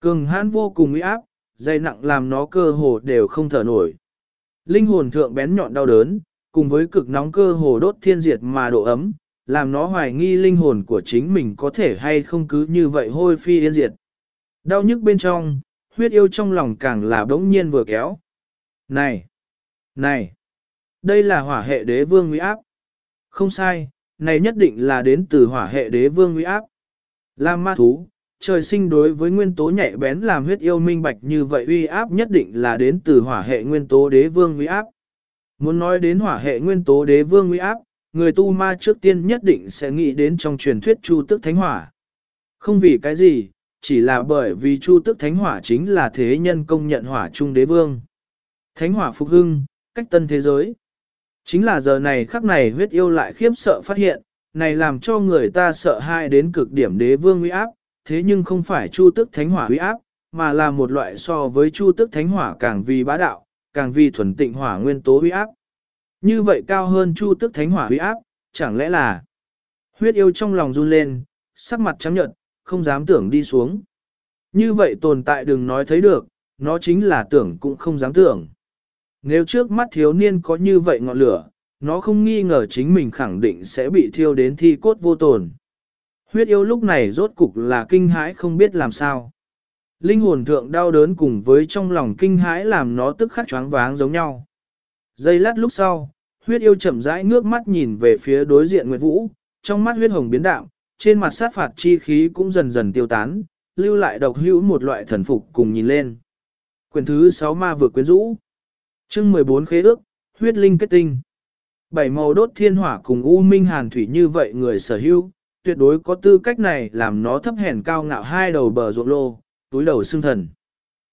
Cường hãn vô cùng uy áp, dây nặng làm nó cơ hồ đều không thở nổi. Linh hồn thượng bén nhọn đau đớn, cùng với cực nóng cơ hồ đốt thiên diệt mà độ ấm, làm nó hoài nghi linh hồn của chính mình có thể hay không cứ như vậy hôi phi yên diệt. Đau nhức bên trong, huyết yêu trong lòng càng là bỗng nhiên vừa kéo. Này! Này! Đây là hỏa hệ đế vương uy áp. Không sai, này nhất định là đến từ hỏa hệ đế vương uy áp. Lam ma thú, trời sinh đối với nguyên tố nhạy bén làm huyết yêu minh bạch như vậy uy áp nhất định là đến từ hỏa hệ nguyên tố đế vương uy áp. Muốn nói đến hỏa hệ nguyên tố đế vương uy áp, người tu ma trước tiên nhất định sẽ nghĩ đến trong truyền thuyết Chu Tức Thánh Hỏa. Không vì cái gì, chỉ là bởi vì Chu Tức Thánh Hỏa chính là thế nhân công nhận hỏa trung đế vương. Thánh Hỏa phục hưng, cách tân thế giới. Chính là giờ này khắc này huyết yêu lại khiếp sợ phát hiện, này làm cho người ta sợ hai đến cực điểm đế vương uy áp, thế nhưng không phải chu tức thánh hỏa uy áp, mà là một loại so với chu tức thánh hỏa càng vì bá đạo, càng vì thuần tịnh hỏa nguyên tố uy áp. Như vậy cao hơn chu tức thánh hỏa uy áp, chẳng lẽ là huyết yêu trong lòng run lên, sắc mặt trắng nhợt, không dám tưởng đi xuống. Như vậy tồn tại đừng nói thấy được, nó chính là tưởng cũng không dám tưởng. Nếu trước mắt thiếu niên có như vậy ngọn lửa, nó không nghi ngờ chính mình khẳng định sẽ bị thiêu đến thi cốt vô tồn. Huyết yêu lúc này rốt cục là kinh hãi không biết làm sao. Linh hồn thượng đau đớn cùng với trong lòng kinh hãi làm nó tức khắc choáng váng giống nhau. Giây lát lúc sau, huyết yêu chậm rãi ngước mắt nhìn về phía đối diện Nguyệt Vũ, trong mắt huyết hồng biến đạo, trên mặt sát phạt chi khí cũng dần dần tiêu tán, lưu lại độc hữu một loại thần phục cùng nhìn lên. Quyền thứ 6 ma vừa quyến rũ. chương 14 khế ước, huyết linh kết tinh. Bảy màu đốt thiên hỏa cùng U Minh Hàn Thủy như vậy người sở hữu, tuyệt đối có tư cách này làm nó thấp hèn cao ngạo hai đầu bờ ruộng lô, túi đầu xương thần.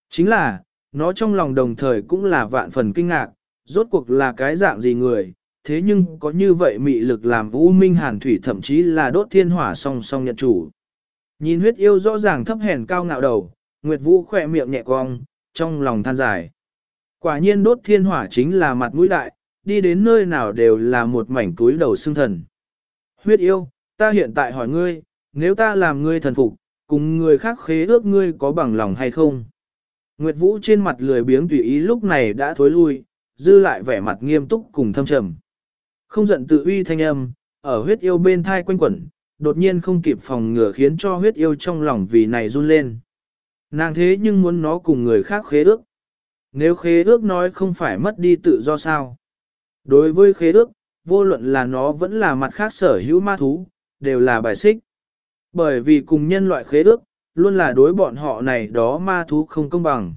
Chính là, nó trong lòng đồng thời cũng là vạn phần kinh ngạc, rốt cuộc là cái dạng gì người, thế nhưng có như vậy mị lực làm U Minh Hàn Thủy thậm chí là đốt thiên hỏa song song nhận chủ. Nhìn huyết yêu rõ ràng thấp hèn cao ngạo đầu, Nguyệt Vũ khỏe miệng nhẹ cong, trong lòng than dài. Quả nhiên đốt thiên hỏa chính là mặt mũi đại, đi đến nơi nào đều là một mảnh túi đầu xương thần. Huyết yêu, ta hiện tại hỏi ngươi, nếu ta làm ngươi thần phục, cùng người khác khế ước ngươi có bằng lòng hay không? Nguyệt Vũ trên mặt lười biếng tùy ý lúc này đã thối lui, dư lại vẻ mặt nghiêm túc cùng thâm trầm. Không giận tự uy thanh âm, ở huyết yêu bên thai quanh quẩn, đột nhiên không kịp phòng ngừa khiến cho huyết yêu trong lòng vì này run lên. Nàng thế nhưng muốn nó cùng người khác khế ước. Nếu khế ước nói không phải mất đi tự do sao? Đối với khế ước, vô luận là nó vẫn là mặt khác sở hữu ma thú, đều là bài xích. Bởi vì cùng nhân loại khế ước, luôn là đối bọn họ này đó ma thú không công bằng.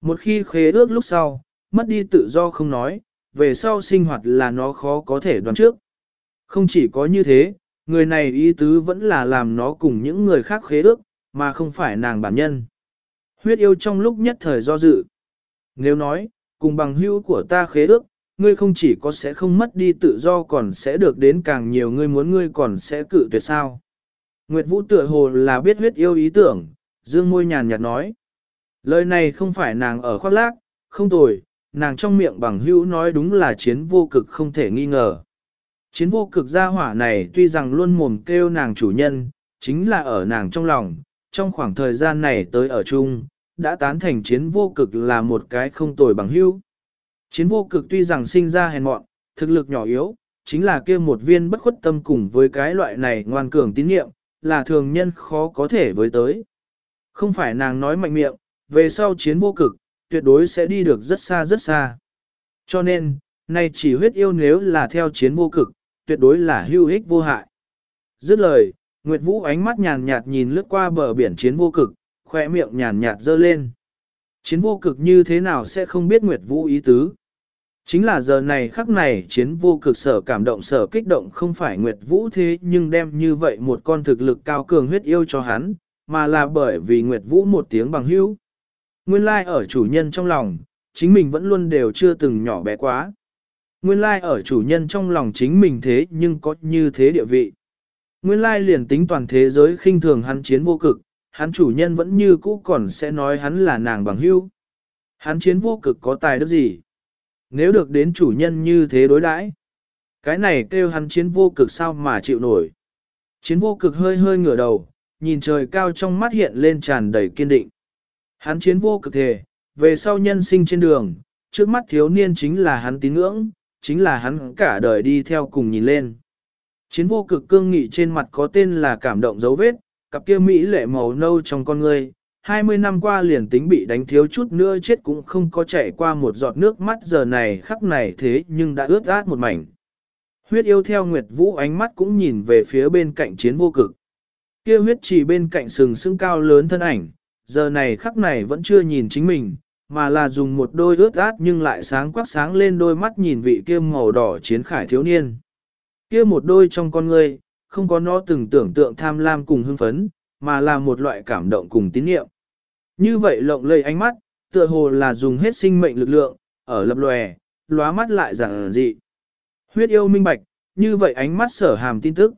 Một khi khế ước lúc sau, mất đi tự do không nói, về sau sinh hoạt là nó khó có thể đoán trước. Không chỉ có như thế, người này ý tứ vẫn là làm nó cùng những người khác khế ước, mà không phải nàng bản nhân. Huyết yêu trong lúc nhất thời do dự. Nếu nói, cùng bằng hữu của ta khế ước, ngươi không chỉ có sẽ không mất đi tự do còn sẽ được đến càng nhiều ngươi muốn ngươi còn sẽ cự tuyệt sao. Nguyệt Vũ tựa hồ là biết huyết yêu ý tưởng, dương môi nhàn nhạt nói. Lời này không phải nàng ở khoác lác, không tồi, nàng trong miệng bằng hữu nói đúng là chiến vô cực không thể nghi ngờ. Chiến vô cực gia hỏa này tuy rằng luôn mồm kêu nàng chủ nhân, chính là ở nàng trong lòng, trong khoảng thời gian này tới ở chung, đã tán thành chiến vô cực là một cái không tồi bằng hữu. Chiến vô cực tuy rằng sinh ra hèn mọn, thực lực nhỏ yếu, chính là kia một viên bất khuất tâm cùng với cái loại này ngoan cường tín nhiệm, là thường nhân khó có thể với tới. Không phải nàng nói mạnh miệng, về sau chiến vô cực, tuyệt đối sẽ đi được rất xa rất xa. Cho nên, nay chỉ huyết yêu nếu là theo chiến vô cực, tuyệt đối là hữu ích vô hại. Dứt lời, Nguyệt Vũ ánh mắt nhàn nhạt nhìn lướt qua bờ biển chiến vô cực, khỏe miệng nhàn nhạt dơ lên. Chiến vô cực như thế nào sẽ không biết Nguyệt Vũ ý tứ. Chính là giờ này khắc này chiến vô cực sở cảm động sở kích động không phải Nguyệt Vũ thế nhưng đem như vậy một con thực lực cao cường huyết yêu cho hắn, mà là bởi vì Nguyệt Vũ một tiếng bằng hữu. Nguyên lai like ở chủ nhân trong lòng, chính mình vẫn luôn đều chưa từng nhỏ bé quá. Nguyên lai like ở chủ nhân trong lòng chính mình thế nhưng có như thế địa vị. Nguyên lai like liền tính toàn thế giới khinh thường hắn chiến vô cực, hắn chủ nhân vẫn như cũ còn sẽ nói hắn là nàng bằng hữu. Hắn chiến vô cực có tài đức gì? Nếu được đến chủ nhân như thế đối đãi, cái này kêu hắn chiến vô cực sao mà chịu nổi. Chiến vô cực hơi hơi ngửa đầu, nhìn trời cao trong mắt hiện lên tràn đầy kiên định. Hắn chiến vô cực thể, về sau nhân sinh trên đường, trước mắt thiếu niên chính là hắn tín ngưỡng, chính là hắn cả đời đi theo cùng nhìn lên. Chiến vô cực cương nghị trên mặt có tên là cảm động dấu vết, cặp kia Mỹ lệ màu nâu trong con người, 20 năm qua liền tính bị đánh thiếu chút nữa chết cũng không có chảy qua một giọt nước mắt giờ này khắc này thế nhưng đã ướt át một mảnh. Huyết yêu theo Nguyệt Vũ ánh mắt cũng nhìn về phía bên cạnh chiến vô cực. Kia huyết chỉ bên cạnh sừng sững cao lớn thân ảnh, giờ này khắc này vẫn chưa nhìn chính mình, mà là dùng một đôi ướt át nhưng lại sáng quắc sáng lên đôi mắt nhìn vị kia màu đỏ chiến khải thiếu niên. Kia một đôi trong con người, không có nó từng tưởng tượng tham lam cùng hưng phấn, mà là một loại cảm động cùng tín niệm. Như vậy lộng lây ánh mắt, tựa hồ là dùng hết sinh mệnh lực lượng, ở lập lòe, lóa mắt lại giản dị. Huyết yêu minh bạch, như vậy ánh mắt sở hàm tin tức.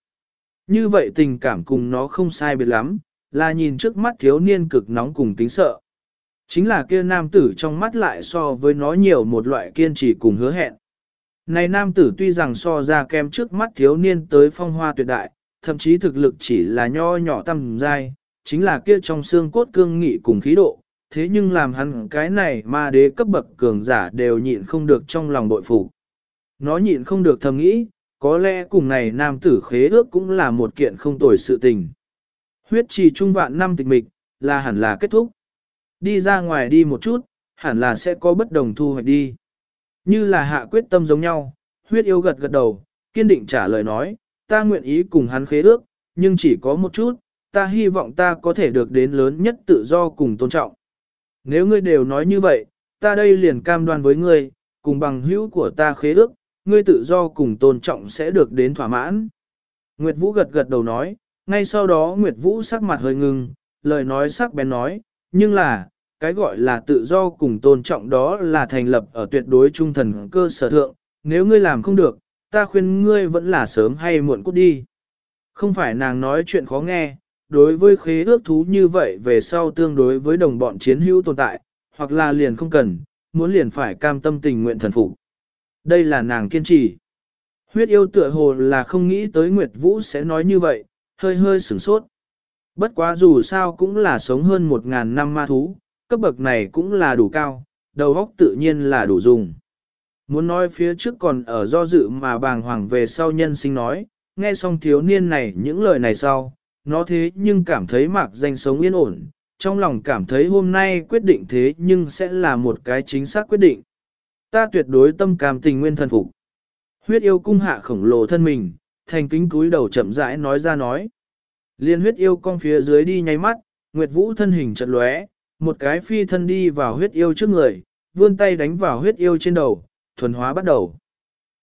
Như vậy tình cảm cùng nó không sai biệt lắm, là nhìn trước mắt thiếu niên cực nóng cùng tính sợ. Chính là kia nam tử trong mắt lại so với nó nhiều một loại kiên trì cùng hứa hẹn. Này nam tử tuy rằng so ra kem trước mắt thiếu niên tới phong hoa tuyệt đại, thậm chí thực lực chỉ là nho nhỏ tầm dai, chính là kia trong xương cốt cương nghị cùng khí độ, thế nhưng làm hắn cái này ma đế cấp bậc cường giả đều nhịn không được trong lòng bội phục. Nó nhịn không được thầm nghĩ, có lẽ cùng này nam tử khế ước cũng là một kiện không tồi sự tình. Huyết trì trung vạn năm tịch mịch, là hẳn là kết thúc. Đi ra ngoài đi một chút, hẳn là sẽ có bất đồng thu hoạch đi. Như là hạ quyết tâm giống nhau, huyết yêu gật gật đầu, kiên định trả lời nói, ta nguyện ý cùng hắn khế ước, nhưng chỉ có một chút, ta hy vọng ta có thể được đến lớn nhất tự do cùng tôn trọng. Nếu ngươi đều nói như vậy, ta đây liền cam đoan với ngươi, cùng bằng hữu của ta khế ước, ngươi tự do cùng tôn trọng sẽ được đến thỏa mãn. Nguyệt Vũ gật gật đầu nói, ngay sau đó Nguyệt Vũ sắc mặt hơi ngưng, lời nói sắc bén nói, nhưng là, cái gọi là tự do cùng tôn trọng đó là thành lập ở tuyệt đối trung thần cơ sở thượng, nếu ngươi làm không được, ta khuyên ngươi vẫn là sớm hay muộn cút đi. Không phải nàng nói chuyện khó nghe, đối với khế ước thú như vậy về sau tương đối với đồng bọn chiến hữu tồn tại, hoặc là liền không cần, muốn liền phải cam tâm tình nguyện thần phục. Đây là nàng kiên trì. Huyết yêu tựa hồ là không nghĩ tới Nguyệt Vũ sẽ nói như vậy, hơi hơi sửng sốt. Bất quá dù sao cũng là sống hơn một ngàn năm ma thú, cấp bậc này cũng là đủ cao, đầu óc tự nhiên là đủ dùng. Muốn nói phía trước còn ở do dự mà bàng hoàng về sau nhân sinh nói, nghe xong thiếu niên này những lời này sau, nó thế nhưng cảm thấy mạc danh sống yên ổn, trong lòng cảm thấy hôm nay quyết định thế nhưng sẽ là một cái chính xác quyết định. Ta tuyệt đối tâm cảm tình nguyên thần phục. Huyết yêu cung hạ khổng lồ thân mình, thành kính cúi đầu chậm rãi nói ra nói. Liên huyết yêu cong phía dưới đi nháy mắt, Nguyệt Vũ thân hình chật lóe, một cái phi thân đi vào huyết yêu trước người, vươn tay đánh vào huyết yêu trên đầu, thuần hóa bắt đầu.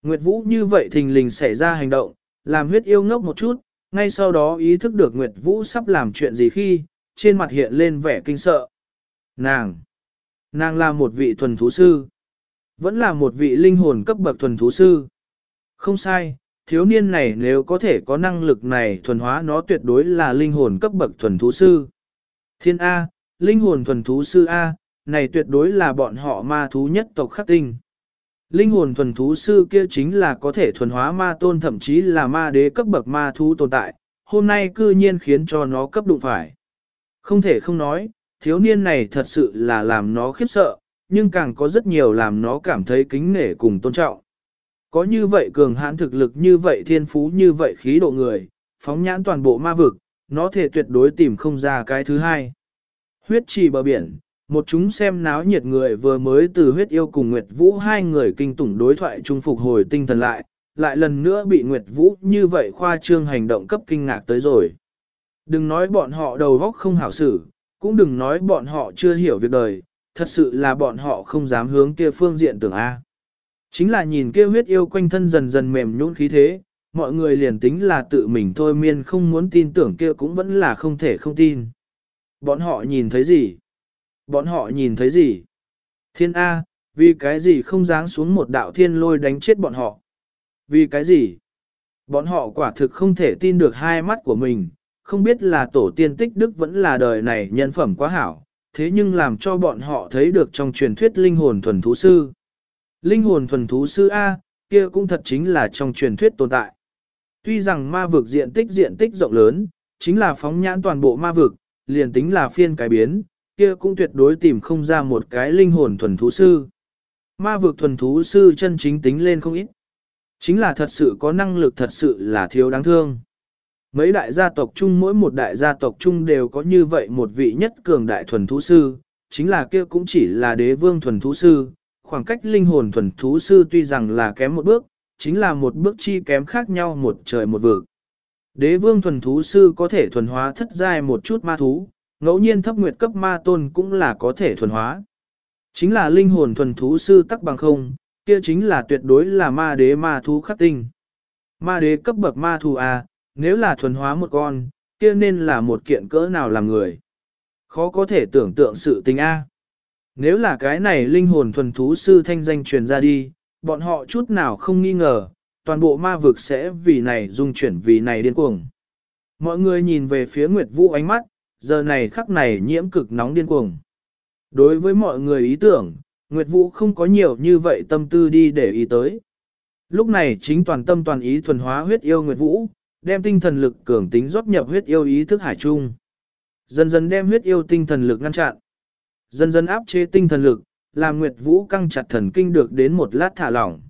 Nguyệt Vũ như vậy thình lình xảy ra hành động, làm huyết yêu ngốc một chút, ngay sau đó ý thức được Nguyệt Vũ sắp làm chuyện gì khi, trên mặt hiện lên vẻ kinh sợ. Nàng! Nàng là một vị thuần thú sư. Vẫn là một vị linh hồn cấp bậc thuần thú sư. Không sai, thiếu niên này nếu có thể có năng lực này thuần hóa nó tuyệt đối là linh hồn cấp bậc thuần thú sư. Thiên A, linh hồn thuần thú sư A, này tuyệt đối là bọn họ ma thú nhất tộc khắc tinh. Linh hồn thuần thú sư kia chính là có thể thuần hóa ma tôn thậm chí là ma đế cấp bậc ma thú tồn tại, hôm nay cư nhiên khiến cho nó cấp đụng phải. Không thể không nói, thiếu niên này thật sự là làm nó khiếp sợ, nhưng càng có rất nhiều làm nó cảm thấy kính nể cùng tôn trọng. Có như vậy cường hãn thực lực như vậy thiên phú như vậy khí độ người, phóng nhãn toàn bộ ma vực, nó thể tuyệt đối tìm không ra cái thứ hai. Huyết trì bờ biển, một chúng xem náo nhiệt người vừa mới từ huyết yêu cùng Nguyệt Vũ hai người kinh tủng đối thoại trung phục hồi tinh thần lại, lại lần nữa bị Nguyệt Vũ như vậy khoa trương hành động cấp kinh ngạc tới rồi. Đừng nói bọn họ đầu góc không hảo xử, cũng đừng nói bọn họ chưa hiểu việc đời, thật sự là bọn họ không dám hướng kia phương diện tưởng A. Chính là nhìn kia huyết yêu quanh thân dần dần mềm nhũn khí thế, mọi người liền tính là tự mình thôi miên không muốn tin tưởng kia cũng vẫn là không thể không tin. Bọn họ nhìn thấy gì? Bọn họ nhìn thấy gì? Thiên A, vì cái gì không dáng xuống một đạo thiên lôi đánh chết bọn họ? Vì cái gì? Bọn họ quả thực không thể tin được hai mắt của mình, không biết là tổ tiên tích đức vẫn là đời này nhân phẩm quá hảo, thế nhưng làm cho bọn họ thấy được trong truyền thuyết linh hồn thuần thú sư. Linh hồn thuần thú sư A, kia cũng thật chính là trong truyền thuyết tồn tại. Tuy rằng ma vực diện tích diện tích rộng lớn, chính là phóng nhãn toàn bộ ma vực, liền tính là phiên cái biến, kia cũng tuyệt đối tìm không ra một cái linh hồn thuần thú sư. Ma vực thuần thú sư chân chính tính lên không ít. Chính là thật sự có năng lực thật sự là thiếu đáng thương. Mấy đại gia tộc chung mỗi một đại gia tộc chung đều có như vậy một vị nhất cường đại thuần thú sư, chính là kia cũng chỉ là đế vương thuần thú sư, khoảng cách linh hồn thuần thú sư tuy rằng là kém một bước, chính là một bước chi kém khác nhau một trời một vực. Đế vương thuần thú sư có thể thuần hóa thất giai một chút ma thú, ngẫu nhiên thấp nguyệt cấp ma tôn cũng là có thể thuần hóa. Chính là linh hồn thuần thú sư tắc bằng không, kia chính là tuyệt đối là ma đế ma thú khắc tinh. Ma đế cấp bậc ma thú A, nếu là thuần hóa một con, kia nên là một kiện cỡ nào làm người. Khó có thể tưởng tượng sự tình A. Nếu là cái này linh hồn thuần thú sư thanh danh truyền ra đi, bọn họ chút nào không nghi ngờ, toàn bộ ma vực sẽ vì này dung chuyển vì này điên cuồng. Mọi người nhìn về phía Nguyệt Vũ ánh mắt, giờ này khắc này nhiễm cực nóng điên cuồng. Đối với mọi người ý tưởng, Nguyệt Vũ không có nhiều như vậy tâm tư đi để ý tới. Lúc này chính toàn tâm toàn ý thuần hóa huyết yêu Nguyệt Vũ, đem tinh thần lực cường tính rót nhập huyết yêu ý thức hải trung. Dần dần đem huyết yêu tinh thần lực ngăn chặn. Dần dần áp chế tinh thần lực, làm Nguyệt Vũ căng chặt thần kinh được đến một lát thả lỏng.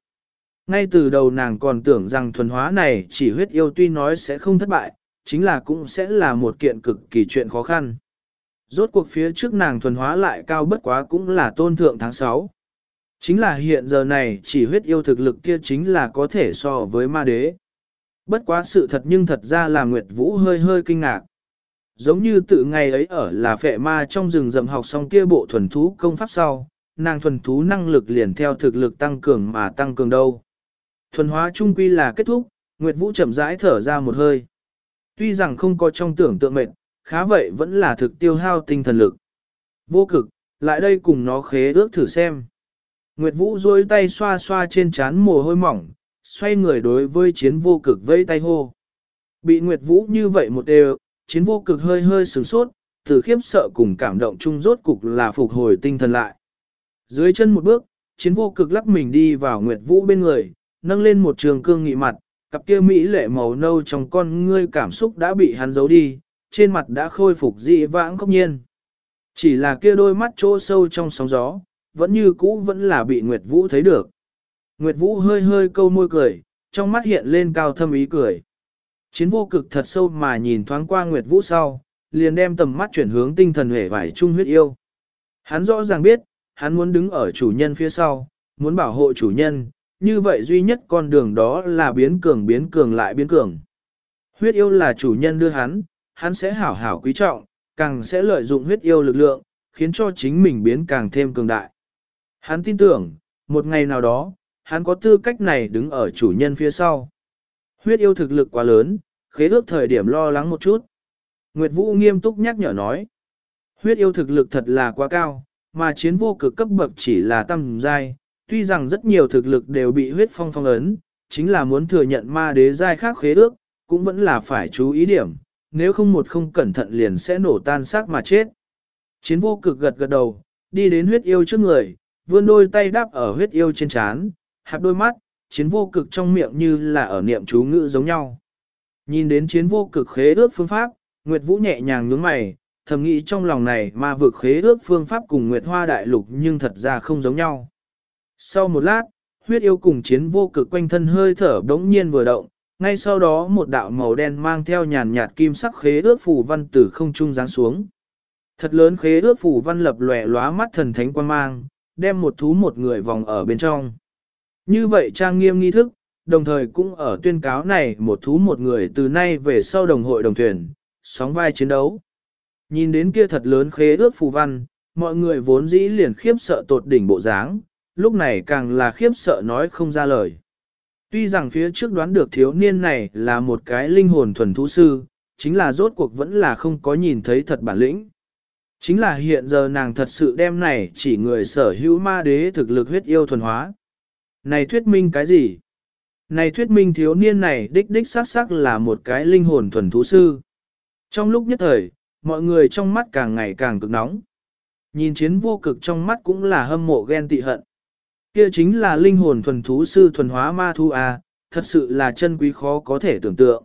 Ngay từ đầu nàng còn tưởng rằng thuần hóa này chỉ huyết yêu tuy nói sẽ không thất bại, chính là cũng sẽ là một kiện cực kỳ chuyện khó khăn. Rốt cuộc phía trước nàng thuần hóa lại cao bất quá cũng là tôn thượng tháng 6. Chính là hiện giờ này chỉ huyết yêu thực lực kia chính là có thể so với ma đế. Bất quá sự thật nhưng thật ra là Nguyệt Vũ hơi hơi kinh ngạc. Giống như tự ngày ấy ở là phệ ma trong rừng rậm học xong kia bộ thuần thú công pháp sau, nàng thuần thú năng lực liền theo thực lực tăng cường mà tăng cường đâu. Thuần hóa trung quy là kết thúc, Nguyệt Vũ chậm rãi thở ra một hơi. Tuy rằng không có trong tưởng tượng mệt, khá vậy vẫn là thực tiêu hao tinh thần lực. Vô cực, lại đây cùng nó khế ước thử xem. Nguyệt Vũ duỗi tay xoa xoa trên trán mồ hôi mỏng, xoay người đối với chiến vô cực vây tay hô. Bị Nguyệt Vũ như vậy một đều, chiến vô cực hơi hơi sửng sốt, từ khiếp sợ cùng cảm động chung rốt cục là phục hồi tinh thần lại. Dưới chân một bước, chiến vô cực lắc mình đi vào Nguyệt Vũ bên người, nâng lên một trường cương nghị mặt, cặp kia mỹ lệ màu nâu trong con ngươi cảm xúc đã bị hắn giấu đi, trên mặt đã khôi phục dị vãng khốc nhiên. Chỉ là kia đôi mắt chỗ sâu trong sóng gió, vẫn như cũ vẫn là bị Nguyệt Vũ thấy được. Nguyệt Vũ hơi hơi câu môi cười, trong mắt hiện lên cao thâm ý cười. Chiến vô cực thật sâu mà nhìn thoáng qua Nguyệt Vũ sau, liền đem tầm mắt chuyển hướng tinh thần hể vải trung huyết yêu. Hắn rõ ràng biết, hắn muốn đứng ở chủ nhân phía sau, muốn bảo hộ chủ nhân, như vậy duy nhất con đường đó là biến cường biến cường lại biến cường. Huyết yêu là chủ nhân đưa hắn, hắn sẽ hảo hảo quý trọng, càng sẽ lợi dụng huyết yêu lực lượng, khiến cho chính mình biến càng thêm cường đại. Hắn tin tưởng, một ngày nào đó, hắn có tư cách này đứng ở chủ nhân phía sau. Huyết yêu thực lực quá lớn, khế ước thời điểm lo lắng một chút. Nguyệt Vũ nghiêm túc nhắc nhở nói. Huyết yêu thực lực thật là quá cao, mà chiến vô cực cấp bậc chỉ là tầm giai, tuy rằng rất nhiều thực lực đều bị huyết phong phong ấn, chính là muốn thừa nhận ma đế giai khác khế ước, cũng vẫn là phải chú ý điểm, nếu không một không cẩn thận liền sẽ nổ tan xác mà chết. Chiến vô cực gật gật đầu, đi đến huyết yêu trước người, vươn đôi tay đáp ở huyết yêu trên chán, hạp đôi mắt, chiến vô cực trong miệng như là ở niệm chú ngữ giống nhau. Nhìn đến chiến vô cực khế ước phương pháp, Nguyệt Vũ nhẹ nhàng nhướng mày, thầm nghĩ trong lòng này ma vực khế ước phương pháp cùng Nguyệt Hoa Đại Lục nhưng thật ra không giống nhau. Sau một lát, huyết yêu cùng chiến vô cực quanh thân hơi thở đống nhiên vừa động, ngay sau đó một đạo màu đen mang theo nhàn nhạt kim sắc khế ước phủ văn từ không trung giáng xuống. Thật lớn khế ước phủ văn lập lòe lóa mắt thần thánh quan mang, đem một thú một người vòng ở bên trong. Như vậy trang nghiêm nghi thức, đồng thời cũng ở tuyên cáo này một thú một người từ nay về sau đồng hội đồng thuyền, sóng vai chiến đấu. Nhìn đến kia thật lớn khế ước phù văn, mọi người vốn dĩ liền khiếp sợ tột đỉnh bộ dáng, lúc này càng là khiếp sợ nói không ra lời. Tuy rằng phía trước đoán được thiếu niên này là một cái linh hồn thuần thú sư, chính là rốt cuộc vẫn là không có nhìn thấy thật bản lĩnh. Chính là hiện giờ nàng thật sự đem này chỉ người sở hữu ma đế thực lực huyết yêu thuần hóa. Này thuyết minh cái gì? Này thuyết minh thiếu niên này đích đích xác xác là một cái linh hồn thuần thú sư. Trong lúc nhất thời, mọi người trong mắt càng ngày càng cực nóng. Nhìn chiến vô cực trong mắt cũng là hâm mộ ghen tị hận. Kia chính là linh hồn thuần thú sư thuần hóa ma thu à, thật sự là chân quý khó có thể tưởng tượng.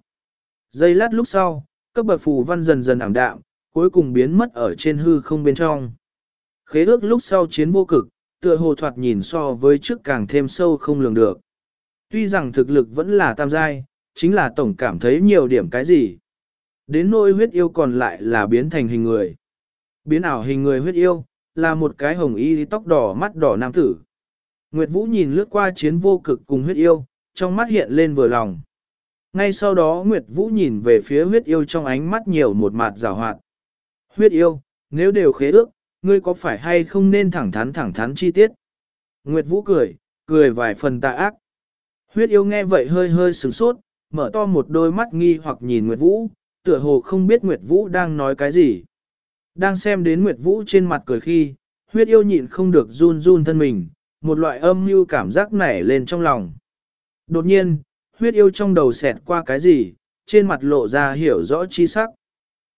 Giây lát lúc sau, cấp bậc phù văn dần dần ảm đạm, cuối cùng biến mất ở trên hư không bên trong. Khế ước lúc sau chiến vô cực, tựa hồ thoạt nhìn so với trước càng thêm sâu không lường được. Tuy rằng thực lực vẫn là tam giai, chính là tổng cảm thấy nhiều điểm cái gì. Đến nỗi huyết yêu còn lại là biến thành hình người. Biến ảo hình người huyết yêu, là một cái hồng y tóc đỏ mắt đỏ nam tử. Nguyệt Vũ nhìn lướt qua chiến vô cực cùng huyết yêu, trong mắt hiện lên vừa lòng. Ngay sau đó Nguyệt Vũ nhìn về phía huyết yêu trong ánh mắt nhiều một mặt rào hoạt. Huyết yêu, nếu đều khế ước, ngươi có phải hay không nên thẳng thắn thẳng thắn chi tiết? Nguyệt Vũ cười, cười vài phần tà ác. Huyết yêu nghe vậy hơi hơi sửng sốt, mở to một đôi mắt nghi hoặc nhìn Nguyệt Vũ, tựa hồ không biết Nguyệt Vũ đang nói cái gì. Đang xem đến Nguyệt Vũ trên mặt cười khi, huyết yêu nhịn không được run run thân mình, một loại âm mưu cảm giác nảy lên trong lòng. Đột nhiên, huyết yêu trong đầu xẹt qua cái gì, trên mặt lộ ra hiểu rõ chi sắc.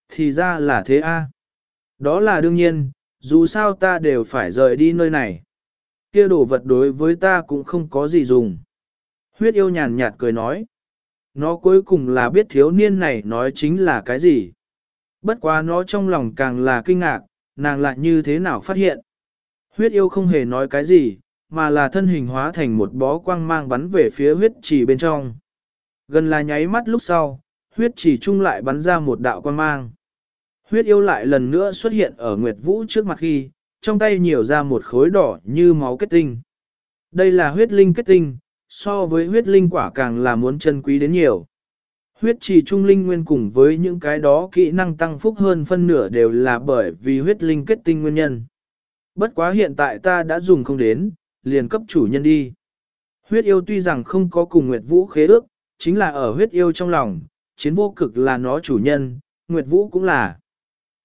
Thì ra là thế a. Đó là đương nhiên, dù sao ta đều phải rời đi nơi này. Kia đồ vật đối với ta cũng không có gì dùng. Huyết yêu nhàn nhạt cười nói. Nó cuối cùng là biết thiếu niên này nói chính là cái gì. Bất quá nó trong lòng càng là kinh ngạc, nàng lại như thế nào phát hiện. Huyết yêu không hề nói cái gì, mà là thân hình hóa thành một bó quang mang bắn về phía huyết trì bên trong. Gần là nháy mắt lúc sau, huyết trì chung lại bắn ra một đạo quang mang. Huyết yêu lại lần nữa xuất hiện ở Nguyệt Vũ trước mặt khi, trong tay nhiều ra một khối đỏ như máu kết tinh. Đây là huyết linh kết tinh, so với huyết linh quả càng là muốn chân quý đến nhiều. Huyết trì trung linh nguyên cùng với những cái đó kỹ năng tăng phúc hơn phân nửa đều là bởi vì huyết linh kết tinh nguyên nhân. Bất quá hiện tại ta đã dùng không đến, liền cấp chủ nhân đi. Huyết yêu tuy rằng không có cùng Nguyệt Vũ khế ước, chính là ở huyết yêu trong lòng, chiến vô cực là nó chủ nhân, Nguyệt Vũ cũng là.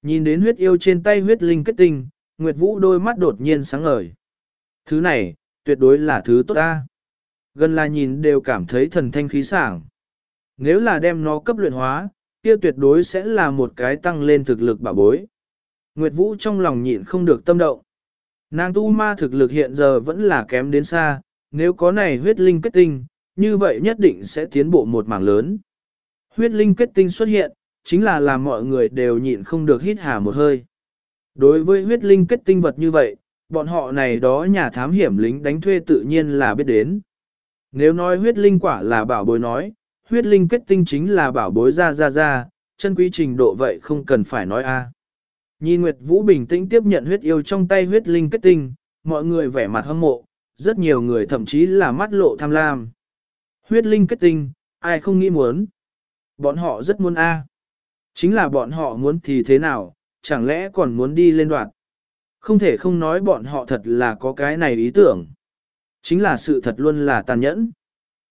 Nhìn đến huyết yêu trên tay huyết linh kết tinh, Nguyệt Vũ đôi mắt đột nhiên sáng ngời. Thứ này, tuyệt đối là thứ tốt ta. Gần là nhìn đều cảm thấy thần thanh khí sảng. Nếu là đem nó cấp luyện hóa, kia tuyệt đối sẽ là một cái tăng lên thực lực bảo bối. Nguyệt Vũ trong lòng nhịn không được tâm động. Nàng tu ma thực lực hiện giờ vẫn là kém đến xa, nếu có này huyết linh kết tinh, như vậy nhất định sẽ tiến bộ một mảng lớn. Huyết linh kết tinh xuất hiện, chính là làm mọi người đều nhịn không được hít hà một hơi. Đối với huyết linh kết tinh vật như vậy, bọn họ này đó nhà thám hiểm lính đánh thuê tự nhiên là biết đến. Nếu nói huyết linh quả là bảo bối nói, huyết linh kết tinh chính là bảo bối ra ra ra, chân quý trình độ vậy không cần phải nói a. Nhìn Nguyệt Vũ bình tĩnh tiếp nhận huyết yêu trong tay huyết linh kết tinh, mọi người vẻ mặt hâm mộ, rất nhiều người thậm chí là mắt lộ tham lam. Huyết linh kết tinh, ai không nghĩ muốn. Bọn họ rất muốn a. Chính là bọn họ muốn thì thế nào, chẳng lẽ còn muốn đi lên đoạn. Không thể không nói bọn họ thật là có cái này ý tưởng. Chính là sự thật luôn là tàn nhẫn.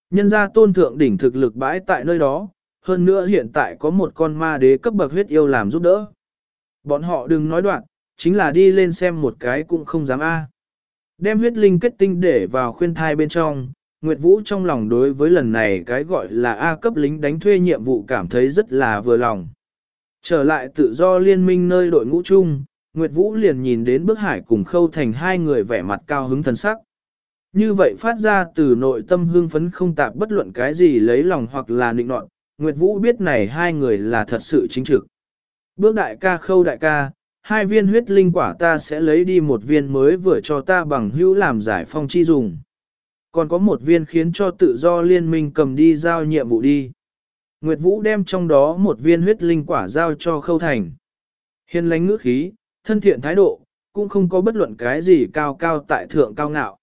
Nhân ra tôn thượng đỉnh thực lực bãi tại nơi đó, hơn nữa hiện tại có một con ma đế cấp bậc huyết yêu làm giúp đỡ. Bọn họ đừng nói đoạn, chính là đi lên xem một cái cũng không dám a. Đem huyết linh kết tinh để vào khuyên thai bên trong, Nguyệt Vũ trong lòng đối với lần này cái gọi là A cấp lính đánh thuê nhiệm vụ cảm thấy rất là vừa lòng. Trở lại tự do liên minh nơi đội ngũ chung, Nguyệt Vũ liền nhìn đến bức hải cùng khâu thành hai người vẻ mặt cao hứng thần sắc. Như vậy phát ra từ nội tâm hương phấn không tạp bất luận cái gì lấy lòng hoặc là nịnh nọt, Nguyệt Vũ biết này hai người là thật sự chính trực. Bước đại ca khâu đại ca, hai viên huyết linh quả ta sẽ lấy đi một viên mới vừa cho ta bằng hữu làm giải phong chi dùng. Còn có một viên khiến cho tự do liên minh cầm đi giao nhiệm vụ đi. Nguyệt Vũ đem trong đó một viên huyết linh quả giao cho khâu thành. Hiền lánh ngữ khí, thân thiện thái độ, cũng không có bất luận cái gì cao cao tại thượng cao ngạo.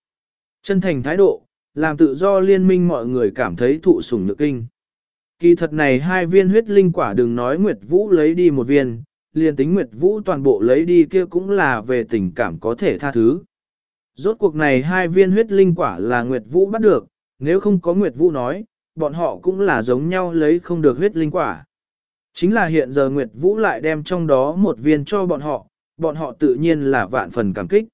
Chân thành thái độ, làm tự do liên minh mọi người cảm thấy thụ sủng nhược kinh. Kỳ thật này hai viên huyết linh quả đừng nói Nguyệt Vũ lấy đi một viên, liền tính Nguyệt Vũ toàn bộ lấy đi kia cũng là về tình cảm có thể tha thứ. Rốt cuộc này hai viên huyết linh quả là Nguyệt Vũ bắt được, nếu không có Nguyệt Vũ nói, bọn họ cũng là giống nhau lấy không được huyết linh quả. Chính là hiện giờ Nguyệt Vũ lại đem trong đó một viên cho bọn họ, bọn họ tự nhiên là vạn phần cảm kích.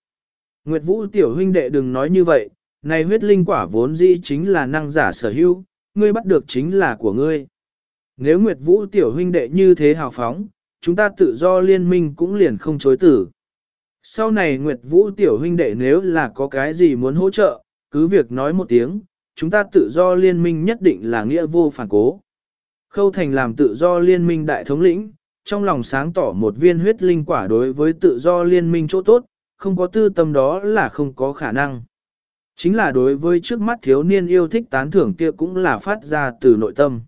Nguyệt Vũ tiểu huynh đệ đừng nói như vậy, này huyết linh quả vốn dĩ chính là năng giả sở hữu, ngươi bắt được chính là của ngươi. Nếu Nguyệt Vũ tiểu huynh đệ như thế hào phóng, chúng ta tự do liên minh cũng liền không chối tử. Sau này Nguyệt Vũ tiểu huynh đệ nếu là có cái gì muốn hỗ trợ, cứ việc nói một tiếng, chúng ta tự do liên minh nhất định là nghĩa vô phản cố. Khâu Thành làm tự do liên minh đại thống lĩnh, trong lòng sáng tỏ một viên huyết linh quả đối với tự do liên minh chỗ tốt, không có tư tâm đó là không có khả năng. Chính là đối với trước mắt thiếu niên yêu thích tán thưởng kia cũng là phát ra từ nội tâm.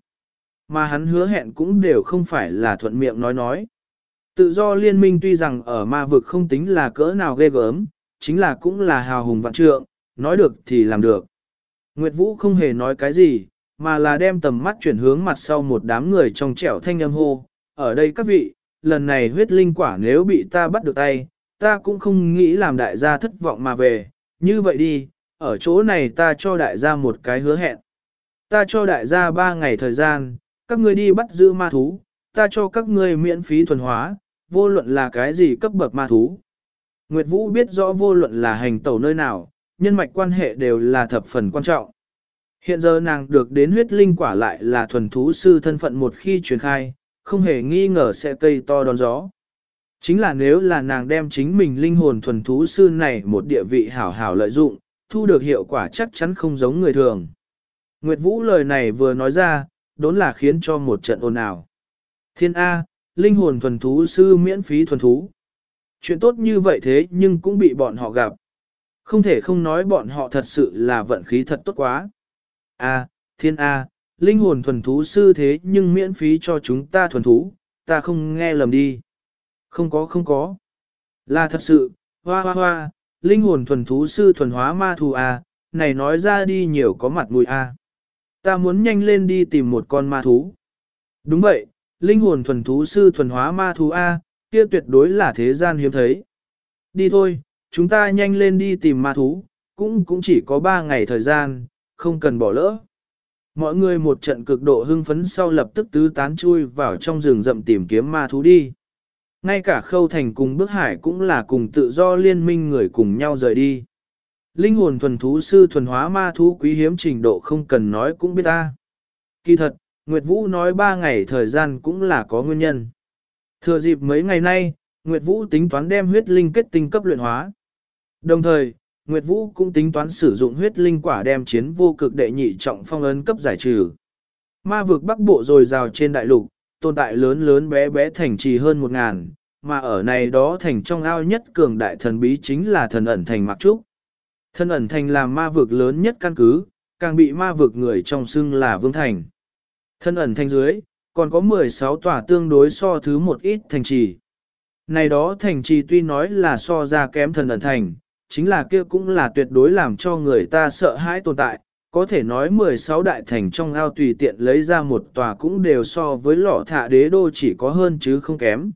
Mà hắn hứa hẹn cũng đều không phải là thuận miệng nói nói. Tự do liên minh tuy rằng ở ma vực không tính là cỡ nào ghê gớm, chính là cũng là hào hùng vạn trượng, nói được thì làm được. Nguyệt Vũ không hề nói cái gì, mà là đem tầm mắt chuyển hướng mặt sau một đám người trong trẻo thanh âm hô. Ở đây các vị, lần này huyết linh quả nếu bị ta bắt được tay, ta cũng không nghĩ làm đại gia thất vọng mà về. Như vậy đi, ở chỗ này ta cho đại gia một cái hứa hẹn. Ta cho đại gia ba ngày thời gian, các ngươi đi bắt giữ ma thú, ta cho các ngươi miễn phí thuần hóa, vô luận là cái gì cấp bậc ma thú. Nguyệt Vũ biết rõ vô luận là hành tẩu nơi nào, nhân mạch quan hệ đều là thập phần quan trọng. Hiện giờ nàng được đến huyết linh quả lại là thuần thú sư thân phận một khi truyền khai, không hề nghi ngờ sẽ cây to đón gió. Chính là nếu là nàng đem chính mình linh hồn thuần thú sư này một địa vị hảo hảo lợi dụng, thu được hiệu quả chắc chắn không giống người thường. Nguyệt Vũ lời này vừa nói ra, đốn là khiến cho một trận ồn ào. Thiên A, linh hồn thuần thú sư miễn phí thuần thú. Chuyện tốt như vậy thế nhưng cũng bị bọn họ gặp. Không thể không nói bọn họ thật sự là vận khí thật tốt quá. A, thiên A, linh hồn thuần thú sư thế nhưng miễn phí cho chúng ta thuần thú, ta không nghe lầm đi. Không có không có. Là thật sự, hoa hoa hoa, linh hồn thuần thú sư thuần hóa ma thù A, này nói ra đi nhiều có mặt mũi A. Ta muốn nhanh lên đi tìm một con ma thú. Đúng vậy, linh hồn thuần thú sư thuần hóa ma thú A, kia tuyệt đối là thế gian hiếm thấy. Đi thôi, chúng ta nhanh lên đi tìm ma thú, cũng cũng chỉ có 3 ngày thời gian, không cần bỏ lỡ. Mọi người một trận cực độ hưng phấn sau lập tức tứ tán chui vào trong rừng rậm tìm kiếm ma thú đi. Ngay cả khâu thành cùng bước hải cũng là cùng tự do liên minh người cùng nhau rời đi. Linh hồn thuần thú sư thuần hóa ma thú quý hiếm trình độ không cần nói cũng biết ta. Kỳ thật, Nguyệt Vũ nói ba ngày thời gian cũng là có nguyên nhân. Thừa dịp mấy ngày nay, Nguyệt Vũ tính toán đem huyết linh kết tinh cấp luyện hóa. Đồng thời, Nguyệt Vũ cũng tính toán sử dụng huyết linh quả đem chiến vô cực đệ nhị trọng phong ấn cấp giải trừ. Ma vực bắc bộ rồi rào trên đại lục, tồn tại lớn lớn bé bé thành trì hơn một ngàn, mà ở này đó thành trong ao nhất cường đại thần bí chính là thần ẩn thành Mạc Trúc. Thần ẩn thành là ma vực lớn nhất căn cứ, càng bị ma vực người trong xưng là vương thành. Thần ẩn thành dưới, còn có 16 tòa tương đối so thứ một ít thành trì. Này đó thành trì tuy nói là so ra kém thần ẩn thành, chính là kia cũng là tuyệt đối làm cho người ta sợ hãi tồn tại, có thể nói 16 đại thành trong ao tùy tiện lấy ra một tòa cũng đều so với lọ thạ đế đô chỉ có hơn chứ không kém.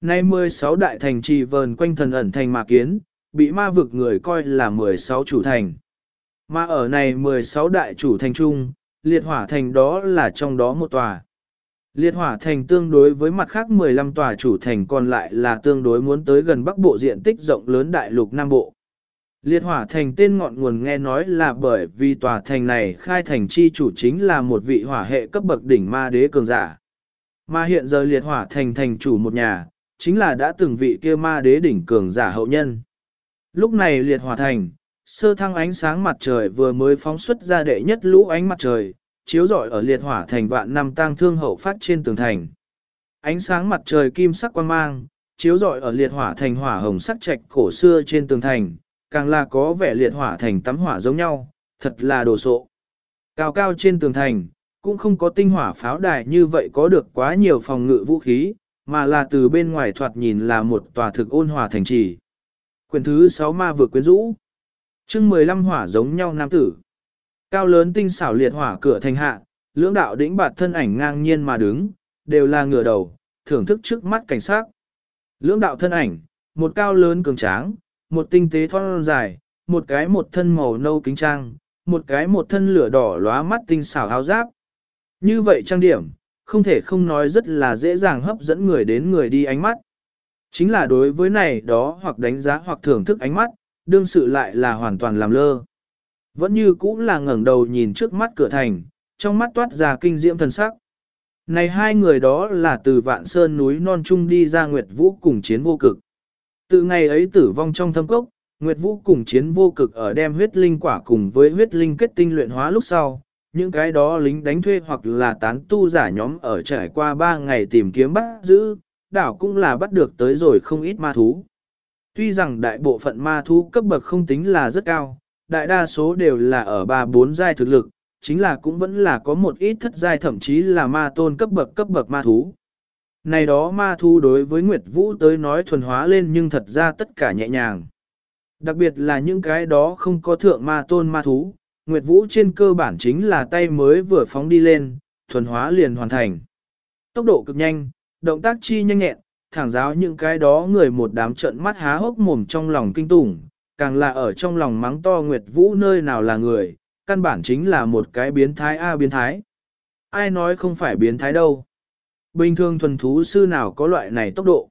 Nay 16 đại thành trì vờn quanh thần ẩn thành mà kiến, bị ma vực người coi là 16 chủ thành. Mà ở này 16 đại chủ thành chung, liệt hỏa thành đó là trong đó một tòa. Liệt hỏa thành tương đối với mặt khác 15 tòa chủ thành còn lại là tương đối muốn tới gần bắc bộ diện tích rộng lớn đại lục Nam Bộ. Liệt hỏa thành tên ngọn nguồn nghe nói là bởi vì tòa thành này khai thành chi chủ chính là một vị hỏa hệ cấp bậc đỉnh ma đế cường giả. Mà hiện giờ liệt hỏa thành thành chủ một nhà, chính là đã từng vị kia ma đế đỉnh cường giả hậu nhân. Lúc này liệt hỏa thành, sơ thăng ánh sáng mặt trời vừa mới phóng xuất ra đệ nhất lũ ánh mặt trời, chiếu rọi ở liệt hỏa thành vạn năm tang thương hậu phát trên tường thành. Ánh sáng mặt trời kim sắc quang mang, chiếu rọi ở liệt hỏa thành hỏa hồng sắc trạch cổ xưa trên tường thành, càng là có vẻ liệt hỏa thành tắm hỏa giống nhau, thật là đồ sộ. Cao cao trên tường thành, cũng không có tinh hỏa pháo đài như vậy có được quá nhiều phòng ngự vũ khí, mà là từ bên ngoài thoạt nhìn là một tòa thực ôn hòa thành trì. Quyền thứ 6 ma vừa quyến rũ. chương 15 hỏa giống nhau nam tử. Cao lớn tinh xảo liệt hỏa cửa thành hạ, lưỡng đạo đỉnh bạt thân ảnh ngang nhiên mà đứng, đều là ngửa đầu, thưởng thức trước mắt cảnh sát. Lưỡng đạo thân ảnh, một cao lớn cường tráng, một tinh tế thon dài, một cái một thân màu nâu kính trang, một cái một thân lửa đỏ lóa mắt tinh xảo áo giáp. Như vậy trang điểm, không thể không nói rất là dễ dàng hấp dẫn người đến người đi ánh mắt. Chính là đối với này đó hoặc đánh giá hoặc thưởng thức ánh mắt, đương sự lại là hoàn toàn làm lơ. Vẫn như cũ là ngẩng đầu nhìn trước mắt cửa thành, trong mắt toát ra kinh diễm thần sắc. Này hai người đó là từ vạn sơn núi non trung đi ra Nguyệt Vũ cùng chiến vô cực. Từ ngày ấy tử vong trong thâm cốc, Nguyệt Vũ cùng chiến vô cực ở đem huyết linh quả cùng với huyết linh kết tinh luyện hóa lúc sau. Những cái đó lính đánh thuê hoặc là tán tu giả nhóm ở trải qua ba ngày tìm kiếm bắt giữ, đảo cũng là bắt được tới rồi không ít ma thú. Tuy rằng đại bộ phận ma thú cấp bậc không tính là rất cao, đại đa số đều là ở 3-4 giai thực lực, chính là cũng vẫn là có một ít thất giai thậm chí là ma tôn cấp bậc cấp bậc ma thú. Này đó ma thu đối với Nguyệt Vũ tới nói thuần hóa lên nhưng thật ra tất cả nhẹ nhàng. Đặc biệt là những cái đó không có thượng ma tôn ma thú, Nguyệt Vũ trên cơ bản chính là tay mới vừa phóng đi lên, thuần hóa liền hoàn thành. Tốc độ cực nhanh, động tác chi nhanh nhẹn, thẳng giáo những cái đó người một đám trận mắt há hốc mồm trong lòng kinh tủng, càng là ở trong lòng mắng to Nguyệt Vũ nơi nào là người, căn bản chính là một cái biến thái a biến thái. Ai nói không phải biến thái đâu. Bình thường thuần thú sư nào có loại này tốc độ.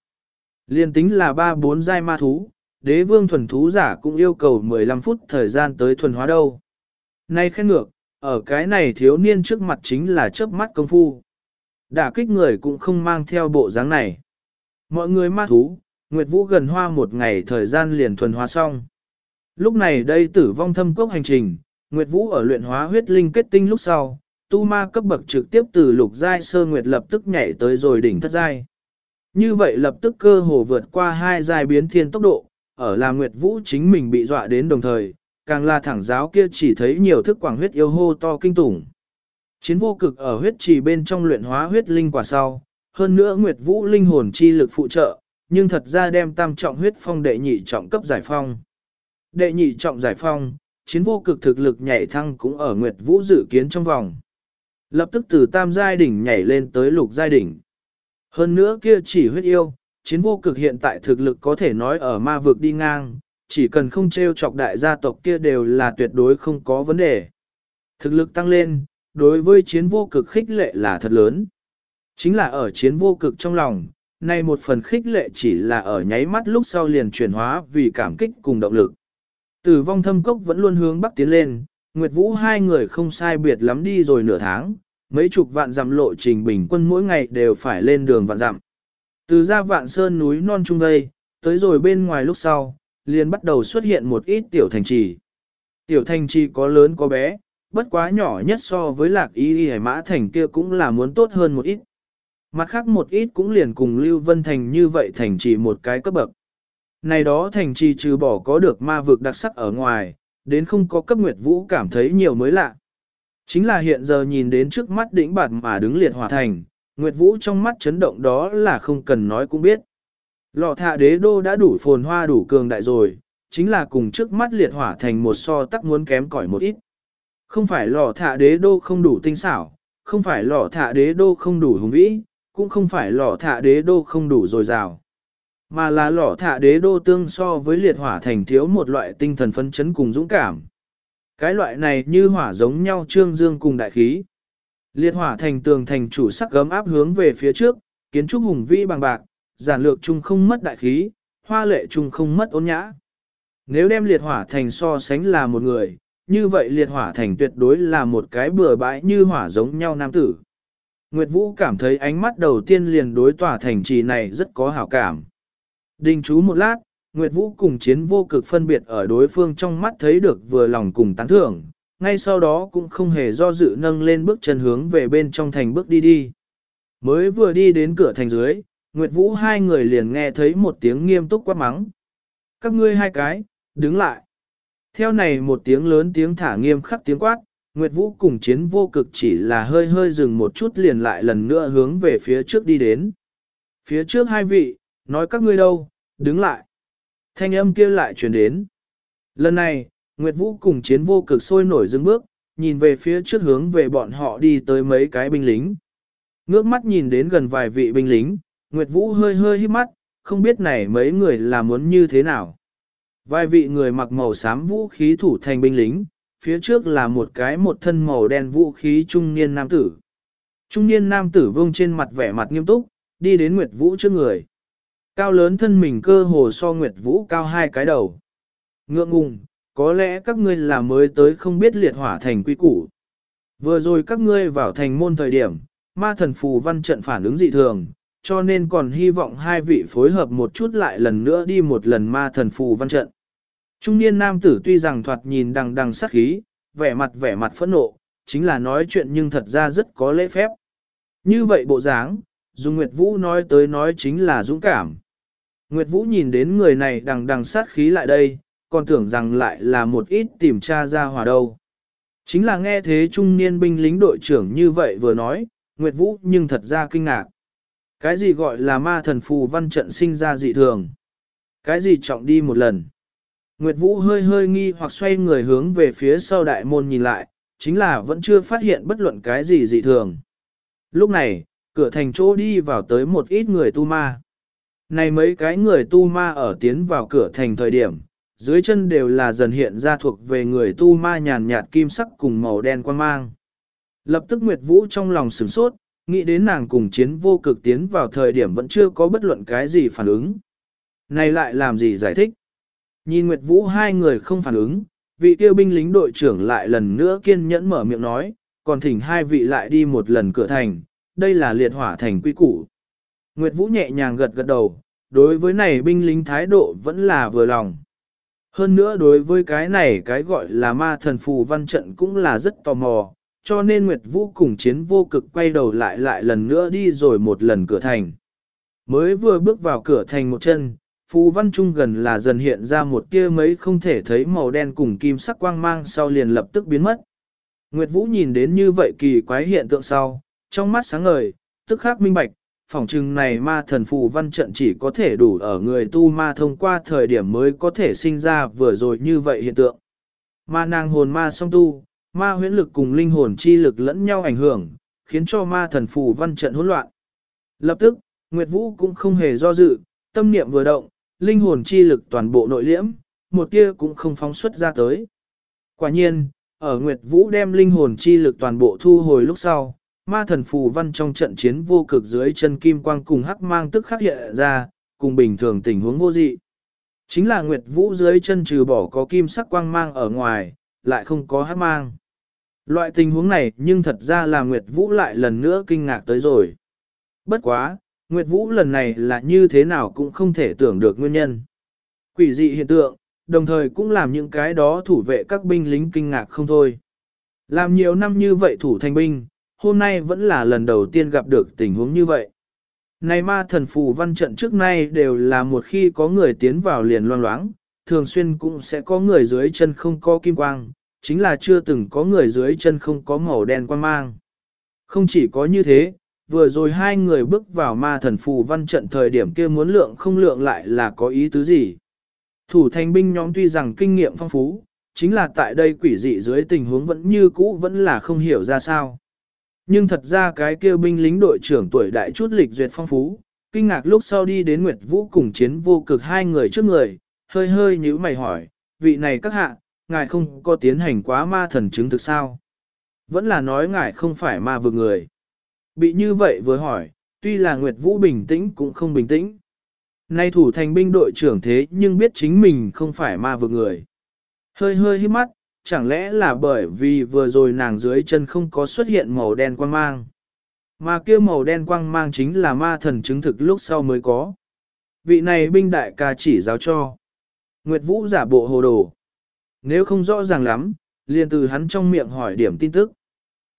Liên tính là 3-4 giai ma thú, đế vương thuần thú giả cũng yêu cầu 15 phút thời gian tới thuần hóa đâu. Nay khen ngược, ở cái này thiếu niên trước mặt chính là chớp mắt công phu. Đả kích người cũng không mang theo bộ dáng này. Mọi người ma thú, Nguyệt Vũ gần hoa một ngày thời gian liền thuần hóa xong. Lúc này đây tử vong thâm cốc hành trình, Nguyệt Vũ ở luyện hóa huyết linh kết tinh lúc sau, tu ma cấp bậc trực tiếp từ lục giai sơ nguyệt lập tức nhảy tới rồi đỉnh thất giai. Như vậy lập tức cơ hồ vượt qua hai giai biến thiên tốc độ, ở là Nguyệt Vũ chính mình bị dọa đến đồng thời, càng là thẳng giáo kia chỉ thấy nhiều thức quảng huyết yêu hô to kinh tủng. Chiến vô cực ở huyết trì bên trong luyện hóa huyết linh quả sau, hơn nữa Nguyệt Vũ linh hồn chi lực phụ trợ, nhưng thật ra đem tam trọng huyết phong đệ nhị trọng cấp giải phong. Đệ nhị trọng giải phong, chiến vô cực thực lực nhảy thăng cũng ở Nguyệt Vũ dự kiến trong vòng. Lập tức từ tam giai đỉnh nhảy lên tới lục giai đỉnh. Hơn nữa kia chỉ huyết yêu, chiến vô cực hiện tại thực lực có thể nói ở ma vực đi ngang, chỉ cần không treo chọc đại gia tộc kia đều là tuyệt đối không có vấn đề. Thực lực tăng lên, đối với chiến vô cực khích lệ là thật lớn. Chính là ở chiến vô cực trong lòng, nay một phần khích lệ chỉ là ở nháy mắt lúc sau liền chuyển hóa vì cảm kích cùng động lực. Tử vong thâm cốc vẫn luôn hướng bắc tiến lên, Nguyệt Vũ hai người không sai biệt lắm đi rồi nửa tháng, mấy chục vạn dặm lộ trình bình quân mỗi ngày đều phải lên đường vạn dặm. Từ ra vạn sơn núi non trung đây, tới rồi bên ngoài lúc sau, liền bắt đầu xuất hiện một ít tiểu thành trì. Tiểu thành trì có lớn có bé, bất quá nhỏ nhất so với lạc y y hải mã thành kia cũng là muốn tốt hơn một ít. Mặt khác một ít cũng liền cùng Lưu Vân Thành như vậy thành trì một cái cấp bậc. Này đó thành trì trừ bỏ có được ma vực đặc sắc ở ngoài, đến không có cấp nguyệt vũ cảm thấy nhiều mới lạ. Chính là hiện giờ nhìn đến trước mắt đỉnh bạt mà đứng liệt hỏa thành, nguyệt vũ trong mắt chấn động đó là không cần nói cũng biết. Lọ thạ đế đô đã đủ phồn hoa đủ cường đại rồi, chính là cùng trước mắt liệt hỏa thành một so tắc muốn kém cỏi một ít. Không phải lọ thạ đế đô không đủ tinh xảo, không phải lọ thạ đế đô không đủ hùng vĩ, cũng không phải lọ thạ đế đô không đủ dồi dào. Mà là lọ thạ đế đô tương so với liệt hỏa thành thiếu một loại tinh thần phấn chấn cùng dũng cảm. Cái loại này như hỏa giống nhau trương dương cùng đại khí. Liệt hỏa thành tường thành chủ sắc gấm áp hướng về phía trước, kiến trúc hùng vĩ bằng bạc, giản lược chung không mất đại khí, hoa lệ chung không mất ôn nhã. Nếu đem liệt hỏa thành so sánh là một người, như vậy liệt hỏa thành tuyệt đối là một cái bừa bãi như hỏa giống nhau nam tử. Nguyệt Vũ cảm thấy ánh mắt đầu tiên liền đối tỏa thành trì này rất có hảo cảm. Đình chú một lát, Nguyệt Vũ cùng chiến vô cực phân biệt ở đối phương trong mắt thấy được vừa lòng cùng tán thưởng, ngay sau đó cũng không hề do dự nâng lên bước chân hướng về bên trong thành bước đi đi. Mới vừa đi đến cửa thành dưới, Nguyệt Vũ hai người liền nghe thấy một tiếng nghiêm túc quát mắng. Các ngươi hai cái, đứng lại. Theo này một tiếng lớn tiếng thả nghiêm khắc tiếng quát, Nguyệt Vũ cùng chiến vô cực chỉ là hơi hơi dừng một chút liền lại lần nữa hướng về phía trước đi đến. Phía trước hai vị, nói các ngươi đâu, đứng lại. Thanh âm kia lại truyền đến. Lần này, Nguyệt Vũ cùng chiến vô cực sôi nổi dưng bước, nhìn về phía trước hướng về bọn họ đi tới mấy cái binh lính. Ngước mắt nhìn đến gần vài vị binh lính, Nguyệt Vũ hơi hơi hít mắt, không biết này mấy người là muốn như thế nào. Vài vị người mặc màu xám vũ khí thủ thành binh lính, phía trước là một cái một thân màu đen vũ khí trung niên nam tử. Trung niên nam tử vông trên mặt vẻ mặt nghiêm túc, đi đến Nguyệt Vũ trước người. Cao lớn thân mình cơ hồ so Nguyệt Vũ cao hai cái đầu. Ngượng ngùng, có lẽ các ngươi là mới tới không biết liệt hỏa thành quy củ. Vừa rồi các ngươi vào thành môn thời điểm, ma thần phù văn trận phản ứng dị thường, cho nên còn hy vọng hai vị phối hợp một chút lại lần nữa đi một lần ma thần phù văn trận. Trung niên nam tử tuy rằng thoạt nhìn đằng đằng sắc khí, vẻ mặt vẻ mặt phẫn nộ, chính là nói chuyện nhưng thật ra rất có lễ phép. Như vậy bộ dáng, dùng Nguyệt Vũ nói tới nói chính là dũng cảm. Nguyệt Vũ nhìn đến người này đằng đằng sát khí lại đây, còn tưởng rằng lại là một ít tìm tra ra hòa đâu. Chính là nghe thế trung niên binh lính đội trưởng như vậy vừa nói, Nguyệt Vũ nhưng thật ra kinh ngạc. Cái gì gọi là ma thần phù văn trận sinh ra dị thường? Cái gì trọng đi một lần? Nguyệt Vũ hơi hơi nghi hoặc xoay người hướng về phía sau đại môn nhìn lại, chính là vẫn chưa phát hiện bất luận cái gì dị thường. Lúc này, cửa thành chỗ đi vào tới một ít người tu ma. Này mấy cái người tu ma ở tiến vào cửa thành thời điểm, dưới chân đều là dần hiện ra thuộc về người tu ma nhàn nhạt kim sắc cùng màu đen quan mang. Lập tức Nguyệt Vũ trong lòng sửng sốt, nghĩ đến nàng cùng chiến vô cực tiến vào thời điểm vẫn chưa có bất luận cái gì phản ứng. Này lại làm gì giải thích? Nhìn Nguyệt Vũ hai người không phản ứng, vị tiêu binh lính đội trưởng lại lần nữa kiên nhẫn mở miệng nói, còn thỉnh hai vị lại đi một lần cửa thành, đây là liệt hỏa thành quy củ. Nguyệt Vũ nhẹ nhàng gật gật đầu, đối với này binh lính thái độ vẫn là vừa lòng. Hơn nữa đối với cái này cái gọi là ma thần phù văn trận cũng là rất tò mò, cho nên Nguyệt Vũ cùng chiến vô cực quay đầu lại lại lần nữa đi rồi một lần cửa thành. Mới vừa bước vào cửa thành một chân, phù văn trung gần là dần hiện ra một tia mấy không thể thấy màu đen cùng kim sắc quang mang sau liền lập tức biến mất. Nguyệt Vũ nhìn đến như vậy kỳ quái hiện tượng sau, trong mắt sáng ngời, tức khắc minh bạch, phỏng chừng này ma thần phù văn trận chỉ có thể đủ ở người tu ma thông qua thời điểm mới có thể sinh ra vừa rồi như vậy hiện tượng. Ma nàng hồn ma song tu, ma huyễn lực cùng linh hồn chi lực lẫn nhau ảnh hưởng, khiến cho ma thần phù văn trận hỗn loạn. Lập tức, Nguyệt Vũ cũng không hề do dự, tâm niệm vừa động, linh hồn chi lực toàn bộ nội liễm, một tia cũng không phóng xuất ra tới. Quả nhiên, ở Nguyệt Vũ đem linh hồn chi lực toàn bộ thu hồi lúc sau, ma thần phù văn trong trận chiến vô cực dưới chân kim quang cùng hắc mang tức khắc hiện ra, cùng bình thường tình huống vô dị. Chính là Nguyệt Vũ dưới chân trừ bỏ có kim sắc quang mang ở ngoài, lại không có hắc mang. Loại tình huống này nhưng thật ra là Nguyệt Vũ lại lần nữa kinh ngạc tới rồi. Bất quá, Nguyệt Vũ lần này là như thế nào cũng không thể tưởng được nguyên nhân. Quỷ dị hiện tượng, đồng thời cũng làm những cái đó thủ vệ các binh lính kinh ngạc không thôi. Làm nhiều năm như vậy thủ thành binh, hôm nay vẫn là lần đầu tiên gặp được tình huống như vậy. Này ma thần phù văn trận trước nay đều là một khi có người tiến vào liền loang loáng, thường xuyên cũng sẽ có người dưới chân không có kim quang, chính là chưa từng có người dưới chân không có màu đen quang mang. Không chỉ có như thế, vừa rồi hai người bước vào ma thần phù văn trận thời điểm kia muốn lượng không lượng lại là có ý tứ gì. Thủ thành binh nhóm tuy rằng kinh nghiệm phong phú, chính là tại đây quỷ dị dưới tình huống vẫn như cũ vẫn là không hiểu ra sao. Nhưng thật ra cái kia binh lính đội trưởng tuổi đại chút lịch duyệt phong phú, kinh ngạc lúc sau đi đến Nguyệt Vũ cùng chiến vô cực hai người trước người, hơi hơi nhíu mày hỏi, vị này các hạ, ngài không có tiến hành quá ma thần chứng thực sao? Vẫn là nói ngài không phải ma vực người. Bị như vậy vừa hỏi, tuy là Nguyệt Vũ bình tĩnh cũng không bình tĩnh. Nay thủ thành binh đội trưởng thế nhưng biết chính mình không phải ma vực người. Hơi hơi hít mắt, chẳng lẽ là bởi vì vừa rồi nàng dưới chân không có xuất hiện màu đen quang mang. Mà kia màu đen quang mang chính là ma thần chứng thực lúc sau mới có. Vị này binh đại ca chỉ giáo cho. Nguyệt Vũ giả bộ hồ đồ. Nếu không rõ ràng lắm, liền từ hắn trong miệng hỏi điểm tin tức.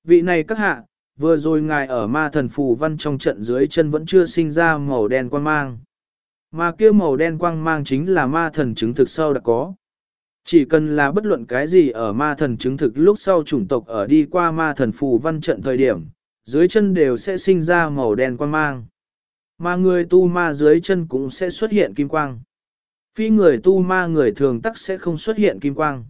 Vị này các hạ, vừa rồi ngài ở ma thần phù văn trong trận dưới chân vẫn chưa sinh ra màu đen quang mang. Mà kia màu đen quang mang chính là ma thần chứng thực sau đã có. Chỉ cần là bất luận cái gì ở ma thần chứng thực lúc sau chủng tộc ở đi qua ma thần phù văn trận thời điểm, dưới chân đều sẽ sinh ra màu đen quan mang. Mà người tu ma dưới chân cũng sẽ xuất hiện kim quang. Phi người tu ma người thường tắc sẽ không xuất hiện kim quang.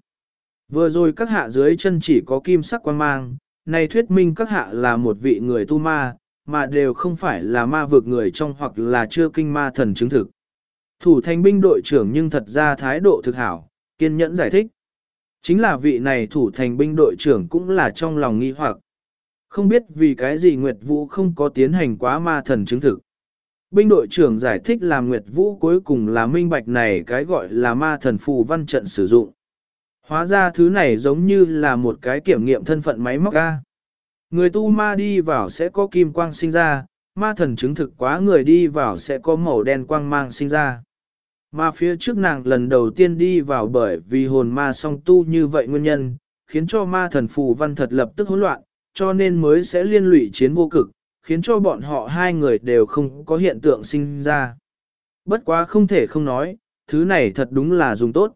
Vừa rồi các hạ dưới chân chỉ có kim sắc quan mang, này thuyết minh các hạ là một vị người tu ma, mà đều không phải là ma vực người trong hoặc là chưa kinh ma thần chứng thực. Thủ thành binh đội trưởng nhưng thật ra thái độ thực hảo, kiên nhẫn giải thích. Chính là vị này thủ thành binh đội trưởng cũng là trong lòng nghi hoặc. Không biết vì cái gì Nguyệt Vũ không có tiến hành quá ma thần chứng thực. Binh đội trưởng giải thích là Nguyệt Vũ cuối cùng là minh bạch này cái gọi là ma thần phù văn trận sử dụng. Hóa ra thứ này giống như là một cái kiểm nghiệm thân phận máy móc ga. Người tu ma đi vào sẽ có kim quang sinh ra, ma thần chứng thực quá người đi vào sẽ có màu đen quang mang sinh ra. Mà phía trước nàng lần đầu tiên đi vào bởi vì hồn ma song tu như vậy nguyên nhân, khiến cho ma thần phù văn thật lập tức hỗn loạn, cho nên mới sẽ liên lụy chiến vô cực, khiến cho bọn họ hai người đều không có hiện tượng sinh ra. Bất quá không thể không nói, thứ này thật đúng là dùng tốt.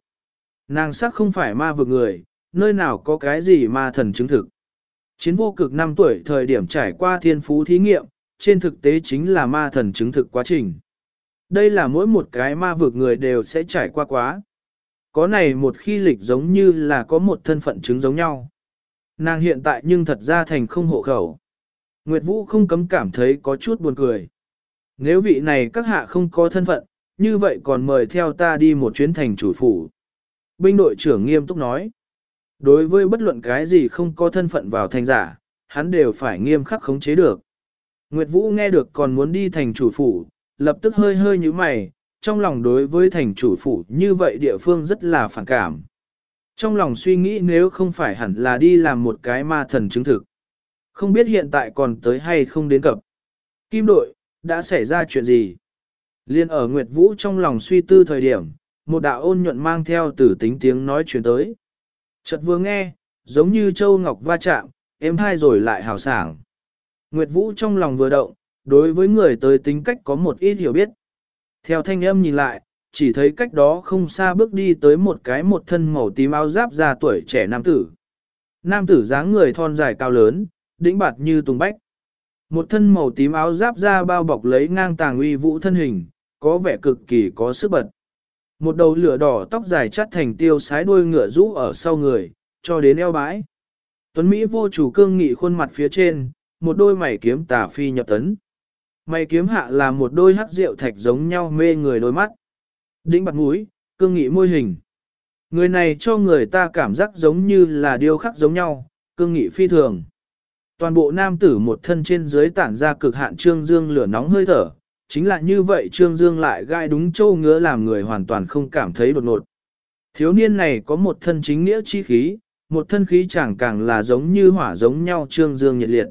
Nàng sắc không phải ma vực người, nơi nào có cái gì ma thần chứng thực. Chiến vô cực 5 tuổi thời điểm trải qua thiên phú thí nghiệm, trên thực tế chính là ma thần chứng thực quá trình. Đây là mỗi một cái ma vực người đều sẽ trải qua quá. Có này một khi lịch giống như là có một thân phận chứng giống nhau. Nàng hiện tại nhưng thật ra thành không hộ khẩu. Nguyệt Vũ không cấm cảm thấy có chút buồn cười. Nếu vị này các hạ không có thân phận, như vậy còn mời theo ta đi một chuyến thành chủ phủ. Binh đội trưởng nghiêm túc nói. Đối với bất luận cái gì không có thân phận vào thành giả, hắn đều phải nghiêm khắc khống chế được. Nguyệt Vũ nghe được còn muốn đi thành chủ phủ, lập tức hơi hơi như mày, trong lòng đối với thành chủ phủ như vậy địa phương rất là phản cảm. Trong lòng suy nghĩ nếu không phải hẳn là đi làm một cái ma thần chứng thực. Không biết hiện tại còn tới hay không đến cập. Kim đội, đã xảy ra chuyện gì? Liên ở Nguyệt Vũ trong lòng suy tư thời điểm, một đạo ôn nhuận mang theo từ tính tiếng nói chuyện tới. Chợt vừa nghe, giống như châu ngọc va chạm, êm hai rồi lại hào sảng. Nguyệt Vũ trong lòng vừa động, đối với người tới tính cách có một ít hiểu biết. Theo thanh âm nhìn lại, chỉ thấy cách đó không xa bước đi tới một cái một thân màu tím áo giáp ra tuổi trẻ nam tử. Nam tử dáng người thon dài cao lớn, đĩnh bạt như tùng bách. Một thân màu tím áo giáp ra bao bọc lấy ngang tàng uy vũ thân hình, có vẻ cực kỳ có sức bật. Một đầu lửa đỏ tóc dài chắt thành tiêu sái đuôi ngựa rũ ở sau người, cho đến eo bãi. Tuấn Mỹ vô chủ cương nghị khuôn mặt phía trên, một đôi mày kiếm tà phi nhập tấn. Mày kiếm hạ là một đôi hắc rượu thạch giống nhau mê người đôi mắt. Đĩnh bạc mũi, cương nghị môi hình. Người này cho người ta cảm giác giống như là điêu khắc giống nhau, cương nghị phi thường. Toàn bộ nam tử một thân trên dưới tản ra cực hạn trương dương lửa nóng hơi thở, chính là như vậy trương dương lại gai đúng châu ngứa làm người hoàn toàn không cảm thấy đột ngột. Thiếu niên này có một thân chính nghĩa chi khí, một thân khí chẳng càng là giống như hỏa giống nhau trương dương nhiệt liệt.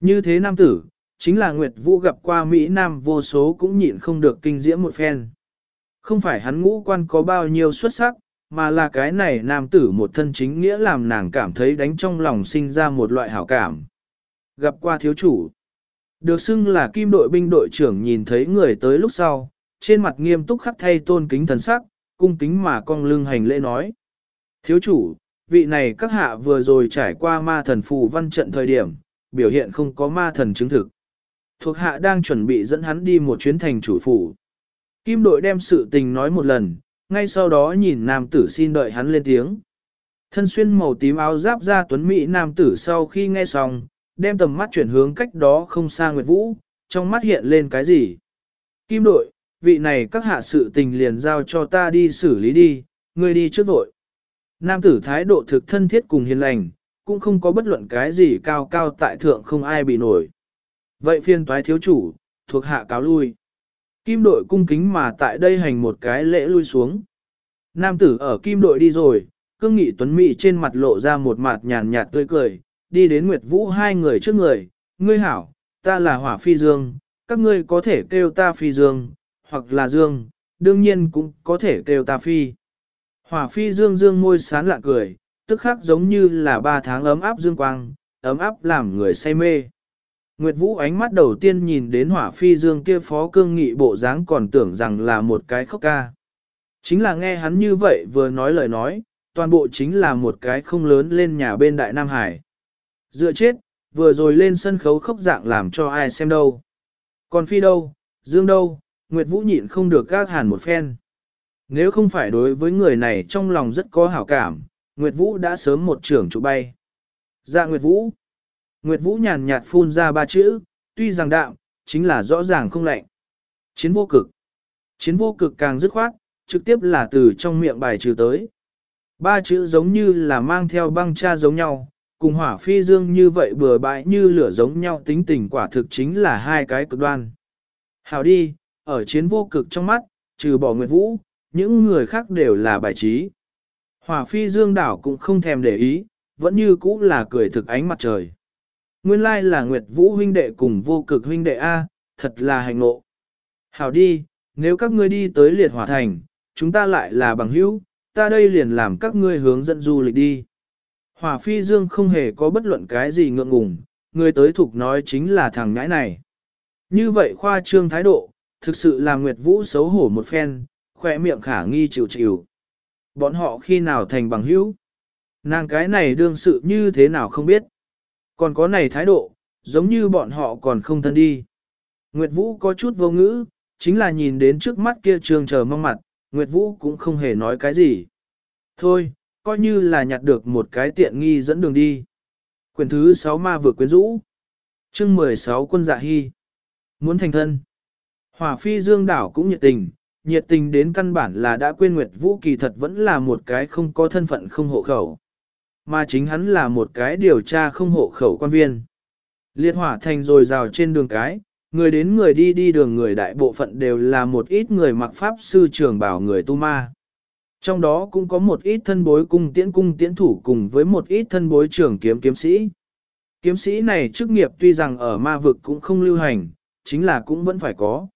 Như thế nam tử, chính là Nguyệt Vũ gặp qua Mỹ Nam vô số cũng nhịn không được kinh diễm một phen. Không phải hắn ngũ quan có bao nhiêu xuất sắc, mà là cái này nam tử một thân chính nghĩa làm nàng cảm thấy đánh trong lòng sinh ra một loại hảo cảm. Gặp qua thiếu chủ. Được xưng là kim đội binh đội trưởng nhìn thấy người tới lúc sau, trên mặt nghiêm túc khắc thay tôn kính thần sắc, cung kính mà cong lưng hành lễ nói. Thiếu chủ, vị này các hạ vừa rồi trải qua ma thần phù văn trận thời điểm, biểu hiện không có ma thần chứng thực. Thuộc hạ đang chuẩn bị dẫn hắn đi một chuyến thành chủ phủ. Kim đội đem sự tình nói một lần, ngay sau đó nhìn nam tử xin đợi hắn lên tiếng. Thân xuyên màu tím áo giáp ra tuấn mỹ nam tử sau khi nghe xong, đem tầm mắt chuyển hướng cách đó không xa Nguyệt Vũ, trong mắt hiện lên cái gì. Kim đội, vị này các hạ sự tình liền giao cho ta đi xử lý đi, ngươi đi trước vội. Nam tử thái độ thực thân thiết cùng hiền lành, cũng không có bất luận cái gì cao cao tại thượng không ai bị nổi. Vậy phiên toái thiếu chủ, thuộc hạ cáo lui. Kim đội cung kính mà tại đây hành một cái lễ lui xuống. Nam tử ở kim đội đi rồi, cương nghị tuấn mỹ trên mặt lộ ra một mặt nhàn nhạt tươi cười, đi đến Nguyệt Vũ hai người trước người, ngươi hảo, ta là hỏa phi dương, các ngươi có thể kêu ta phi dương, hoặc là dương, đương nhiên cũng có thể kêu ta phi. Hỏa phi dương dương môi sán lạ cười, tức khắc giống như là ba tháng ấm áp dương quang, ấm áp làm người say mê. Nguyệt Vũ ánh mắt đầu tiên nhìn đến hỏa phi dương kia phó cương nghị bộ dáng còn tưởng rằng là một cái khóc ca. Chính là nghe hắn như vậy vừa nói lời nói, toàn bộ chính là một cái không lớn lên nhà bên Đại Nam Hải. Dựa chết, vừa rồi lên sân khấu khóc dạng làm cho ai xem đâu. Còn phi đâu, dương đâu, Nguyệt Vũ nhịn không được gác hàn một phen. Nếu không phải đối với người này trong lòng rất có hảo cảm, Nguyệt Vũ đã sớm một trưởng trụ bay. Dạ Nguyệt Vũ. Nguyệt Vũ nhàn nhạt phun ra ba chữ, tuy rằng đạm, chính là rõ ràng không lạnh. Chiến vô cực. Chiến vô cực càng dứt khoát, trực tiếp là từ trong miệng bài trừ tới. Ba chữ giống như là mang theo băng cha giống nhau, cùng hỏa phi dương như vậy bừa bãi như lửa giống nhau tính tình quả thực chính là hai cái cực đoan. Hào đi, ở chiến vô cực trong mắt, trừ bỏ Nguyệt Vũ, những người khác đều là bài trí. Hỏa phi dương đảo cũng không thèm để ý, vẫn như cũ là cười thực ánh mặt trời. Nguyên lai là Nguyệt Vũ huynh đệ cùng vô cực huynh đệ A, thật là hành ngộ. Hảo đi, nếu các ngươi đi tới liệt hỏa thành, chúng ta lại là bằng hữu, ta đây liền làm các ngươi hướng dẫn du lịch đi. Hỏa phi dương không hề có bất luận cái gì ngượng ngùng, người tới thuộc nói chính là thằng nhãi này. Như vậy khoa trương thái độ, thực sự là Nguyệt Vũ xấu hổ một phen, khỏe miệng khả nghi chịu chịu. Bọn họ khi nào thành bằng hữu? Nàng cái này đương sự như thế nào không biết. Còn có này thái độ, giống như bọn họ còn không thân đi. Nguyệt Vũ có chút vô ngữ, chính là nhìn đến trước mắt kia trường chờ mong mặt, Nguyệt Vũ cũng không hề nói cái gì. Thôi, coi như là nhặt được một cái tiện nghi dẫn đường đi. Quyền thứ 6 ma vừa quyến rũ. chương 16 quân dạ hy. Muốn thành thân. Hỏa phi dương đảo cũng nhiệt tình, nhiệt tình đến căn bản là đã quên Nguyệt Vũ kỳ thật vẫn là một cái không có thân phận không hộ khẩu. Mà chính hắn là một cái điều tra không hộ khẩu quan viên. Liệt hỏa thành rồi rào trên đường cái, người đến người đi đi đường người đại bộ phận đều là một ít người mặc pháp sư trường bảo người tu ma. Trong đó cũng có một ít thân bối cung tiễn cung tiễn thủ cùng với một ít thân bối trưởng kiếm kiếm sĩ. Kiếm sĩ này chức nghiệp tuy rằng ở ma vực cũng không lưu hành, chính là cũng vẫn phải có.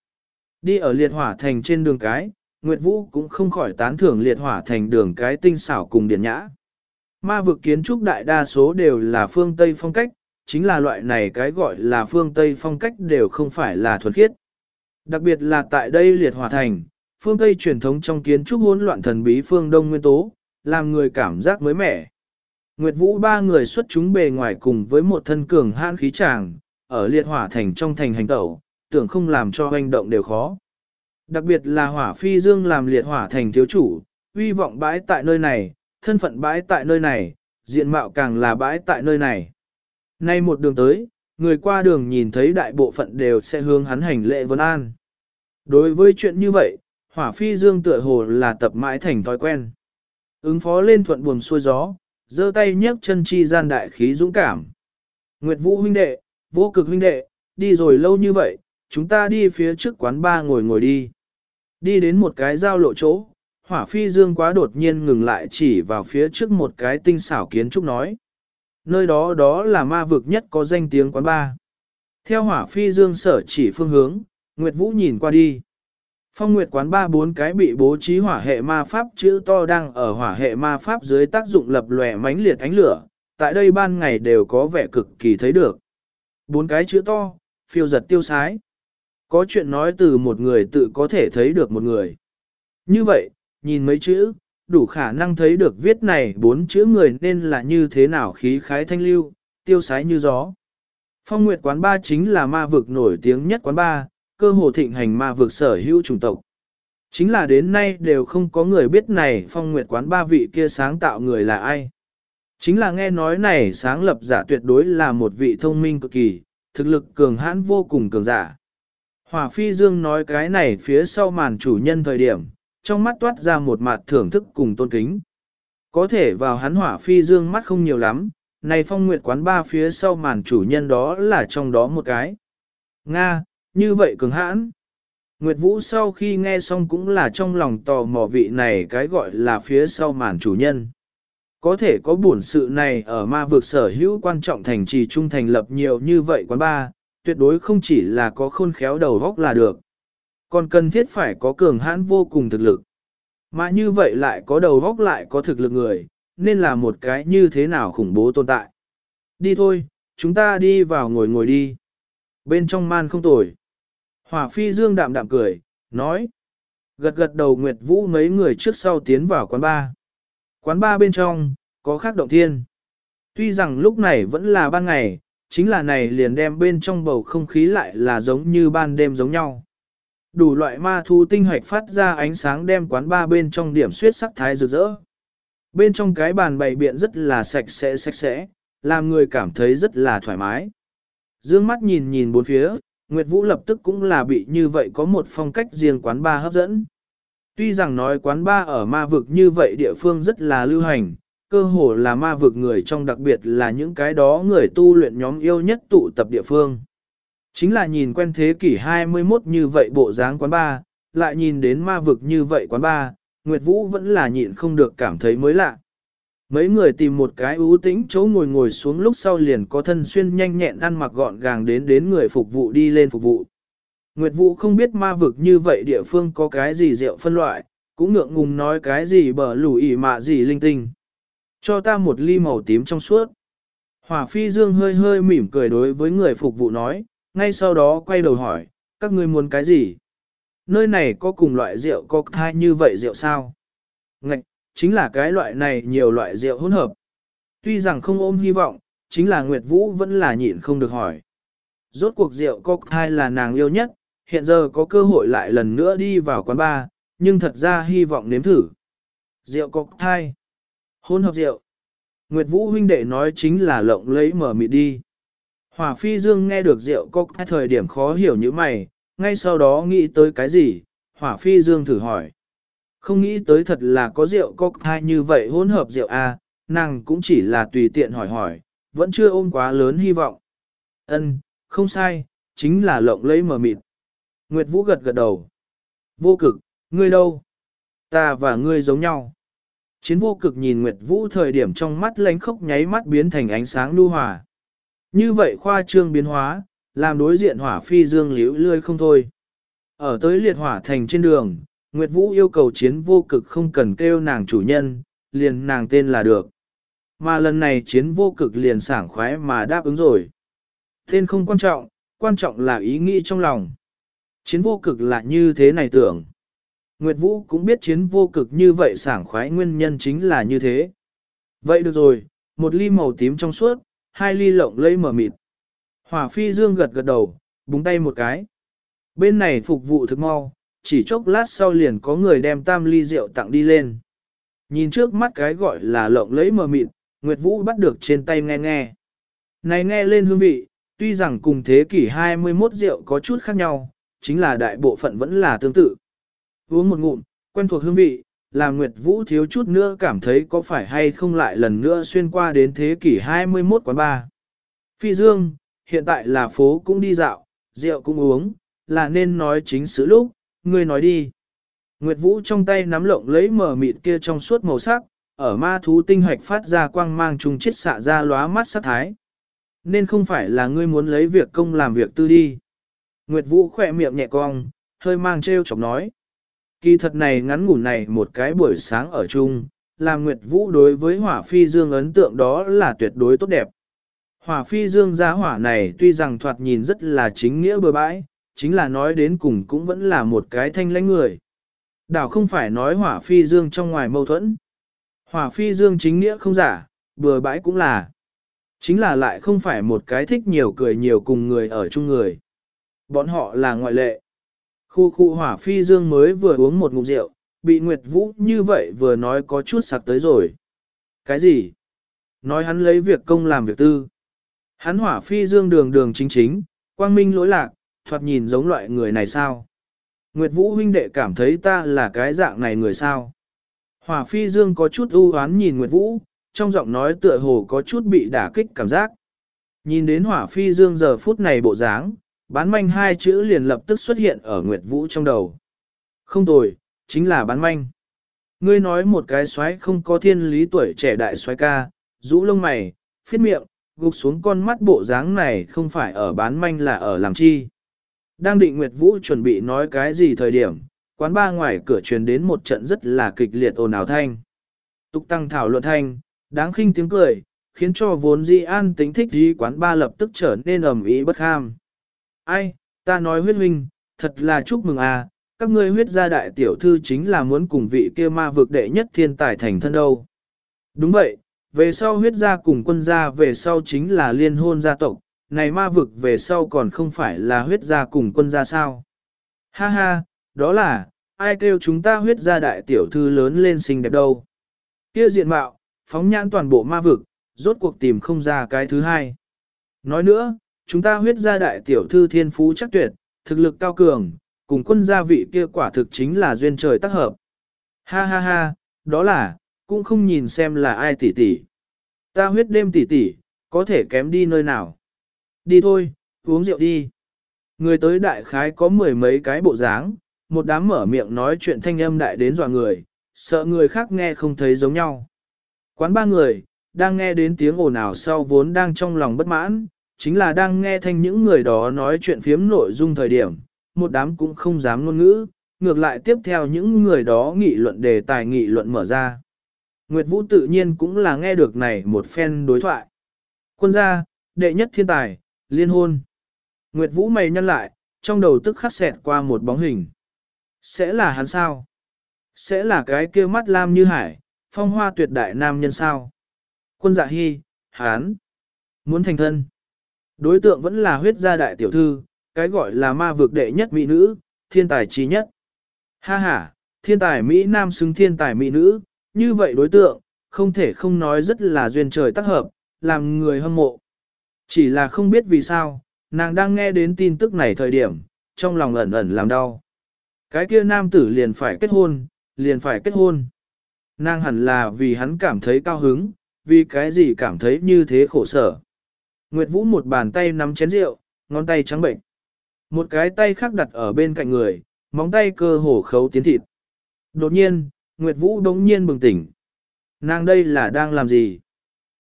Đi ở liệt hỏa thành trên đường cái, Nguyệt Vũ cũng không khỏi tán thưởng liệt hỏa thành đường cái tinh xảo cùng điển nhã. Ma vực kiến trúc đại đa số đều là phương Tây phong cách, chính là loại này cái gọi là phương Tây phong cách đều không phải là thuần khiết. Đặc biệt là tại đây liệt hỏa thành, phương Tây truyền thống trong kiến trúc hỗn loạn thần bí phương Đông nguyên tố, làm người cảm giác mới mẻ. Nguyệt Vũ ba người xuất chúng bề ngoài cùng với một thân cường hãn khí tràng, ở liệt hỏa thành trong thành hành tẩu, tưởng không làm cho hành động đều khó. Đặc biệt là hỏa phi dương làm liệt hỏa thành thiếu chủ, uy vọng bãi tại nơi này, thân phận bãi tại nơi này, diện mạo càng là bãi tại nơi này. Nay một đường tới, người qua đường nhìn thấy đại bộ phận đều sẽ hướng hắn hành lễ vân an. Đối với chuyện như vậy, hỏa phi dương tựa hồ là tập mãi thành thói quen. Ứng phó lên thuận buồm xuôi gió, giơ tay nhấc chân chi gian đại khí dũng cảm. Nguyệt Vũ huynh đệ, vô cực huynh đệ, đi rồi lâu như vậy, chúng ta đi phía trước quán ba ngồi ngồi đi. Đi đến một cái giao lộ chỗ, hỏa phi dương quá đột nhiên ngừng lại chỉ vào phía trước một cái tinh xảo kiến trúc nói. Nơi đó đó là ma vực nhất có danh tiếng quán ba. Theo hỏa phi dương sở chỉ phương hướng, Nguyệt Vũ nhìn qua đi. Phong Nguyệt quán ba bốn cái bị bố trí hỏa hệ ma pháp chữ to đang ở hỏa hệ ma pháp dưới tác dụng lập lòe mánh liệt ánh lửa, tại đây ban ngày đều có vẻ cực kỳ thấy được. Bốn cái chữ to, phiêu giật tiêu sái. Có chuyện nói từ một người tự có thể thấy được một người. Như vậy, nhìn mấy chữ, đủ khả năng thấy được viết này bốn chữ người nên là như thế nào khí khái thanh lưu, tiêu sái như gió. Phong Nguyệt quán ba chính là ma vực nổi tiếng nhất quán ba, cơ hồ thịnh hành ma vực sở hữu chủng tộc. Chính là đến nay đều không có người biết này Phong Nguyệt quán ba vị kia sáng tạo người là ai. Chính là nghe nói này sáng lập giả tuyệt đối là một vị thông minh cực kỳ, thực lực cường hãn vô cùng cường giả. Hỏa Phi Dương nói cái này phía sau màn chủ nhân thời điểm, trong mắt toát ra một mặt thưởng thức cùng tôn kính. Có thể vào hắn Hỏa Phi Dương mắt không nhiều lắm, này phong nguyệt quán ba phía sau màn chủ nhân đó là trong đó một cái. Nga, như vậy cường hãn. Nguyệt Vũ sau khi nghe xong cũng là trong lòng tò mò vị này cái gọi là phía sau màn chủ nhân. Có thể có buồn sự này ở ma vực sở hữu quan trọng thành trì trung thành lập nhiều như vậy quán ba, tuyệt đối không chỉ là có khôn khéo đầu góc là được. Còn cần thiết phải có cường hãn vô cùng thực lực. Mà như vậy lại có đầu góc lại có thực lực người, nên là một cái như thế nào khủng bố tồn tại. Đi thôi, chúng ta đi vào ngồi ngồi đi. Bên trong man không tồi. Hỏa phi dương đạm đạm cười, nói. Gật gật đầu Nguyệt Vũ mấy người trước sau tiến vào quán ba. Quán ba bên trong, có khác động thiên. Tuy rằng lúc này vẫn là ban ngày, chính là này liền đem bên trong bầu không khí lại là giống như ban đêm giống nhau. Đủ loại ma thu tinh hoạch phát ra ánh sáng đem quán ba bên trong điểm suyết sắc thái rực rỡ. Bên trong cái bàn bày biện rất là sạch sẽ sạch sẽ, làm người cảm thấy rất là thoải mái. Dương mắt nhìn nhìn bốn phía, Nguyệt Vũ lập tức cũng là bị như vậy có một phong cách riêng quán ba hấp dẫn. Tuy rằng nói quán ba ở ma vực như vậy địa phương rất là lưu hành, cơ hồ là ma vực người trong đặc biệt là những cái đó người tu luyện nhóm yêu nhất tụ tập địa phương. Chính là nhìn quen thế kỷ 21 như vậy bộ dáng quán ba, lại nhìn đến ma vực như vậy quán ba, Nguyệt Vũ vẫn là nhịn không được cảm thấy mới lạ. Mấy người tìm một cái ưu tĩnh chỗ ngồi ngồi xuống lúc sau liền có thân xuyên nhanh nhẹn ăn mặc gọn gàng đến đến người phục vụ đi lên phục vụ. Nguyệt Vũ không biết ma vực như vậy địa phương có cái gì rượu phân loại, cũng ngượng ngùng nói cái gì bở lủ ỉ mạ gì linh tinh. Cho ta một ly màu tím trong suốt. Hỏa phi dương hơi hơi mỉm cười đối với người phục vụ nói, ngay sau đó quay đầu hỏi, các ngươi muốn cái gì? Nơi này có cùng loại rượu có thai như vậy rượu sao? Ngạch, chính là cái loại này nhiều loại rượu hỗn hợp. Tuy rằng không ôm hy vọng, chính là Nguyệt Vũ vẫn là nhịn không được hỏi. Rốt cuộc rượu cocktail là nàng yêu nhất, hiện giờ có cơ hội lại lần nữa đi vào quán bar, nhưng thật ra hy vọng nếm thử. Rượu cocktail, hỗn hợp rượu. Nguyệt Vũ huynh đệ nói chính là lộng lấy mở mịt đi. Hỏa phi dương nghe được rượu cocktail thời điểm khó hiểu như mày, ngay sau đó nghĩ tới cái gì, hỏa phi dương thử hỏi. Không nghĩ tới thật là có rượu cocktail như vậy hỗn hợp rượu A, nàng cũng chỉ là tùy tiện hỏi hỏi, vẫn chưa ôm quá lớn hy vọng. Ân, không sai, chính là lộng lấy mờ mịt. Nguyệt Vũ gật gật đầu. Vô cực, ngươi đâu? Ta và ngươi giống nhau. Chiến vô cực nhìn Nguyệt Vũ thời điểm trong mắt lánh khốc nháy mắt biến thành ánh sáng lưu hòa. Như vậy khoa trương biến hóa, làm đối diện hỏa phi dương liễu lươi không thôi. Ở tới liệt hỏa thành trên đường, Nguyệt Vũ yêu cầu chiến vô cực không cần kêu nàng chủ nhân, liền nàng tên là được. Mà lần này chiến vô cực liền sảng khoái mà đáp ứng rồi. Tên không quan trọng, quan trọng là ý nghĩ trong lòng. Chiến vô cực là như thế này tưởng. Nguyệt Vũ cũng biết chiến vô cực như vậy sảng khoái nguyên nhân chính là như thế. Vậy được rồi, một ly màu tím trong suốt, hai ly lộng lẫy mở mịt. Hỏa phi dương gật gật đầu, búng tay một cái. Bên này phục vụ thực mau, chỉ chốc lát sau liền có người đem tam ly rượu tặng đi lên. Nhìn trước mắt cái gọi là lộng lẫy mờ mịt, Nguyệt Vũ bắt được trên tay nghe nghe. Này nghe lên hương vị, tuy rằng cùng thế kỷ 21 rượu có chút khác nhau, chính là đại bộ phận vẫn là tương tự. Uống một ngụm, quen thuộc hương vị, làm Nguyệt Vũ thiếu chút nữa cảm thấy có phải hay không lại lần nữa xuyên qua đến thế kỷ 21 quán ba. Phi Dương, hiện tại là phố cũng đi dạo, rượu cũng uống, là nên nói chính sự lúc, ngươi nói đi. Nguyệt Vũ trong tay nắm lộng lấy mở mịt kia trong suốt màu sắc, ở ma thú tinh hoạch phát ra quang mang trùng chết xạ ra lóa mắt sát thái. Nên không phải là ngươi muốn lấy việc công làm việc tư đi. Nguyệt Vũ khỏe miệng nhẹ cong, hơi mang trêu chọc nói. Kỳ thật này ngắn ngủ này một cái buổi sáng ở chung, làm Nguyệt Vũ đối với hỏa phi dương ấn tượng đó là tuyệt đối tốt đẹp. Hỏa phi dương gia hỏa này tuy rằng thoạt nhìn rất là chính nghĩa bừa bãi, chính là nói đến cùng cũng vẫn là một cái thanh lãnh người. Đảo không phải nói hỏa phi dương trong ngoài mâu thuẫn. Hỏa phi dương chính nghĩa không giả, bừa bãi cũng là. Chính là lại không phải một cái thích nhiều cười nhiều cùng người ở chung người. Bọn họ là ngoại lệ. Khu khu hỏa phi dương mới vừa uống một ngụm rượu, bị Nguyệt Vũ như vậy vừa nói có chút sặc tới rồi. Cái gì? Nói hắn lấy việc công làm việc tư. Hắn hỏa phi dương đường đường chính chính, quang minh lỗi lạc, thoạt nhìn giống loại người này sao? Nguyệt Vũ huynh đệ cảm thấy ta là cái dạng này người sao? Hỏa phi dương có chút ưu oán nhìn Nguyệt Vũ, trong giọng nói tựa hồ có chút bị đả kích cảm giác. Nhìn đến hỏa phi dương giờ phút này bộ dáng, bán manh hai chữ liền lập tức xuất hiện ở Nguyệt Vũ trong đầu. Không tồi, chính là bán manh. Ngươi nói một cái xoáy không có thiên lý tuổi trẻ đại xoáy ca, rũ lông mày, phiết miệng, gục xuống con mắt bộ dáng này không phải ở bán manh là ở làm chi. Đang định Nguyệt Vũ chuẩn bị nói cái gì thời điểm, quán ba ngoài cửa truyền đến một trận rất là kịch liệt ồn ào thanh. Tục tăng thảo luận thanh, đáng khinh tiếng cười, khiến cho vốn di an tính thích gì quán ba lập tức trở nên ầm ĩ bất ham. Ai, ta nói huyết huynh, thật là chúc mừng à, các ngươi huyết gia đại tiểu thư chính là muốn cùng vị kia ma vực đệ nhất thiên tài thành thân đâu. Đúng vậy, về sau huyết gia cùng quân gia về sau chính là liên hôn gia tộc, này ma vực về sau còn không phải là huyết gia cùng quân gia sao. Ha ha, đó là, ai kêu chúng ta huyết gia đại tiểu thư lớn lên xinh đẹp đâu. Kia diện mạo, phóng nhãn toàn bộ ma vực, rốt cuộc tìm không ra cái thứ hai. Nói nữa, chúng ta huyết gia đại tiểu thư thiên phú chắc tuyệt, thực lực cao cường, cùng quân gia vị kia quả thực chính là duyên trời tác hợp. Ha ha ha, đó là, cũng không nhìn xem là ai tỷ tỷ. Ta huyết đêm tỷ tỷ, có thể kém đi nơi nào. Đi thôi, uống rượu đi. Người tới đại khái có mười mấy cái bộ dáng, một đám mở miệng nói chuyện thanh âm đại đến dọa người, sợ người khác nghe không thấy giống nhau. Quán ba người, đang nghe đến tiếng ồn ào sau vốn đang trong lòng bất mãn, chính là đang nghe thanh những người đó nói chuyện phiếm nội dung thời điểm, một đám cũng không dám ngôn ngữ, ngược lại tiếp theo những người đó nghị luận đề tài nghị luận mở ra. Nguyệt Vũ tự nhiên cũng là nghe được này một phen đối thoại. Quân gia, đệ nhất thiên tài, liên hôn. Nguyệt Vũ mày nhăn lại, trong đầu tức khắc xẹt qua một bóng hình. Sẽ là hắn sao? Sẽ là cái kia mắt lam như hải, phong hoa tuyệt đại nam nhân sao? Quân dạ hy, hắn, muốn thành thân. Đối tượng vẫn là huyết gia đại tiểu thư, cái gọi là ma vực đệ nhất mỹ nữ, thiên tài trí nhất. Ha ha, thiên tài Mỹ Nam xứng thiên tài Mỹ nữ, như vậy đối tượng, không thể không nói rất là duyên trời tác hợp, làm người hâm mộ. Chỉ là không biết vì sao, nàng đang nghe đến tin tức này thời điểm, trong lòng ẩn ẩn làm đau. Cái kia nam tử liền phải kết hôn, liền phải kết hôn. Nàng hẳn là vì hắn cảm thấy cao hứng, vì cái gì cảm thấy như thế khổ sở. Nguyệt Vũ một bàn tay nắm chén rượu, ngón tay trắng bệnh. Một cái tay khác đặt ở bên cạnh người, móng tay cơ hồ khấu tiến thịt. Đột nhiên, Nguyệt Vũ đống nhiên bừng tỉnh. Nàng đây là đang làm gì?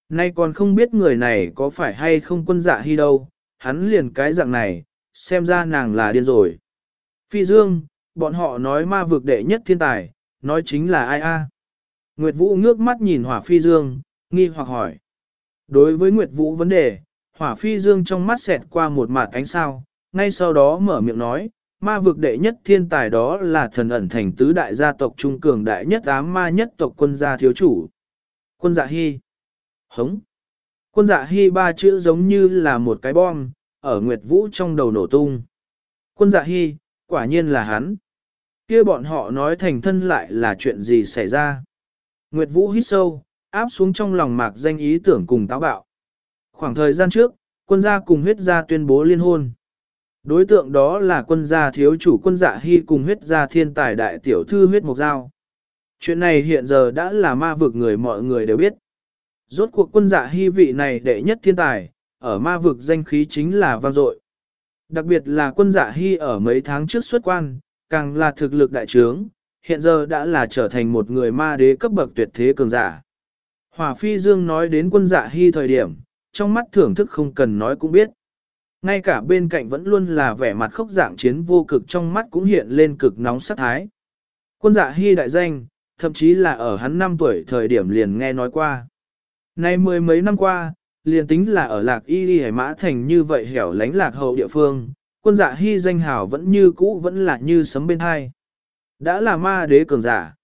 Nay còn không biết người này có phải hay không quân dạ hy đâu, hắn liền cái dạng này, xem ra nàng là điên rồi. Phi Dương, bọn họ nói ma vực đệ nhất thiên tài, nói chính là ai a? Nguyệt Vũ ngước mắt nhìn Hỏa Phi Dương, nghi hoặc hỏi. Đối với Nguyệt Vũ vấn đề, Hỏa Phi Dương trong mắt xẹt qua một mặt ánh sao, ngay sau đó mở miệng nói, ma vực đệ nhất thiên tài đó là thần ẩn thành tứ đại gia tộc trung cường đại nhất ám ma nhất tộc quân gia thiếu chủ. Quân dạ hy. Hống. Quân dạ hy ba chữ giống như là một cái bom, ở Nguyệt Vũ trong đầu nổ tung. Quân dạ hy, quả nhiên là hắn. kia bọn họ nói thành thân lại là chuyện gì xảy ra. Nguyệt Vũ hít sâu, áp xuống trong lòng mạc danh ý tưởng cùng táo bạo. Khoảng thời gian trước, quân gia cùng huyết gia tuyên bố liên hôn. Đối tượng đó là quân gia thiếu chủ quân dạ hy cùng huyết gia thiên tài đại tiểu thư huyết mộc giao. Chuyện này hiện giờ đã là ma vực người mọi người đều biết. Rốt cuộc quân dạ hy vị này đệ nhất thiên tài, ở ma vực danh khí chính là vang dội. Đặc biệt là quân dạ hy ở mấy tháng trước xuất quan, càng là thực lực đại trướng, hiện giờ đã là trở thành một người ma đế cấp bậc tuyệt thế cường giả. Hỏa phi dương nói đến quân dạ hy thời điểm, trong mắt thưởng thức không cần nói cũng biết. Ngay cả bên cạnh vẫn luôn là vẻ mặt khốc dạng chiến vô cực trong mắt cũng hiện lên cực nóng sát thái. Quân dạ hy đại danh, thậm chí là ở hắn 5 tuổi thời điểm liền nghe nói qua. Nay mười mấy năm qua, liền tính là ở lạc y đi hải mã thành như vậy hẻo lánh lạc hậu địa phương, quân dạ hy danh hào vẫn như cũ vẫn là như sấm bên hai. Đã là ma đế cường giả.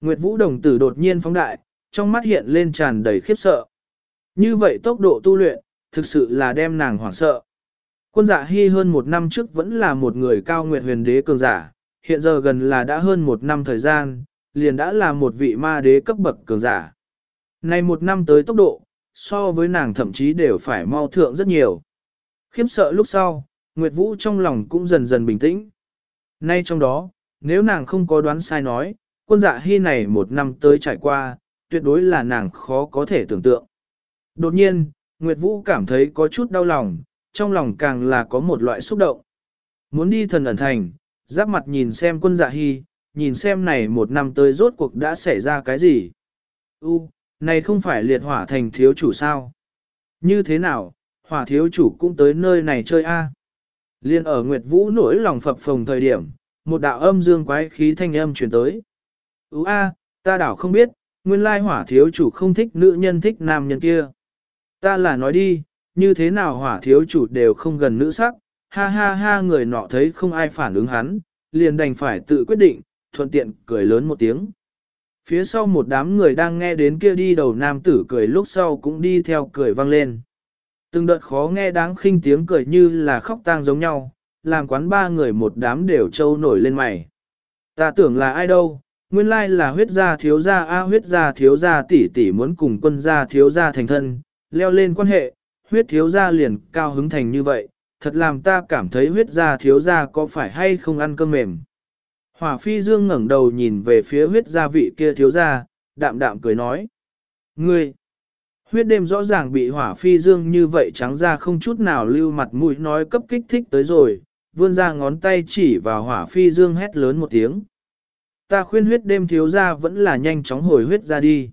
Nguyệt Vũ đồng tử đột nhiên phóng đại, trong mắt hiện lên tràn đầy khiếp sợ. Như vậy tốc độ tu luyện, thực sự là đem nàng hoảng sợ. Quân dạ hy hơn một năm trước vẫn là một người cao nguyệt huyền đế cường giả, hiện giờ gần là đã hơn một năm thời gian, liền đã là một vị ma đế cấp bậc cường giả. Này một năm tới tốc độ, so với nàng thậm chí đều phải mau thượng rất nhiều. Khiếm sợ lúc sau, Nguyệt Vũ trong lòng cũng dần dần bình tĩnh. Nay trong đó, nếu nàng không có đoán sai nói, quân dạ hy này một năm tới trải qua, tuyệt đối là nàng khó có thể tưởng tượng. Đột nhiên, Nguyệt Vũ cảm thấy có chút đau lòng, trong lòng càng là có một loại xúc động. Muốn đi thần ẩn thành, giáp mặt nhìn xem quân dạ hy, nhìn xem này một năm tới rốt cuộc đã xảy ra cái gì. U, này không phải liệt hỏa thành thiếu chủ sao? Như thế nào, hỏa thiếu chủ cũng tới nơi này chơi a? Liên ở Nguyệt Vũ nổi lòng phập phồng thời điểm, một đạo âm dương quái khí thanh âm truyền tới. Ú a, ta đảo không biết, nguyên lai hỏa thiếu chủ không thích nữ nhân thích nam nhân kia. Ta là nói đi, như thế nào hỏa thiếu chủ đều không gần nữ sắc, ha ha ha người nọ thấy không ai phản ứng hắn, liền đành phải tự quyết định, thuận tiện cười lớn một tiếng. Phía sau một đám người đang nghe đến kia đi đầu nam tử cười lúc sau cũng đi theo cười vang lên. Từng đợt khó nghe đáng khinh tiếng cười như là khóc tang giống nhau, làm quán ba người một đám đều trâu nổi lên mày. Ta tưởng là ai đâu, nguyên lai là huyết gia thiếu gia a huyết gia thiếu gia tỷ tỷ muốn cùng quân gia thiếu gia thành thân, leo lên quan hệ, huyết thiếu gia liền cao hứng thành như vậy, thật làm ta cảm thấy huyết gia thiếu gia có phải hay không ăn cơm mềm. Hỏa phi dương ngẩng đầu nhìn về phía huyết gia vị kia thiếu gia, đạm đạm cười nói. Ngươi! Huyết đêm rõ ràng bị hỏa phi dương như vậy trắng ra không chút nào lưu mặt mũi nói cấp kích thích tới rồi, vươn ra ngón tay chỉ vào hỏa phi dương hét lớn một tiếng. Ta khuyên huyết đêm thiếu gia vẫn là nhanh chóng hồi huyết ra đi.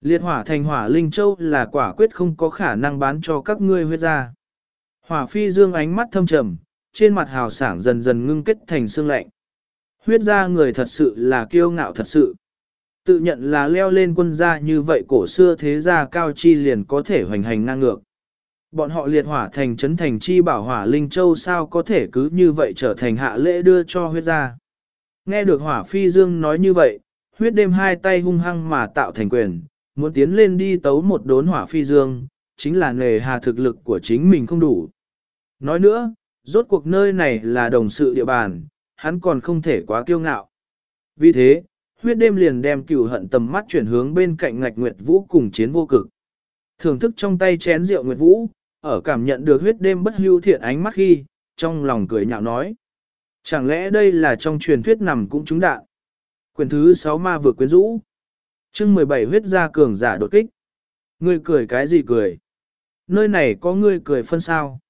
Liệt hỏa thành hỏa linh châu là quả quyết không có khả năng bán cho các ngươi huyết ra. Hỏa phi dương ánh mắt thâm trầm, trên mặt hào sảng dần dần ngưng kết thành xương lạnh. Huyết ra người thật sự là kiêu ngạo thật sự. Tự nhận là leo lên quân gia như vậy cổ xưa thế gia cao chi liền có thể hoành hành ngang ngược. Bọn họ liệt hỏa thành trấn thành chi bảo hỏa linh châu sao có thể cứ như vậy trở thành hạ lễ đưa cho huyết gia. Nghe được hỏa phi dương nói như vậy, huyết đêm hai tay hung hăng mà tạo thành quyền, muốn tiến lên đi tấu một đốn hỏa phi dương, chính là nghề hà thực lực của chính mình không đủ. Nói nữa, rốt cuộc nơi này là đồng sự địa bàn, hắn còn không thể quá kiêu ngạo. Vì thế, huyết đêm liền đem cửu hận tầm mắt chuyển hướng bên cạnh ngạch nguyệt vũ cùng chiến vô cực. Thưởng thức trong tay chén rượu nguyệt vũ, ở cảm nhận được huyết đêm bất hưu thiện ánh mắt khi, trong lòng cười nhạo nói. Chẳng lẽ đây là trong truyền thuyết nằm cũng trúng đạn? Quyền thứ 6 ma vừa quyến rũ chương 17 huyết gia cường giả đột kích. Ngươi cười cái gì cười? Nơi này có ngươi cười phân sao?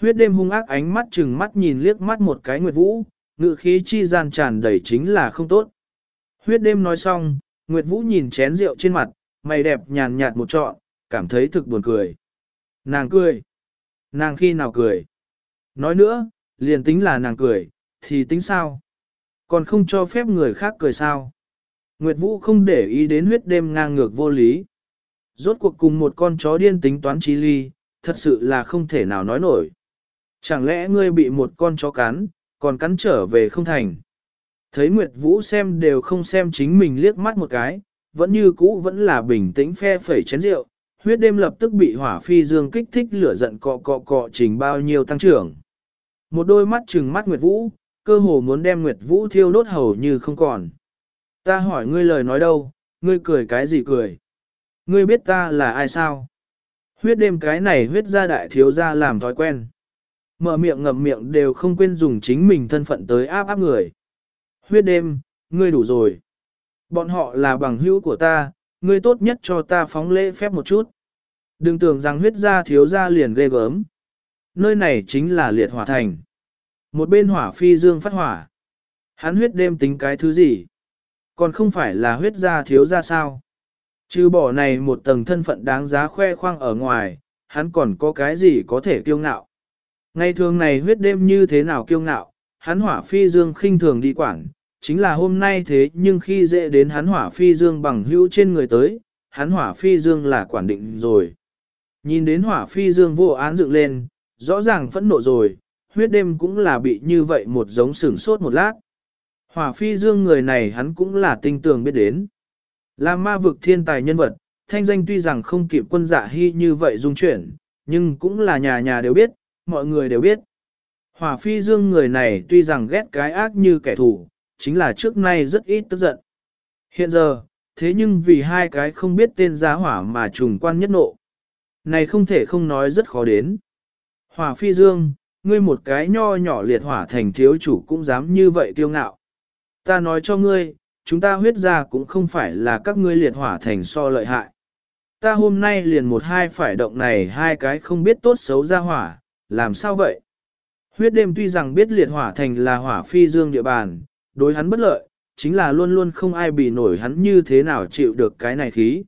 Huyết đêm hung ác ánh mắt chừng mắt nhìn liếc mắt một cái Nguyệt Vũ, ngự khí chi gian tràn đầy chính là không tốt. Huyết đêm nói xong, Nguyệt Vũ nhìn chén rượu trên mặt, mày đẹp nhàn nhạt một trọn, cảm thấy thực buồn cười. Nàng cười. Nàng khi nào cười? Nói nữa, liền tính là nàng cười, thì tính sao? Còn không cho phép người khác cười sao? Nguyệt Vũ không để ý đến huyết đêm ngang ngược vô lý. Rốt cuộc cùng một con chó điên tính toán trí ly, thật sự là không thể nào nói nổi. Chẳng lẽ ngươi bị một con chó cắn, còn cắn trở về không thành? Thấy Nguyệt Vũ xem đều không xem chính mình liếc mắt một cái, vẫn như cũ vẫn là bình tĩnh phe phẩy chén rượu, huyết đêm lập tức bị hỏa phi dương kích thích lửa giận cọ cọ cọ trình bao nhiêu tăng trưởng. Một đôi mắt trừng mắt Nguyệt Vũ, cơ hồ muốn đem Nguyệt Vũ thiêu đốt hầu như không còn. Ta hỏi ngươi lời nói đâu, ngươi cười cái gì cười? Ngươi biết ta là ai sao? Huyết đêm cái này huyết gia đại thiếu gia làm thói quen. Mở miệng ngậm miệng đều không quên dùng chính mình thân phận tới áp áp người. Huyết đêm, ngươi đủ rồi. Bọn họ là bằng hữu của ta, ngươi tốt nhất cho ta phóng lễ phép một chút. Đừng tưởng rằng huyết gia thiếu gia liền ghê gớm. Nơi này chính là liệt hỏa thành. Một bên hỏa phi dương phát hỏa. Hắn huyết đêm tính cái thứ gì? Còn không phải là huyết gia thiếu gia sao? Trừ bỏ này một tầng thân phận đáng giá khoe khoang ở ngoài, hắn còn có cái gì có thể kiêu ngạo. Ngày thường này huyết đêm như thế nào kiêu ngạo, hắn hỏa phi dương khinh thường đi quảng, chính là hôm nay thế nhưng khi dễ đến hắn hỏa phi dương bằng hữu trên người tới, hắn hỏa phi dương là quản định rồi. Nhìn đến hỏa phi dương vô án dựng lên, rõ ràng phẫn nộ rồi, huyết đêm cũng là bị như vậy một giống sửng sốt một lát. Hỏa phi dương người này hắn cũng là tinh tường biết đến. Là ma vực thiên tài nhân vật, thanh danh tuy rằng không kịp quân dạ hy như vậy dung chuyển, nhưng cũng là nhà nhà đều biết, mọi người đều biết. Hỏa phi dương người này tuy rằng ghét cái ác như kẻ thù, chính là trước nay rất ít tức giận. Hiện giờ, thế nhưng vì hai cái không biết tên giá hỏa mà trùng quan nhất nộ. Này không thể không nói rất khó đến. Hỏa phi dương, ngươi một cái nho nhỏ liệt hỏa thành thiếu chủ cũng dám như vậy kiêu ngạo. Ta nói cho ngươi, chúng ta huyết ra cũng không phải là các ngươi liệt hỏa thành so lợi hại. Ta hôm nay liền một hai phải động này hai cái không biết tốt xấu ra hỏa, làm sao vậy? Huyết đêm tuy rằng biết liệt hỏa thành là hỏa phi dương địa bàn, đối hắn bất lợi, chính là luôn luôn không ai bị nổi hắn như thế nào chịu được cái này khí.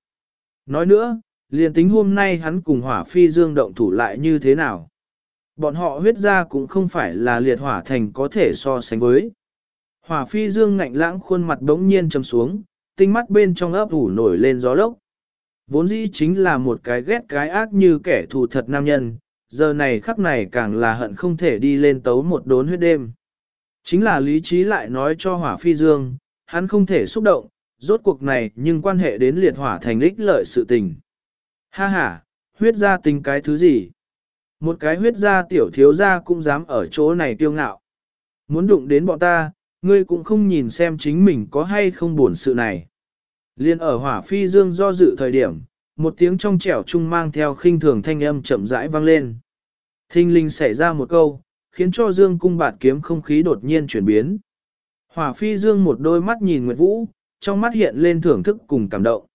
Nói nữa, liền tính hôm nay hắn cùng hỏa phi dương động thủ lại như thế nào. Bọn họ huyết ra cũng không phải là liệt hỏa thành có thể so sánh với. Hỏa phi dương ngạnh lãng khuôn mặt đống nhiên trầm xuống, tinh mắt bên trong ấp ủ nổi lên gió lốc. Vốn dĩ chính là một cái ghét cái ác như kẻ thù thật nam nhân, giờ này khắc này càng là hận không thể đi lên tấu một đốn huyết đêm. Chính là lý trí lại nói cho hỏa phi dương, hắn không thể xúc động, rốt cuộc này nhưng quan hệ đến liệt hỏa thành lích lợi sự tình. Ha ha, huyết ra tính cái thứ gì? Một cái huyết ra tiểu thiếu ra cũng dám ở chỗ này tiêu ngạo. Muốn đụng đến bọn ta, ngươi cũng không nhìn xem chính mình có hay không buồn sự này. Liên ở hỏa phi dương do dự thời điểm, một tiếng trong trẻo trung mang theo khinh thường thanh âm chậm rãi vang lên. Thinh linh xảy ra một câu, khiến cho dương cung bạt kiếm không khí đột nhiên chuyển biến. Hỏa phi dương một đôi mắt nhìn Nguyệt Vũ, trong mắt hiện lên thưởng thức cùng cảm động.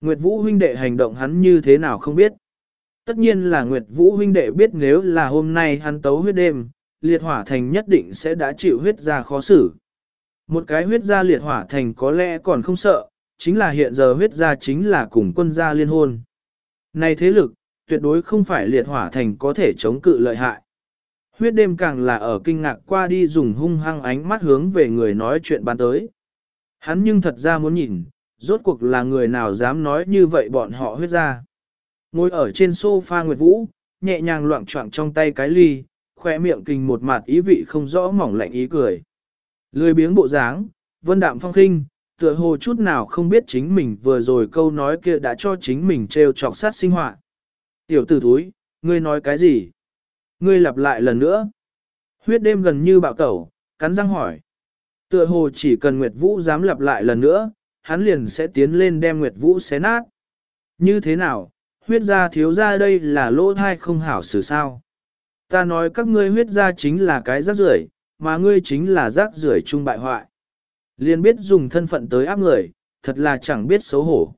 Nguyệt Vũ huynh đệ hành động hắn như thế nào không biết. Tất nhiên là Nguyệt Vũ huynh đệ biết nếu là hôm nay hắn tấu huyết đêm, liệt hỏa thành nhất định sẽ đã chịu huyết ra khó xử. Một cái huyết ra liệt hỏa thành có lẽ còn không sợ, chính là hiện giờ huyết ra chính là cùng quân gia liên hôn. Này thế lực, tuyệt đối không phải liệt hỏa thành có thể chống cự lợi hại. Huyết đêm càng là ở kinh ngạc qua đi dùng hung hăng ánh mắt hướng về người nói chuyện ban tới. Hắn nhưng thật ra muốn nhìn, rốt cuộc là người nào dám nói như vậy bọn họ huyết ra. Ngồi ở trên sofa Nguyệt Vũ, nhẹ nhàng loạn trọng trong tay cái ly, khoe miệng kinh một mặt ý vị không rõ mỏng lạnh ý cười. Lười biếng bộ dáng, vân đạm phong khinh, tựa hồ chút nào không biết chính mình vừa rồi câu nói kia đã cho chính mình trêu chọc sát sinh hoạt. Tiểu tử thúi, ngươi nói cái gì? Ngươi lặp lại lần nữa. Huyết đêm gần như bạo tẩu, cắn răng hỏi. Tựa hồ chỉ cần Nguyệt Vũ dám lặp lại lần nữa, hắn liền sẽ tiến lên đem Nguyệt Vũ xé nát. Như thế nào, huyết gia thiếu gia đây là lỗ thai không hảo xử sao? Ta nói các ngươi huyết gia chính là cái rác rưởi, mà ngươi chính là rác rưởi trung bại hoại. Liên biết dùng thân phận tới áp người, thật là chẳng biết xấu hổ.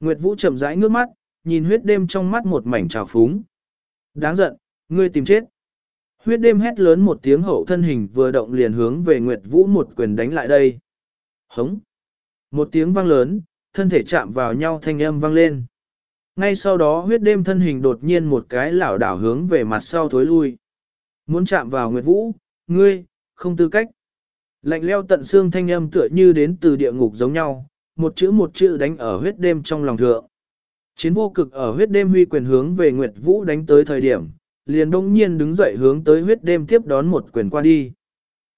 Nguyệt Vũ chậm rãi ngước mắt, nhìn huyết đêm trong mắt một mảnh trào phúng. Đáng giận, ngươi tìm chết. Huyết đêm hét lớn một tiếng hậu thân hình vừa động liền hướng về Nguyệt Vũ một quyền đánh lại đây. Hống! Một tiếng vang lớn, thân thể chạm vào nhau thanh âm vang lên. Ngay sau đó huyết đêm thân hình đột nhiên một cái lảo đảo hướng về mặt sau thối lui. Muốn chạm vào Nguyệt Vũ, ngươi, không tư cách. Lạnh leo tận xương thanh âm tựa như đến từ địa ngục giống nhau, một chữ một chữ đánh ở huyết đêm trong lòng thượng. Chiến vô cực ở huyết đêm huy quyền hướng về Nguyệt Vũ đánh tới thời điểm, liền đông nhiên đứng dậy hướng tới huyết đêm tiếp đón một quyền qua đi.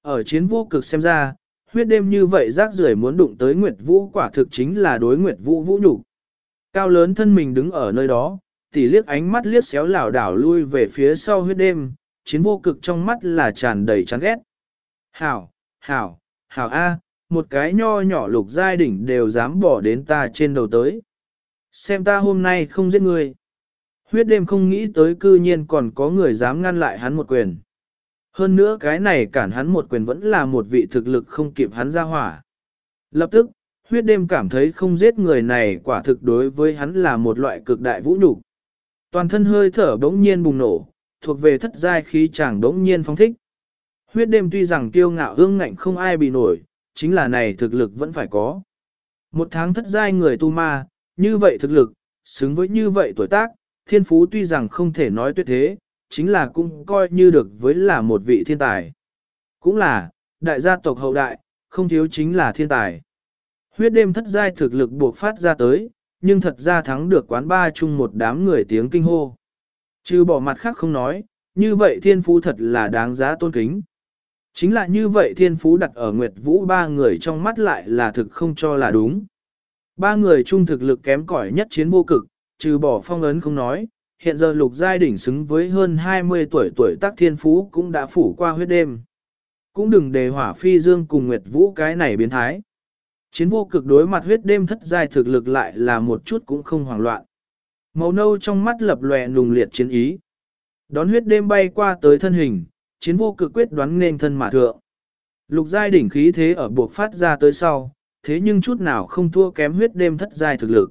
Ở chiến vô cực xem ra, huyết đêm như vậy rác rưởi muốn đụng tới Nguyệt Vũ quả thực chính là đối Nguyệt Vũ vũ nhục. Cao lớn thân mình đứng ở nơi đó, tỉ liếc ánh mắt liếc xéo lảo đảo lui về phía sau huyết đêm, chiến vô cực trong mắt là tràn đầy chán ghét. Hảo, hảo, hảo A, một cái nho nhỏ lục giai đỉnh đều dám bỏ đến ta trên đầu tới. Xem ta hôm nay không giết người. Huyết đêm không nghĩ tới cư nhiên còn có người dám ngăn lại hắn một quyền. Hơn nữa cái này cản hắn một quyền vẫn là một vị thực lực không kịp hắn ra hỏa. Lập tức, huyết đêm cảm thấy không giết người này quả thực đối với hắn là một loại cực đại vũ nhục. Toàn thân hơi thở bỗng nhiên bùng nổ, thuộc về thất giai khí chàng bỗng nhiên phóng thích. Huyết đêm tuy rằng kiêu ngạo hương ngạnh không ai bị nổi, chính là này thực lực vẫn phải có. Một tháng thất giai người tu ma, như vậy thực lực, xứng với như vậy tuổi tác, thiên phú tuy rằng không thể nói tuyệt thế, chính là cũng coi như được với là một vị thiên tài. Cũng là, đại gia tộc hậu đại, không thiếu chính là thiên tài. Huyết đêm thất giai thực lực buộc phát ra tới, nhưng thật ra thắng được quán ba chung một đám người tiếng kinh hô. Chứ bỏ mặt khác không nói, như vậy thiên phú thật là đáng giá tôn kính. Chính là như vậy thiên phú đặt ở Nguyệt Vũ ba người trong mắt lại là thực không cho là đúng. Ba người chung thực lực kém cỏi nhất chiến vô cực, trừ bỏ phong ấn không nói, hiện giờ lục giai đỉnh xứng với hơn 20 tuổi tuổi tác thiên phú cũng đã phủ qua huyết đêm. Cũng đừng đề hỏa phi dương cùng Nguyệt Vũ cái này biến thái. Chiến vô cực đối mặt huyết đêm thất giai thực lực lại là một chút cũng không hoảng loạn. Màu nâu trong mắt lập lòe nùng liệt chiến ý. Đón huyết đêm bay qua tới thân hình, chiến vô cực quyết đoán nên thân mà thượng. Lục giai đỉnh khí thế ở buộc phát ra tới sau, thế nhưng chút nào không thua kém huyết đêm thất giai thực lực.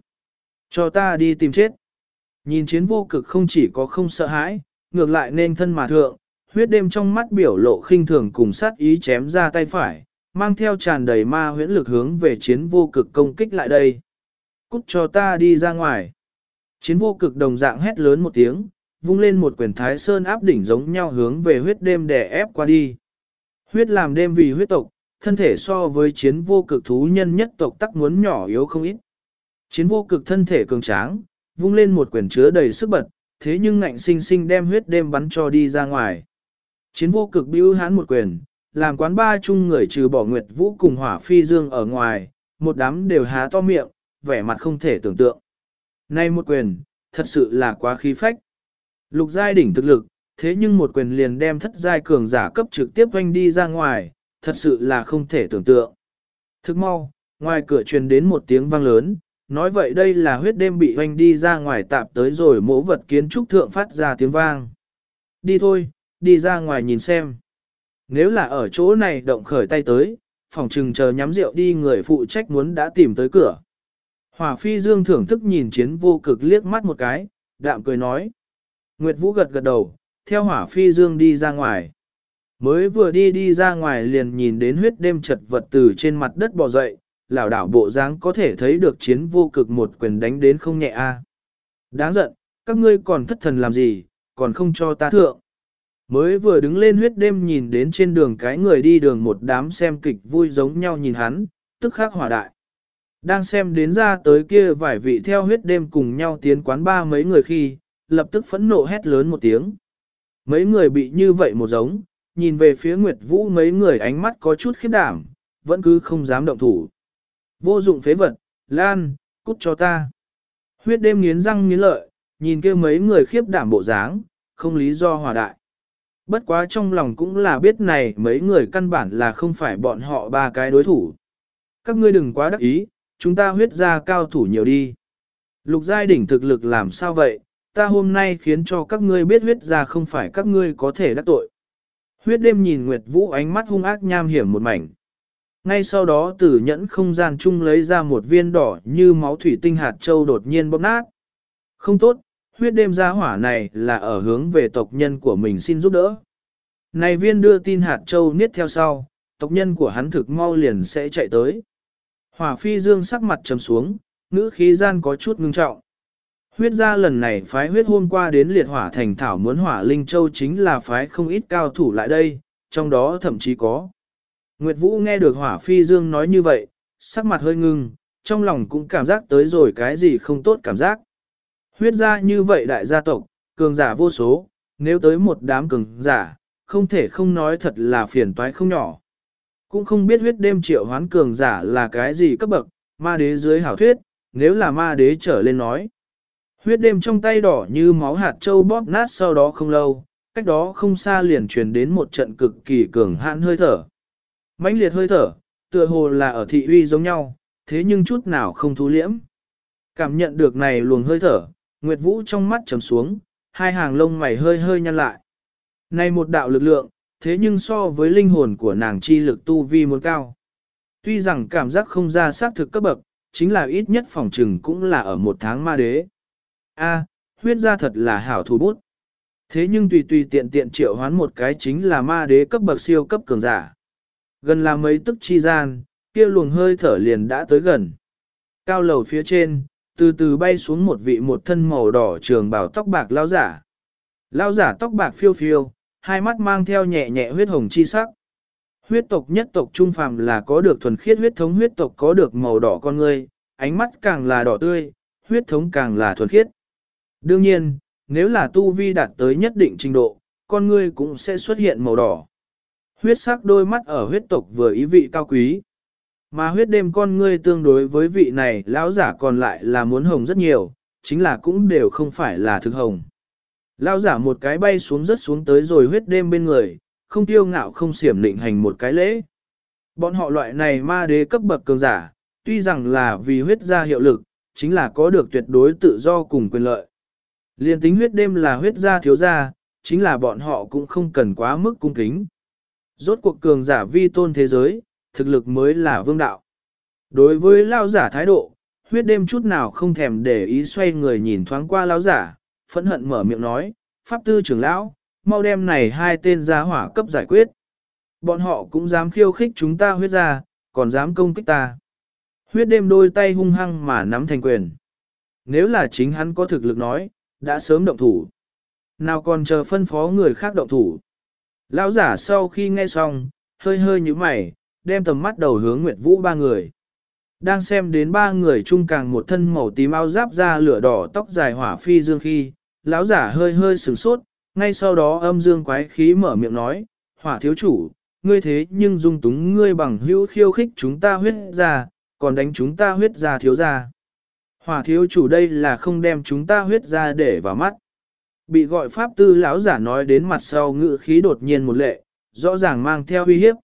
Cho ta đi tìm chết. Nhìn chiến vô cực không chỉ có không sợ hãi, ngược lại nên thân mà thượng, huyết đêm trong mắt biểu lộ khinh thường cùng sát ý chém ra tay phải, mang theo tràn đầy ma huyễn lực hướng về chiến vô cực công kích lại đây. Cút cho ta đi ra ngoài. Chiến vô cực đồng dạng hét lớn một tiếng, vung lên một quyền thái sơn áp đỉnh giống nhau hướng về huyết đêm đè ép qua đi. Huyết làm đêm vì huyết tộc, thân thể so với chiến vô cực thú nhân nhất tộc tắc muốn nhỏ yếu không ít. Chiến vô cực thân thể cường tráng, vung lên một quyền chứa đầy sức bật, thế nhưng ngạnh sinh sinh đem huyết đêm bắn cho đi ra ngoài. Chiến vô cực bưu hán một quyền, làm quán ba chung người trừ bỏ nguyệt vũ cùng hỏa phi dương ở ngoài, một đám đều há to miệng, vẻ mặt không thể tưởng tượng. Nay một quyền, thật sự là quá khí phách. Lục giai đỉnh thực lực, thế nhưng một quyền liền đem thất giai cường giả cấp trực tiếp hoanh đi ra ngoài, thật sự là không thể tưởng tượng. Thức mau, ngoài cửa truyền đến một tiếng vang lớn, nói vậy đây là huyết đêm bị hoanh đi ra ngoài tạp tới rồi mỗ vật kiến trúc thượng phát ra tiếng vang. Đi thôi, đi ra ngoài nhìn xem. Nếu là ở chỗ này động khởi tay tới, phòng trừng chờ nhắm rượu đi người phụ trách muốn đã tìm tới cửa. Hỏa phi dương thưởng thức nhìn chiến vô cực liếc mắt một cái, đạm cười nói. Nguyệt Vũ gật gật đầu, theo hỏa phi dương đi ra ngoài. Mới vừa đi đi ra ngoài liền nhìn đến huyết đêm chật vật từ trên mặt đất bò dậy, lão đảo bộ dáng có thể thấy được chiến vô cực một quyền đánh đến không nhẹ a. Đáng giận, các ngươi còn thất thần làm gì, còn không cho ta thượng. Mới vừa đứng lên huyết đêm nhìn đến trên đường cái người đi đường một đám xem kịch vui giống nhau nhìn hắn, tức khắc hỏa đại. Đang xem đến ra tới kia vài vị theo huyết đêm cùng nhau tiến quán ba mấy người khi, lập tức phẫn nộ hét lớn một tiếng. Mấy người bị như vậy một giống, nhìn về phía Nguyệt Vũ mấy người ánh mắt có chút khiếp đảm, vẫn cứ không dám động thủ. Vô dụng phế vật, Lan, cút cho ta. Huyết đêm nghiến răng nghiến lợi, nhìn kia mấy người khiếp đảm bộ dáng, không lý do hòa đại. Bất quá trong lòng cũng là biết này mấy người căn bản là không phải bọn họ ba cái đối thủ. Các ngươi đừng quá đắc ý, chúng ta huyết ra cao thủ nhiều đi. Lục giai đỉnh thực lực làm sao vậy, ta hôm nay khiến cho các ngươi biết huyết ra không phải các ngươi có thể đắc tội. Huyết đêm nhìn Nguyệt Vũ ánh mắt hung ác nham hiểm một mảnh. Ngay sau đó tử nhẫn không gian chung lấy ra một viên đỏ như máu thủy tinh hạt châu đột nhiên bóp nát. Không tốt, huyết đêm gia hỏa này là ở hướng về tộc nhân của mình xin giúp đỡ. Này viên đưa tin hạt châu niết theo sau, tộc nhân của hắn thực mau liền sẽ chạy tới. Hỏa phi dương sắc mặt trầm xuống, ngữ khí gian có chút ngưng trọng. Huyết gia lần này phái huyết hôm qua đến liệt hỏa thành thảo muốn hỏa linh châu chính là phái không ít cao thủ lại đây, trong đó thậm chí có. Nguyệt Vũ nghe được hỏa phi dương nói như vậy, sắc mặt hơi ngưng, trong lòng cũng cảm giác tới rồi cái gì không tốt cảm giác. Huyết gia như vậy đại gia tộc, cường giả vô số, nếu tới một đám cường giả, không thể không nói thật là phiền toái không nhỏ. Cũng không biết huyết đêm triệu hoán cường giả là cái gì cấp bậc, ma đế dưới hảo thuyết, nếu là ma đế trở lên nói. Huyết đêm trong tay đỏ như máu hạt châu bóp nát sau đó không lâu, cách đó không xa liền truyền đến một trận cực kỳ cường hãn hơi thở. mãnh liệt hơi thở, tựa hồ là ở thị uy giống nhau, thế nhưng chút nào không thú liễm. Cảm nhận được này luồng hơi thở, Nguyệt Vũ trong mắt trầm xuống, hai hàng lông mày hơi hơi nhăn lại. Này một đạo lực lượng, thế nhưng so với linh hồn của nàng chi lực tu vi muốn cao. Tuy rằng cảm giác không ra xác thực cấp bậc, chính là ít nhất phòng trừng cũng là ở một tháng ma đế. A, huyết ra thật là hảo thủ bút. Thế nhưng tùy tùy tiện tiện triệu hoán một cái chính là ma đế cấp bậc siêu cấp cường giả. Gần là mấy tức chi gian, kia luồng hơi thở liền đã tới gần. Cao lầu phía trên, từ từ bay xuống một vị một thân màu đỏ trường bào tóc bạc lao giả. Lao giả tóc bạc phiêu phiêu, hai mắt mang theo nhẹ nhẹ huyết hồng chi sắc. Huyết tộc nhất tộc trung phàm là có được thuần khiết huyết thống huyết tộc có được màu đỏ con người, ánh mắt càng là đỏ tươi, huyết thống càng là thuần khiết. Đương nhiên, nếu là tu vi đạt tới nhất định trình độ, con ngươi cũng sẽ xuất hiện màu đỏ. Huyết sắc đôi mắt ở huyết tộc vừa ý vị cao quý. Mà huyết đêm con ngươi tương đối với vị này lão giả còn lại là muốn hồng rất nhiều, chính là cũng đều không phải là thực hồng. Lão giả một cái bay xuống rất xuống tới rồi huyết đêm bên người, không tiêu ngạo không xiểm định hành một cái lễ. Bọn họ loại này ma đế cấp bậc cường giả, tuy rằng là vì huyết gia hiệu lực, chính là có được tuyệt đối tự do cùng quyền lợi. Liên tính huyết đêm là huyết gia thiếu gia, chính là bọn họ cũng không cần quá mức cung kính. Rốt cuộc cường giả vi tôn thế giới, thực lực mới là vương đạo. Đối với lao giả thái độ, huyết đêm chút nào không thèm để ý xoay người nhìn thoáng qua lao giả, phẫn hận mở miệng nói, Pháp tư trưởng lão, mau đem này hai tên gia hỏa cấp giải quyết. Bọn họ cũng dám khiêu khích chúng ta huyết ra, còn dám công kích ta. Huyết đêm đôi tay hung hăng mà nắm thành quyền. Nếu là chính hắn có thực lực nói, đã sớm động thủ. Nào còn chờ phân phó người khác động thủ. Lão giả sau khi nghe xong, hơi hơi như mày, đem tầm mắt đầu hướng Nguyệt Vũ ba người. Đang xem đến ba người chung càng một thân màu tím áo giáp ra lửa đỏ tóc dài hỏa phi dương khi, lão giả hơi hơi sửng sốt, ngay sau đó âm dương quái khí mở miệng nói, hỏa thiếu chủ, ngươi thế nhưng dung túng ngươi bằng hữu khiêu khích chúng ta huyết ra, còn đánh chúng ta huyết ra thiếu ra. Hỏa thiếu chủ đây là không đem chúng ta huyết ra để vào mắt. Bị gọi pháp tư lão giả nói đến mặt sau ngự khí đột nhiên một lệ, rõ ràng mang theo uy hiếp.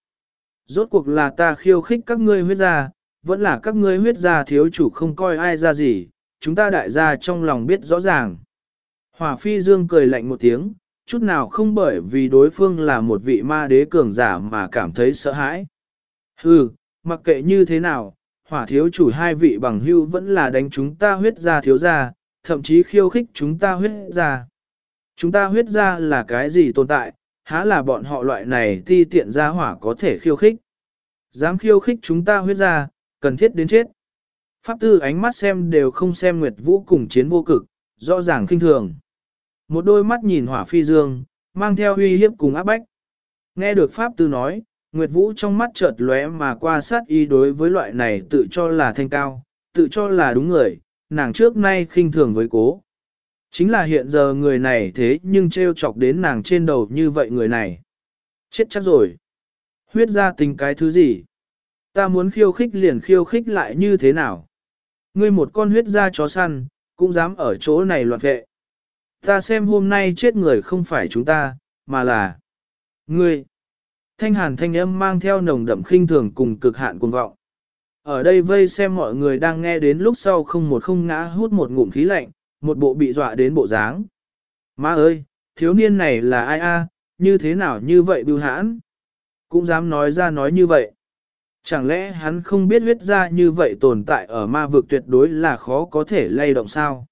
Rốt cuộc là ta khiêu khích các ngươi huyết gia, vẫn là các ngươi huyết gia thiếu chủ không coi ai ra gì, chúng ta đại gia trong lòng biết rõ ràng. Hỏa phi dương cười lạnh một tiếng, chút nào không bởi vì đối phương là một vị ma đế cường giả mà cảm thấy sợ hãi. Hừ, mặc kệ như thế nào, hỏa thiếu chủ hai vị bằng hưu vẫn là đánh chúng ta huyết gia thiếu gia, thậm chí khiêu khích chúng ta huyết gia. Chúng ta huyết gia là cái gì tồn tại, há là bọn họ loại này ti tiện ra hỏa có thể khiêu khích. Dám khiêu khích chúng ta huyết ra, cần thiết đến chết. Pháp tư ánh mắt xem đều không xem Nguyệt Vũ cùng chiến vô cực, rõ ràng kinh thường. Một đôi mắt nhìn hỏa phi dương, mang theo uy hiếp cùng áp bách. Nghe được Pháp tư nói, Nguyệt Vũ trong mắt chợt lóe mà qua sát y đối với loại này tự cho là thanh cao, tự cho là đúng người, nàng trước nay khinh thường với cố. Chính là hiện giờ người này thế nhưng trêu chọc đến nàng trên đầu như vậy người này. Chết chắc rồi. Huyết ra tình cái thứ gì? Ta muốn khiêu khích liền khiêu khích lại như thế nào? Ngươi một con huyết ra chó săn, cũng dám ở chỗ này loạn vệ. Ta xem hôm nay chết người không phải chúng ta, mà là ngươi. Thanh hàn thanh âm mang theo nồng đậm khinh thường cùng cực hạn cuồng vọng. Ở đây vây xem mọi người đang nghe đến lúc sau không một không ngã hút một ngụm khí lạnh, một bộ bị dọa đến bộ dáng. Má ơi, thiếu niên này là ai a? như thế nào như vậy bưu hãn? Cũng dám nói ra nói như vậy. Chẳng lẽ hắn không biết huyết ra như vậy tồn tại ở ma vực tuyệt đối là khó có thể lay động sao?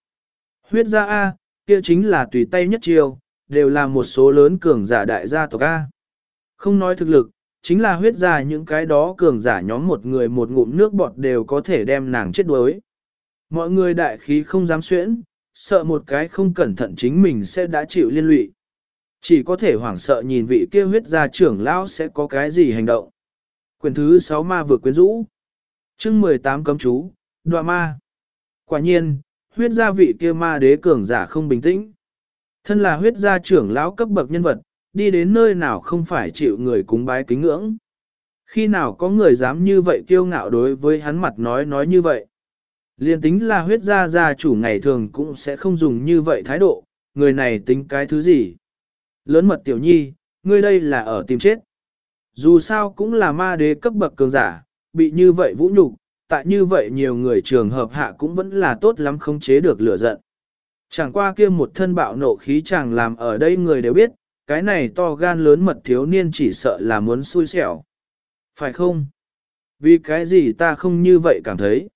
Huyết ra A, kia chính là tùy tay nhất chiêu, đều là một số lớn cường giả đại gia tộc A. Không nói thực lực, chính là huyết ra những cái đó cường giả nhóm một người một ngụm nước bọt đều có thể đem nàng chết đuối. Mọi người đại khí không dám xuyễn, sợ một cái không cẩn thận chính mình sẽ đã chịu liên lụy. Chỉ có thể hoảng sợ nhìn vị kia huyết gia trưởng lão sẽ có cái gì hành động. Quyền thứ 6 ma vừa quyến rũ. chương 18 cấm chú, đoạ ma. Quả nhiên, huyết gia vị kia ma đế cường giả không bình tĩnh. Thân là huyết gia trưởng lão cấp bậc nhân vật, đi đến nơi nào không phải chịu người cúng bái kính ngưỡng. Khi nào có người dám như vậy kiêu ngạo đối với hắn mặt nói nói như vậy. Liên tính là huyết gia gia chủ ngày thường cũng sẽ không dùng như vậy thái độ, người này tính cái thứ gì. Lớn mật tiểu nhi, ngươi đây là ở tìm chết. Dù sao cũng là ma đế cấp bậc cường giả, bị như vậy vũ nhục, tại như vậy nhiều người trường hợp hạ cũng vẫn là tốt lắm không chế được lửa giận. Chẳng qua kia một thân bạo nộ khí chàng làm ở đây người đều biết, cái này to gan lớn mật thiếu niên chỉ sợ là muốn xui xẻo. Phải không? Vì cái gì ta không như vậy cảm thấy?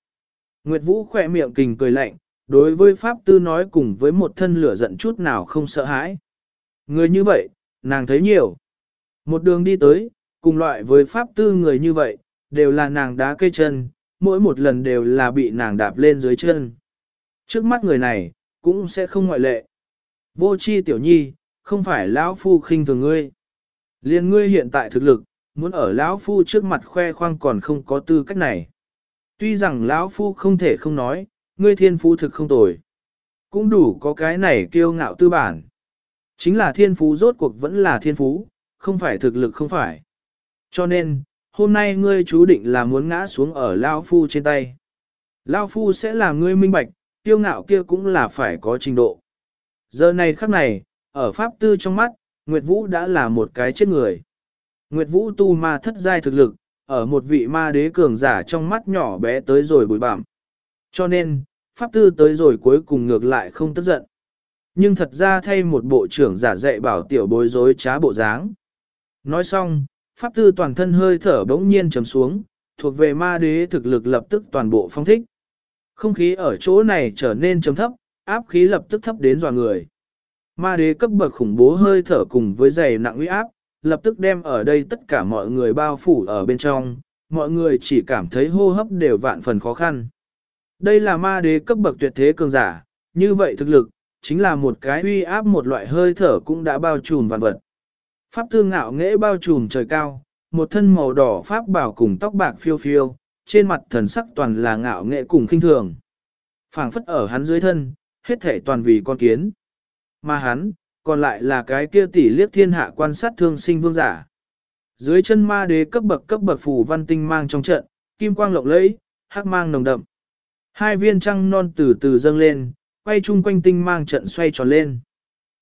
Nguyệt Vũ khỏe miệng kình cười lạnh, đối với Pháp Tư nói cùng với một thân lửa giận chút nào không sợ hãi. Người như vậy, nàng thấy nhiều. Một đường đi tới, cùng loại với Pháp Tư người như vậy, đều là nàng đá cây chân, mỗi một lần đều là bị nàng đạp lên dưới chân. Trước mắt người này, cũng sẽ không ngoại lệ. Vô chi tiểu nhi, không phải lão phu khinh thường ngươi. Liên ngươi hiện tại thực lực, muốn ở lão phu trước mặt khoe khoang còn không có tư cách này. Tuy rằng lão phu không thể không nói, ngươi thiên phú thực không tồi. Cũng đủ có cái này kiêu ngạo tư bản. Chính là thiên phú rốt cuộc vẫn là thiên phú, không phải thực lực không phải. Cho nên, hôm nay ngươi chú định là muốn ngã xuống ở lão phu trên tay. Lão phu sẽ làm ngươi minh bạch, kiêu ngạo kia cũng là phải có trình độ. Giờ này khắc này, ở Pháp Tư trong mắt, Nguyệt Vũ đã là một cái chết người. Nguyệt Vũ tu ma thất giai thực lực, ở một vị ma đế cường giả trong mắt nhỏ bé tới rồi bụi bặm. Cho nên, Pháp Tư tới rồi cuối cùng ngược lại không tức giận. Nhưng thật ra thay một bộ trưởng giả dạy bảo tiểu bối rối trá bộ dáng. Nói xong, Pháp Tư toàn thân hơi thở bỗng nhiên chấm xuống, thuộc về ma đế thực lực lập tức toàn bộ phong thích. Không khí ở chỗ này trở nên trầm thấp, áp khí lập tức thấp đến dò người. Ma đế cấp bậc khủng bố hơi thở cùng với dày nặng uy áp, lập tức đem ở đây tất cả mọi người bao phủ ở bên trong, mọi người chỉ cảm thấy hô hấp đều vạn phần khó khăn. Đây là ma đế cấp bậc tuyệt thế cường giả, như vậy thực lực, chính là một cái uy áp một loại hơi thở cũng đã bao trùm vạn vật. Pháp thương ngạo nghễ bao trùm trời cao, một thân màu đỏ pháp bảo cùng tóc bạc phiêu phiêu, trên mặt thần sắc toàn là ngạo nghệ cùng khinh thường. phảng phất ở hắn dưới thân, hết thể toàn vì con kiến. Mà hắn, còn lại là cái kia tỷ liếc thiên hạ quan sát thương sinh vương giả. Dưới chân ma đế cấp bậc cấp bậc phù văn tinh mang trong trận, kim quang lộng lẫy, hắc mang nồng đậm. Hai viên trăng non từ từ dâng lên, quay chung quanh tinh mang trận xoay tròn lên.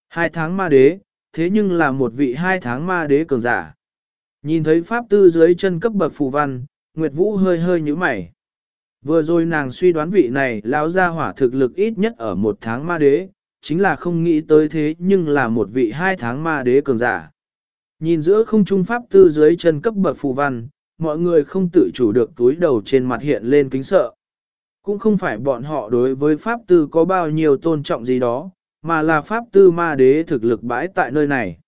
Hai tháng ma đế, thế nhưng là một vị hai tháng ma đế cường giả. Nhìn thấy pháp tư dưới chân cấp bậc phù văn, Nguyệt Vũ hơi hơi nhíu mày. Vừa rồi nàng suy đoán vị này lão gia hỏa thực lực ít nhất ở một tháng ma đế, chính là không nghĩ tới thế nhưng là một vị hai tháng ma đế cường giả. Nhìn giữa không trung pháp tư dưới chân cấp bậc phù văn, mọi người không tự chủ được túi đầu trên mặt hiện lên kính sợ. Cũng không phải bọn họ đối với pháp tư có bao nhiêu tôn trọng gì đó, mà là pháp tư ma đế thực lực bãi tại nơi này.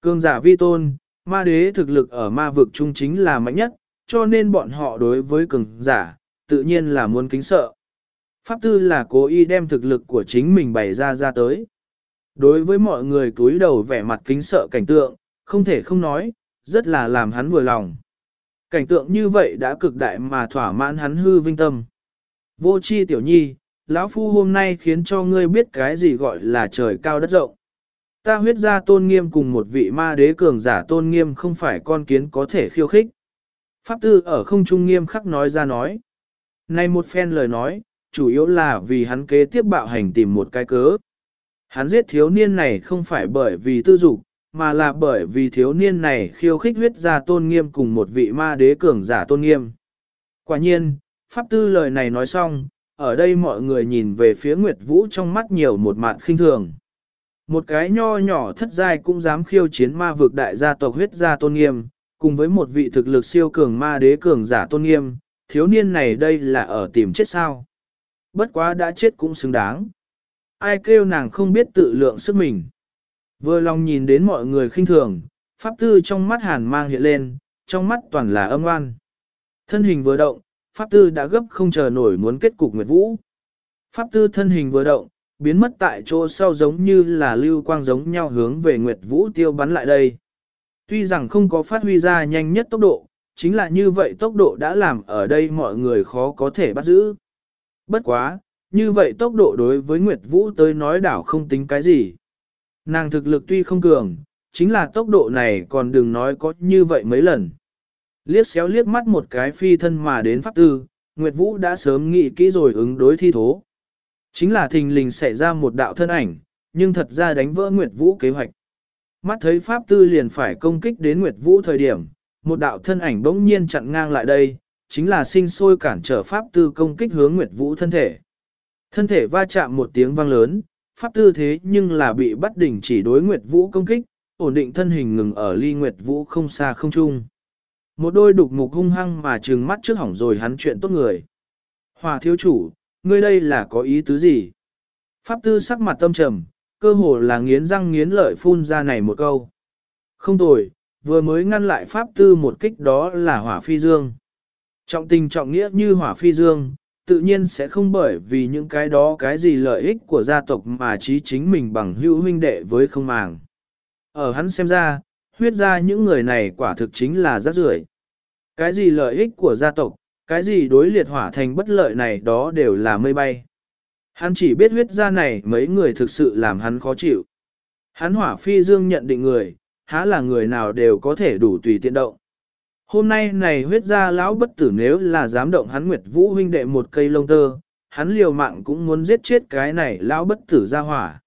Cường giả vi tôn, ma đế thực lực ở ma vực trung chính là mạnh nhất, cho nên bọn họ đối với cường giả, tự nhiên là muốn kính sợ. Pháp tư là cố ý đem thực lực của chính mình bày ra ra tới. Đối với mọi người cúi đầu vẻ mặt kính sợ cảnh tượng, không thể không nói, rất là làm hắn vừa lòng. Cảnh tượng như vậy đã cực đại mà thỏa mãn hắn hư vinh tâm. Vô chi tiểu nhi, lão phu hôm nay khiến cho ngươi biết cái gì gọi là trời cao đất rộng. Ta huyết ra tôn nghiêm cùng một vị ma đế cường giả tôn nghiêm không phải con kiến có thể khiêu khích. Pháp tư ở không trung nghiêm khắc nói ra nói. Này một phen lời nói, chủ yếu là vì hắn kế tiếp bạo hành tìm một cái cớ. Hắn giết thiếu niên này không phải bởi vì tư dục, mà là bởi vì thiếu niên này khiêu khích huyết ra tôn nghiêm cùng một vị ma đế cường giả tôn nghiêm. Quả nhiên, Pháp Tư lời này nói xong, ở đây mọi người nhìn về phía Nguyệt Vũ trong mắt nhiều một mạn khinh thường. Một cái nho nhỏ thất giai cũng dám khiêu chiến ma vực đại gia tộc huyết gia tôn nghiêm, cùng với một vị thực lực siêu cường ma đế cường giả tôn nghiêm, thiếu niên này đây là ở tìm chết sao. Bất quá đã chết cũng xứng đáng. Ai kêu nàng không biết tự lượng sức mình. Vừa lòng nhìn đến mọi người khinh thường, pháp tư trong mắt hàn mang hiện lên, trong mắt toàn là âm oan. Thân hình vừa động, pháp tư đã gấp không chờ nổi muốn kết cục Nguyệt Vũ. Pháp tư thân hình vừa động, biến mất tại chỗ sau giống như là lưu quang giống nhau hướng về Nguyệt Vũ tiêu bắn lại đây. Tuy rằng không có phát huy ra nhanh nhất tốc độ, chính là như vậy tốc độ đã làm ở đây mọi người khó có thể bắt giữ. Bất quá, như vậy tốc độ đối với Nguyệt Vũ tới nói đảo không tính cái gì. Nàng thực lực tuy không cường, chính là tốc độ này còn đừng nói có như vậy mấy lần. Liếc xéo liếc mắt một cái phi thân mà đến pháp tư, Nguyệt Vũ đã sớm nghĩ kỹ rồi ứng đối thi thố. Chính là thình lình xảy ra một đạo thân ảnh, nhưng thật ra đánh vỡ Nguyệt Vũ kế hoạch. Mắt thấy pháp tư liền phải công kích đến Nguyệt Vũ thời điểm, một đạo thân ảnh bỗng nhiên chặn ngang lại đây, chính là sinh sôi cản trở pháp tư công kích hướng Nguyệt Vũ thân thể. Thân thể va chạm một tiếng vang lớn, pháp tư thế nhưng là bị bắt đỉnh chỉ đối Nguyệt Vũ công kích, ổn định thân hình ngừng ở ly Nguyệt Vũ không xa không chung. Một đôi đục mục hung hăng mà trừng mắt trước hỏng rồi hắn chuyện tốt người. Hòa thiếu chủ, ngươi đây là có ý tứ gì? Pháp tư sắc mặt tâm trầm, cơ hồ là nghiến răng nghiến lợi phun ra này một câu. Không tồi, vừa mới ngăn lại pháp tư một kích đó là hỏa phi dương. Trọng tình trọng nghĩa như hỏa phi dương, tự nhiên sẽ không bởi vì những cái đó cái gì lợi ích của gia tộc mà trí chính mình bằng hữu huynh đệ với không màng. Ở hắn xem ra, huyết ra những người này quả thực chính là rác rưởi. Cái gì lợi ích của gia tộc, cái gì đối liệt hỏa thành bất lợi này đó đều là mây bay. Hắn chỉ biết huyết ra này mấy người thực sự làm hắn khó chịu. Hắn hỏa phi dương nhận định người, há là người nào đều có thể đủ tùy tiện động. Hôm nay này huyết ra lão bất tử nếu là dám động hắn Nguyệt Vũ huynh đệ một cây lông tơ, hắn liều mạng cũng muốn giết chết cái này lão bất tử ra hỏa.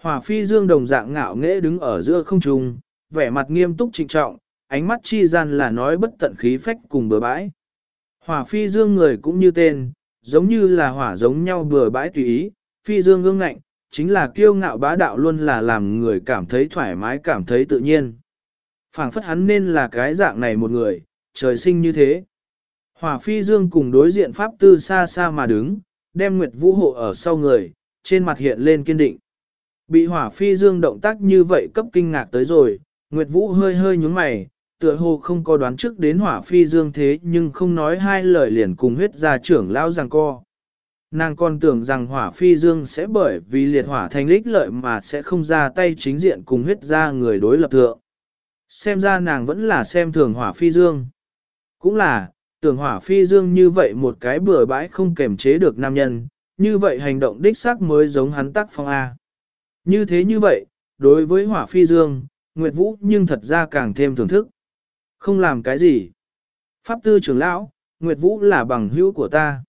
Hỏa phi dương đồng dạng ngạo nghễ đứng ở giữa không trung, vẻ mặt nghiêm túc trịnh trọng, ánh mắt chi gian là nói bất tận khí phách cùng bừa bãi. Hỏa phi dương người cũng như tên, giống như là hỏa giống nhau bừa bãi tùy ý, phi dương ương ngạnh, chính là kiêu ngạo bá đạo luôn là làm người cảm thấy thoải mái cảm thấy tự nhiên phảng phất hắn nên là cái dạng này một người, trời sinh như thế. Hỏa phi dương cùng đối diện pháp tư xa xa mà đứng, đem Nguyệt Vũ hộ ở sau người, trên mặt hiện lên kiên định. Bị hỏa phi dương động tác như vậy cấp kinh ngạc tới rồi, Nguyệt Vũ hơi hơi nhúng mày, tựa hồ không có đoán trước đến hỏa phi dương thế nhưng không nói hai lời liền cùng huyết gia trưởng lao rằng co. Nàng còn tưởng rằng hỏa phi dương sẽ bởi vì liệt hỏa thành lích lợi mà sẽ không ra tay chính diện cùng huyết gia người đối lập thượng. Xem ra nàng vẫn là xem thường hỏa phi dương. Cũng là, tưởng hỏa phi dương như vậy một cái bừa bãi không kềm chế được nam nhân, như vậy hành động đích xác mới giống hắn tác phong A. Như thế như vậy, đối với hỏa phi dương, Nguyệt Vũ nhưng thật ra càng thêm thưởng thức. Không làm cái gì. Pháp tư trưởng lão, Nguyệt Vũ là bằng hữu của ta.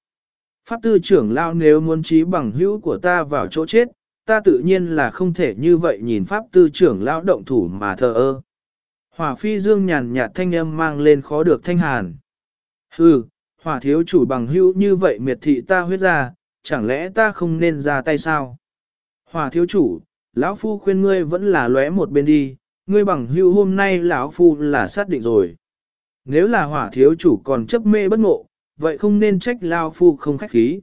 Pháp tư trưởng lão nếu muốn trí bằng hữu của ta vào chỗ chết, ta tự nhiên là không thể như vậy nhìn Pháp tư trưởng lão động thủ mà thờ ơ. Hỏa phi dương nhàn nhạt thanh âm mang lên khó được thanh hàn. Hừ, hỏa thiếu chủ bằng hữu như vậy miệt thị ta huyết ra, chẳng lẽ ta không nên ra tay sao? Hỏa thiếu chủ, lão phu khuyên ngươi vẫn là lóe một bên đi, ngươi bằng hữu hôm nay lão phu là xác định rồi. Nếu là hỏa thiếu chủ còn chấp mê bất ngộ, vậy không nên trách lão phu không khách khí.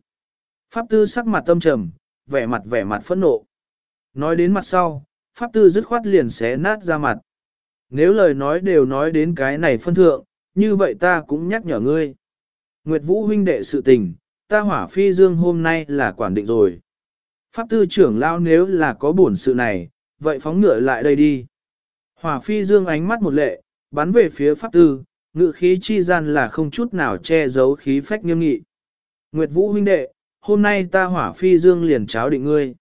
Pháp tư sắc mặt tâm trầm, vẻ mặt vẻ mặt phẫn nộ. Nói đến mặt sau, pháp tư dứt khoát liền xé nát ra mặt. Nếu lời nói đều nói đến cái này phân thượng, như vậy ta cũng nhắc nhở ngươi. Nguyệt Vũ huynh đệ sự tình, ta hỏa phi dương hôm nay là quản định rồi. Pháp tư trưởng lao nếu là có buồn sự này, vậy phóng ngựa lại đây đi. Hỏa phi dương ánh mắt một lệ, bắn về phía pháp tư, ngự khí chi gian là không chút nào che giấu khí phách nghiêm nghị. Nguyệt Vũ huynh đệ, hôm nay ta hỏa phi dương liền cháo định ngươi.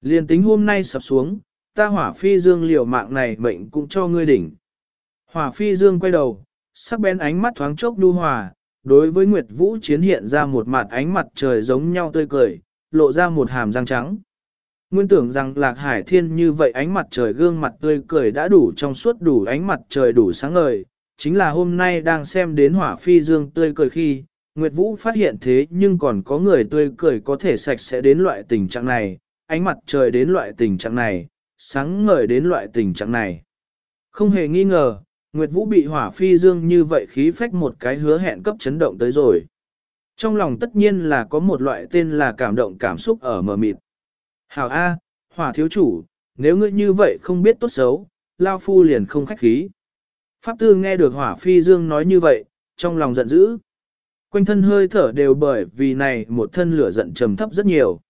Liền tính hôm nay sập xuống, ta hỏa phi dương liều mạng này mệnh cũng cho ngươi đỉnh. Hỏa phi dương quay đầu, sắc bén ánh mắt thoáng chốc đu hòa, đối với Nguyệt Vũ chiến hiện ra một mặt ánh mặt trời giống nhau tươi cười, lộ ra một hàm răng trắng. Nguyên tưởng rằng Lạc Hải Thiên như vậy ánh mặt trời gương mặt tươi cười đã đủ trong suốt đủ ánh mặt trời đủ sáng ngời, chính là hôm nay đang xem đến hỏa phi dương tươi cười khi, Nguyệt Vũ phát hiện thế nhưng còn có người tươi cười có thể sạch sẽ đến loại tình trạng này, ánh mặt trời đến loại tình trạng này, sáng ngời đến loại tình trạng này. Không hề nghi ngờ, Nguyệt Vũ bị hỏa phi dương như vậy khí phách một cái hứa hẹn cấp chấn động tới rồi. Trong lòng tất nhiên là có một loại tên là cảm động cảm xúc ở mờ mịt. Hảo A, hỏa thiếu chủ, nếu ngươi như vậy không biết tốt xấu, Lao Phu liền không khách khí. Pháp tư nghe được hỏa phi dương nói như vậy, trong lòng giận dữ. Quanh thân hơi thở đều bởi vì này một thân lửa giận trầm thấp rất nhiều.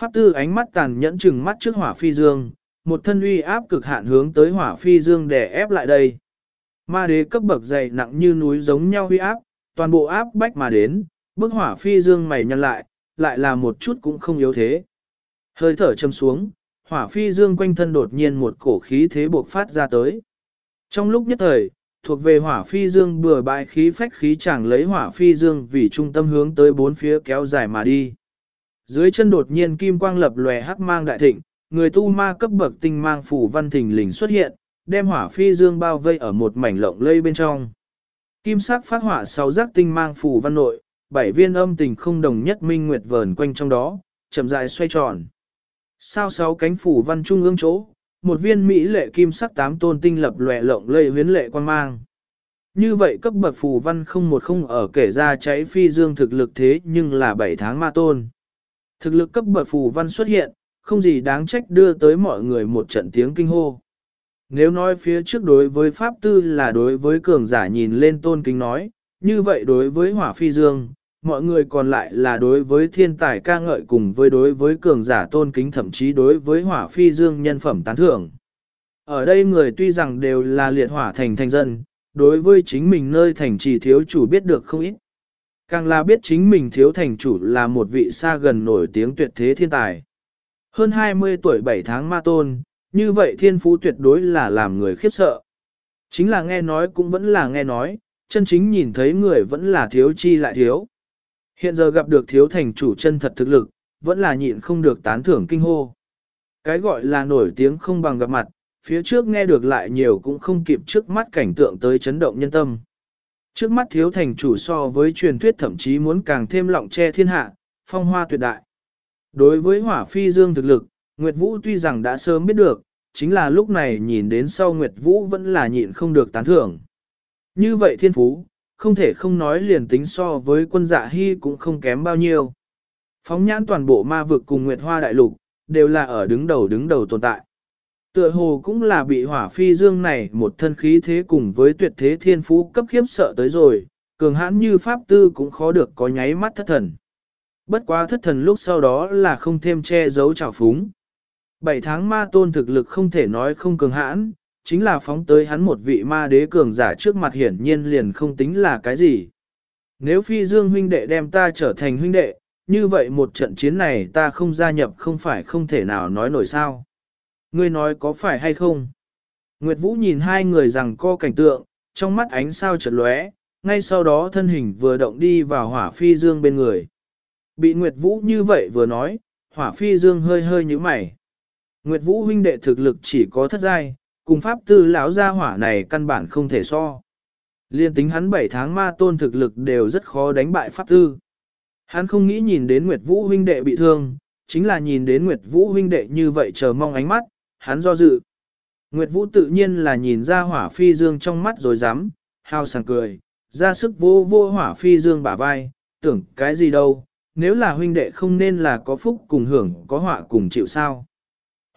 Pháp tư ánh mắt tàn nhẫn chừng mắt trước hỏa phi dương, một thân uy áp cực hạn hướng tới hỏa phi dương để ép lại đây. Ma đế cấp bậc dày nặng như núi giống nhau uy áp, toàn bộ áp bách mà đến, bức hỏa phi dương mày nhăn lại, lại là một chút cũng không yếu thế. Hơi thở châm xuống, hỏa phi dương quanh thân đột nhiên một cổ khí thế buộc phát ra tới. Trong lúc nhất thời, thuộc về hỏa phi dương bừa bãi khí phách khí chẳng lấy hỏa phi dương vì trung tâm hướng tới bốn phía kéo dài mà đi. Dưới chân đột nhiên kim quang lập lòe hắc mang đại thịnh, người tu ma cấp bậc tinh mang phủ văn thình lình xuất hiện, đem hỏa phi dương bao vây ở một mảnh lộng lây bên trong. Kim sắc phát hỏa sáu giác tinh mang phủ văn nội, bảy viên âm tình không đồng nhất minh nguyệt vờn quanh trong đó, chậm rãi xoay tròn. Sao sáu cánh phủ văn trung ương chỗ, một viên mỹ lệ kim sắc tám tôn tinh lập lòe lộng lây huyến lệ quan mang. Như vậy cấp bậc phù văn không một không ở kể ra cháy phi dương thực lực thế nhưng là bảy tháng ma tôn. Thực lực cấp bậc phù văn xuất hiện, không gì đáng trách đưa tới mọi người một trận tiếng kinh hô. Nếu nói phía trước đối với Pháp Tư là đối với cường giả nhìn lên tôn kính nói, như vậy đối với hỏa phi dương, mọi người còn lại là đối với thiên tài ca ngợi cùng với đối với cường giả tôn kính thậm chí đối với hỏa phi dương nhân phẩm tán thưởng. Ở đây người tuy rằng đều là liệt hỏa thành thành dân, đối với chính mình nơi thành trì thiếu chủ biết được không ít. Càng là biết chính mình thiếu thành chủ là một vị xa gần nổi tiếng tuyệt thế thiên tài. Hơn 20 tuổi 7 tháng ma tôn, như vậy thiên phú tuyệt đối là làm người khiếp sợ. Chính là nghe nói cũng vẫn là nghe nói, chân chính nhìn thấy người vẫn là thiếu chi lại thiếu. Hiện giờ gặp được thiếu thành chủ chân thật thực lực, vẫn là nhịn không được tán thưởng kinh hô. Cái gọi là nổi tiếng không bằng gặp mặt, phía trước nghe được lại nhiều cũng không kịp trước mắt cảnh tượng tới chấn động nhân tâm. Trước mắt thiếu thành chủ so với truyền thuyết thậm chí muốn càng thêm lọng che thiên hạ, phong hoa tuyệt đại. Đối với hỏa phi dương thực lực, Nguyệt Vũ tuy rằng đã sớm biết được, chính là lúc này nhìn đến sau Nguyệt Vũ vẫn là nhịn không được tán thưởng. Như vậy thiên phú, không thể không nói liền tính so với quân dạ hy cũng không kém bao nhiêu. Phóng nhãn toàn bộ ma vực cùng Nguyệt Hoa Đại Lục, đều là ở đứng đầu đứng đầu tồn tại. Tựa hồ cũng là bị hỏa phi dương này một thân khí thế cùng với tuyệt thế thiên phú cấp khiếp sợ tới rồi, cường hãn như pháp tư cũng khó được có nháy mắt thất thần. Bất quá thất thần lúc sau đó là không thêm che giấu trào phúng. Bảy tháng ma tôn thực lực không thể nói không cường hãn, chính là phóng tới hắn một vị ma đế cường giả trước mặt hiển nhiên liền không tính là cái gì. Nếu phi dương huynh đệ đem ta trở thành huynh đệ, như vậy một trận chiến này ta không gia nhập không phải không thể nào nói nổi sao. Ngươi nói có phải hay không? Nguyệt Vũ nhìn hai người rằng co cảnh tượng, trong mắt ánh sao chợt lóe, ngay sau đó thân hình vừa động đi vào hỏa phi dương bên người. Bị Nguyệt Vũ như vậy vừa nói, hỏa phi dương hơi hơi như mày. Nguyệt Vũ huynh đệ thực lực chỉ có thất giai, cùng pháp tư lão gia hỏa này căn bản không thể so. Liên tính hắn 7 tháng ma tôn thực lực đều rất khó đánh bại pháp tư. Hắn không nghĩ nhìn đến Nguyệt Vũ huynh đệ bị thương, chính là nhìn đến Nguyệt Vũ huynh đệ như vậy chờ mong ánh mắt, hắn do dự. Nguyệt Vũ tự nhiên là nhìn ra hỏa phi dương trong mắt rồi dám, hao sảng cười, ra sức vô vô hỏa phi dương bả vai, tưởng cái gì đâu, nếu là huynh đệ không nên là có phúc cùng hưởng có họa cùng chịu sao.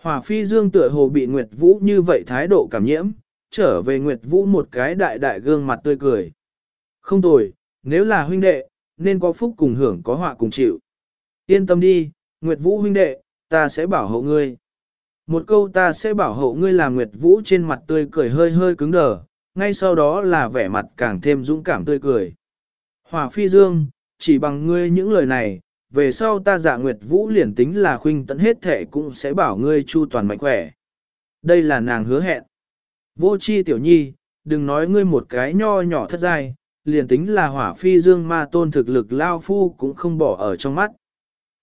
Hỏa phi dương tựa hồ bị Nguyệt Vũ như vậy thái độ cảm nhiễm, trở về Nguyệt Vũ một cái đại đại gương mặt tươi cười. Không tồi, nếu là huynh đệ, nên có phúc cùng hưởng có họa cùng chịu. Yên tâm đi, Nguyệt Vũ huynh đệ, ta sẽ bảo hộ ngươi. Một câu ta sẽ bảo hộ ngươi làm Nguyệt Vũ trên mặt tươi cười hơi hơi cứng đờ, ngay sau đó là vẻ mặt càng thêm dũng cảm tươi cười. Hỏa phi dương, chỉ bằng ngươi những lời này, về sau ta dạ Nguyệt Vũ liền tính là khuynh tận hết thể cũng sẽ bảo ngươi chu toàn mạnh khỏe. Đây là nàng hứa hẹn. Vô chi tiểu nhi, đừng nói ngươi một cái nho nhỏ thất giai, liền tính là hỏa phi dương ma tôn thực lực lao phu cũng không bỏ ở trong mắt.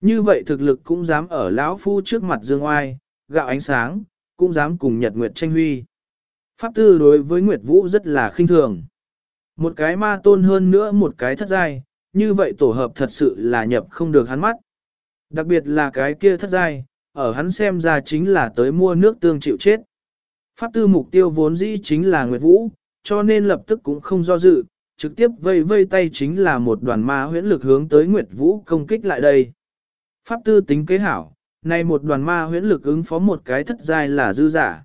Như vậy thực lực cũng dám ở lão phu trước mặt dương oai, gạo ánh sáng, cũng dám cùng nhật nguyệt tranh huy. Pháp tư đối với Nguyệt Vũ rất là khinh thường. Một cái ma tôn hơn nữa một cái thất giai, như vậy tổ hợp thật sự là nhập không được hắn mắt. Đặc biệt là cái kia thất giai, ở hắn xem ra chính là tới mua nước tương chịu chết. Pháp tư mục tiêu vốn dĩ chính là Nguyệt Vũ, cho nên lập tức cũng không do dự, trực tiếp vây vây tay chính là một đoàn ma huyễn lực hướng tới Nguyệt Vũ công kích lại đây. Pháp tư tính kế hảo, nay một đoàn ma huyễn lực ứng phó một cái thất giai là dư giả.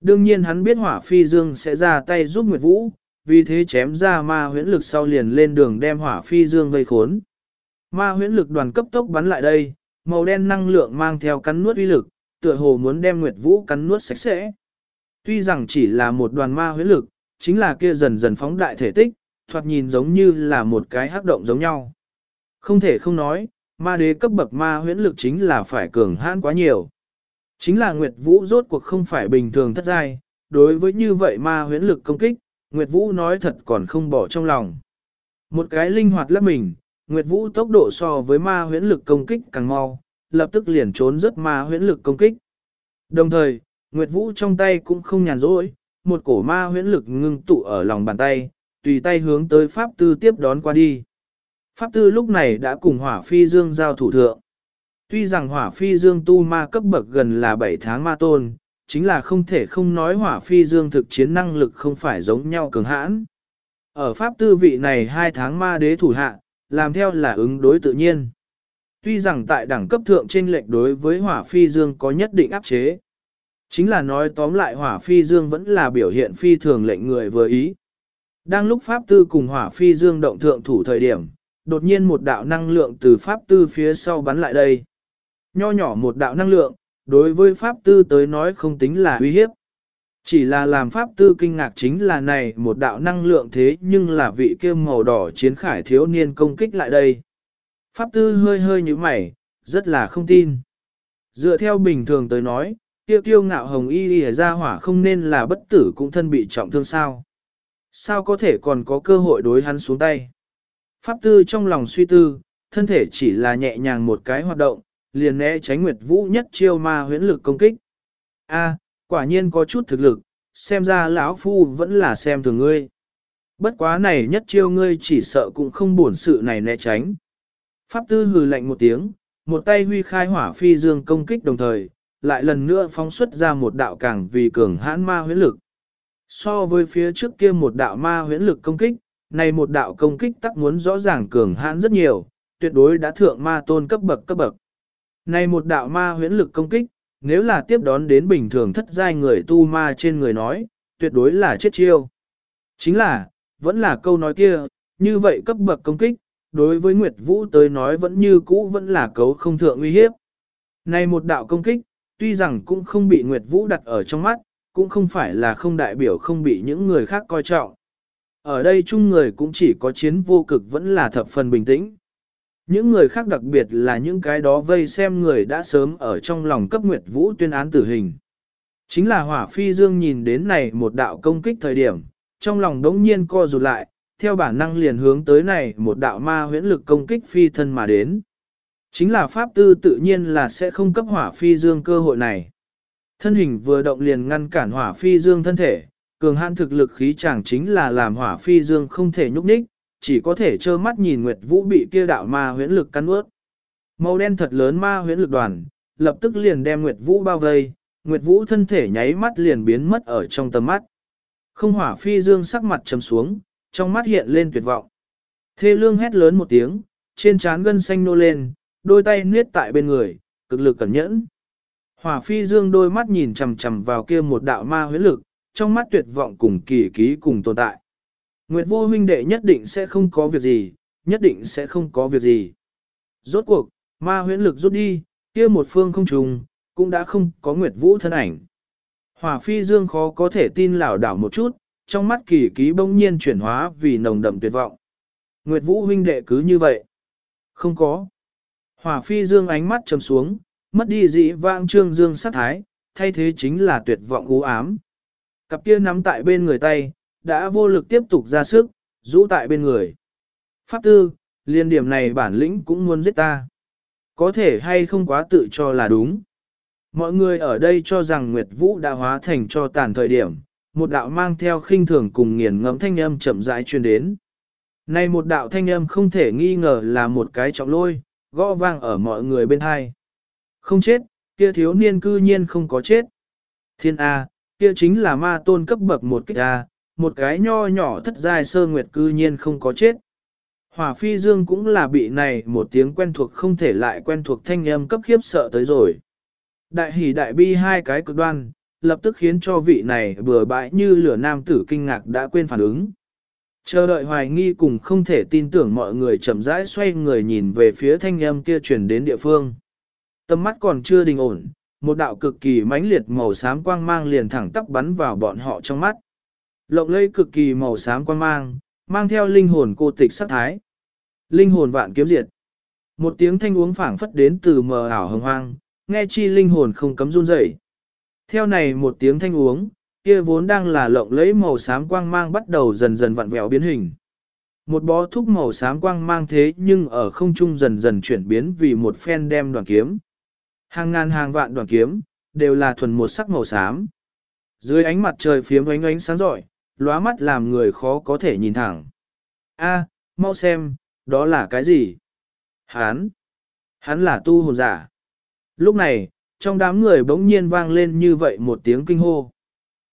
Đương nhiên hắn biết hỏa phi dương sẽ ra tay giúp Nguyệt Vũ, vì thế chém ra ma huyễn lực sau liền lên đường đem hỏa phi dương vây khốn. Ma huyễn lực đoàn cấp tốc bắn lại đây, màu đen năng lượng mang theo cắn nuốt uy lực, tựa hồ muốn đem Nguyệt Vũ cắn nuốt sạch sẽ. Tuy rằng chỉ là một đoàn ma huyễn lực, chính là kia dần dần phóng đại thể tích, thoạt nhìn giống như là một cái hắc động giống nhau. Không thể không nói, ma đế cấp bậc ma huyễn lực chính là phải cường hãn quá nhiều. Chính là Nguyệt Vũ rốt cuộc không phải bình thường thất giai, đối với như vậy ma huyễn lực công kích, Nguyệt Vũ nói thật còn không bỏ trong lòng. Một cái linh hoạt lấp mình, Nguyệt Vũ tốc độ so với ma huyễn lực công kích càng mau, lập tức liền trốn rất ma huyễn lực công kích. Đồng thời, Nguyệt Vũ trong tay cũng không nhàn rỗi, một cổ ma huyễn lực ngưng tụ ở lòng bàn tay, tùy tay hướng tới Pháp Tư tiếp đón qua đi. Pháp Tư lúc này đã cùng Hỏa Phi Dương giao thủ thượng. Tuy rằng Hỏa Phi Dương tu ma cấp bậc gần là 7 tháng ma tôn, chính là không thể không nói Hỏa Phi Dương thực chiến năng lực không phải giống nhau cường hãn. Ở Pháp Tư vị này hai tháng ma đế thủ hạ, làm theo là ứng đối tự nhiên. Tuy rằng tại đẳng cấp thượng trên lệch đối với Hỏa Phi Dương có nhất định áp chế. Chính là nói tóm lại hỏa phi dương vẫn là biểu hiện phi thường lệnh người vừa ý. Đang lúc Pháp Tư cùng hỏa phi dương động thượng thủ thời điểm, đột nhiên một đạo năng lượng từ Pháp Tư phía sau bắn lại đây. Nho nhỏ một đạo năng lượng, đối với Pháp Tư tới nói không tính là uy hiếp. Chỉ là làm Pháp Tư kinh ngạc chính là này một đạo năng lượng thế nhưng là vị kia màu đỏ chiến khải thiếu niên công kích lại đây. Pháp Tư hơi hơi như mày, rất là không tin. Dựa theo bình thường tới nói, Tiêu tiêu ngạo hồng y đi ra hỏa không nên là bất tử cũng thân bị trọng thương sao. Sao có thể còn có cơ hội đối hắn xuống tay. Pháp tư trong lòng suy tư, thân thể chỉ là nhẹ nhàng một cái hoạt động, liền né tránh Nguyệt Vũ nhất chiêu ma huyễn lực công kích. A, quả nhiên có chút thực lực, xem ra lão phu vẫn là xem thường ngươi. Bất quá này nhất chiêu ngươi chỉ sợ cũng không buồn sự này né tránh. Pháp tư hừ lạnh một tiếng, một tay huy khai hỏa phi dương công kích đồng thời, lại lần nữa phóng xuất ra một đạo càng vì cường hãn ma huyễn lực. So với phía trước kia một đạo ma huyễn lực công kích, này một đạo công kích tắc muốn rõ ràng cường hãn rất nhiều, tuyệt đối đã thượng ma tôn cấp bậc cấp bậc. Này một đạo ma huyễn lực công kích, nếu là tiếp đón đến bình thường thất giai người tu ma trên người nói, tuyệt đối là chết chiêu. Chính là, vẫn là câu nói kia, như vậy cấp bậc công kích, đối với Nguyệt Vũ tới nói vẫn như cũ vẫn là cấu không thượng uy hiếp. Này một đạo công kích, tuy rằng cũng không bị Nguyệt Vũ đặt ở trong mắt, cũng không phải là không đại biểu không bị những người khác coi trọng. Ở đây chung người cũng chỉ có chiến vô cực vẫn là thập phần bình tĩnh. Những người khác đặc biệt là những cái đó vây xem người đã sớm ở trong lòng cấp Nguyệt Vũ tuyên án tử hình. Chính là hỏa phi dương nhìn đến này một đạo công kích thời điểm, trong lòng đống nhiên co rụt lại, theo bản năng liền hướng tới này một đạo ma huyễn lực công kích phi thân mà đến. Chính là Pháp Tư tự nhiên là sẽ không cấp hỏa phi dương cơ hội này. Thân hình vừa động liền ngăn cản hỏa phi dương thân thể, cường hạn thực lực khí chẳng chính là làm hỏa phi dương không thể nhúc nhích, chỉ có thể trơ mắt nhìn Nguyệt Vũ bị kia đạo ma huyễn lực cắn ướt. Màu đen thật lớn ma huyễn lực đoàn, lập tức liền đem Nguyệt Vũ bao vây, Nguyệt Vũ thân thể nháy mắt liền biến mất ở trong tầm mắt. Không hỏa phi dương sắc mặt trầm xuống, trong mắt hiện lên tuyệt vọng. Thê lương hét lớn một tiếng, trên trán gân xanh nô lên, đôi tay niết tại bên người, cực lực cẩn nhẫn. Hỏa phi dương đôi mắt nhìn chầm chầm vào kia một đạo ma huyễn lực, trong mắt tuyệt vọng cùng kỳ ký cùng tồn tại. Nguyệt vô huynh đệ nhất định sẽ không có việc gì, nhất định sẽ không có việc gì. Rốt cuộc, ma huyễn lực rút đi, kia một phương không trùng, cũng đã không có Nguyệt Vũ thân ảnh. Hỏa phi dương khó có thể tin lảo đảo một chút, trong mắt kỳ ký bỗng nhiên chuyển hóa vì nồng đậm tuyệt vọng. Nguyệt Vũ huynh đệ cứ như vậy. Không có. Hỏa phi dương ánh mắt trầm xuống, mất đi dị vãng trương dương sát thái, thay thế chính là tuyệt vọng u ám. Cặp kia nắm tại bên người tay, đã vô lực tiếp tục ra sức, rũ tại bên người. Pháp tư, liên điểm này bản lĩnh cũng muốn giết ta. Có thể hay không quá tự cho là đúng. Mọi người ở đây cho rằng Nguyệt Vũ đã hóa thành cho tàn thời điểm, một đạo mang theo khinh thường cùng nghiền ngẫm thanh âm chậm rãi truyền đến. Này một đạo thanh âm không thể nghi ngờ là một cái trọng lôi, gõ vang ở mọi người bên hai. Không chết, kia thiếu niên cư nhiên không có chết. Thiên A, kia chính là ma tôn cấp bậc một kích A, một cái nho nhỏ thất giai sơ nguyệt cư nhiên không có chết. Hỏa phi dương cũng là bị này một tiếng quen thuộc không thể lại quen thuộc thanh âm cấp khiếp sợ tới rồi. Đại hỷ đại bi hai cái cực đoan, lập tức khiến cho vị này bừa bãi như lửa nam tử kinh ngạc đã quên phản ứng. Chờ đợi hoài nghi cùng không thể tin tưởng mọi người chậm rãi xoay người nhìn về phía thanh âm kia truyền đến địa phương. Tâm mắt còn chưa đình ổn, một đạo cực kỳ mãnh liệt màu xám quang mang liền thẳng tắp bắn vào bọn họ trong mắt. Lộng lây cực kỳ màu xám quang mang, mang theo linh hồn cô tịch sát thái. Linh hồn vạn kiếm diệt. Một tiếng thanh uống phảng phất đến từ mờ ảo hồng hoang, nghe chi linh hồn không cấm run rẩy. Theo này một tiếng thanh uống, kia vốn đang là lộng lẫy màu xám quang mang bắt đầu dần dần vặn vẹo biến hình. Một bó thúc màu xám quang mang thế nhưng ở không trung dần dần chuyển biến vì một phen đem đoàn kiếm. Hàng ngàn hàng vạn đoàn kiếm, đều là thuần một sắc màu xám. Dưới ánh mặt trời phiếm ánh ánh sáng rọi, lóa mắt làm người khó có thể nhìn thẳng. A, mau xem, đó là cái gì? Hán! Hắn là tu hồn giả. Lúc này, trong đám người bỗng nhiên vang lên như vậy một tiếng kinh hô.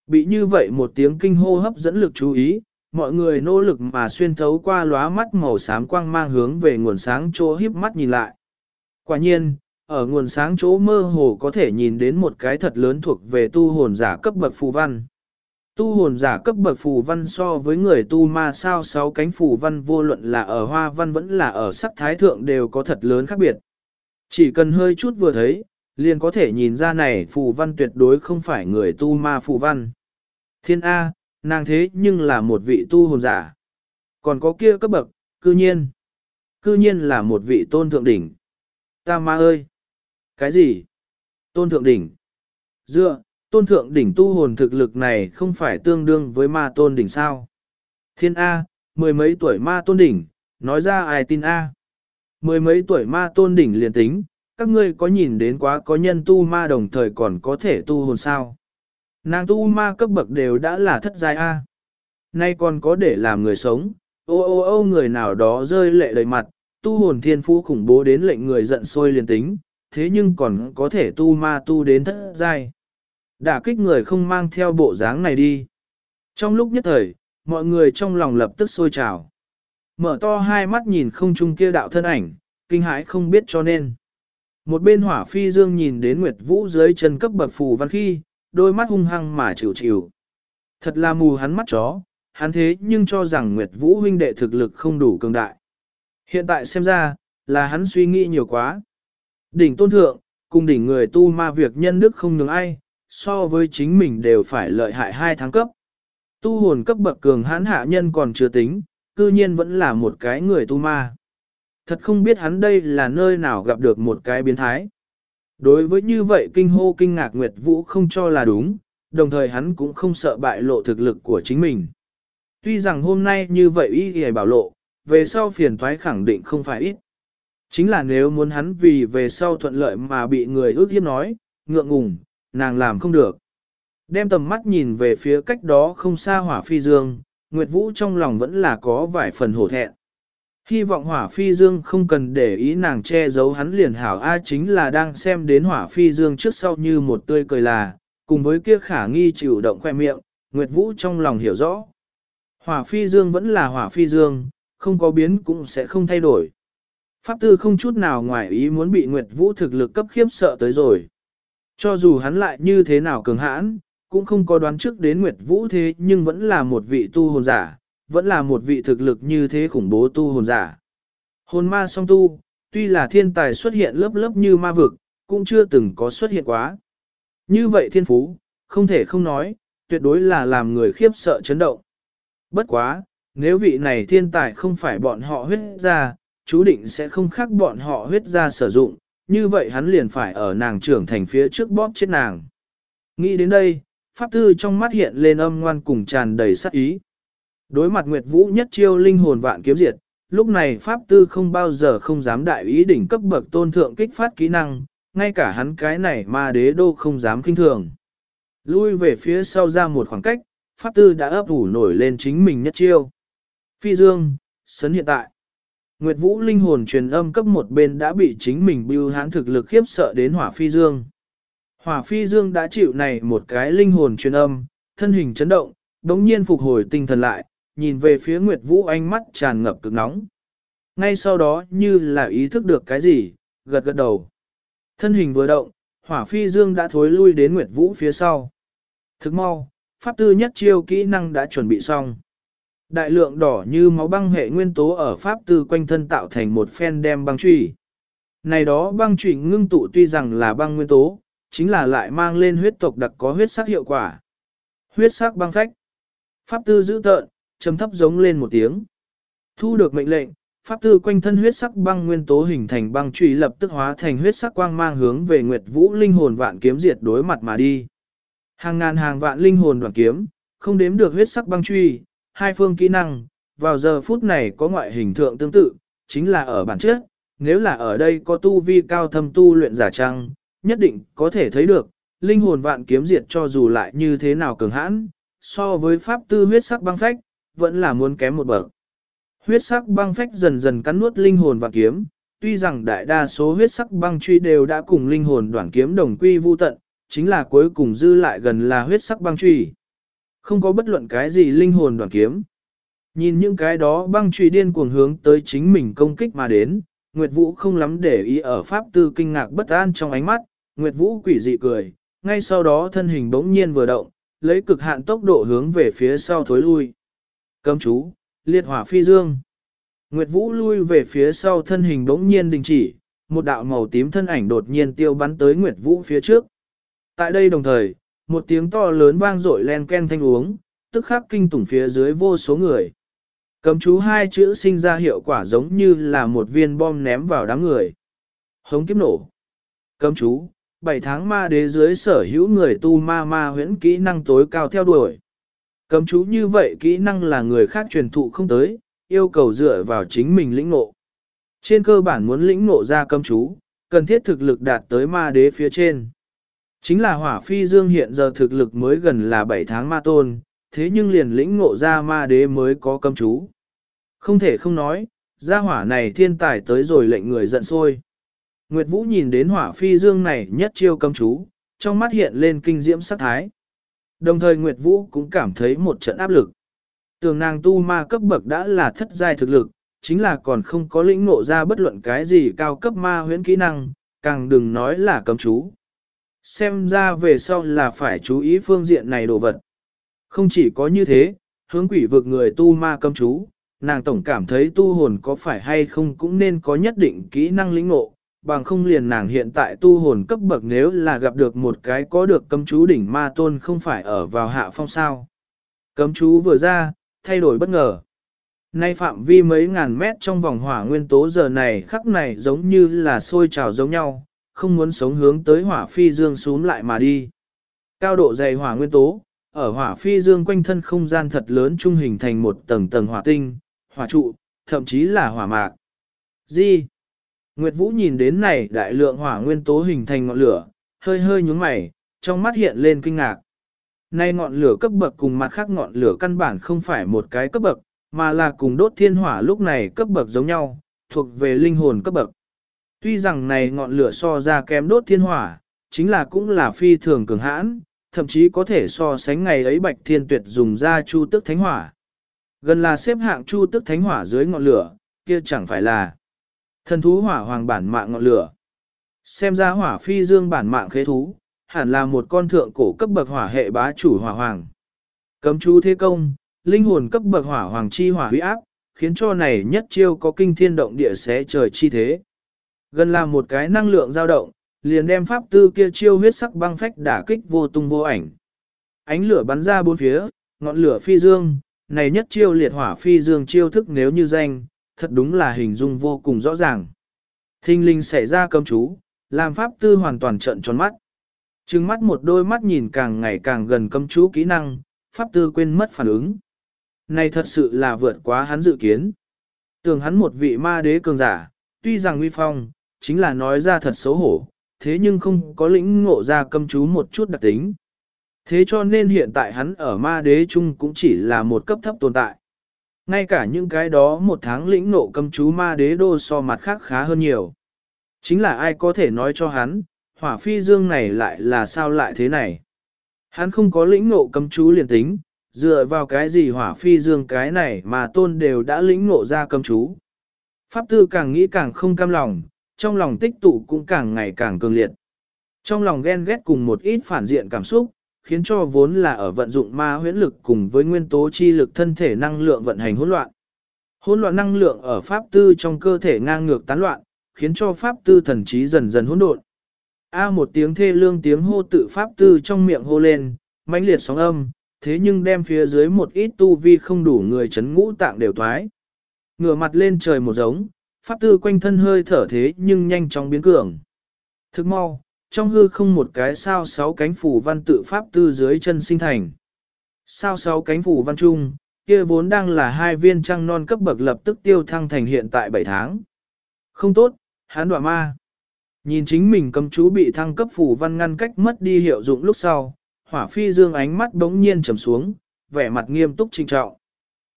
Bị như vậy một tiếng kinh hô hấp dẫn lực chú ý, mọi người nỗ lực mà xuyên thấu qua lóa mắt màu xám quang mang hướng về nguồn sáng chỗ híp mắt nhìn lại. Quả nhiên, ở nguồn sáng chỗ mơ hồ có thể nhìn đến một cái thật lớn thuộc về tu hồn giả cấp bậc phù văn. Tu hồn giả cấp bậc phù văn so với người tu ma sao sáu cánh phù văn vô luận là ở hoa văn vẫn là ở sắc thái thượng đều có thật lớn khác biệt. Chỉ cần hơi chút vừa thấy, liền có thể nhìn ra này phù văn tuyệt đối không phải người tu ma phù văn. Thiên A, nàng thế nhưng là một vị tu hồn giả. Còn có kia cấp bậc, cư nhiên. Cư nhiên là một vị tôn thượng đỉnh. Ta ma ơi! Cái gì? Tôn thượng đỉnh. Dựa, tôn thượng đỉnh tu hồn thực lực này không phải tương đương với ma tôn đỉnh sao? Thiên A, mười mấy tuổi ma tôn đỉnh, nói ra ai tin A? Mười mấy tuổi ma tôn đỉnh liền tính, các ngươi có nhìn đến quá có nhân tu ma đồng thời còn có thể tu hồn sao? Nàng tu ma cấp bậc đều đã là thất giai A. Nay còn có để làm người sống, ô ô ô người nào đó rơi lệ đầy mặt, tu hồn thiên phú khủng bố đến lệnh người giận sôi liền tính, thế nhưng còn có thể tu ma tu đến thất giai. Đả kích người không mang theo bộ dáng này đi. Trong lúc nhất thời, mọi người trong lòng lập tức sôi trào. Mở to hai mắt nhìn không chung kia đạo thân ảnh, kinh hãi không biết cho nên. Một bên hỏa phi dương nhìn đến Nguyệt Vũ dưới chân cấp bậc phù văn khi, đôi mắt hung hăng mà chịu chịu. Thật là mù hắn mắt chó, hắn thế nhưng cho rằng Nguyệt Vũ huynh đệ thực lực không đủ cường đại. Hiện tại xem ra, là hắn suy nghĩ nhiều quá. Đỉnh tôn thượng, cùng đỉnh người tu ma việc nhân đức không nhường ai, so với chính mình đều phải lợi hại hai tháng cấp. Tu hồn cấp bậc cường hãn hạ nhân còn chưa tính, cư nhiên vẫn là một cái người tu ma. Thật không biết hắn đây là nơi nào gặp được một cái biến thái. Đối với như vậy kinh hô kinh ngạc Nguyệt Vũ không cho là đúng, đồng thời hắn cũng không sợ bại lộ thực lực của chính mình. Tuy rằng hôm nay như vậy ý hề bảo lộ, về sau phiền thoái khẳng định không phải ít. Chính là nếu muốn hắn vì về sau thuận lợi mà bị người ước hiếp nói, ngượng ngùng, nàng làm không được. Đem tầm mắt nhìn về phía cách đó không xa hỏa phi dương, Nguyệt Vũ trong lòng vẫn là có vài phần hổ thẹn. Hy vọng hỏa phi dương không cần để ý nàng che giấu hắn liền hảo A chính là đang xem đến hỏa phi dương trước sau như một tươi cười là, cùng với kia khả nghi chịu động khoe miệng, Nguyệt Vũ trong lòng hiểu rõ. Hỏa phi dương vẫn là hỏa phi dương, không có biến cũng sẽ không thay đổi. Pháp tư không chút nào ngoài ý muốn bị Nguyệt Vũ thực lực cấp khiếp sợ tới rồi. Cho dù hắn lại như thế nào cường hãn, cũng không có đoán trước đến Nguyệt Vũ thế nhưng vẫn là một vị tu hồn giả, vẫn là một vị thực lực như thế khủng bố tu hồn giả. Hồn ma song tu, tuy là thiên tài xuất hiện lớp lớp như ma vực, cũng chưa từng có xuất hiện quá. Như vậy thiên phú, không thể không nói, tuyệt đối là làm người khiếp sợ chấn động. Bất quá, nếu vị này thiên tài không phải bọn họ huyết ra, chú định sẽ không khác bọn họ huyết ra sử dụng, như vậy hắn liền phải ở nàng trưởng thành phía trước bóp chết nàng. Nghĩ đến đây, Pháp Tư trong mắt hiện lên âm ngoan cùng tràn đầy sát ý. Đối mặt Nguyệt Vũ nhất chiêu linh hồn vạn kiếm diệt, lúc này Pháp Tư không bao giờ không dám đại ý đỉnh cấp bậc tôn thượng kích phát kỹ năng, ngay cả hắn cái này ma đế đô không dám kinh thường. Lui về phía sau ra một khoảng cách, Pháp Tư đã ấp ủ nổi lên chính mình nhất chiêu. Phi Dương, sấn hiện tại. Nguyệt Vũ linh hồn truyền âm cấp một bên đã bị chính mình bưu hán thực lực khiếp sợ đến hỏa phi dương. Hỏa phi dương đã chịu này một cái linh hồn truyền âm, thân hình chấn động, đống nhiên phục hồi tinh thần lại, nhìn về phía Nguyệt Vũ ánh mắt tràn ngập cực nóng. Ngay sau đó như là ý thức được cái gì, gật gật đầu. Thân hình vừa động, hỏa phi dương đã thối lui đến Nguyệt Vũ phía sau. Thức mau, pháp tư nhất chiêu kỹ năng đã chuẩn bị xong. Đại lượng đỏ như máu băng hệ nguyên tố ở pháp tư quanh thân tạo thành một phen đem băng trụy. Này đó băng trụy ngưng tụ tuy rằng là băng nguyên tố, chính là lại mang lên huyết tộc đặc có huyết sắc hiệu quả. Huyết sắc băng phách. Pháp tư giữ tợn, trầm thấp giống lên một tiếng. Thu được mệnh lệnh, pháp tư quanh thân huyết sắc băng nguyên tố hình thành băng trụy lập tức hóa thành huyết sắc quang mang hướng về Nguyệt Vũ linh hồn vạn kiếm diệt đối mặt mà đi. Hàng ngàn hàng vạn linh hồn đoạn kiếm, không đếm được huyết sắc băng truy, hai phương kỹ năng, vào giờ phút này có ngoại hình thượng tương tự, chính là ở bản chất, nếu là ở đây có tu vi cao thâm tu luyện giả trăng, nhất định có thể thấy được, linh hồn vạn kiếm diệt cho dù lại như thế nào cường hãn, so với pháp tư huyết sắc băng phách, vẫn là muốn kém một bậc. Huyết sắc băng phách dần dần cắn nuốt linh hồn vạn kiếm, tuy rằng đại đa số huyết sắc băng truy đều đã cùng linh hồn đoạn kiếm đồng quy vu tận, chính là cuối cùng dư lại gần là huyết sắc băng truy. Không có bất luận cái gì linh hồn đoàn kiếm. Nhìn những cái đó băng truy điên cuồng hướng tới chính mình công kích mà đến, Nguyệt Vũ không lắm để ý ở pháp tư kinh ngạc bất an trong ánh mắt, Nguyệt Vũ quỷ dị cười, ngay sau đó thân hình bỗng nhiên vừa động, lấy cực hạn tốc độ hướng về phía sau thối lui. Cấm chú, liệt hỏa phi dương. Nguyệt Vũ lui về phía sau thân hình bỗng nhiên đình chỉ, một đạo màu tím thân ảnh đột nhiên tiêu bắn tới Nguyệt Vũ phía trước. Tại đây đồng thời, một tiếng to lớn vang dội len ken thanh uống, tức khắc kinh tủng phía dưới vô số người. Cấm chú hai chữ sinh ra hiệu quả giống như là một viên bom ném vào đám người. Hống kiếp nổ. Cấm chú, bảy tháng ma đế dưới sở hữu người tu ma ma huyễn kỹ năng tối cao theo đuổi. Cấm chú như vậy kỹ năng là người khác truyền thụ không tới, yêu cầu dựa vào chính mình lĩnh ngộ. Trên cơ bản muốn lĩnh ngộ ra cấm chú, cần thiết thực lực đạt tới ma đế phía trên. Chính là hỏa phi dương hiện giờ thực lực mới gần là 7 tháng ma tôn, thế nhưng liền lĩnh ngộ ra ma đế mới có cấm chú. Không thể không nói, gia hỏa này thiên tài tới rồi lệnh người giận sôi. Nguyệt Vũ nhìn đến hỏa phi dương này nhất chiêu cấm chú, trong mắt hiện lên kinh diễm sắc thái. Đồng thời Nguyệt Vũ cũng cảm thấy một trận áp lực. Tường nàng tu ma cấp bậc đã là thất giai thực lực, chính là còn không có lĩnh ngộ ra bất luận cái gì cao cấp ma huyễn kỹ năng, càng đừng nói là cấm chú. Xem ra về sau là phải chú ý phương diện này đồ vật. Không chỉ có như thế, hướng quỷ vực người tu ma cấm chú, nàng tổng cảm thấy tu hồn có phải hay không cũng nên có nhất định kỹ năng lĩnh ngộ, bằng không liền nàng hiện tại tu hồn cấp bậc nếu là gặp được một cái có được cấm chú đỉnh ma tôn không phải ở vào hạ phong sao. Cấm chú vừa ra, thay đổi bất ngờ. Nay phạm vi mấy ngàn mét trong vòng hỏa nguyên tố giờ này khắc này giống như là sôi trào giống nhau, không muốn sống hướng tới hỏa phi dương xuống lại mà đi. Cao độ dày hỏa nguyên tố, ở hỏa phi dương quanh thân không gian thật lớn trung hình thành một tầng tầng hỏa tinh, hỏa trụ, thậm chí là hỏa mạc. Gì? Nguyệt Vũ nhìn đến này đại lượng hỏa nguyên tố hình thành ngọn lửa, hơi hơi nhúng mày, trong mắt hiện lên kinh ngạc. Nay ngọn lửa cấp bậc cùng mặt khác ngọn lửa căn bản không phải một cái cấp bậc, mà là cùng đốt thiên hỏa lúc này cấp bậc giống nhau, thuộc về linh hồn cấp bậc. Tuy rằng này ngọn lửa so ra kém đốt thiên hỏa, chính là cũng là phi thường cường hãn, thậm chí có thể so sánh ngày ấy bạch thiên tuyệt dùng ra chu tức thánh hỏa. Gần là xếp hạng chu tức thánh hỏa dưới ngọn lửa, kia chẳng phải là thần thú hỏa hoàng bản mạng ngọn lửa. Xem ra hỏa phi dương bản mạng khế thú, hẳn là một con thượng cổ cấp bậc hỏa hệ bá chủ hỏa hoàng. Cấm chú thế công, linh hồn cấp bậc hỏa hoàng chi hỏa huy áp, khiến cho này nhất chiêu có kinh thiên động địa xé trời chi thế. Gần là một cái năng lượng dao động, liền đem pháp tư kia chiêu huyết sắc băng phách đả kích vô tung vô ảnh. Ánh lửa bắn ra bốn phía, ngọn lửa phi dương, này nhất chiêu liệt hỏa phi dương chiêu thức nếu như danh, thật đúng là hình dung vô cùng rõ ràng. Thinh linh xảy ra cấm chú, làm pháp tư hoàn toàn trận tròn mắt. Trừng mắt một đôi mắt nhìn càng ngày càng gần cấm chú kỹ năng, pháp tư quên mất phản ứng. Này thật sự là vượt quá hắn dự kiến. Tưởng hắn một vị ma đế cường giả, tuy rằng uy phong, chính là nói ra thật xấu hổ, thế nhưng không có lĩnh ngộ ra câm chú một chút đặc tính. Thế cho nên hiện tại hắn ở ma đế chung cũng chỉ là một cấp thấp tồn tại. Ngay cả những cái đó một tháng lĩnh ngộ cấm chú ma đế đô so mặt khác khá hơn nhiều. Chính là ai có thể nói cho hắn, hỏa phi dương này lại là sao lại thế này. Hắn không có lĩnh ngộ cấm chú liền tính, dựa vào cái gì hỏa phi dương cái này mà tôn đều đã lĩnh ngộ ra cấm chú. Pháp tư càng nghĩ càng không cam lòng, trong lòng tích tụ cũng càng ngày càng cường liệt. Trong lòng ghen ghét cùng một ít phản diện cảm xúc, khiến cho vốn là ở vận dụng ma huyễn lực cùng với nguyên tố chi lực thân thể năng lượng vận hành hỗn loạn. Hỗn loạn năng lượng ở pháp tư trong cơ thể ngang ngược tán loạn, khiến cho pháp tư thần trí dần dần hỗn độn. A một tiếng thê lương tiếng hô tự pháp tư trong miệng hô lên, mãnh liệt sóng âm, thế nhưng đem phía dưới một ít tu vi không đủ người chấn ngũ tạng đều thoái. Ngửa mặt lên trời một giống, pháp tư quanh thân hơi thở thế nhưng nhanh chóng biến cường. Thức mau, trong hư không một cái sao sáu cánh phủ văn tự pháp tư dưới chân sinh thành. Sao sáu cánh phủ văn trung, kia vốn đang là hai viên trăng non cấp bậc lập tức tiêu thăng thành hiện tại 7 tháng. Không tốt, hán đoạ ma. Nhìn chính mình cầm chú bị thăng cấp phủ văn ngăn cách mất đi hiệu dụng lúc sau, hỏa phi dương ánh mắt bỗng nhiên trầm xuống, vẻ mặt nghiêm túc trinh trọng.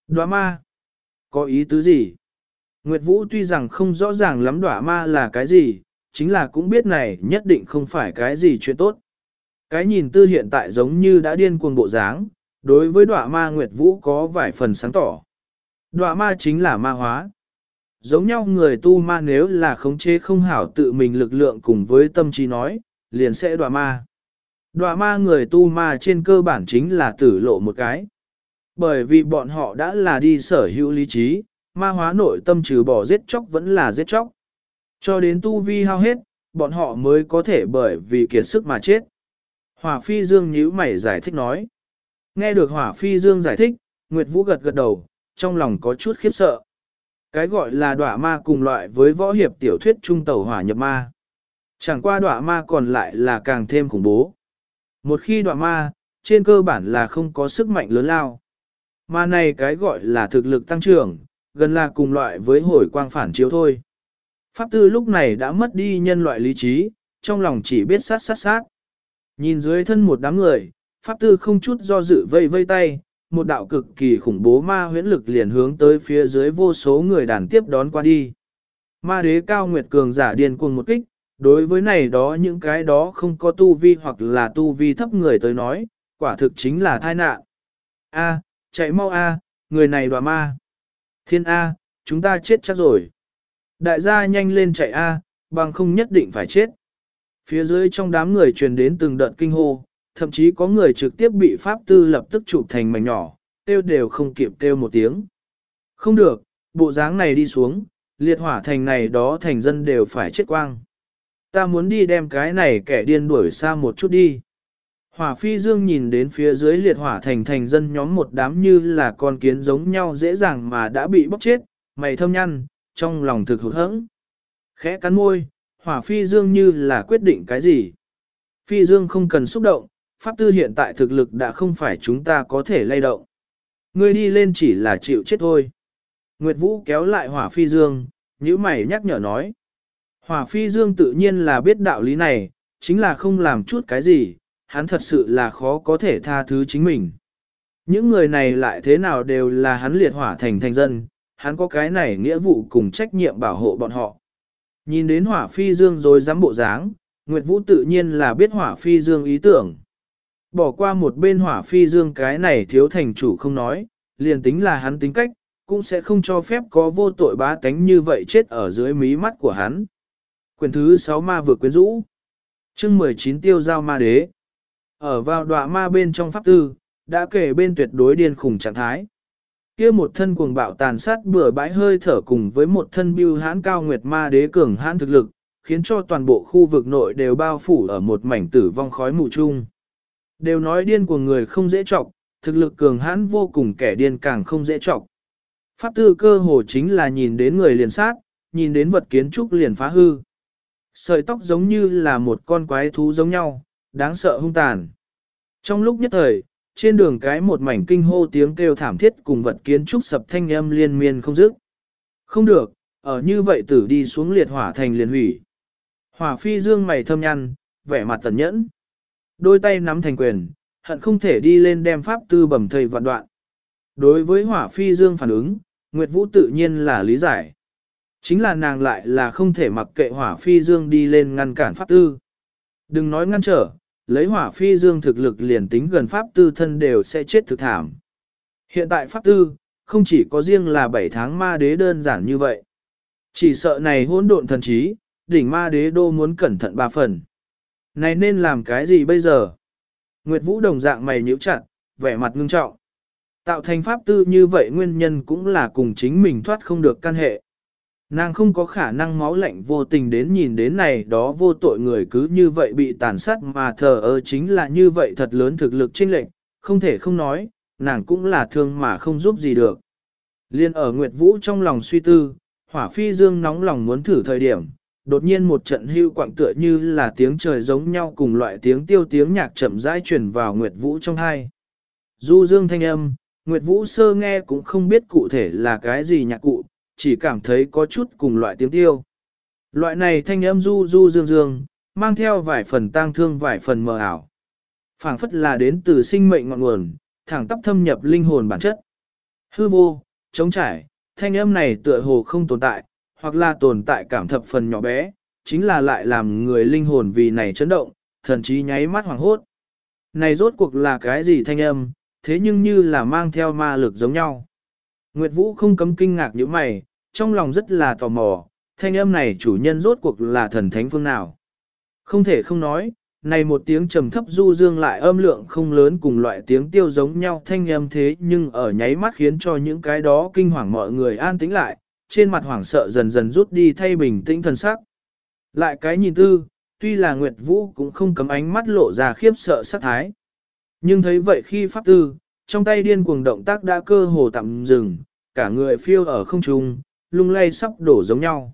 Đoạ ma? Có ý tứ gì? Nguyệt Vũ tuy rằng không rõ ràng lắm đỏa ma là cái gì, chính là cũng biết này nhất định không phải cái gì chuyện tốt. Cái nhìn tư hiện tại giống như đã điên cuồng bộ dáng, đối với đọa ma Nguyệt Vũ có vài phần sáng tỏ. Đọa ma chính là ma hóa. Giống nhau người tu ma nếu là khống chế không hảo tự mình lực lượng cùng với tâm trí nói, liền sẽ đọa ma. Đọa ma người tu ma trên cơ bản chính là tử lộ một cái. Bởi vì bọn họ đã là đi sở hữu lý trí, ma hóa nội tâm trừ bỏ giết chóc vẫn là giết chóc. Cho đến tu vi hao hết, bọn họ mới có thể bởi vì kiệt sức mà chết. Hỏa phi dương nhíu mày giải thích nói. Nghe được hỏa phi dương giải thích, Nguyệt Vũ gật gật đầu, trong lòng có chút khiếp sợ. Cái gọi là đọa ma cùng loại với võ hiệp tiểu thuyết trung tàu hỏa nhập ma. Chẳng qua đọa ma còn lại là càng thêm khủng bố. Một khi đọa ma, trên cơ bản là không có sức mạnh lớn lao. Ma này cái gọi là thực lực tăng trưởng, gần là cùng loại với hồi quang phản chiếu thôi. Pháp tư lúc này đã mất đi nhân loại lý trí, trong lòng chỉ biết sát sát sát. Nhìn dưới thân một đám người, Pháp tư không chút do dự vây vây tay, một đạo cực kỳ khủng bố ma huyễn lực liền hướng tới phía dưới vô số người đàn tiếp đón qua đi. Ma đế cao nguyệt cường giả điên cuồng một kích, đối với này đó những cái đó không có tu vi hoặc là tu vi thấp người tới nói, quả thực chính là tai nạn. A, chạy mau A, người này đoà ma. Thiên A, chúng ta chết chắc rồi. Đại gia nhanh lên chạy A, bằng không nhất định phải chết. Phía dưới trong đám người truyền đến từng đợt kinh hô, thậm chí có người trực tiếp bị pháp tư lập tức chụp thành mảnh nhỏ, tiêu đều không kịp tiêu một tiếng. Không được, bộ dáng này đi xuống, liệt hỏa thành này đó thành dân đều phải chết quang. Ta muốn đi đem cái này kẻ điên đuổi xa một chút đi. Hỏa phi dương nhìn đến phía dưới liệt hỏa thành thành dân nhóm một đám như là con kiến giống nhau dễ dàng mà đã bị bóc chết, mày thâm nhăn, trong lòng thực hụt hẫng. Khẽ cắn môi, hỏa phi dương như là quyết định cái gì. Phi dương không cần xúc động, pháp tư hiện tại thực lực đã không phải chúng ta có thể lay động. Ngươi đi lên chỉ là chịu chết thôi. Nguyệt Vũ kéo lại hỏa phi dương, như mày nhắc nhở nói. Hỏa phi dương tự nhiên là biết đạo lý này, chính là không làm chút cái gì, hắn thật sự là khó có thể tha thứ chính mình. Những người này lại thế nào đều là hắn liệt hỏa thành thành dân, hắn có cái này nghĩa vụ cùng trách nhiệm bảo hộ bọn họ. Nhìn đến hỏa phi dương rồi dám bộ dáng, Nguyệt Vũ tự nhiên là biết hỏa phi dương ý tưởng. Bỏ qua một bên hỏa phi dương cái này thiếu thành chủ không nói, liền tính là hắn tính cách, cũng sẽ không cho phép có vô tội bá tánh như vậy chết ở dưới mí mắt của hắn. Quyền thứ 6 ma vừa quyến rũ. chương 19 tiêu giao ma đế. Ở vào đọa ma bên trong pháp tư, đã kể bên tuyệt đối điên khủng trạng thái. kia một thân cuồng bạo tàn sát bừa bãi hơi thở cùng với một thân bưu hãn cao nguyệt ma đế cường hãn thực lực, khiến cho toàn bộ khu vực nội đều bao phủ ở một mảnh tử vong khói mù chung. Đều nói điên của người không dễ trọc, thực lực cường hãn vô cùng kẻ điên càng không dễ trọc. Pháp tư cơ hồ chính là nhìn đến người liền sát, nhìn đến vật kiến trúc liền phá hư. Sợi tóc giống như là một con quái thú giống nhau, đáng sợ hung tàn. Trong lúc nhất thời, trên đường cái một mảnh kinh hô tiếng kêu thảm thiết cùng vật kiến trúc sập thanh âm liên miên không dứt. Không được, ở như vậy tử đi xuống liệt hỏa thành liền hủy. Hỏa phi dương mày thâm nhăn, vẻ mặt tẩn nhẫn. Đôi tay nắm thành quyền, hận không thể đi lên đem pháp tư bẩm thầy vạn đoạn. Đối với hỏa phi dương phản ứng, Nguyệt Vũ tự nhiên là lý giải. Chính là nàng lại là không thể mặc kệ hỏa phi dương đi lên ngăn cản pháp tư. Đừng nói ngăn trở, lấy hỏa phi dương thực lực liền tính gần pháp tư thân đều sẽ chết thực thảm. Hiện tại pháp tư, không chỉ có riêng là 7 tháng ma đế đơn giản như vậy. Chỉ sợ này hỗn độn thần trí, đỉnh ma đế đô muốn cẩn thận ba phần. Này nên làm cái gì bây giờ? Nguyệt Vũ đồng dạng mày nhíu chặt, vẻ mặt ngưng trọng. Tạo thành pháp tư như vậy nguyên nhân cũng là cùng chính mình thoát không được căn hệ. Nàng không có khả năng máu lạnh vô tình đến nhìn đến này đó vô tội người cứ như vậy bị tàn sát mà thờ ơ chính là như vậy thật lớn thực lực chênh lệnh, không thể không nói, nàng cũng là thương mà không giúp gì được. Liên ở Nguyệt Vũ trong lòng suy tư, hỏa phi dương nóng lòng muốn thử thời điểm, đột nhiên một trận hưu quạng tựa như là tiếng trời giống nhau cùng loại tiếng tiêu tiếng nhạc chậm rãi truyền vào Nguyệt Vũ trong hai. Du dương thanh âm, Nguyệt Vũ sơ nghe cũng không biết cụ thể là cái gì nhạc cụ, chỉ cảm thấy có chút cùng loại tiếng tiêu. Loại này thanh âm du du dương dương, mang theo vài phần tang thương vài phần mờ ảo. phảng phất là đến từ sinh mệnh ngọn nguồn, thẳng tắp thâm nhập linh hồn bản chất. Hư vô, trống trải, thanh âm này tựa hồ không tồn tại, hoặc là tồn tại cảm thập phần nhỏ bé, chính là lại làm người linh hồn vì này chấn động, thần chí nháy mắt hoảng hốt. Này rốt cuộc là cái gì thanh âm, thế nhưng như là mang theo ma lực giống nhau. Nguyệt Vũ không cấm kinh ngạc như mày, trong lòng rất là tò mò, thanh âm này chủ nhân rốt cuộc là thần thánh phương nào. Không thể không nói, này một tiếng trầm thấp du dương lại âm lượng không lớn cùng loại tiếng tiêu giống nhau thanh âm thế nhưng ở nháy mắt khiến cho những cái đó kinh hoàng mọi người an tĩnh lại, trên mặt hoảng sợ dần dần rút đi thay bình tĩnh thần sắc. Lại cái nhìn tư, tuy là Nguyệt Vũ cũng không cấm ánh mắt lộ ra khiếp sợ sắc thái. Nhưng thấy vậy khi pháp tư, trong tay điên cuồng động tác đã cơ hồ tạm dừng, cả người phiêu ở không trung, lung lay sắp đổ giống nhau.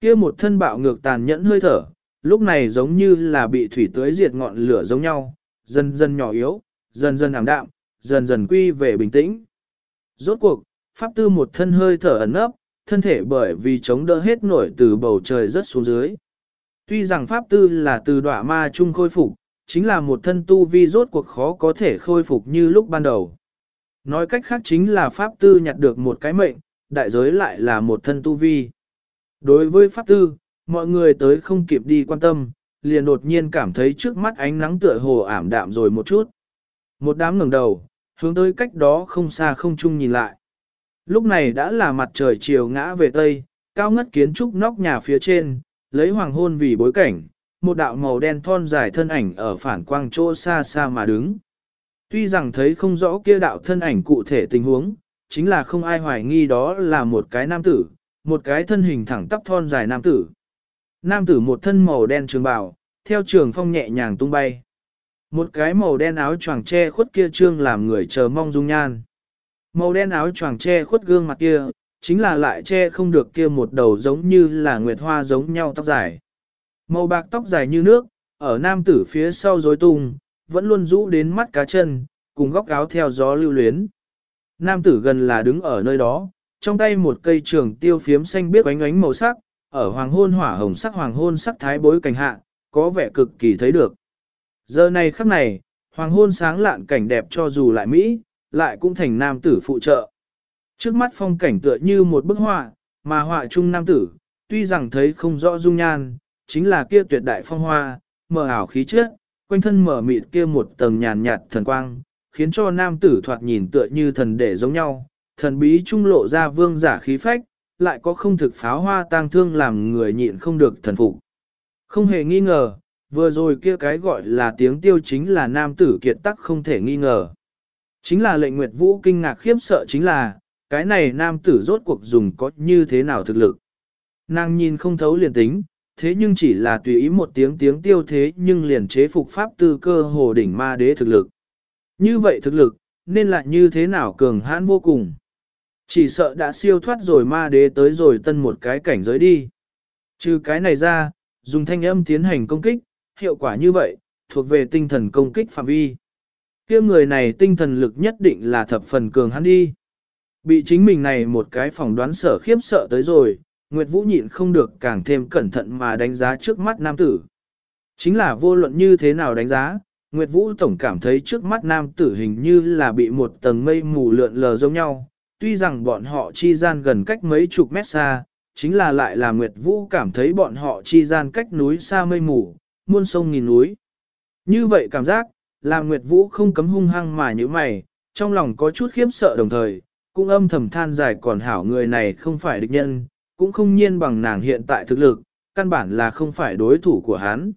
Kia một thân bạo ngược tàn nhẫn hơi thở, lúc này giống như là bị thủy tưới diệt ngọn lửa giống nhau, dần dần nhỏ yếu, dần dần ảm đạm, dần dần quy về bình tĩnh. Rốt cuộc, pháp tư một thân hơi thở ẩn ấp, thân thể bởi vì chống đỡ hết nổi từ bầu trời rất xuống dưới. Tuy rằng pháp tư là từ đọa ma chung khôi phục, chính là một thân tu vi rốt cuộc khó có thể khôi phục như lúc ban đầu. Nói cách khác chính là pháp tư nhặt được một cái mệnh, đại giới lại là một thân tu vi. Đối với pháp tư, mọi người tới không kịp đi quan tâm, liền đột nhiên cảm thấy trước mắt ánh nắng tựa hồ ảm đạm rồi một chút. Một đám ngẩng đầu, hướng tới cách đó không xa không chung nhìn lại. Lúc này đã là mặt trời chiều ngã về tây, cao ngất kiến trúc nóc nhà phía trên, lấy hoàng hôn vì bối cảnh, một đạo màu đen thon dài thân ảnh ở phản quang chỗ xa xa mà đứng. Tuy rằng thấy không rõ kia đạo thân ảnh cụ thể tình huống, chính là không ai hoài nghi đó là một cái nam tử, một cái thân hình thẳng tắp thon dài nam tử. Nam tử một thân màu đen trường bào, theo trường phong nhẹ nhàng tung bay. Một cái màu đen áo choàng che khuất kia trương làm người chờ mong dung nhan. Màu đen áo choàng che khuất gương mặt kia, chính là lại che không được kia một đầu giống như là nguyệt hoa giống nhau tóc dài. Màu bạc tóc dài như nước, ở nam tử phía sau rối tung, vẫn luôn rũ đến mắt cá chân, cùng góc áo theo gió lưu luyến. Nam tử gần là đứng ở nơi đó, trong tay một cây trường tiêu phiếm xanh biếc ánh ánh màu sắc, ở hoàng hôn hỏa hồng sắc hoàng hôn sắc thái bối cảnh hạ, có vẻ cực kỳ thấy được. Giờ này khắc này, hoàng hôn sáng lạn cảnh đẹp cho dù lại Mỹ, lại cũng thành nam tử phụ trợ. Trước mắt phong cảnh tựa như một bức họa, mà họa chung nam tử, tuy rằng thấy không rõ dung nhan, chính là kia tuyệt đại phong hoa, mờ ảo khí chất, quanh thân mở mịt kia một tầng nhàn nhạt thần quang, khiến cho nam tử thoạt nhìn tựa như thần để giống nhau, thần bí trung lộ ra vương giả khí phách, lại có không thực pháo hoa tang thương làm người nhịn không được thần phục. Không hề nghi ngờ, vừa rồi kia cái gọi là tiếng tiêu chính là nam tử kiệt tắc không thể nghi ngờ. Chính là lệnh Nguyệt Vũ kinh ngạc khiếp sợ chính là, cái này nam tử rốt cuộc dùng có như thế nào thực lực. Nàng nhìn không thấu liền tính, thế nhưng chỉ là tùy ý một tiếng tiếng tiêu thế nhưng liền chế phục pháp tư cơ hồ đỉnh ma đế thực lực. Như vậy thực lực, nên là như thế nào cường hãn vô cùng. Chỉ sợ đã siêu thoát rồi ma đế tới rồi tân một cái cảnh giới đi. Trừ cái này ra, dùng thanh âm tiến hành công kích, hiệu quả như vậy, thuộc về tinh thần công kích phạm vi. kia người này tinh thần lực nhất định là thập phần cường hắn đi. Bị chính mình này một cái phỏng đoán sở khiếp sợ tới rồi, Nguyệt Vũ nhịn không được càng thêm cẩn thận mà đánh giá trước mắt nam tử. Chính là vô luận như thế nào đánh giá, Nguyệt Vũ tổng cảm thấy trước mắt nam tử hình như là bị một tầng mây mù lượn lờ giống nhau, tuy rằng bọn họ chi gian gần cách mấy chục mét xa, chính là lại là Nguyệt Vũ cảm thấy bọn họ chi gian cách núi xa mây mù, muôn sông nghìn núi. Như vậy cảm giác, làm Nguyệt Vũ không cấm hung hăng mà như mày, trong lòng có chút khiếp sợ đồng thời, cũng âm thầm than dài còn hảo người này không phải địch nhân, cũng không nhiên bằng nàng hiện tại thực lực, căn bản là không phải đối thủ của hắn.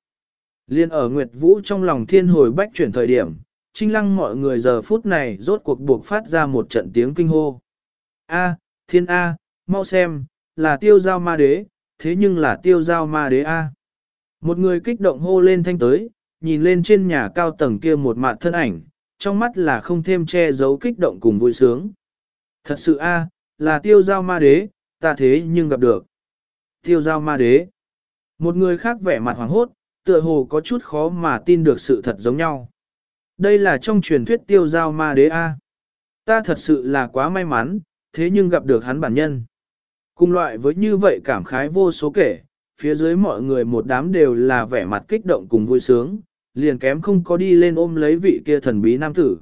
Liên ở Nguyệt Vũ trong lòng thiên hồi bách chuyển thời điểm, trinh lăng mọi người giờ phút này rốt cuộc buộc phát ra một trận tiếng kinh hô. A, thiên A, mau xem, là tiêu giao ma đế, thế nhưng là tiêu giao ma đế A. Một người kích động hô lên thanh tới, nhìn lên trên nhà cao tầng kia một mặt thân ảnh, trong mắt là không thêm che giấu kích động cùng vui sướng. Thật sự A, là tiêu giao ma đế, ta thế nhưng gặp được. Tiêu giao ma đế. Một người khác vẻ mặt hoàng hốt, tựa hồ có chút khó mà tin được sự thật giống nhau. Đây là trong truyền thuyết tiêu giao ma đế A. Ta thật sự là quá may mắn, thế nhưng gặp được hắn bản nhân. Cùng loại với như vậy cảm khái vô số kể, phía dưới mọi người một đám đều là vẻ mặt kích động cùng vui sướng, liền kém không có đi lên ôm lấy vị kia thần bí nam tử.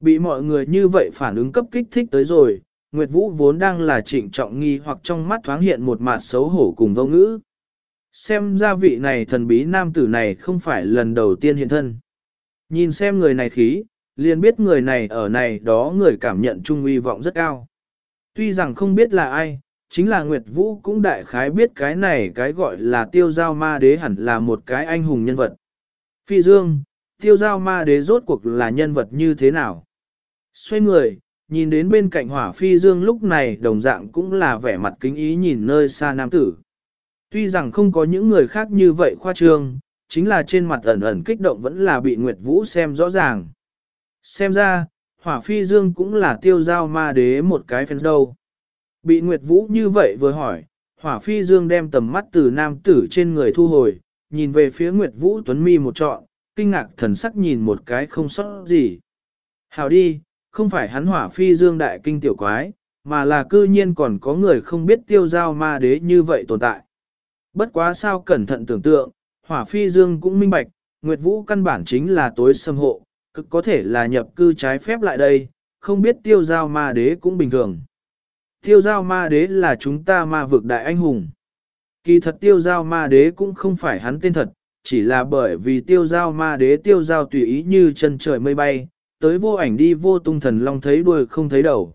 Bị mọi người như vậy phản ứng cấp kích thích tới rồi, Nguyệt Vũ vốn đang là trịnh trọng nghi hoặc trong mắt thoáng hiện một mặt xấu hổ cùng vô ngữ. Xem ra vị này thần bí nam tử này không phải lần đầu tiên hiện thân. Nhìn xem người này khí, liền biết người này ở này đó người cảm nhận trung uy vọng rất cao. Tuy rằng không biết là ai, chính là Nguyệt Vũ cũng đại khái biết cái này cái gọi là tiêu giao ma đế hẳn là một cái anh hùng nhân vật. Phi Dương, tiêu giao ma đế rốt cuộc là nhân vật như thế nào? Xoay người, nhìn đến bên cạnh hỏa phi dương lúc này đồng dạng cũng là vẻ mặt kính ý nhìn nơi xa nam tử. Tuy rằng không có những người khác như vậy khoa trương, chính là trên mặt ẩn ẩn kích động vẫn là bị Nguyệt Vũ xem rõ ràng. Xem ra, hỏa phi dương cũng là tiêu giao ma đế một cái phần đâu. Bị Nguyệt Vũ như vậy vừa hỏi, hỏa phi dương đem tầm mắt từ nam tử trên người thu hồi, nhìn về phía Nguyệt Vũ Tuấn Mi một trọn, kinh ngạc thần sắc nhìn một cái không sót gì. Hào đi, không phải hắn hỏa phi dương đại kinh tiểu quái, mà là cư nhiên còn có người không biết tiêu giao ma đế như vậy tồn tại. Bất quá sao cẩn thận tưởng tượng, hỏa phi dương cũng minh bạch, Nguyệt Vũ căn bản chính là tối xâm hộ, cực có thể là nhập cư trái phép lại đây, không biết tiêu giao ma đế cũng bình thường. Tiêu giao ma đế là chúng ta ma vực đại anh hùng. Kỳ thật tiêu giao ma đế cũng không phải hắn tên thật, chỉ là bởi vì tiêu giao ma đế tiêu giao tùy ý như chân trời mây bay, tới vô ảnh đi vô tung thần long thấy đuôi không thấy đầu.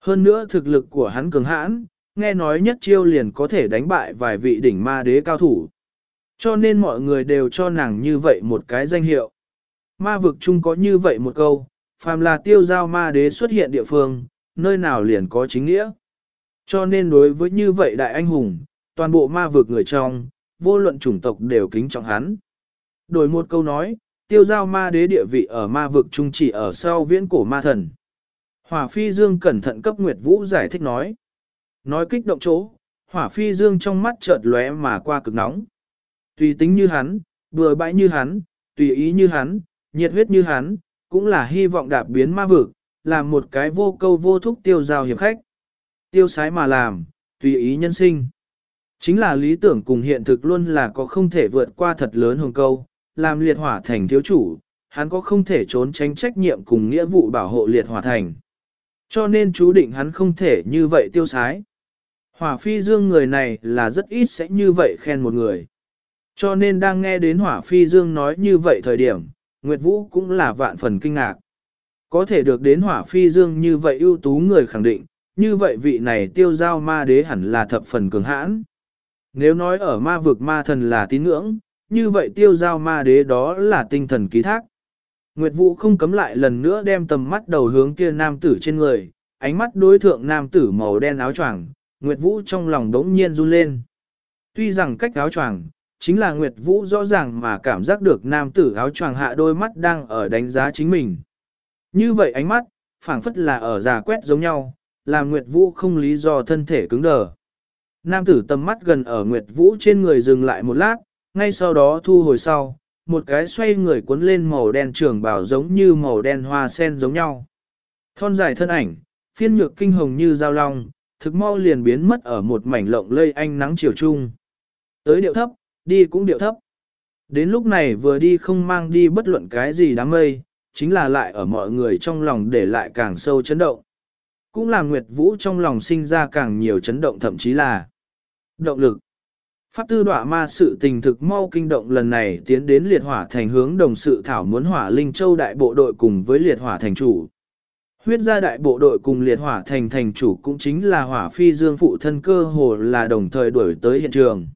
Hơn nữa thực lực của hắn cường hãn, nghe nói nhất chiêu liền có thể đánh bại vài vị đỉnh ma đế cao thủ. Cho nên mọi người đều cho nàng như vậy một cái danh hiệu. Ma vực chung có như vậy một câu, phàm là tiêu giao ma đế xuất hiện địa phương, nơi nào liền có chính nghĩa. Cho nên đối với như vậy đại anh hùng, toàn bộ ma vực người trong, vô luận chủng tộc đều kính trọng hắn. Đổi một câu nói, tiêu giao ma đế địa vị ở ma vực trung chỉ ở sau viễn cổ ma thần. Hỏa phi dương cẩn thận cấp Nguyệt Vũ giải thích nói. Nói kích động chỗ, hỏa phi dương trong mắt chợt lóe mà qua cực nóng. Tùy tính như hắn, bừa bãi như hắn, tùy ý như hắn, nhiệt huyết như hắn, cũng là hy vọng đạp biến ma vực, làm một cái vô câu vô thúc tiêu giao hiệp khách. Tiêu sái mà làm, tùy ý nhân sinh. Chính là lý tưởng cùng hiện thực luôn là có không thể vượt qua thật lớn hồng câu, làm liệt hỏa thành thiếu chủ, hắn có không thể trốn tránh trách nhiệm cùng nghĩa vụ bảo hộ liệt hỏa thành. Cho nên chú định hắn không thể như vậy tiêu sái. Hỏa phi dương người này là rất ít sẽ như vậy khen một người. Cho nên đang nghe đến hỏa phi dương nói như vậy thời điểm, Nguyệt Vũ cũng là vạn phần kinh ngạc. Có thể được đến hỏa phi dương như vậy ưu tú người khẳng định, như vậy vị này tiêu giao ma đế hẳn là thập phần cường hãn. Nếu nói ở ma vực ma thần là tín ngưỡng, như vậy tiêu giao ma đế đó là tinh thần ký thác. Nguyệt Vũ không cấm lại lần nữa đem tầm mắt đầu hướng kia nam tử trên người, ánh mắt đối thượng nam tử màu đen áo choàng, Nguyệt Vũ trong lòng đống nhiên run lên. Tuy rằng cách áo choàng, chính là Nguyệt Vũ rõ ràng mà cảm giác được nam tử áo choàng hạ đôi mắt đang ở đánh giá chính mình. Như vậy ánh mắt, phảng phất là ở già quét giống nhau, làm Nguyệt Vũ không lý do thân thể cứng đờ. Nam tử tầm mắt gần ở Nguyệt Vũ trên người dừng lại một lát, ngay sau đó thu hồi sau, một cái xoay người cuốn lên màu đen trường bảo giống như màu đen hoa sen giống nhau. Thon dài thân ảnh, phiên nhược kinh hồng như dao long, thực mau liền biến mất ở một mảnh lộng lây ánh nắng chiều trung. Tới điệu thấp, đi cũng điệu thấp. Đến lúc này vừa đi không mang đi bất luận cái gì đám mây, chính là lại ở mọi người trong lòng để lại càng sâu chấn động. Cũng là Nguyệt Vũ trong lòng sinh ra càng nhiều chấn động thậm chí là động lực. Pháp tư đọa ma sự tình thực mau kinh động lần này tiến đến liệt hỏa thành hướng đồng sự thảo muốn hỏa linh châu đại bộ đội cùng với liệt hỏa thành chủ. Huyết gia đại bộ đội cùng liệt hỏa thành thành chủ cũng chính là hỏa phi dương phụ thân cơ hồ là đồng thời đuổi tới hiện trường.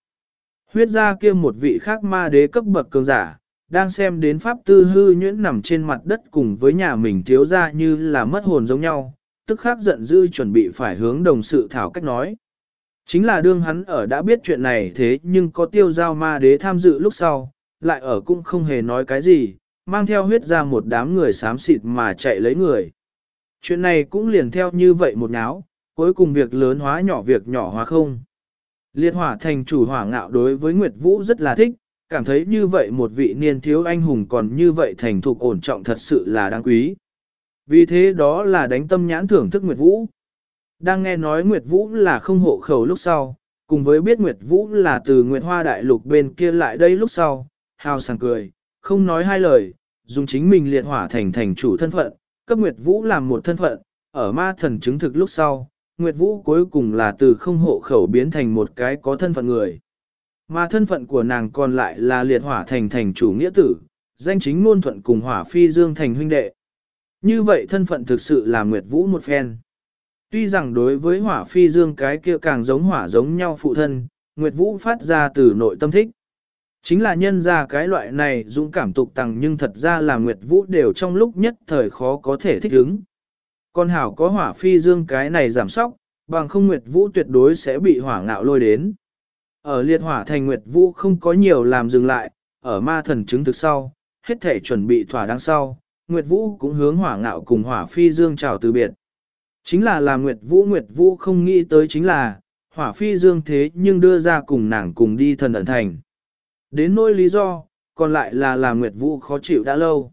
Huyết gia kia một vị khác ma đế cấp bậc cường giả, đang xem đến pháp tư hư nhuyễn nằm trên mặt đất cùng với nhà mình thiếu ra như là mất hồn giống nhau, tức khắc giận dữ chuẩn bị phải hướng đồng sự thảo cách nói. Chính là đương hắn ở đã biết chuyện này thế nhưng có tiêu giao ma đế tham dự lúc sau, lại ở cũng không hề nói cái gì, mang theo huyết ra một đám người xám xịt mà chạy lấy người. Chuyện này cũng liền theo như vậy một náo, cuối cùng việc lớn hóa nhỏ việc nhỏ hóa không. Liệt hỏa thành chủ hỏa ngạo đối với Nguyệt Vũ rất là thích, cảm thấy như vậy một vị niên thiếu anh hùng còn như vậy thành thục ổn trọng thật sự là đáng quý. Vì thế đó là đánh tâm nhãn thưởng thức Nguyệt Vũ. Đang nghe nói Nguyệt Vũ là không hộ khẩu lúc sau, cùng với biết Nguyệt Vũ là từ Nguyệt Hoa Đại Lục bên kia lại đây lúc sau, hào sảng cười, không nói hai lời, dùng chính mình liệt hỏa thành thành chủ thân phận, cấp Nguyệt Vũ làm một thân phận, ở ma thần chứng thực lúc sau, Nguyệt Vũ cuối cùng là từ không hộ khẩu biến thành một cái có thân phận người. Mà thân phận của nàng còn lại là liệt hỏa thành thành chủ nghĩa tử, danh chính ngôn thuận cùng hỏa phi dương thành huynh đệ. Như vậy thân phận thực sự là Nguyệt Vũ một phen. Tuy rằng đối với hỏa phi dương cái kia càng giống hỏa giống nhau phụ thân, Nguyệt Vũ phát ra từ nội tâm thích. Chính là nhân ra cái loại này dũng cảm tục tằng nhưng thật ra là Nguyệt Vũ đều trong lúc nhất thời khó có thể thích ứng. Con hảo có hỏa phi dương cái này giảm sóc, bằng không Nguyệt Vũ tuyệt đối sẽ bị hỏa ngạo lôi đến. Ở liệt hỏa thành Nguyệt Vũ không có nhiều làm dừng lại, ở ma thần chứng thực sau, hết thể chuẩn bị thỏa đáng sau, Nguyệt Vũ cũng hướng hỏa ngạo cùng hỏa phi dương chào từ biệt. Chính là làm Nguyệt Vũ Nguyệt Vũ không nghĩ tới chính là, hỏa phi dương thế nhưng đưa ra cùng nàng cùng đi thần ẩn thành. Đến nỗi lý do, còn lại là làm Nguyệt Vũ khó chịu đã lâu.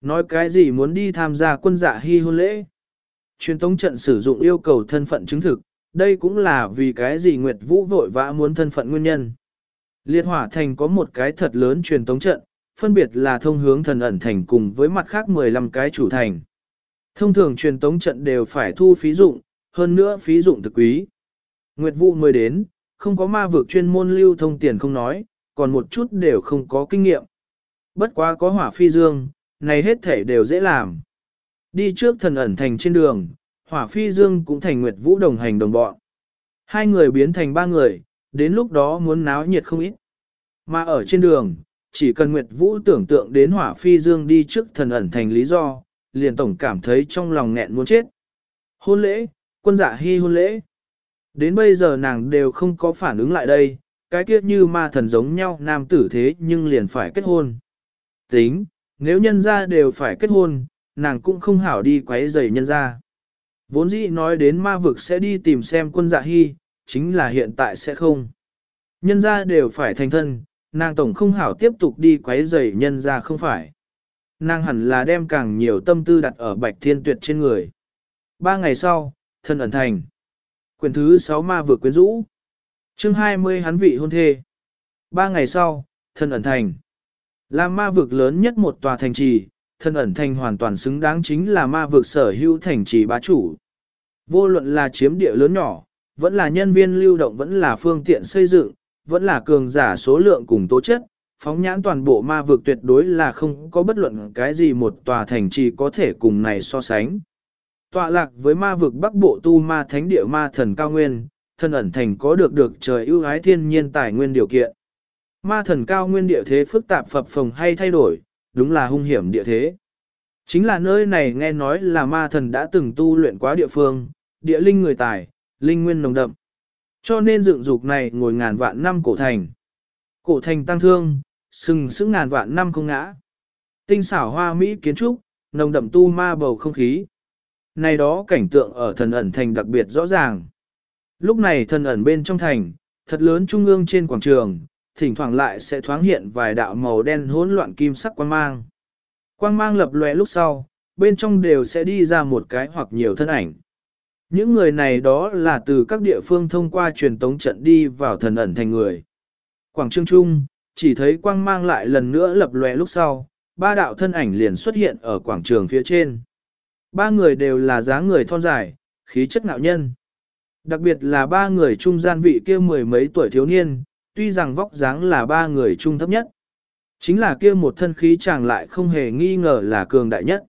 Nói cái gì muốn đi tham gia quân dạ hy hôn lễ. Truyền tống trận sử dụng yêu cầu thân phận chứng thực, đây cũng là vì cái gì Nguyệt Vũ vội vã muốn thân phận nguyên nhân. Liệt hỏa thành có một cái thật lớn truyền tống trận, phân biệt là thông hướng thần ẩn thành cùng với mặt khác 15 cái chủ thành. Thông thường truyền tống trận đều phải thu phí dụng, hơn nữa phí dụng thực quý. Nguyệt Vũ mới đến, không có ma vực chuyên môn lưu thông tiền không nói, còn một chút đều không có kinh nghiệm. Bất quá có hỏa phi dương, này hết thể đều dễ làm. Đi trước thần ẩn thành trên đường, hỏa phi dương cũng thành Nguyệt Vũ đồng hành đồng bọn. Hai người biến thành ba người, đến lúc đó muốn náo nhiệt không ít. Mà ở trên đường, chỉ cần Nguyệt Vũ tưởng tượng đến hỏa phi dương đi trước thần ẩn thành lý do, liền tổng cảm thấy trong lòng nghẹn muốn chết. Hôn lễ, quân giả hy hôn lễ. Đến bây giờ nàng đều không có phản ứng lại đây, cái kia như ma thần giống nhau nam tử thế nhưng liền phải kết hôn. Tính, nếu nhân ra đều phải kết hôn, nàng cũng không hảo đi quấy rầy nhân ra. Vốn dĩ nói đến ma vực sẽ đi tìm xem quân dạ hy, chính là hiện tại sẽ không. Nhân ra đều phải thành thân, nàng tổng không hảo tiếp tục đi quấy rầy nhân ra không phải. Nàng hẳn là đem càng nhiều tâm tư đặt ở bạch thiên tuyệt trên người. Ba ngày sau, thân ẩn thành. Quyền thứ sáu ma vực quyến rũ. chương 20 hắn vị hôn thê. Ba ngày sau, thân ẩn thành. Là ma vực lớn nhất một tòa thành trì, thân ẩn thành hoàn toàn xứng đáng chính là ma vực sở hữu thành trì bá chủ. Vô luận là chiếm địa lớn nhỏ, vẫn là nhân viên lưu động vẫn là phương tiện xây dựng, vẫn là cường giả số lượng cùng tố chất, phóng nhãn toàn bộ ma vực tuyệt đối là không có bất luận cái gì một tòa thành trì có thể cùng này so sánh. Tọa lạc với ma vực bắc bộ tu ma thánh địa ma thần cao nguyên, thân ẩn thành có được được trời ưu ái thiên nhiên tài nguyên điều kiện. Ma thần cao nguyên địa thế phức tạp phập phồng hay thay đổi, đúng là hung hiểm địa thế. Chính là nơi này nghe nói là ma thần đã từng tu luyện quá địa phương, địa linh người tài, linh nguyên nồng đậm. Cho nên dựng dục này ngồi ngàn vạn năm cổ thành. Cổ thành tăng thương, sừng sững ngàn vạn năm không ngã. Tinh xảo hoa Mỹ kiến trúc, nồng đậm tu ma bầu không khí. này đó cảnh tượng ở thần ẩn thành đặc biệt rõ ràng. Lúc này thần ẩn bên trong thành, thật lớn trung ương trên quảng trường, thỉnh thoảng lại sẽ thoáng hiện vài đạo màu đen hỗn loạn kim sắc quang mang. Quang mang lập lòe lúc sau, bên trong đều sẽ đi ra một cái hoặc nhiều thân ảnh. Những người này đó là từ các địa phương thông qua truyền tống trận đi vào thần ẩn thành người. Quảng trường Trung, chỉ thấy quang mang lại lần nữa lập lòe lúc sau, ba đạo thân ảnh liền xuất hiện ở quảng trường phía trên. Ba người đều là dáng người thon dài, khí chất ngạo nhân. Đặc biệt là ba người trung gian vị kia mười mấy tuổi thiếu niên, tuy rằng vóc dáng là ba người trung thấp nhất. Chính là kia một thân khí chàng lại không hề nghi ngờ là cường đại nhất.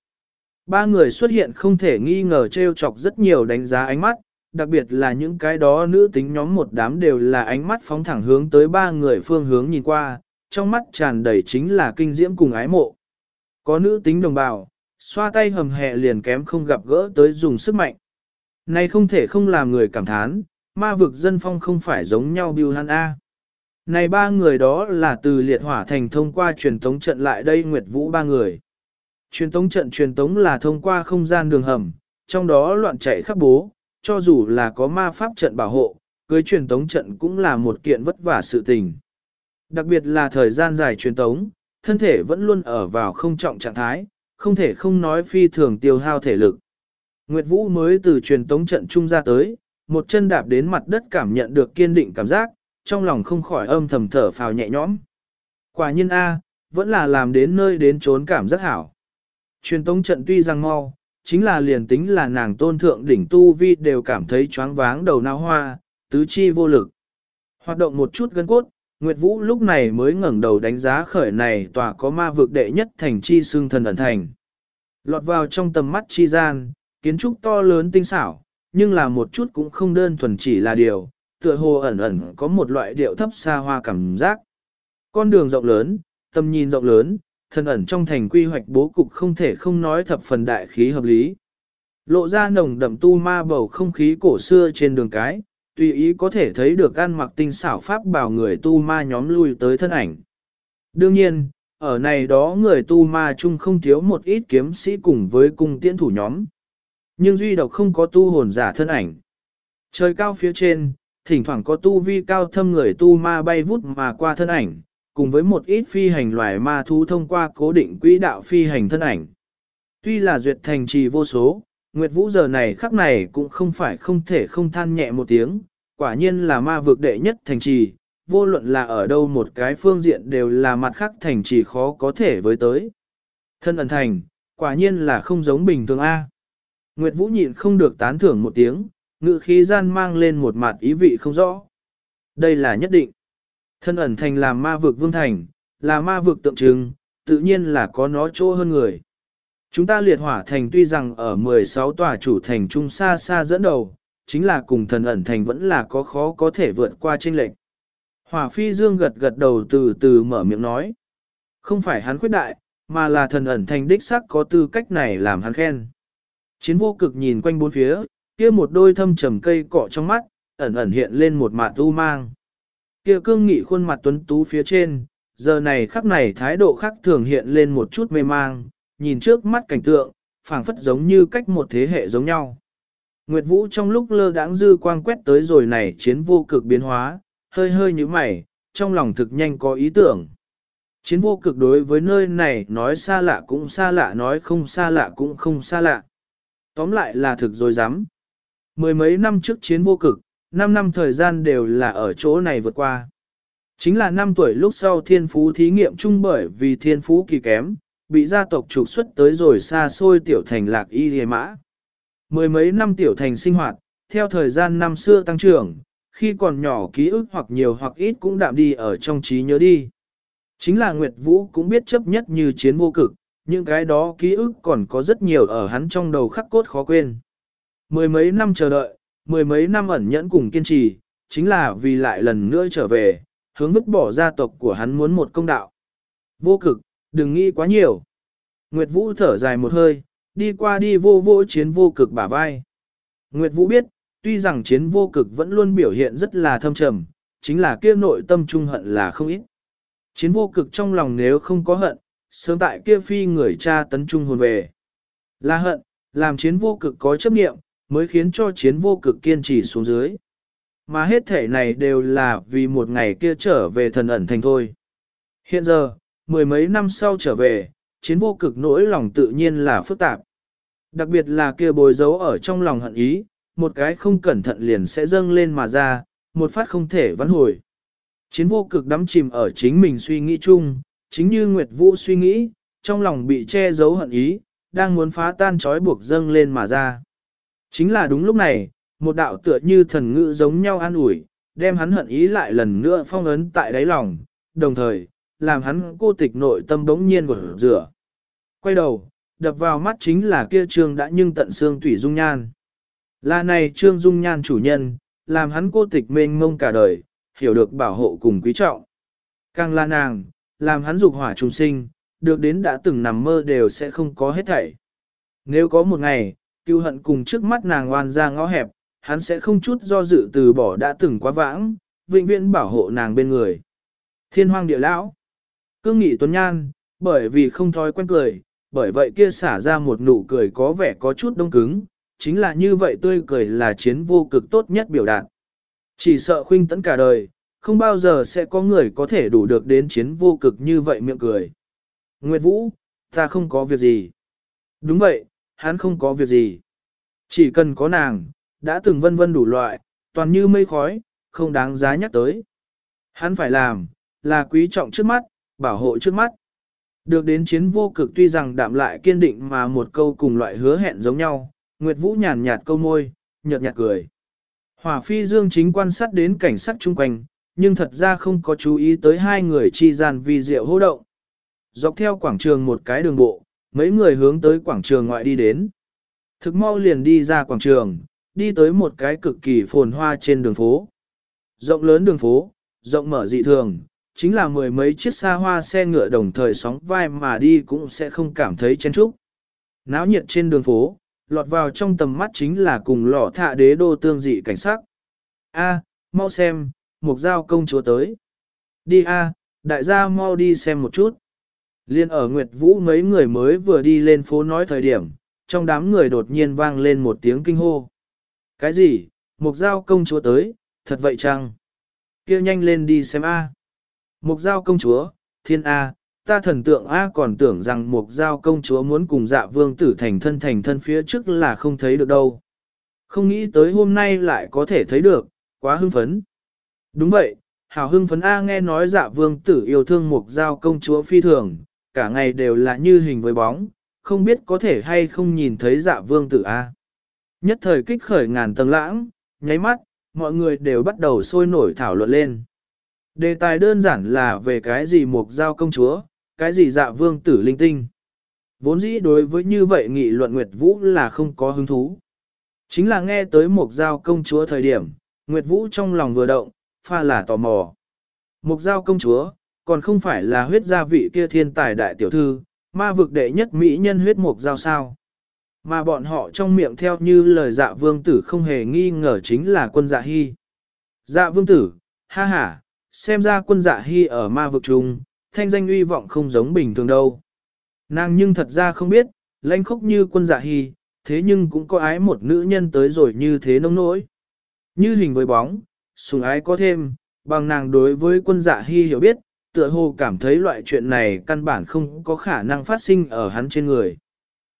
Ba người xuất hiện không thể nghi ngờ trêu chọc rất nhiều đánh giá ánh mắt, đặc biệt là những cái đó nữ tính nhóm một đám đều là ánh mắt phóng thẳng hướng tới ba người phương hướng nhìn qua, trong mắt tràn đầy chính là kinh diễm cùng ái mộ. Có nữ tính đồng bào, xoa tay hầm hẹ liền kém không gặp gỡ tới dùng sức mạnh. Này không thể không làm người cảm thán, ma vực dân phong không phải giống nhau biêu hắn A. Này ba người đó là từ liệt hỏa thành thông qua truyền tống trận lại đây Nguyệt Vũ ba người. Truyền tống trận truyền tống là thông qua không gian đường hầm, trong đó loạn chạy khắp bố, cho dù là có ma pháp trận bảo hộ, cưới truyền tống trận cũng là một kiện vất vả sự tình. Đặc biệt là thời gian dài truyền tống, thân thể vẫn luôn ở vào không trọng trạng thái, không thể không nói phi thường tiêu hao thể lực. Nguyệt Vũ mới từ truyền tống trận trung ra tới, một chân đạp đến mặt đất cảm nhận được kiên định cảm giác, trong lòng không khỏi âm thầm thở phào nhẹ nhõm. Quả nhiên A, vẫn là làm đến nơi đến trốn cảm giác hảo. Truyền tống trận tuy rằng mau, chính là liền tính là nàng tôn thượng đỉnh tu vi đều cảm thấy choáng váng đầu nao hoa, tứ chi vô lực. Hoạt động một chút gân cốt, Nguyệt Vũ lúc này mới ngẩng đầu đánh giá khởi này tòa có ma vực đệ nhất thành chi xương thần ẩn thành. Lọt vào trong tầm mắt chi gian, kiến trúc to lớn tinh xảo, nhưng là một chút cũng không đơn thuần chỉ là điều, tựa hồ ẩn ẩn có một loại điệu thấp xa hoa cảm giác. Con đường rộng lớn, tầm nhìn rộng lớn, thần ẩn trong thành quy hoạch bố cục không thể không nói thập phần đại khí hợp lý. Lộ ra nồng đậm tu ma bầu không khí cổ xưa trên đường cái, tùy ý có thể thấy được ăn mặc tinh xảo pháp bảo người tu ma nhóm lui tới thân ảnh. Đương nhiên, ở này đó người tu ma chung không thiếu một ít kiếm sĩ cùng với cung tiễn thủ nhóm. Nhưng duy độc không có tu hồn giả thân ảnh. Trời cao phía trên, thỉnh thoảng có tu vi cao thâm người tu ma bay vút mà qua thân ảnh, cùng với một ít phi hành loài ma thú thông qua cố định quỹ đạo phi hành thân ảnh. Tuy là duyệt thành trì vô số, Nguyệt Vũ giờ này khắc này cũng không phải không thể không than nhẹ một tiếng, quả nhiên là ma vực đệ nhất thành trì, vô luận là ở đâu một cái phương diện đều là mặt khác thành trì khó có thể với tới. Thân ẩn thành, quả nhiên là không giống bình thường A. Nguyệt Vũ nhịn không được tán thưởng một tiếng, ngự khí gian mang lên một mặt ý vị không rõ. Đây là nhất định. Thân ẩn thành là ma vực vương thành, là ma vực tượng trưng, tự nhiên là có nó chỗ hơn người. Chúng ta liệt hỏa thành tuy rằng ở 16 tòa chủ thành trung xa xa dẫn đầu, chính là cùng thần ẩn thành vẫn là có khó có thể vượt qua trên lệnh. Hỏa phi dương gật gật đầu từ từ mở miệng nói. Không phải hắn khuyết đại, mà là thần ẩn thành đích sắc có tư cách này làm hắn khen. Chiến vô cực nhìn quanh bốn phía, kia một đôi thâm trầm cây cọ trong mắt, ẩn ẩn hiện lên một mạt u mang. Kia cương nghị khuôn mặt tuấn tú phía trên, giờ này khắc này thái độ khác thường hiện lên một chút mê mang, nhìn trước mắt cảnh tượng, phảng phất giống như cách một thế hệ giống nhau. Nguyệt Vũ trong lúc lơ đãng dư quang quét tới rồi này chiến vô cực biến hóa, hơi hơi như mày, trong lòng thực nhanh có ý tưởng. Chiến vô cực đối với nơi này nói xa lạ cũng xa lạ nói không xa lạ cũng không xa lạ. Tóm lại là thực rồi dám. Mười mấy năm trước chiến vô cực, năm năm thời gian đều là ở chỗ này vượt qua. Chính là năm tuổi lúc sau thiên phú thí nghiệm chung bởi vì thiên phú kỳ kém, bị gia tộc trục xuất tới rồi xa xôi tiểu thành lạc y hề mã. Mười mấy năm tiểu thành sinh hoạt, theo thời gian năm xưa tăng trưởng, khi còn nhỏ ký ức hoặc nhiều hoặc ít cũng đạm đi ở trong trí nhớ đi. Chính là Nguyệt Vũ cũng biết chấp nhất như chiến vô cực, những cái đó ký ức còn có rất nhiều ở hắn trong đầu khắc cốt khó quên. Mười mấy năm chờ đợi, mười mấy năm ẩn nhẫn cùng kiên trì, chính là vì lại lần nữa trở về, hướng vứt bỏ gia tộc của hắn muốn một công đạo. Vô cực, đừng nghĩ quá nhiều. Nguyệt Vũ thở dài một hơi, đi qua đi vô vô chiến vô cực bả vai. Nguyệt Vũ biết, tuy rằng chiến vô cực vẫn luôn biểu hiện rất là thâm trầm, chính là kia nội tâm trung hận là không ít. Chiến vô cực trong lòng nếu không có hận, sớm tại kia phi người cha tấn trung hồn về. Là hận, Làm chiến vô cực có chấp nghiệm, mới khiến cho chiến vô cực kiên trì xuống dưới. Mà hết thể này đều là vì một ngày kia trở về thần ẩn thành thôi. Hiện giờ, mười mấy năm sau trở về, chiến vô cực nỗi lòng tự nhiên là phức tạp. Đặc biệt là kia bồi dấu ở trong lòng hận ý, một cái không cẩn thận liền sẽ dâng lên mà ra, một phát không thể vãn hồi. Chiến vô cực đắm chìm ở chính mình suy nghĩ chung, chính như Nguyệt Vũ suy nghĩ, trong lòng bị che giấu hận ý, đang muốn phá tan trói buộc dâng lên mà ra. Chính là đúng lúc này, một đạo tựa như thần ngữ giống nhau an ủi, đem hắn hận ý lại lần nữa phong ấn tại đáy lòng, đồng thời, làm hắn cô tịch nội tâm bỗng nhiên của rửa. Quay đầu, đập vào mắt chính là kia trương đã nhưng tận xương tủy dung nhan. Là này trương dung nhan chủ nhân, làm hắn cô tịch mênh mông cả đời, hiểu được bảo hộ cùng quý trọng. Càng là nàng, làm hắn dục hỏa trùng sinh, được đến đã từng nằm mơ đều sẽ không có hết thảy. Nếu có một ngày, cứu hận cùng trước mắt nàng oan ra ngõ hẹp, hắn sẽ không chút do dự từ bỏ đã từng quá vãng, vĩnh viễn bảo hộ nàng bên người. Thiên hoang địa lão, cương nghị tuấn nhan, bởi vì không thói quen cười, bởi vậy kia xả ra một nụ cười có vẻ có chút đông cứng, chính là như vậy tươi cười là chiến vô cực tốt nhất biểu đạt. Chỉ sợ khuynh tấn cả đời, không bao giờ sẽ có người có thể đủ được đến chiến vô cực như vậy miệng cười. Nguyệt Vũ, ta không có việc gì. Đúng vậy, hắn không có việc gì. Chỉ cần có nàng, đã từng vân vân đủ loại, toàn như mây khói, không đáng giá nhắc tới. Hắn phải làm, là quý trọng trước mắt, bảo hộ trước mắt. Được đến chiến vô cực tuy rằng đạm lại kiên định mà một câu cùng loại hứa hẹn giống nhau, Nguyệt Vũ nhàn nhạt câu môi, nhợt nhạt cười. Hỏa phi dương chính quan sát đến cảnh sắc chung quanh, nhưng thật ra không có chú ý tới hai người chi gian vi diệu hô động. Dọc theo quảng trường một cái đường bộ, mấy người hướng tới quảng trường ngoại đi đến. Thực mau liền đi ra quảng trường, đi tới một cái cực kỳ phồn hoa trên đường phố. Rộng lớn đường phố, rộng mở dị thường, chính là mười mấy chiếc xa hoa xe ngựa đồng thời sóng vai mà đi cũng sẽ không cảm thấy chen trúc. Náo nhiệt trên đường phố, lọt vào trong tầm mắt chính là cùng lọ thạ đế đô tương dị cảnh sắc. A, mau xem, một giao công chúa tới. Đi a, đại gia mau đi xem một chút. Liên ở Nguyệt Vũ mấy người mới vừa đi lên phố nói thời điểm, trong đám người đột nhiên vang lên một tiếng kinh hô. Cái gì, Mục giao công chúa tới, thật vậy chăng? Kêu nhanh lên đi xem a. Mục giao công chúa, thiên A, ta thần tượng A còn tưởng rằng mục giao công chúa muốn cùng dạ vương tử thành thân thành thân phía trước là không thấy được đâu. Không nghĩ tới hôm nay lại có thể thấy được, quá hưng phấn. Đúng vậy, hào hưng phấn A nghe nói dạ vương tử yêu thương mục giao công chúa phi thường, cả ngày đều là như hình với bóng, không biết có thể hay không nhìn thấy dạ vương tử A. Nhất thời kích khởi ngàn tầng lãng, nháy mắt, mọi người đều bắt đầu sôi nổi thảo luận lên. Đề tài đơn giản là về cái gì mục giao công chúa, cái gì dạ vương tử linh tinh. Vốn dĩ đối với như vậy nghị luận Nguyệt Vũ là không có hứng thú. Chính là nghe tới mục giao công chúa thời điểm, Nguyệt Vũ trong lòng vừa động, pha là tò mò. Mục giao công chúa, còn không phải là huyết gia vị kia thiên tài đại tiểu thư, ma vực đệ nhất mỹ nhân huyết mục giao sao. Mà bọn họ trong miệng theo như lời dạ vương tử không hề nghi ngờ chính là quân dạ hy. Dạ vương tử, ha ha, xem ra quân dạ hy ở ma vực trung, thanh danh uy vọng không giống bình thường đâu. Nàng nhưng thật ra không biết, lãnh khốc như quân dạ hy, thế nhưng cũng có ái một nữ nhân tới rồi như thế nông nỗi. Như hình với bóng, sùng ái có thêm, bằng nàng đối với quân dạ hy hiểu biết, tựa hồ cảm thấy loại chuyện này căn bản không có khả năng phát sinh ở hắn trên người.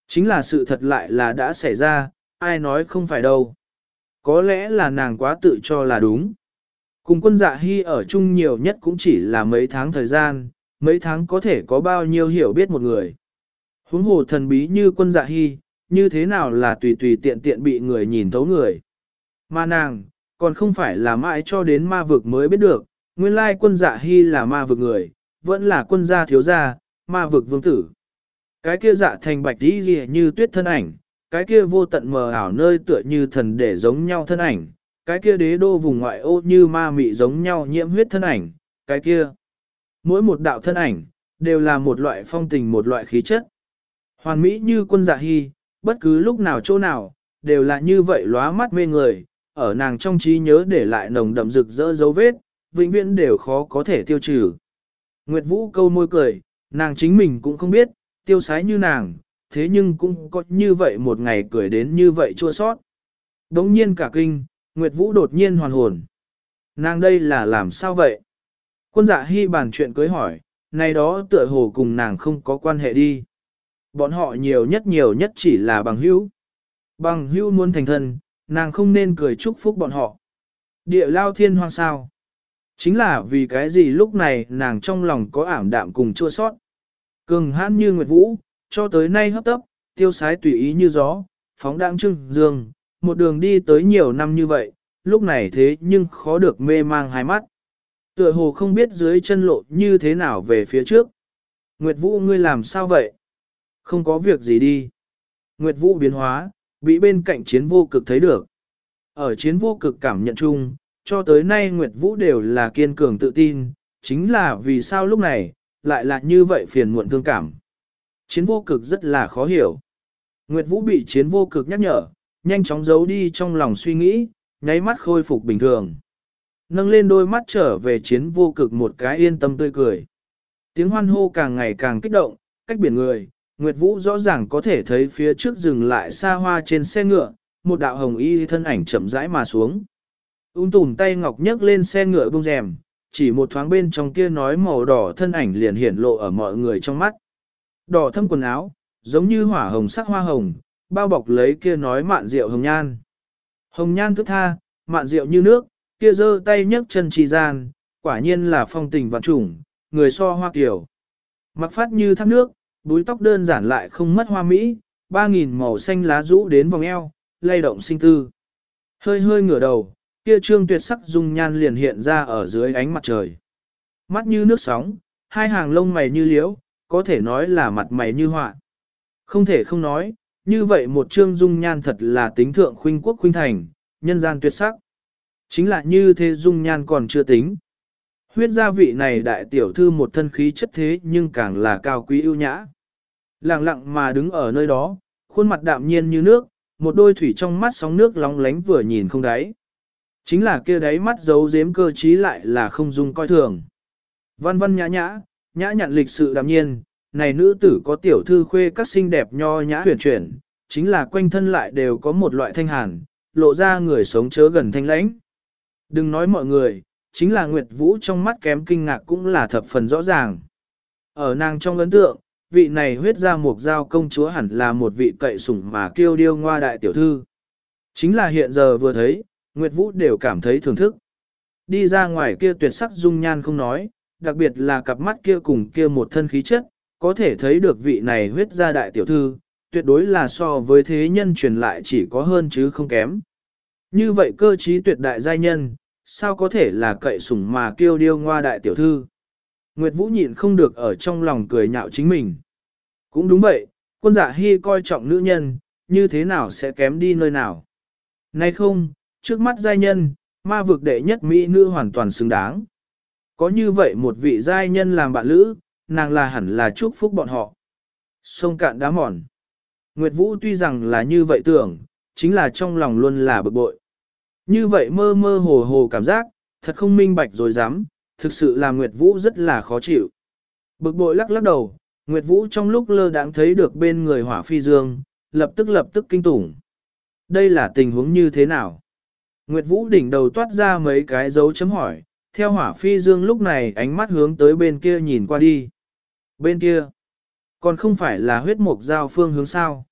Chính là sự thật lại là đã xảy ra, ai nói không phải đâu. Có lẽ là nàng quá tự cho là đúng. Cùng quân dạ hy ở chung nhiều nhất cũng chỉ là mấy tháng thời gian, mấy tháng có thể có bao nhiêu hiểu biết một người. Huống hồ thần bí như quân dạ hy, như thế nào là tùy tùy tiện tiện bị người nhìn thấu người. Mà nàng, còn không phải là mãi cho đến ma vực mới biết được, nguyên lai quân dạ hy là ma vực người, vẫn là quân gia thiếu gia, ma vực vương tử. Cái kia dạ thành bạch đi gì như tuyết thân ảnh, cái kia vô tận mờ ảo nơi tựa như thần để giống nhau thân ảnh, cái kia đế đô vùng ngoại ô như ma mị giống nhau nhiễm huyết thân ảnh, cái kia. Mỗi một đạo thân ảnh, đều là một loại phong tình một loại khí chất. Hoàn mỹ như quân dạ hy, bất cứ lúc nào chỗ nào, đều là như vậy lóa mắt mê người, ở nàng trong trí nhớ để lại nồng đậm rực rỡ dấu vết, vĩnh viễn đều khó có thể tiêu trừ. Nguyệt Vũ câu môi cười, nàng chính mình cũng không biết, tiêu sái như nàng, thế nhưng cũng có như vậy một ngày cười đến như vậy chua sót. Đống nhiên cả kinh, Nguyệt Vũ đột nhiên hoàn hồn. Nàng đây là làm sao vậy? Quân dạ hy bàn chuyện cưới hỏi, này đó tựa hồ cùng nàng không có quan hệ đi. Bọn họ nhiều nhất nhiều nhất chỉ là bằng hữu. Bằng hữu muốn thành thân, nàng không nên cười chúc phúc bọn họ. Địa lao thiên hoang sao. Chính là vì cái gì lúc này nàng trong lòng có ảm đạm cùng chua sót. Cường hãn như Nguyệt Vũ, cho tới nay hấp tấp, tiêu sái tùy ý như gió, phóng đãng trưng dương, một đường đi tới nhiều năm như vậy, lúc này thế nhưng khó được mê mang hai mắt. Tựa hồ không biết dưới chân lộ như thế nào về phía trước. Nguyệt Vũ ngươi làm sao vậy? Không có việc gì đi. Nguyệt Vũ biến hóa, bị bên cạnh chiến vô cực thấy được. Ở chiến vô cực cảm nhận chung, cho tới nay Nguyệt Vũ đều là kiên cường tự tin, chính là vì sao lúc này, lại là như vậy phiền muộn thương cảm. Chiến vô cực rất là khó hiểu. Nguyệt Vũ bị chiến vô cực nhắc nhở, nhanh chóng giấu đi trong lòng suy nghĩ, nháy mắt khôi phục bình thường. Nâng lên đôi mắt trở về chiến vô cực một cái yên tâm tươi cười. Tiếng hoan hô càng ngày càng kích động, cách biển người, Nguyệt Vũ rõ ràng có thể thấy phía trước dừng lại xa hoa trên xe ngựa, một đạo hồng y thân ảnh chậm rãi mà xuống. Ung tùm tay ngọc nhấc lên xe ngựa bông rèm, chỉ một thoáng bên trong kia nói màu đỏ thân ảnh liền hiển lộ ở mọi người trong mắt. Đỏ thâm quần áo, giống như hỏa hồng sắc hoa hồng, bao bọc lấy kia nói mạn rượu hồng nhan. Hồng nhan thức tha, mạn rượu như nước, kia giơ tay nhấc chân trì gian, quả nhiên là phong tình vạn trùng, người so hoa kiểu. Mặc phát như thác nước, búi tóc đơn giản lại không mất hoa mỹ, ba nghìn màu xanh lá rũ đến vòng eo, lay động sinh tư. Hơi hơi ngửa đầu, kia trương tuyệt sắc dung nhan liền hiện ra ở dưới ánh mặt trời. Mắt như nước sóng, hai hàng lông mày như liễu, có thể nói là mặt mày như họa. Không thể không nói, như vậy một trương dung nhan thật là tính thượng khuynh quốc khuynh thành, nhân gian tuyệt sắc. Chính là như thế dung nhan còn chưa tính. Huyết gia vị này đại tiểu thư một thân khí chất thế nhưng càng là cao quý ưu nhã. Lặng lặng mà đứng ở nơi đó, khuôn mặt đạm nhiên như nước, một đôi thủy trong mắt sóng nước lóng lánh vừa nhìn không đáy. Chính là kia đáy mắt giấu giếm cơ trí lại là không dung coi thường. Văn văn nhã nhã, nhã nhặn lịch sự đạm nhiên, này nữ tử có tiểu thư khuê các xinh đẹp nho nhã huyền chuyển, chính là quanh thân lại đều có một loại thanh hàn, lộ ra người sống chớ gần thanh lãnh. Đừng nói mọi người, chính là Nguyệt Vũ trong mắt kém kinh ngạc cũng là thập phần rõ ràng. Ở nàng trong ấn tượng, vị này huyết ra một giao công chúa hẳn là một vị cậy sủng mà kêu điêu ngoa đại tiểu thư. Chính là hiện giờ vừa thấy, Nguyệt Vũ đều cảm thấy thưởng thức. Đi ra ngoài kia tuyệt sắc dung nhan không nói, đặc biệt là cặp mắt kia cùng kia một thân khí chất, có thể thấy được vị này huyết gia đại tiểu thư, tuyệt đối là so với thế nhân truyền lại chỉ có hơn chứ không kém. Như vậy cơ trí tuyệt đại giai nhân, sao có thể là cậy sủng mà kêu điêu ngoa đại tiểu thư. Nguyệt Vũ nhịn không được ở trong lòng cười nhạo chính mình. Cũng đúng vậy, quân dạ hy coi trọng nữ nhân, như thế nào sẽ kém đi nơi nào. Nay không, trước mắt giai nhân, ma vực đệ nhất mỹ nữ hoàn toàn xứng đáng. Có như vậy một vị giai nhân làm bạn lữ, nàng là hẳn là chúc phúc bọn họ. Sông cạn đá mòn. Nguyệt Vũ tuy rằng là như vậy tưởng, chính là trong lòng luôn là bực bội. Như vậy mơ mơ hồ hồ cảm giác, thật không minh bạch rồi dám, thực sự là Nguyệt Vũ rất là khó chịu. Bực bội lắc lắc đầu, Nguyệt Vũ trong lúc lơ đãng thấy được bên người hỏa phi dương, lập tức lập tức kinh tủng. Đây là tình huống như thế nào? Nguyệt Vũ đỉnh đầu toát ra mấy cái dấu chấm hỏi, theo hỏa phi dương lúc này ánh mắt hướng tới bên kia nhìn qua đi. Bên kia, còn không phải là huyết mục giao phương hướng sao.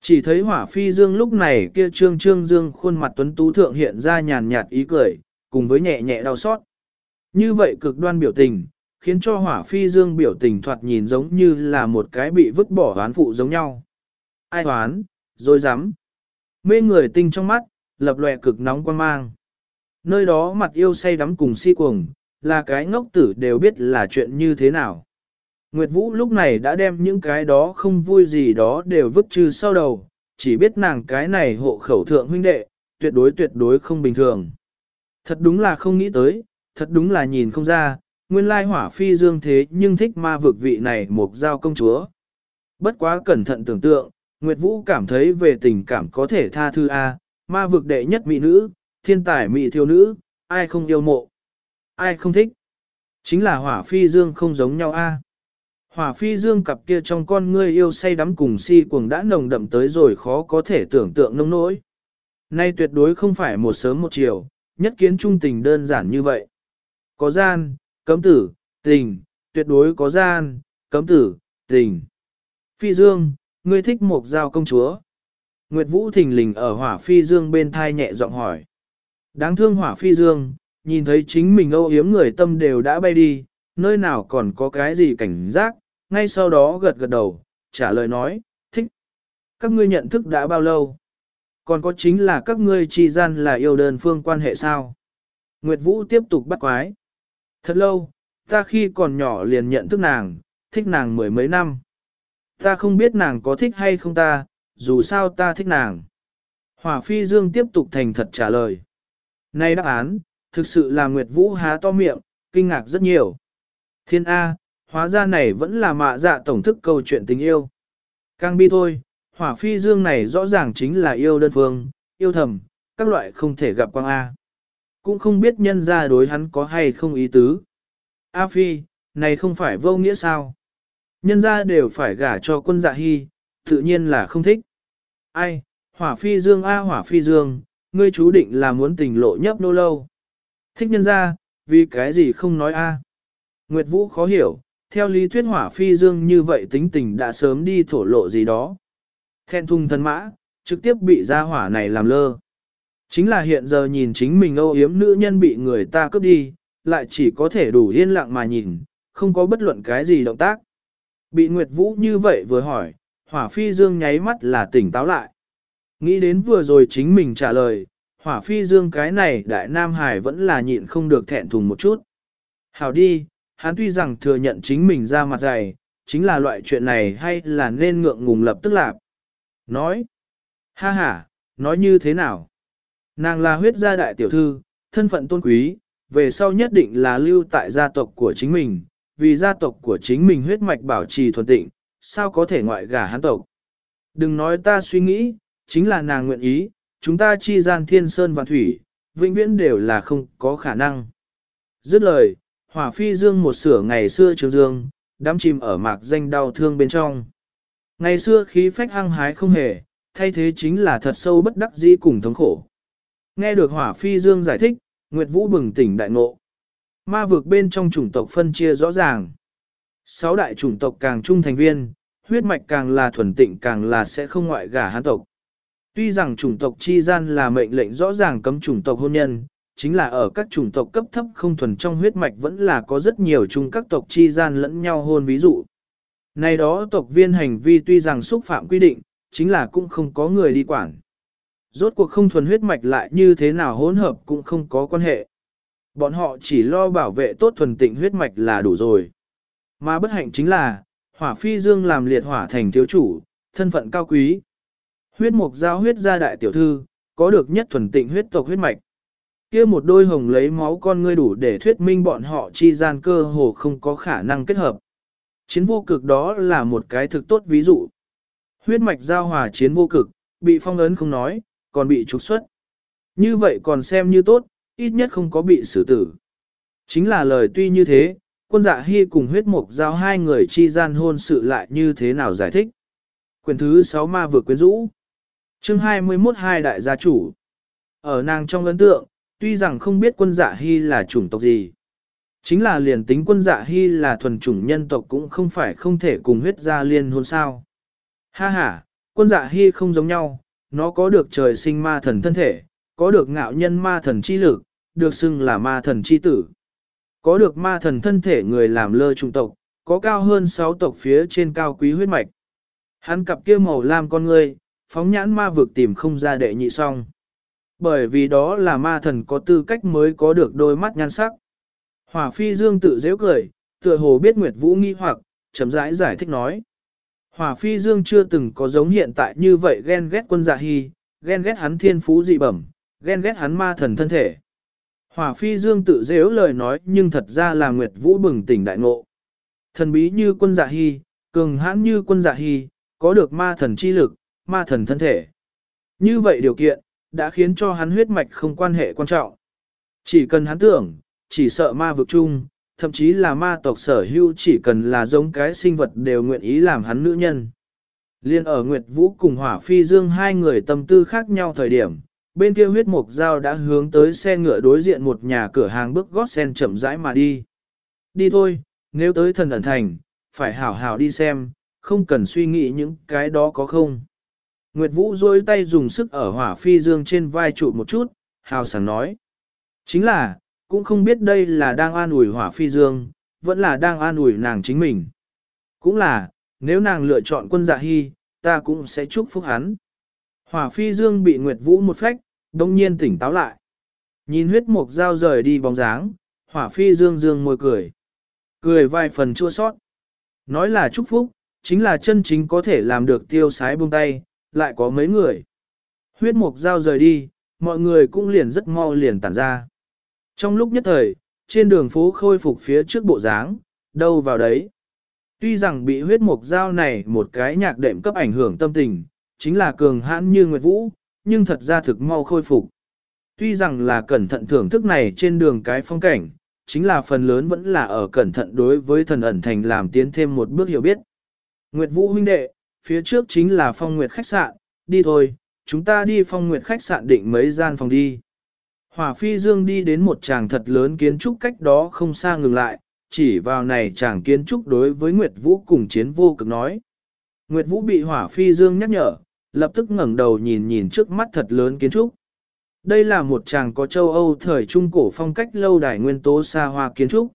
Chỉ thấy hỏa phi dương lúc này kia trương trương dương khuôn mặt tuấn tú thượng hiện ra nhàn nhạt ý cười, cùng với nhẹ nhẹ đau xót. Như vậy cực đoan biểu tình, khiến cho hỏa phi dương biểu tình thoạt nhìn giống như là một cái bị vứt bỏ hoán phụ giống nhau. Ai hoán, rồi dám. Mê người tinh trong mắt, lập lòe cực nóng quan mang. Nơi đó mặt yêu say đắm cùng si cuồng, là cái ngốc tử đều biết là chuyện như thế nào. Nguyệt Vũ lúc này đã đem những cái đó không vui gì đó đều vứt trừ sau đầu, chỉ biết nàng cái này hộ khẩu thượng huynh đệ, tuyệt đối tuyệt đối không bình thường. Thật đúng là không nghĩ tới, thật đúng là nhìn không ra, nguyên lai hỏa phi dương thế nhưng thích ma vực vị này một giao công chúa. Bất quá cẩn thận tưởng tượng, Nguyệt Vũ cảm thấy về tình cảm có thể tha thư A, ma vực đệ nhất mỹ nữ, thiên tài mỹ thiếu nữ, ai không yêu mộ, ai không thích. Chính là hỏa phi dương không giống nhau A. Hỏa phi dương cặp kia trong con ngươi yêu say đắm cùng si cuồng đã nồng đậm tới rồi khó có thể tưởng tượng nông nỗi. Nay tuyệt đối không phải một sớm một chiều, nhất kiến trung tình đơn giản như vậy. Có gian, cấm tử, tình, tuyệt đối có gian, cấm tử, tình. Phi dương, ngươi thích một giao công chúa. Nguyệt Vũ thình lình ở hỏa phi dương bên thai nhẹ giọng hỏi. Đáng thương hỏa phi dương, nhìn thấy chính mình âu yếm người tâm đều đã bay đi, nơi nào còn có cái gì cảnh giác, ngay sau đó gật gật đầu, trả lời nói, thích. Các ngươi nhận thức đã bao lâu? Còn có chính là các ngươi chi gian là yêu đơn phương quan hệ sao? Nguyệt Vũ tiếp tục bắt quái. Thật lâu, ta khi còn nhỏ liền nhận thức nàng, thích nàng mười mấy năm. Ta không biết nàng có thích hay không ta, dù sao ta thích nàng. Hỏa phi dương tiếp tục thành thật trả lời. Này đáp án, thực sự là Nguyệt Vũ há to miệng, kinh ngạc rất nhiều. Thiên A, hóa ra này vẫn là mạ dạ tổng thức câu chuyện tình yêu. Càng bi thôi, hỏa phi dương này rõ ràng chính là yêu đơn phương, yêu thầm, các loại không thể gặp quang A. Cũng không biết nhân ra đối hắn có hay không ý tứ. A phi, này không phải vô nghĩa sao? Nhân ra đều phải gả cho quân dạ hy, tự nhiên là không thích. Ai, hỏa phi dương A hỏa phi dương, ngươi chú định là muốn tình lộ nhấp nô lâu. Thích nhân ra, vì cái gì không nói A. Nguyệt Vũ khó hiểu, theo lý thuyết hỏa phi dương như vậy tính tình đã sớm đi thổ lộ gì đó. Thẹn thùng thân mã, trực tiếp bị ra hỏa này làm lơ. Chính là hiện giờ nhìn chính mình âu yếm nữ nhân bị người ta cướp đi, lại chỉ có thể đủ yên lặng mà nhìn, không có bất luận cái gì động tác. Bị Nguyệt Vũ như vậy vừa hỏi, hỏa phi dương nháy mắt là tỉnh táo lại. Nghĩ đến vừa rồi chính mình trả lời, hỏa phi dương cái này đại nam hải vẫn là nhịn không được thẹn thùng một chút. Hảo đi, hắn tuy rằng thừa nhận chính mình ra mặt dày, chính là loại chuyện này hay là nên ngượng ngùng lập tức lạp. Nói, ha ha, nói như thế nào? Nàng là huyết gia đại tiểu thư, thân phận tôn quý, về sau nhất định là lưu tại gia tộc của chính mình, vì gia tộc của chính mình huyết mạch bảo trì thuần tịnh, sao có thể ngoại gả hắn tộc. Đừng nói ta suy nghĩ, chính là nàng nguyện ý, chúng ta chi gian thiên sơn và thủy, vĩnh viễn đều là không có khả năng. Dứt lời, hỏa phi dương một sửa ngày xưa trường dương, đắm chìm ở mạc danh đau thương bên trong. Ngày xưa khí phách hăng hái không hề, thay thế chính là thật sâu bất đắc dĩ cùng thống khổ. Nghe được hỏa phi dương giải thích, Nguyệt Vũ bừng tỉnh đại ngộ. Ma vực bên trong chủng tộc phân chia rõ ràng. Sáu đại chủng tộc càng trung thành viên, huyết mạch càng là thuần tịnh càng là sẽ không ngoại gả hán tộc. Tuy rằng chủng tộc chi gian là mệnh lệnh rõ ràng cấm chủng tộc hôn nhân, chính là ở các chủng tộc cấp thấp không thuần trong huyết mạch vẫn là có rất nhiều chung các tộc chi gian lẫn nhau hôn ví dụ. Này đó tộc viên hành vi tuy rằng xúc phạm quy định, chính là cũng không có người đi quản. Rốt cuộc không thuần huyết mạch lại như thế nào hỗn hợp cũng không có quan hệ. Bọn họ chỉ lo bảo vệ tốt thuần tịnh huyết mạch là đủ rồi. Mà bất hạnh chính là, hỏa phi dương làm liệt hỏa thành thiếu chủ, thân phận cao quý. Huyết mục giao huyết gia đại tiểu thư, có được nhất thuần tịnh huyết tộc huyết mạch. kia một đôi hồng lấy máu con ngươi đủ để thuyết minh bọn họ chi gian cơ hồ không có khả năng kết hợp. Chiến vô cực đó là một cái thực tốt ví dụ. Huyết mạch giao hòa chiến vô cực, bị phong ấn không nói, còn bị trục xuất. Như vậy còn xem như tốt, ít nhất không có bị xử tử. Chính là lời tuy như thế, quân dạ hy cùng huyết mục giao hai người chi gian hôn sự lại như thế nào giải thích. Quyền thứ 6 ma vừa quyến rũ. chương 21 hai đại gia chủ. Ở nàng trong ấn tượng, tuy rằng không biết quân dạ hy là chủng tộc gì. Chính là liền tính quân dạ hy là thuần chủng nhân tộc cũng không phải không thể cùng huyết gia liên hôn sao. Ha ha, quân dạ hy không giống nhau, nó có được trời sinh ma thần thân thể, có được ngạo nhân ma thần chi lực, được xưng là ma thần chi tử. Có được ma thần thân thể người làm lơ trung tộc, có cao hơn 6 tộc phía trên cao quý huyết mạch. Hắn cặp kia màu lam con ngươi, phóng nhãn ma vực tìm không ra đệ nhị song. Bởi vì đó là ma thần có tư cách mới có được đôi mắt nhan sắc. Hỏa phi dương tự dễ cười, tựa hồ biết Nguyệt Vũ nghi hoặc, chậm rãi giải, giải thích nói. Hỏa phi dương chưa từng có giống hiện tại như vậy ghen ghét quân dạ hy, ghen ghét hắn thiên phú dị bẩm, ghen ghét hắn ma thần thân thể. Hỏa phi dương tự dễ lời nói nhưng thật ra là Nguyệt Vũ bừng tỉnh đại ngộ. Thần bí như quân dạ hy, cường hãn như quân dạ hy, có được ma thần chi lực, ma thần thân thể. Như vậy điều kiện, đã khiến cho hắn huyết mạch không quan hệ quan trọng. Chỉ cần hắn tưởng, chỉ sợ ma vực chung, thậm chí là ma tộc sở hữu chỉ cần là giống cái sinh vật đều nguyện ý làm hắn nữ nhân. Liên ở Nguyệt Vũ cùng Hỏa Phi Dương hai người tâm tư khác nhau thời điểm, bên kia huyết mục dao đã hướng tới xe ngựa đối diện một nhà cửa hàng bước gót sen chậm rãi mà đi. Đi thôi, nếu tới thần ẩn thành, phải hảo hảo đi xem, không cần suy nghĩ những cái đó có không. Nguyệt Vũ dôi tay dùng sức ở hỏa phi dương trên vai trụ một chút, hào sảng nói. Chính là, cũng không biết đây là đang an ủi hỏa phi dương, vẫn là đang an ủi nàng chính mình. Cũng là, nếu nàng lựa chọn quân dạ hy, ta cũng sẽ chúc phúc hắn. Hỏa phi dương bị Nguyệt Vũ một phách, đông nhiên tỉnh táo lại. Nhìn huyết mục dao rời đi bóng dáng, hỏa phi dương dương môi cười. Cười vài phần chua sót. Nói là chúc phúc, chính là chân chính có thể làm được tiêu sái buông tay, lại có mấy người. Huyết mục dao rời đi, mọi người cũng liền rất mau liền tản ra. Trong lúc nhất thời, trên đường phố khôi phục phía trước bộ dáng, đâu vào đấy. Tuy rằng bị huyết mục dao này một cái nhạc đệm cấp ảnh hưởng tâm tình, chính là cường hãn như Nguyệt Vũ, nhưng thật ra thực mau khôi phục. Tuy rằng là cẩn thận thưởng thức này trên đường cái phong cảnh, chính là phần lớn vẫn là ở cẩn thận đối với thần ẩn thành làm tiến thêm một bước hiểu biết. Nguyệt Vũ huynh đệ, phía trước chính là phong nguyệt khách sạn, đi thôi, chúng ta đi phong nguyệt khách sạn định mấy gian phòng đi. Hỏa phi dương đi đến một tràng thật lớn kiến trúc cách đó không xa ngừng lại, chỉ vào này tràng kiến trúc đối với Nguyệt Vũ cùng chiến vô cực nói. Nguyệt Vũ bị hỏa phi dương nhắc nhở, lập tức ngẩng đầu nhìn nhìn trước mắt thật lớn kiến trúc. Đây là một chàng có châu Âu thời trung cổ phong cách lâu đài nguyên tố xa hoa kiến trúc.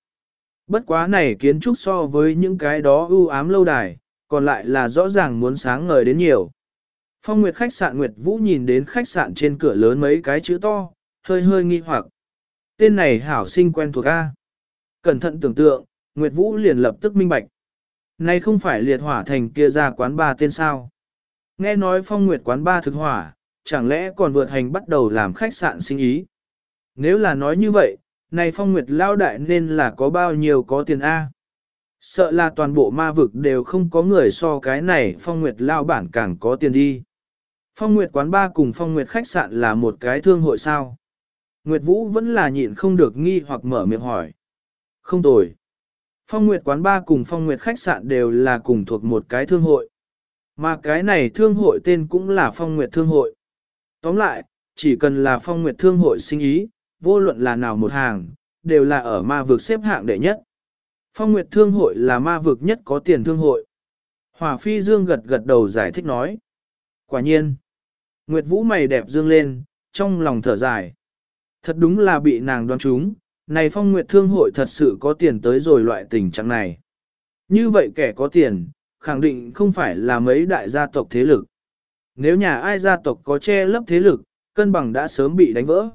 Bất quá này kiến trúc so với những cái đó ưu ám lâu đài, còn lại là rõ ràng muốn sáng ngời đến nhiều. Phong Nguyệt khách sạn Nguyệt Vũ nhìn đến khách sạn trên cửa lớn mấy cái chữ to, hơi hơi nghi hoặc. Tên này hảo sinh quen thuộc A. Cẩn thận tưởng tượng, Nguyệt Vũ liền lập tức minh bạch. Này không phải liệt hỏa thành kia ra quán ba tên sao. Nghe nói Phong Nguyệt quán ba thực hỏa, chẳng lẽ còn vượt hành bắt đầu làm khách sạn sinh ý. Nếu là nói như vậy, này Phong Nguyệt lao đại nên là có bao nhiêu có tiền A. Sợ là toàn bộ ma vực đều không có người so cái này phong nguyệt lao bản càng có tiền đi. Phong nguyệt quán ba cùng phong nguyệt khách sạn là một cái thương hội sao. Nguyệt Vũ vẫn là nhịn không được nghi hoặc mở miệng hỏi. Không tồi. Phong nguyệt quán ba cùng phong nguyệt khách sạn đều là cùng thuộc một cái thương hội. Mà cái này thương hội tên cũng là phong nguyệt thương hội. Tóm lại, chỉ cần là phong nguyệt thương hội sinh ý, vô luận là nào một hàng, đều là ở ma vực xếp hạng đệ nhất. Phong Nguyệt Thương hội là ma vực nhất có tiền thương hội. Hỏa Phi Dương gật gật đầu giải thích nói. Quả nhiên. Nguyệt Vũ mày đẹp dương lên, trong lòng thở dài. Thật đúng là bị nàng đoán trúng, này Phong Nguyệt Thương hội thật sự có tiền tới rồi loại tình trạng này. Như vậy kẻ có tiền, khẳng định không phải là mấy đại gia tộc thế lực. Nếu nhà ai gia tộc có che lấp thế lực, cân bằng đã sớm bị đánh vỡ.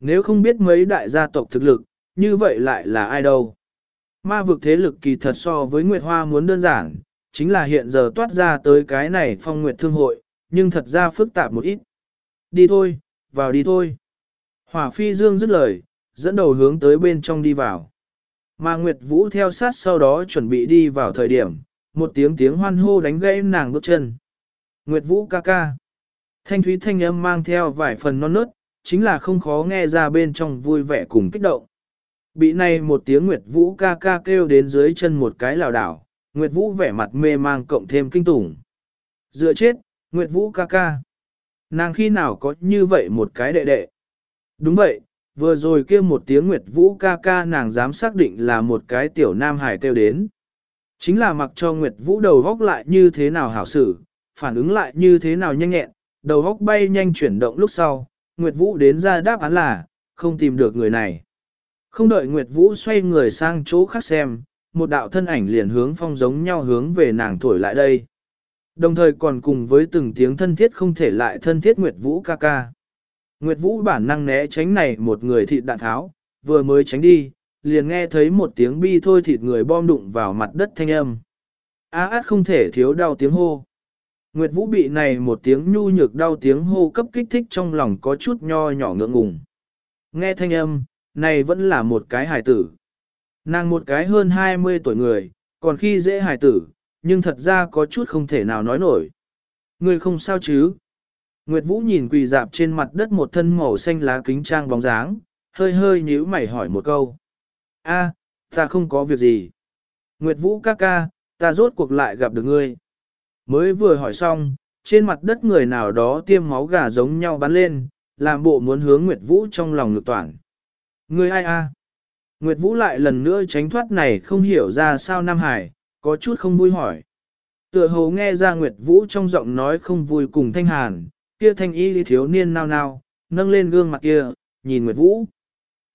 Nếu không biết mấy đại gia tộc thực lực, như vậy lại là ai đâu. Ma vực thế lực kỳ thật so với Nguyệt Hoa muốn đơn giản, chính là hiện giờ toát ra tới cái này phong nguyệt thương hội, nhưng thật ra phức tạp một ít. Đi thôi, vào đi thôi. Hỏa phi dương dứt lời, dẫn đầu hướng tới bên trong đi vào. Mà Nguyệt Vũ theo sát sau đó chuẩn bị đi vào thời điểm, một tiếng tiếng hoan hô đánh gãy nàng bước chân. Nguyệt Vũ ca ca. Thanh thúy thanh âm mang theo vài phần non nớt, chính là không khó nghe ra bên trong vui vẻ cùng kích động. Bị này một tiếng Nguyệt Vũ ca ca kêu đến dưới chân một cái lào đảo, Nguyệt Vũ vẻ mặt mê mang cộng thêm kinh tủng. Dựa chết, Nguyệt Vũ ca ca. Nàng khi nào có như vậy một cái đệ đệ? Đúng vậy, vừa rồi kêu một tiếng Nguyệt Vũ ca ca nàng dám xác định là một cái tiểu nam hải kêu đến. Chính là mặc cho Nguyệt Vũ đầu góc lại như thế nào hảo xử, phản ứng lại như thế nào nhanh nhẹn, đầu góc bay nhanh chuyển động lúc sau, Nguyệt Vũ đến ra đáp án là, không tìm được người này. Không đợi Nguyệt Vũ xoay người sang chỗ khác xem, một đạo thân ảnh liền hướng phong giống nhau hướng về nàng thổi lại đây. Đồng thời còn cùng với từng tiếng thân thiết không thể lại thân thiết Nguyệt Vũ ca ca. Nguyệt Vũ bản năng né tránh này một người thịt đạn tháo, vừa mới tránh đi, liền nghe thấy một tiếng bi thôi thịt người bom đụng vào mặt đất thanh âm. Á át không thể thiếu đau tiếng hô. Nguyệt Vũ bị này một tiếng nhu nhược đau tiếng hô cấp kích thích trong lòng có chút nho nhỏ ngượng ngùng. Nghe thanh âm, này vẫn là một cái hài tử. Nàng một cái hơn 20 tuổi người, còn khi dễ hài tử, nhưng thật ra có chút không thể nào nói nổi. Người không sao chứ? Nguyệt Vũ nhìn quỳ dạp trên mặt đất một thân màu xanh lá kính trang bóng dáng, hơi hơi nhíu mày hỏi một câu. A, Ta không có việc gì. Nguyệt Vũ ca ca, ta rốt cuộc lại gặp được ngươi. Mới vừa hỏi xong, trên mặt đất người nào đó tiêm máu gà giống nhau bắn lên, làm bộ muốn hướng Nguyệt Vũ trong lòng ngược toàn. Ngươi ai a? Nguyệt Vũ lại lần nữa tránh thoát này không hiểu ra sao Nam Hải, có chút không vui hỏi. Tựa hồ nghe ra Nguyệt Vũ trong giọng nói không vui cùng Thanh Hàn, kia thanh y thiếu niên nao nao, nâng lên gương mặt kia, nhìn Nguyệt Vũ.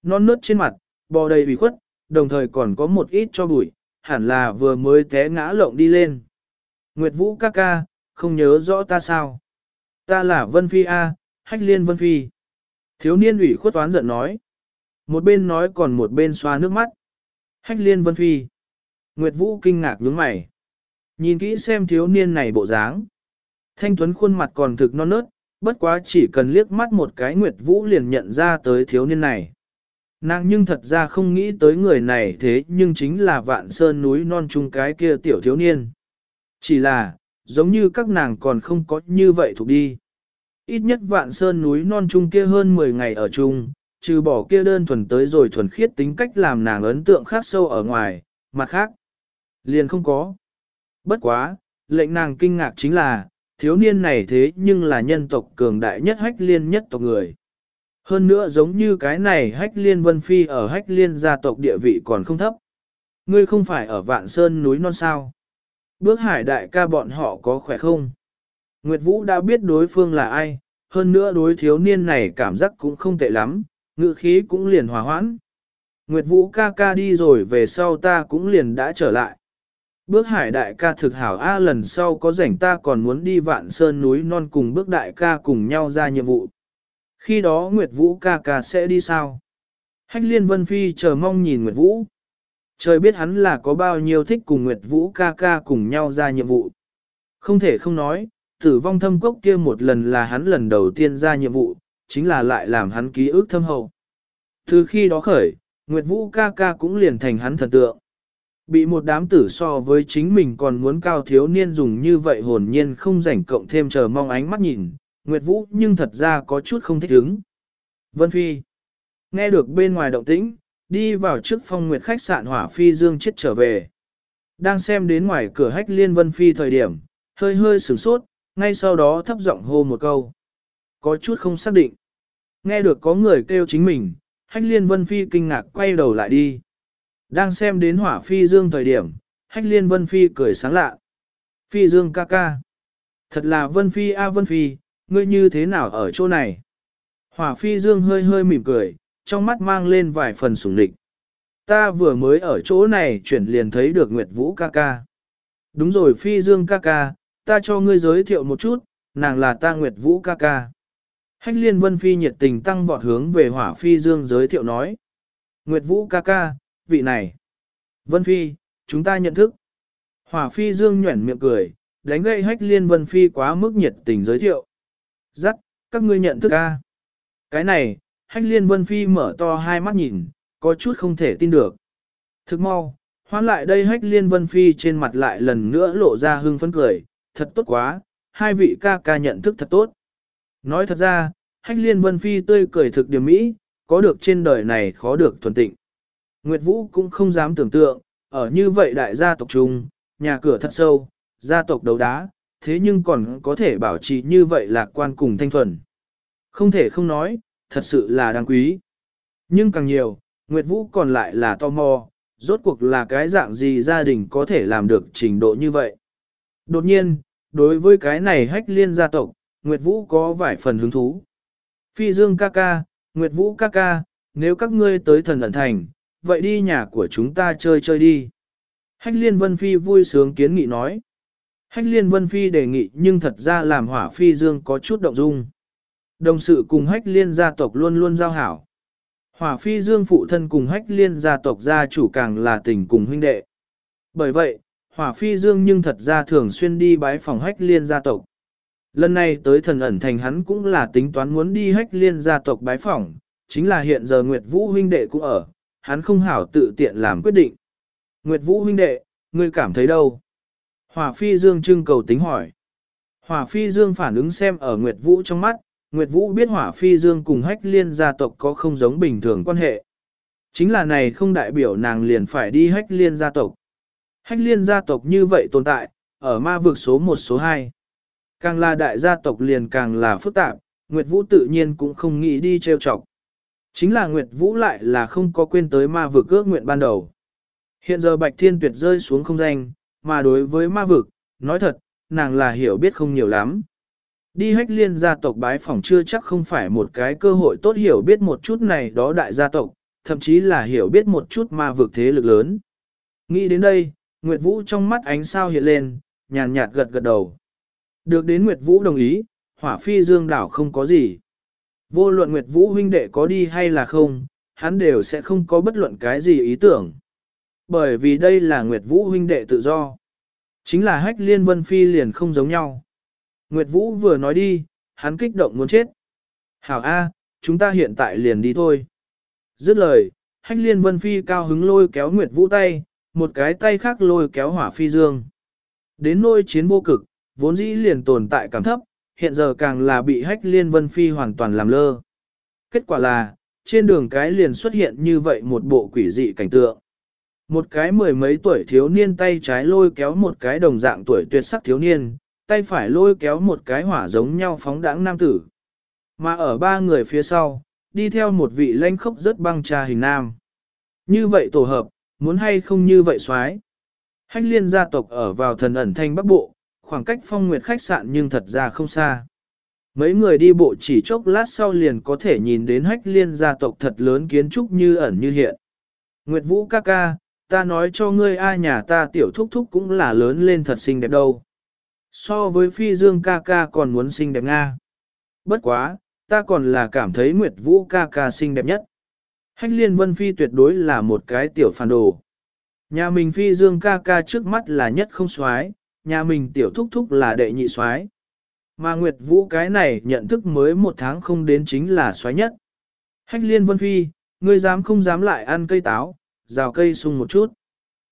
Non nớt trên mặt, bò đầy ủy khuất, đồng thời còn có một ít cho bụi, hẳn là vừa mới té ngã lộng đi lên. Nguyệt Vũ ca ca, không nhớ rõ ta sao? Ta là Vân Phi A, Hách Liên Vân Phi. Thiếu niên ủy khuất toán giận nói. Một bên nói còn một bên xoa nước mắt. Hách Liên Vân Phi. Nguyệt Vũ kinh ngạc nhướng mày. Nhìn kỹ xem thiếu niên này bộ dáng. Thanh Tuấn khuôn mặt còn thực non nớt, bất quá chỉ cần liếc mắt một cái Nguyệt Vũ liền nhận ra tới thiếu niên này. Nàng nhưng thật ra không nghĩ tới người này thế nhưng chính là vạn sơn núi non chung cái kia tiểu thiếu niên. Chỉ là, giống như các nàng còn không có như vậy thuộc đi. Ít nhất vạn sơn núi non chung kia hơn 10 ngày ở chung, trừ bỏ kia đơn thuần tới rồi thuần khiết tính cách làm nàng ấn tượng khác sâu ở ngoài, mặt khác. Liền không có. Bất quá, lệnh nàng kinh ngạc chính là, thiếu niên này thế nhưng là nhân tộc cường đại nhất hách liên nhất tộc người. Hơn nữa giống như cái này hách liên vân phi ở hách liên gia tộc địa vị còn không thấp. Ngươi không phải ở vạn sơn núi non sao. Bước hải đại ca bọn họ có khỏe không? Nguyệt Vũ đã biết đối phương là ai, hơn nữa đối thiếu niên này cảm giác cũng không tệ lắm, ngự khí cũng liền hòa hoãn. Nguyệt Vũ ca ca đi rồi về sau ta cũng liền đã trở lại. Bước hải đại ca thực hảo A lần sau có rảnh ta còn muốn đi vạn sơn núi non cùng bước đại ca cùng nhau ra nhiệm vụ. Khi đó Nguyệt Vũ ca ca sẽ đi sao? Hách liên vân phi chờ mong nhìn Nguyệt Vũ. Trời biết hắn là có bao nhiêu thích cùng Nguyệt Vũ ca ca cùng nhau ra nhiệm vụ. Không thể không nói, tử vong thâm cốc kia một lần là hắn lần đầu tiên ra nhiệm vụ, chính là lại làm hắn ký ức thâm hậu. Từ khi đó khởi, Nguyệt Vũ ca ca cũng liền thành hắn thần tượng. Bị một đám tử so với chính mình còn muốn cao thiếu niên dùng như vậy hồn nhiên không rảnh cộng thêm chờ mong ánh mắt nhìn, Nguyệt Vũ nhưng thật ra có chút không thích ứng. Vân Phi Nghe được bên ngoài động tĩnh, đi vào trước phong nguyệt khách sạn hỏa phi dương chết trở về. Đang xem đến ngoài cửa hách liên Vân Phi thời điểm, hơi hơi sửng sốt, ngay sau đó thấp giọng hô một câu. Có chút không xác định. Nghe được có người kêu chính mình, hách liên Vân Phi kinh ngạc quay đầu lại đi. Đang xem đến hỏa phi dương thời điểm, hách liên Vân Phi cười sáng lạ. Phi dương ca ca. Thật là Vân Phi a Vân Phi, ngươi như thế nào ở chỗ này? Hỏa phi dương hơi hơi mỉm cười, trong mắt mang lên vài phần sủng địch. Ta vừa mới ở chỗ này chuyển liền thấy được Nguyệt Vũ ca ca. Đúng rồi phi dương ca ca, ta cho ngươi giới thiệu một chút, nàng là ta Nguyệt Vũ ca ca. Hách liên vân phi nhiệt tình tăng vọt hướng về hỏa phi dương giới thiệu nói. Nguyệt Vũ ca ca, vị này. Vân phi, chúng ta nhận thức. Hỏa phi dương nhuẩn miệng cười, đánh gây hách liên vân phi quá mức nhiệt tình giới thiệu. Dắt, các ngươi nhận thức ca. Cái này, hách liên vân phi mở to hai mắt nhìn, có chút không thể tin được. Thức mau, hoán lại đây hách liên vân phi trên mặt lại lần nữa lộ ra hương phấn cười, thật tốt quá, hai vị ca ca nhận thức thật tốt. Nói thật ra, hách liên vân phi tươi cười thực điểm mỹ, có được trên đời này khó được thuần tịnh. Nguyệt Vũ cũng không dám tưởng tượng, ở như vậy đại gia tộc trung, nhà cửa thật sâu, gia tộc đấu đá, thế nhưng còn có thể bảo trì như vậy lạc quan cùng thanh thuần. Không thể không nói, thật sự là đáng quý. Nhưng càng nhiều, Nguyệt Vũ còn lại là tò mò, rốt cuộc là cái dạng gì gia đình có thể làm được trình độ như vậy. Đột nhiên, đối với cái này hách liên gia tộc, Nguyệt Vũ có vài phần hứng thú. Phi Dương ca ca, Nguyệt Vũ ca ca, nếu các ngươi tới thần ẩn thành, vậy đi nhà của chúng ta chơi chơi đi. Hách liên Vân Phi vui sướng kiến nghị nói. Hách liên Vân Phi đề nghị nhưng thật ra làm hỏa phi dương có chút động dung. Đồng sự cùng hách liên gia tộc luôn luôn giao hảo. Hỏa phi dương phụ thân cùng hách liên gia tộc gia chủ càng là tình cùng huynh đệ. Bởi vậy, hỏa phi dương nhưng thật ra thường xuyên đi bái phòng hách liên gia tộc. Lần này tới thần ẩn thành hắn cũng là tính toán muốn đi hách liên gia tộc bái phỏng, chính là hiện giờ Nguyệt Vũ huynh đệ cũng ở, hắn không hảo tự tiện làm quyết định. Nguyệt Vũ huynh đệ, ngươi cảm thấy đâu? Hỏa phi dương trưng cầu tính hỏi. Hỏa phi dương phản ứng xem ở Nguyệt Vũ trong mắt, Nguyệt Vũ biết hỏa phi dương cùng hách liên gia tộc có không giống bình thường quan hệ. Chính là này không đại biểu nàng liền phải đi hách liên gia tộc. Hách liên gia tộc như vậy tồn tại, ở ma vực số 1 số 2. Càng là đại gia tộc liền càng là phức tạp, Nguyệt Vũ tự nhiên cũng không nghĩ đi trêu chọc. Chính là Nguyệt Vũ lại là không có quên tới ma vực ước nguyện ban đầu. Hiện giờ Bạch Thiên Tuyệt rơi xuống không danh, mà đối với ma vực, nói thật, nàng là hiểu biết không nhiều lắm. Đi hách liên gia tộc bái phỏng chưa chắc không phải một cái cơ hội tốt hiểu biết một chút này đó đại gia tộc, thậm chí là hiểu biết một chút ma vực thế lực lớn. Nghĩ đến đây, Nguyệt Vũ trong mắt ánh sao hiện lên, nhàn nhạt gật gật đầu. Được đến Nguyệt Vũ đồng ý, hỏa phi dương đảo không có gì. Vô luận Nguyệt Vũ huynh đệ có đi hay là không, hắn đều sẽ không có bất luận cái gì ý tưởng. Bởi vì đây là Nguyệt Vũ huynh đệ tự do. Chính là hách liên vân phi liền không giống nhau. Nguyệt Vũ vừa nói đi, hắn kích động muốn chết. Hảo A, chúng ta hiện tại liền đi thôi. Dứt lời, hách liên vân phi cao hứng lôi kéo Nguyệt Vũ tay, một cái tay khác lôi kéo hỏa phi dương. Đến nôi chiến vô cực, vốn dĩ liền tồn tại cảm thấp, hiện giờ càng là bị hách liên vân phi hoàn toàn làm lơ. Kết quả là, trên đường cái liền xuất hiện như vậy một bộ quỷ dị cảnh tượng. Một cái mười mấy tuổi thiếu niên tay trái lôi kéo một cái đồng dạng tuổi tuyệt sắc thiếu niên, tay phải lôi kéo một cái hỏa giống nhau phóng đãng nam tử. Mà ở ba người phía sau, đi theo một vị lanh khốc rất băng trà hình nam. Như vậy tổ hợp, muốn hay không như vậy xoái. Hách liên gia tộc ở vào thần ẩn thanh bắc bộ, khoảng cách phong nguyệt khách sạn nhưng thật ra không xa. Mấy người đi bộ chỉ chốc lát sau liền có thể nhìn đến hách liên gia tộc thật lớn kiến trúc như ẩn như hiện. Nguyệt Vũ ca ca, ta nói cho ngươi ai nhà ta tiểu thúc thúc cũng là lớn lên thật xinh đẹp đâu. So với phi dương ca ca còn muốn xinh đẹp Nga. Bất quá, ta còn là cảm thấy Nguyệt Vũ ca ca xinh đẹp nhất. Hách liên vân phi tuyệt đối là một cái tiểu phản đồ. Nhà mình phi dương ca ca trước mắt là nhất không xoái, nhà mình tiểu thúc thúc là đệ nhị xoái. Mà Nguyệt Vũ cái này nhận thức mới một tháng không đến chính là xoái nhất. Hách liên vân phi, ngươi dám không dám lại ăn cây táo, rào cây sung một chút.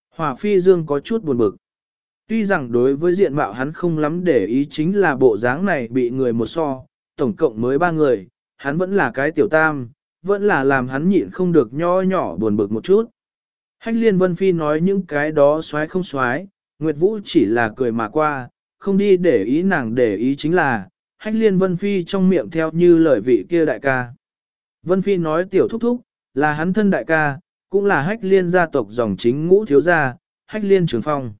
Hỏa phi dương có chút buồn bực. Tuy rằng đối với diện mạo hắn không lắm để ý chính là bộ dáng này bị người một so, tổng cộng mới ba người, hắn vẫn là cái tiểu tam, vẫn là làm hắn nhịn không được nho nhỏ buồn bực một chút. Hách liên vân phi nói những cái đó xoái không xoái, Nguyệt Vũ chỉ là cười mà qua, không đi để ý nàng để ý chính là, hách liên vân phi trong miệng theo như lời vị kia đại ca. Vân phi nói tiểu thúc thúc, là hắn thân đại ca, cũng là hách liên gia tộc dòng chính ngũ thiếu gia, hách liên trường phong.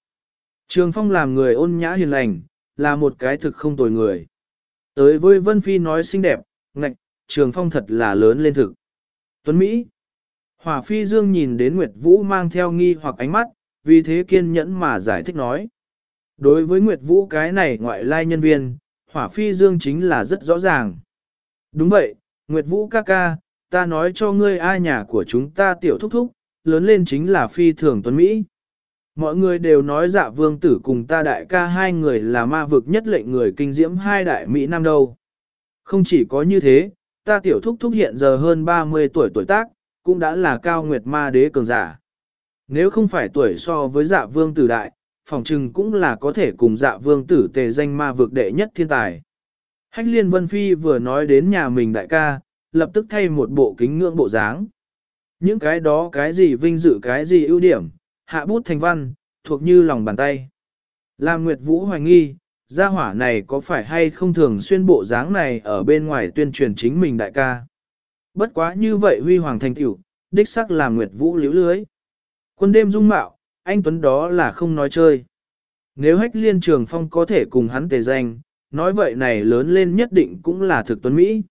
Trường phong làm người ôn nhã hiền lành, là một cái thực không tồi người. Tới với Vân Phi nói xinh đẹp, ngạch, trường phong thật là lớn lên thực. Tuấn Mỹ. Hỏa Phi Dương nhìn đến Nguyệt Vũ mang theo nghi hoặc ánh mắt, vì thế kiên nhẫn mà giải thích nói. Đối với Nguyệt Vũ cái này ngoại lai nhân viên, Hỏa Phi Dương chính là rất rõ ràng. Đúng vậy, Nguyệt Vũ ca ca, ta nói cho ngươi ai nhà của chúng ta tiểu thúc thúc, lớn lên chính là Phi Thường Tuấn Mỹ. Mọi người đều nói dạ vương tử cùng ta đại ca hai người là ma vực nhất lệnh người kinh diễm hai đại Mỹ Nam đâu. Không chỉ có như thế, ta tiểu thúc thúc hiện giờ hơn 30 tuổi tuổi tác, cũng đã là cao nguyệt ma đế cường giả. Nếu không phải tuổi so với dạ vương tử đại, phòng trừng cũng là có thể cùng dạ vương tử tề danh ma vực đệ nhất thiên tài. Hách liên vân phi vừa nói đến nhà mình đại ca, lập tức thay một bộ kính ngưỡng bộ dáng. Những cái đó cái gì vinh dự cái gì ưu điểm, hạ bút thành văn, thuộc như lòng bàn tay. Lam Nguyệt Vũ hoài nghi, gia hỏa này có phải hay không thường xuyên bộ dáng này ở bên ngoài tuyên truyền chính mình đại ca. Bất quá như vậy huy hoàng thành tiểu, đích sắc làm Nguyệt Vũ liếu lưới. Quân đêm dung mạo, anh Tuấn đó là không nói chơi. Nếu hách liên trường phong có thể cùng hắn tề danh, nói vậy này lớn lên nhất định cũng là thực tuấn Mỹ.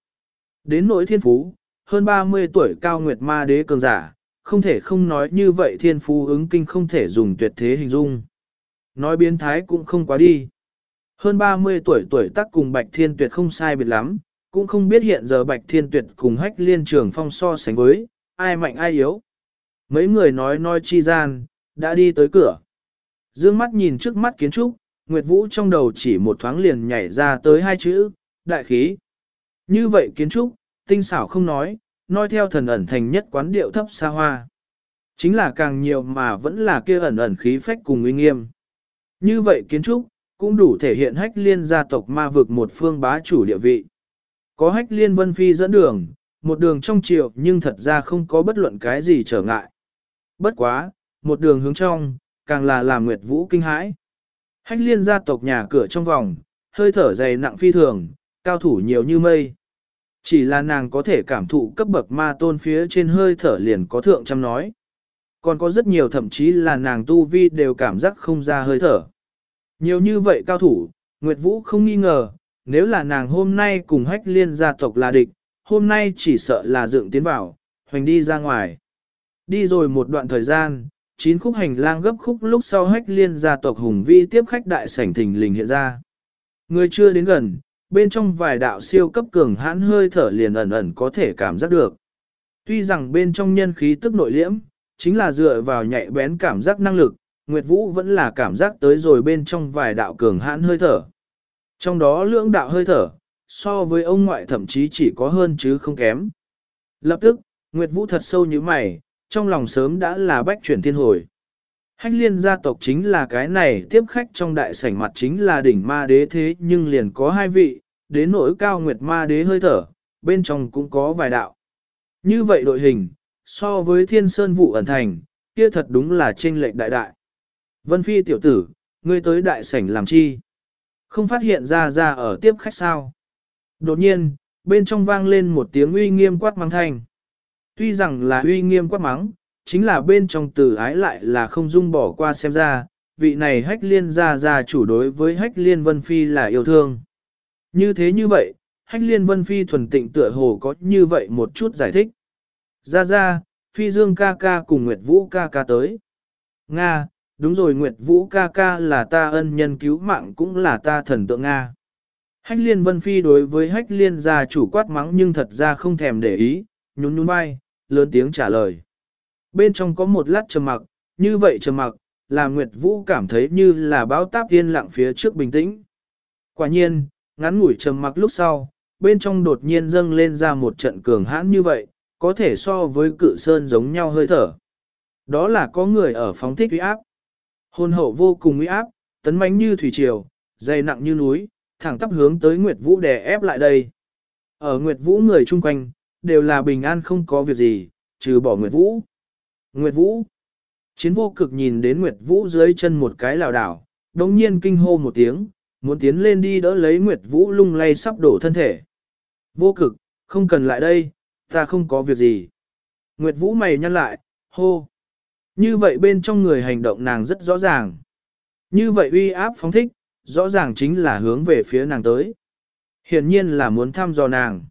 Đến nỗi thiên phú, hơn 30 tuổi cao nguyệt ma đế cường giả, không thể không nói như vậy thiên phú ứng kinh không thể dùng tuyệt thế hình dung. Nói biến thái cũng không quá đi. Hơn 30 tuổi tuổi tác cùng Bạch Thiên Tuyệt không sai biệt lắm, cũng không biết hiện giờ Bạch Thiên Tuyệt cùng hách liên trường phong so sánh với, ai mạnh ai yếu. Mấy người nói nói chi gian, đã đi tới cửa. Dương mắt nhìn trước mắt kiến trúc, Nguyệt Vũ trong đầu chỉ một thoáng liền nhảy ra tới hai chữ, đại khí. Như vậy kiến trúc, tinh xảo không nói, nói theo thần ẩn thành nhất quán điệu thấp xa hoa. Chính là càng nhiều mà vẫn là kia ẩn ẩn khí phách cùng uy nghiêm. Như vậy kiến trúc, cũng đủ thể hiện hách liên gia tộc ma vực một phương bá chủ địa vị. Có hách liên vân phi dẫn đường, một đường trong chiều nhưng thật ra không có bất luận cái gì trở ngại. Bất quá, một đường hướng trong, càng là làm Nguyệt Vũ kinh hãi. Hách liên gia tộc nhà cửa trong vòng, hơi thở dày nặng phi thường, cao thủ nhiều như mây. Chỉ là nàng có thể cảm thụ cấp bậc ma tôn phía trên hơi thở liền có thượng trăm nói. Còn có rất nhiều thậm chí là nàng tu vi đều cảm giác không ra hơi thở. Nhiều như vậy cao thủ, Nguyệt Vũ không nghi ngờ, nếu là nàng hôm nay cùng hách liên gia tộc là địch, hôm nay chỉ sợ là dựng tiến vào, hoành đi ra ngoài. Đi rồi một đoạn thời gian, chín khúc hành lang gấp khúc lúc sau hách liên gia tộc hùng vi tiếp khách đại sảnh thình lình hiện ra. Người chưa đến gần, bên trong vài đạo siêu cấp cường hãn hơi thở liền ẩn ẩn có thể cảm giác được. Tuy rằng bên trong nhân khí tức nội liễm, chính là dựa vào nhạy bén cảm giác năng lực, Nguyệt Vũ vẫn là cảm giác tới rồi bên trong vài đạo cường hãn hơi thở. Trong đó lưỡng đạo hơi thở, so với ông ngoại thậm chí chỉ có hơn chứ không kém. Lập tức, Nguyệt Vũ thật sâu như mày, trong lòng sớm đã là bách chuyển thiên hồi. Hách liên gia tộc chính là cái này tiếp khách trong đại sảnh mặt chính là đỉnh ma đế thế nhưng liền có hai vị, đến nỗi cao nguyệt ma đế hơi thở, bên trong cũng có vài đạo. Như vậy đội hình, so với thiên sơn vụ ẩn thành, kia thật đúng là trên lệnh đại đại. Vân Phi tiểu tử, ngươi tới đại sảnh làm chi? Không phát hiện ra ra ở tiếp khách sao? Đột nhiên, bên trong vang lên một tiếng uy nghiêm quát mắng thanh. Tuy rằng là uy nghiêm quát mắng, chính là bên trong từ ái lại là không dung bỏ qua xem ra, vị này hách liên ra ra chủ đối với hách liên vân phi là yêu thương. Như thế như vậy, hách liên vân phi thuần tịnh tựa hồ có như vậy một chút giải thích. Ra ra, phi dương ca ca cùng Nguyệt Vũ ca ca tới. Nga, đúng rồi Nguyệt Vũ ca ca là ta ân nhân cứu mạng cũng là ta thần tượng Nga. Hách liên vân phi đối với hách liên gia chủ quát mắng nhưng thật ra không thèm để ý, nhún nhún vai, lớn tiếng trả lời. Bên trong có một lát trầm mặc, như vậy trầm mặc, là Nguyệt Vũ cảm thấy như là báo táp yên lặng phía trước bình tĩnh. Quả nhiên, ngắn ngủi trầm mặc lúc sau, bên trong đột nhiên dâng lên ra một trận cường hãn như vậy, có thể so với cự sơn giống nhau hơi thở. Đó là có người ở phóng thích uy áp. Hôn hậu vô cùng uy áp, tấn mãnh như thủy triều, dày nặng như núi, thẳng tắp hướng tới Nguyệt Vũ đè ép lại đây. Ở Nguyệt Vũ người chung quanh, đều là bình an không có việc gì, trừ bỏ Nguyệt Vũ. Nguyệt Vũ. Chiến vô cực nhìn đến Nguyệt Vũ dưới chân một cái lào đảo, đồng nhiên kinh hô một tiếng, muốn tiến lên đi đỡ lấy Nguyệt Vũ lung lay sắp đổ thân thể. Vô cực, không cần lại đây, ta không có việc gì. Nguyệt Vũ mày nhăn lại, hô. Như vậy bên trong người hành động nàng rất rõ ràng. Như vậy uy áp phóng thích, rõ ràng chính là hướng về phía nàng tới. Hiển nhiên là muốn thăm dò nàng.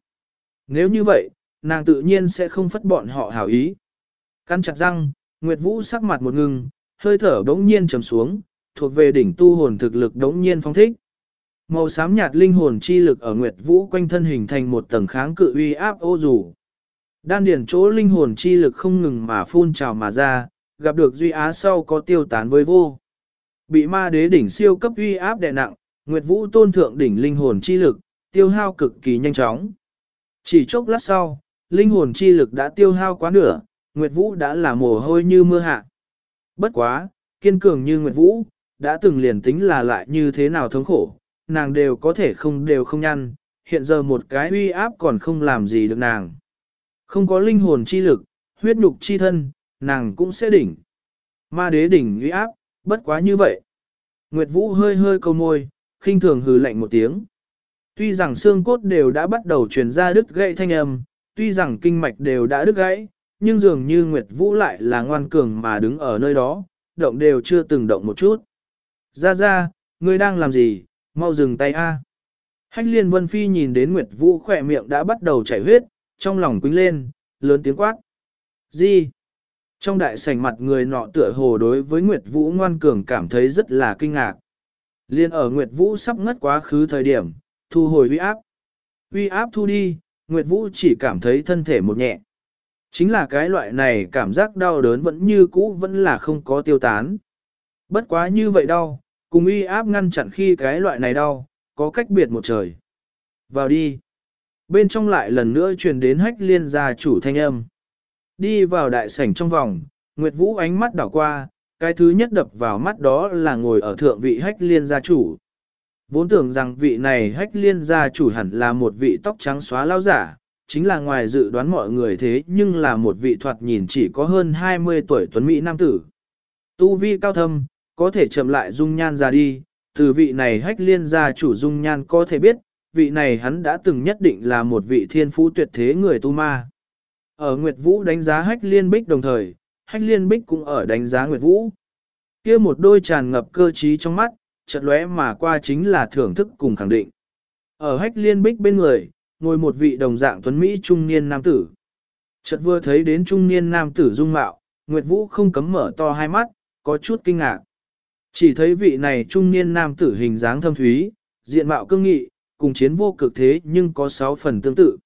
Nếu như vậy, nàng tự nhiên sẽ không phất bọn họ hảo ý. Căn chặt răng, Nguyệt Vũ sắc mặt một ngừng, hơi thở đống nhiên trầm xuống, thuộc về đỉnh tu hồn thực lực đống nhiên phong thích. Màu xám nhạt linh hồn chi lực ở Nguyệt Vũ quanh thân hình thành một tầng kháng cự uy áp ô dù. Đan điển chỗ linh hồn chi lực không ngừng mà phun trào mà ra, gặp được duy á sau có tiêu tán với vô. Bị ma đế đỉnh siêu cấp uy áp đè nặng, Nguyệt Vũ tôn thượng đỉnh linh hồn chi lực, tiêu hao cực kỳ nhanh chóng. Chỉ chốc lát sau, linh hồn chi lực đã tiêu hao quá nửa, Nguyệt Vũ đã là mồ hôi như mưa hạ. Bất quá, kiên cường như Nguyệt Vũ, đã từng liền tính là lại như thế nào thống khổ, nàng đều có thể không đều không nhăn, hiện giờ một cái uy áp còn không làm gì được nàng. Không có linh hồn chi lực, huyết nhục chi thân, nàng cũng sẽ đỉnh. Ma đế đỉnh uy áp, bất quá như vậy. Nguyệt Vũ hơi hơi câu môi, khinh thường hừ lạnh một tiếng. Tuy rằng xương cốt đều đã bắt đầu truyền ra đứt gãy thanh âm, tuy rằng kinh mạch đều đã đứt gãy, nhưng dường như Nguyệt Vũ lại là ngoan cường mà đứng ở nơi đó, động đều chưa từng động một chút. Ra ra, ngươi đang làm gì, mau dừng tay a. Hách liên vân phi nhìn đến Nguyệt Vũ khỏe miệng đã bắt đầu chảy huyết, trong lòng quính lên, lớn tiếng quát. Gì? Trong đại sảnh mặt người nọ tựa hồ đối với Nguyệt Vũ ngoan cường cảm thấy rất là kinh ngạc. Liên ở Nguyệt Vũ sắp ngất quá khứ thời điểm, thu hồi uy áp. Uy áp thu đi, Nguyệt Vũ chỉ cảm thấy thân thể một nhẹ. Chính là cái loại này cảm giác đau đớn vẫn như cũ vẫn là không có tiêu tán. Bất quá như vậy đau, cùng uy áp ngăn chặn khi cái loại này đau, có cách biệt một trời. Vào đi. Bên trong lại lần nữa truyền đến hách liên gia chủ thanh âm. Đi vào đại sảnh trong vòng, Nguyệt Vũ ánh mắt đảo qua, cái thứ nhất đập vào mắt đó là ngồi ở thượng vị hách liên gia chủ. Vốn tưởng rằng vị này hách liên gia chủ hẳn là một vị tóc trắng xóa lao giả, chính là ngoài dự đoán mọi người thế nhưng là một vị thoạt nhìn chỉ có hơn 20 tuổi tuấn Mỹ nam tử. Tu vi cao thâm, có thể chậm lại dung nhan ra đi, từ vị này hách liên gia chủ dung nhan có thể biết, vị này hắn đã từng nhất định là một vị thiên phú tuyệt thế người tu ma. Ở Nguyệt Vũ đánh giá hách liên bích đồng thời, hách liên bích cũng ở đánh giá Nguyệt Vũ. kia một đôi tràn ngập cơ trí trong mắt, chợt lóe mà qua chính là thưởng thức cùng khẳng định. Ở hách liên bích bên người, ngồi một vị đồng dạng tuấn Mỹ trung niên nam tử. Chợt vừa thấy đến trung niên nam tử dung mạo, Nguyệt Vũ không cấm mở to hai mắt, có chút kinh ngạc. Chỉ thấy vị này trung niên nam tử hình dáng thâm thúy, diện mạo cương nghị, cùng chiến vô cực thế nhưng có sáu phần tương tự.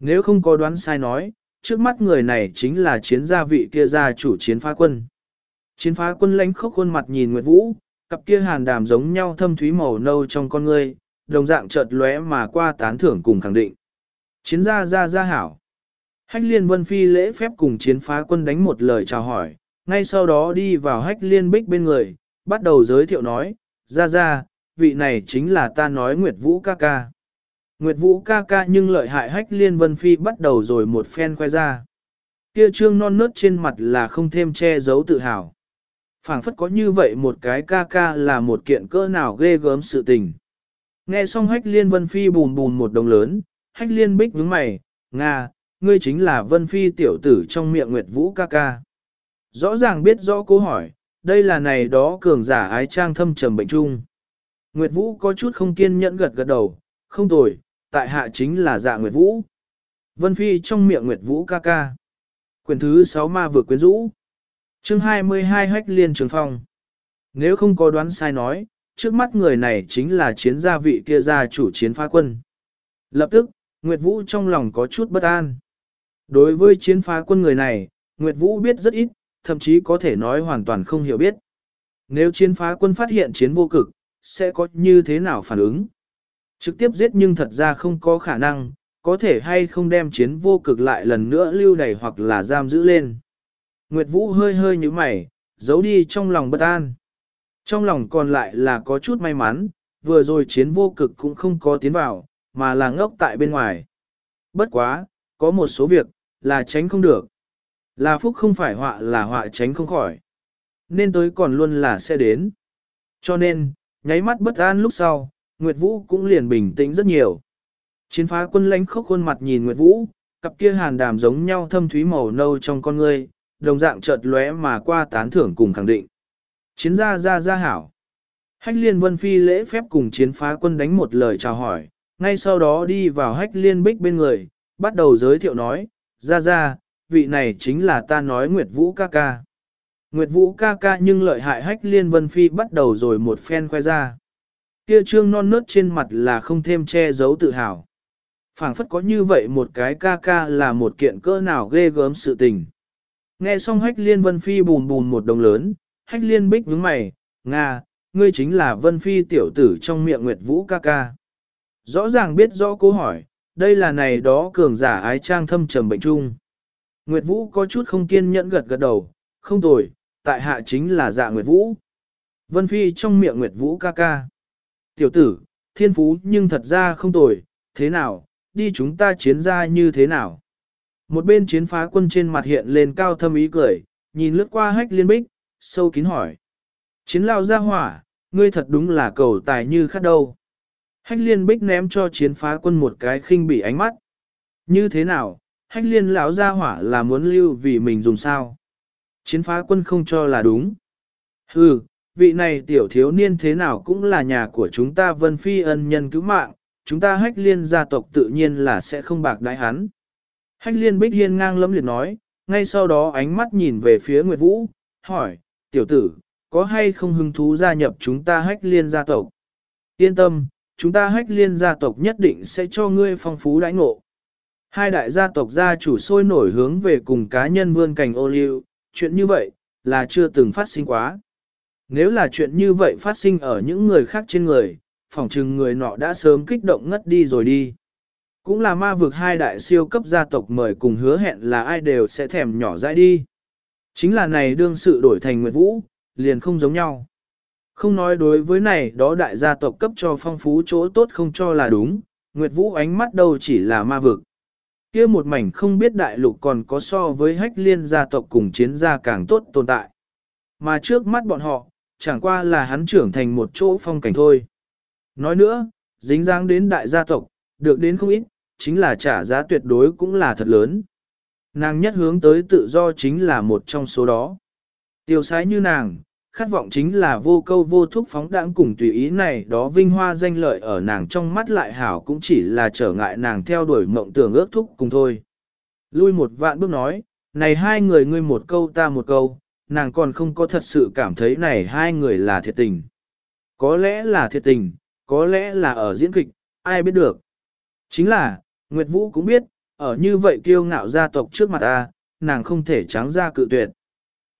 Nếu không có đoán sai nói, trước mắt người này chính là chiến gia vị kia gia chủ chiến phá quân. Chiến phá quân lãnh khốc khuôn mặt nhìn Nguyệt Vũ, cặp kia hàn đàm giống nhau thâm thúy màu nâu trong con ngươi, đồng dạng chợt lóe mà qua tán thưởng cùng khẳng định. Chiến gia gia gia hảo. Hách liên vân phi lễ phép cùng chiến phá quân đánh một lời chào hỏi, ngay sau đó đi vào hách liên bích bên người, bắt đầu giới thiệu nói, ra ra, vị này chính là ta nói Nguyệt Vũ ca ca. Nguyệt Vũ ca ca nhưng lợi hại hách liên vân phi bắt đầu rồi một phen khoe ra. Kia trương non nớt trên mặt là không thêm che giấu tự hào. phảng phất có như vậy một cái ca ca là một kiện cỡ nào ghê gớm sự tình. Nghe xong hách liên vân phi bùn bùn một đồng lớn, hách liên bích nhướng mày, Nga, ngươi chính là vân phi tiểu tử trong miệng Nguyệt Vũ ca ca. Rõ ràng biết rõ câu hỏi, đây là này đó cường giả ái trang thâm trầm bệnh chung. Nguyệt Vũ có chút không kiên nhẫn gật gật đầu, không tồi, tại hạ chính là dạ Nguyệt Vũ. Vân Phi trong miệng Nguyệt Vũ ca ca. Quyền thứ 6 ma vừa quyến rũ. chương 22 hách liên trường phong. Nếu không có đoán sai nói, trước mắt người này chính là chiến gia vị kia gia chủ chiến phá quân. Lập tức, Nguyệt Vũ trong lòng có chút bất an. Đối với chiến phá quân người này, Nguyệt Vũ biết rất ít, thậm chí có thể nói hoàn toàn không hiểu biết. Nếu chiến phá quân phát hiện chiến vô cực, sẽ có như thế nào phản ứng? Trực tiếp giết nhưng thật ra không có khả năng, có thể hay không đem chiến vô cực lại lần nữa lưu đày hoặc là giam giữ lên. Nguyệt Vũ hơi hơi như mày, giấu đi trong lòng bất an. Trong lòng còn lại là có chút may mắn, vừa rồi chiến vô cực cũng không có tiến vào, mà là ngốc tại bên ngoài. Bất quá, có một số việc, là tránh không được. Là phúc không phải họa là họa tránh không khỏi. Nên tới còn luôn là sẽ đến. Cho nên, nháy mắt bất an lúc sau, Nguyệt Vũ cũng liền bình tĩnh rất nhiều. Chiến phá quân lãnh khốc khuôn mặt nhìn Nguyệt Vũ, cặp kia hàn đàm giống nhau thâm thúy màu nâu trong con ngươi, đồng dạng chợt lóe mà qua tán thưởng cùng khẳng định. Chiến gia gia gia hảo. Hách liên vân phi lễ phép cùng chiến phá quân đánh một lời chào hỏi, ngay sau đó đi vào hách liên bích bên người, bắt đầu giới thiệu nói, ra ra, vị này chính là ta nói Nguyệt Vũ ca ca. Nguyệt Vũ ca ca nhưng lợi hại hách liên vân phi bắt đầu rồi một phen khoe ra. Kia trương non nớt trên mặt là không thêm che giấu tự hào. phảng phất có như vậy một cái ca ca là một kiện cỡ nào ghê gớm sự tình. Nghe xong hách liên vân phi bùn bùn một đồng lớn, hách liên bích nhướng mày, Nga, ngươi chính là vân phi tiểu tử trong miệng Nguyệt Vũ ca ca. Rõ ràng biết rõ câu hỏi, đây là này đó cường giả ái trang thâm trầm bệnh chung. Nguyệt Vũ có chút không kiên nhẫn gật gật đầu, không tồi, tại hạ chính là dạ Nguyệt Vũ. Vân Phi trong miệng Nguyệt Vũ ca ca. Tiểu tử, thiên phú nhưng thật ra không tồi, thế nào, đi chúng ta chiến ra như thế nào. Một bên chiến phá quân trên mặt hiện lên cao thâm ý cười, nhìn lướt qua hách liên bích, sâu kín hỏi. Chiến lao ra hỏa, ngươi thật đúng là cầu tài như khát đâu. Hách liên bích ném cho chiến phá quân một cái khinh bỉ ánh mắt. Như thế nào, hách liên lão ra hỏa là muốn lưu vì mình dùng sao? Chiến phá quân không cho là đúng. Hừ, vị này tiểu thiếu niên thế nào cũng là nhà của chúng ta vân phi ân nhân cứu mạng, chúng ta hách liên gia tộc tự nhiên là sẽ không bạc đái hắn. Hách liên bích hiên ngang lấm liệt nói, ngay sau đó ánh mắt nhìn về phía Nguyệt Vũ, hỏi, tiểu tử, có hay không hứng thú gia nhập chúng ta hách liên gia tộc? Yên tâm, chúng ta hách liên gia tộc nhất định sẽ cho ngươi phong phú đãi ngộ. Hai đại gia tộc gia chủ sôi nổi hướng về cùng cá nhân vươn cành ô liu, chuyện như vậy, là chưa từng phát sinh quá. Nếu là chuyện như vậy phát sinh ở những người khác trên người, phỏng chừng người nọ đã sớm kích động ngất đi rồi đi. Cũng là ma vực hai đại siêu cấp gia tộc mời cùng hứa hẹn là ai đều sẽ thèm nhỏ dãi đi. Chính là này đương sự đổi thành Nguyệt Vũ, liền không giống nhau. Không nói đối với này đó đại gia tộc cấp cho phong phú chỗ tốt không cho là đúng, Nguyệt Vũ ánh mắt đâu chỉ là ma vực kia một mảnh không biết đại lục còn có so với hách liên gia tộc cùng chiến gia càng tốt tồn tại. Mà trước mắt bọn họ, chẳng qua là hắn trưởng thành một chỗ phong cảnh thôi. Nói nữa, dính dáng đến đại gia tộc, được đến không ít, chính là trả giá tuyệt đối cũng là thật lớn. Nàng nhất hướng tới tự do chính là một trong số đó. Tiêu sái như nàng, khát vọng chính là vô câu vô thúc phóng đãng cùng tùy ý này đó vinh hoa danh lợi ở nàng trong mắt lại hảo cũng chỉ là trở ngại nàng theo đuổi mộng tưởng ước thúc cùng thôi. Lui một vạn bước nói, này hai người ngươi một câu ta một câu, nàng còn không có thật sự cảm thấy này hai người là thiệt tình. Có lẽ là thiệt tình, có lẽ là ở diễn kịch, ai biết được. Chính là, Nguyệt Vũ cũng biết, ở như vậy kiêu ngạo gia tộc trước mặt ta, nàng không thể trắng ra cự tuyệt.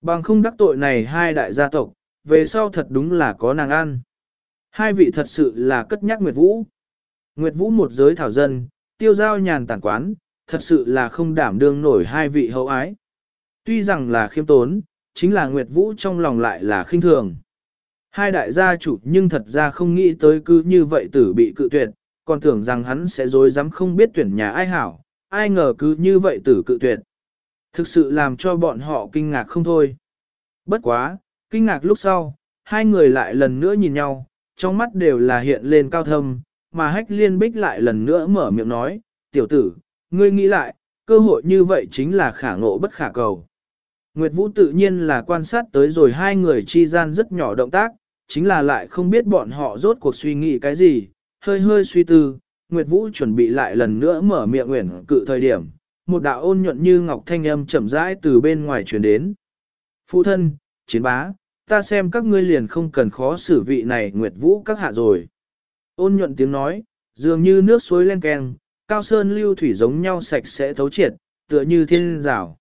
Bằng không đắc tội này hai đại gia tộc, về sau thật đúng là có nàng ăn. Hai vị thật sự là cất nhắc Nguyệt Vũ. Nguyệt Vũ một giới thảo dân, tiêu giao nhàn tản quán, thật sự là không đảm đương nổi hai vị hậu ái. Tuy rằng là khiêm tốn, chính là Nguyệt Vũ trong lòng lại là khinh thường. Hai đại gia chủ nhưng thật ra không nghĩ tới cứ như vậy tử bị cự tuyệt, còn tưởng rằng hắn sẽ dối dám không biết tuyển nhà ai hảo, ai ngờ cứ như vậy tử cự tuyệt. Thực sự làm cho bọn họ kinh ngạc không thôi. Bất quá, kinh ngạc lúc sau, hai người lại lần nữa nhìn nhau, trong mắt đều là hiện lên cao thâm, mà hách liên bích lại lần nữa mở miệng nói, tiểu tử, ngươi nghĩ lại, cơ hội như vậy chính là khả ngộ bất khả cầu. Nguyệt Vũ tự nhiên là quan sát tới rồi hai người chi gian rất nhỏ động tác, chính là lại không biết bọn họ rốt cuộc suy nghĩ cái gì, hơi hơi suy tư, Nguyệt Vũ chuẩn bị lại lần nữa mở miệng nguyện cự thời điểm, một đạo ôn nhuận như ngọc thanh âm chậm rãi từ bên ngoài truyền đến. Phụ thân, chiến bá, ta xem các ngươi liền không cần khó xử vị này Nguyệt Vũ các hạ rồi. Ôn nhuận tiếng nói, dường như nước suối len keng, cao sơn lưu thủy giống nhau sạch sẽ thấu triệt, tựa như thiên rào.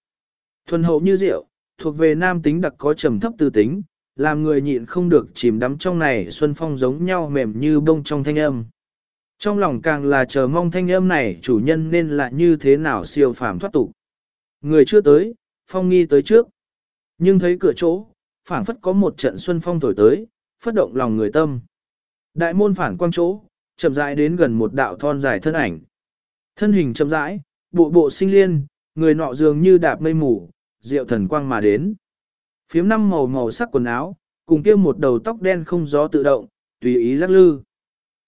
Thuần hậu như rượu, thuộc về nam tính đặc có trầm thấp tư tính, làm người nhịn không được chìm đắm trong này xuân phong giống nhau mềm như bông trong thanh âm. Trong lòng càng là chờ mong thanh âm này chủ nhân nên là như thế nào siêu phàm thoát tục. Người chưa tới, phong nghi tới trước. Nhưng thấy cửa chỗ, phảng phất có một trận xuân phong thổi tới, phất động lòng người tâm. Đại môn phản quang chỗ, chậm rãi đến gần một đạo thon dài thân ảnh. Thân hình chậm rãi, bộ bộ sinh liên, người nọ dường như đạp mây mù, diệu thần quang mà đến. Phiếm năm màu màu sắc quần áo, cùng kia một đầu tóc đen không gió tự động, tùy ý lắc lư.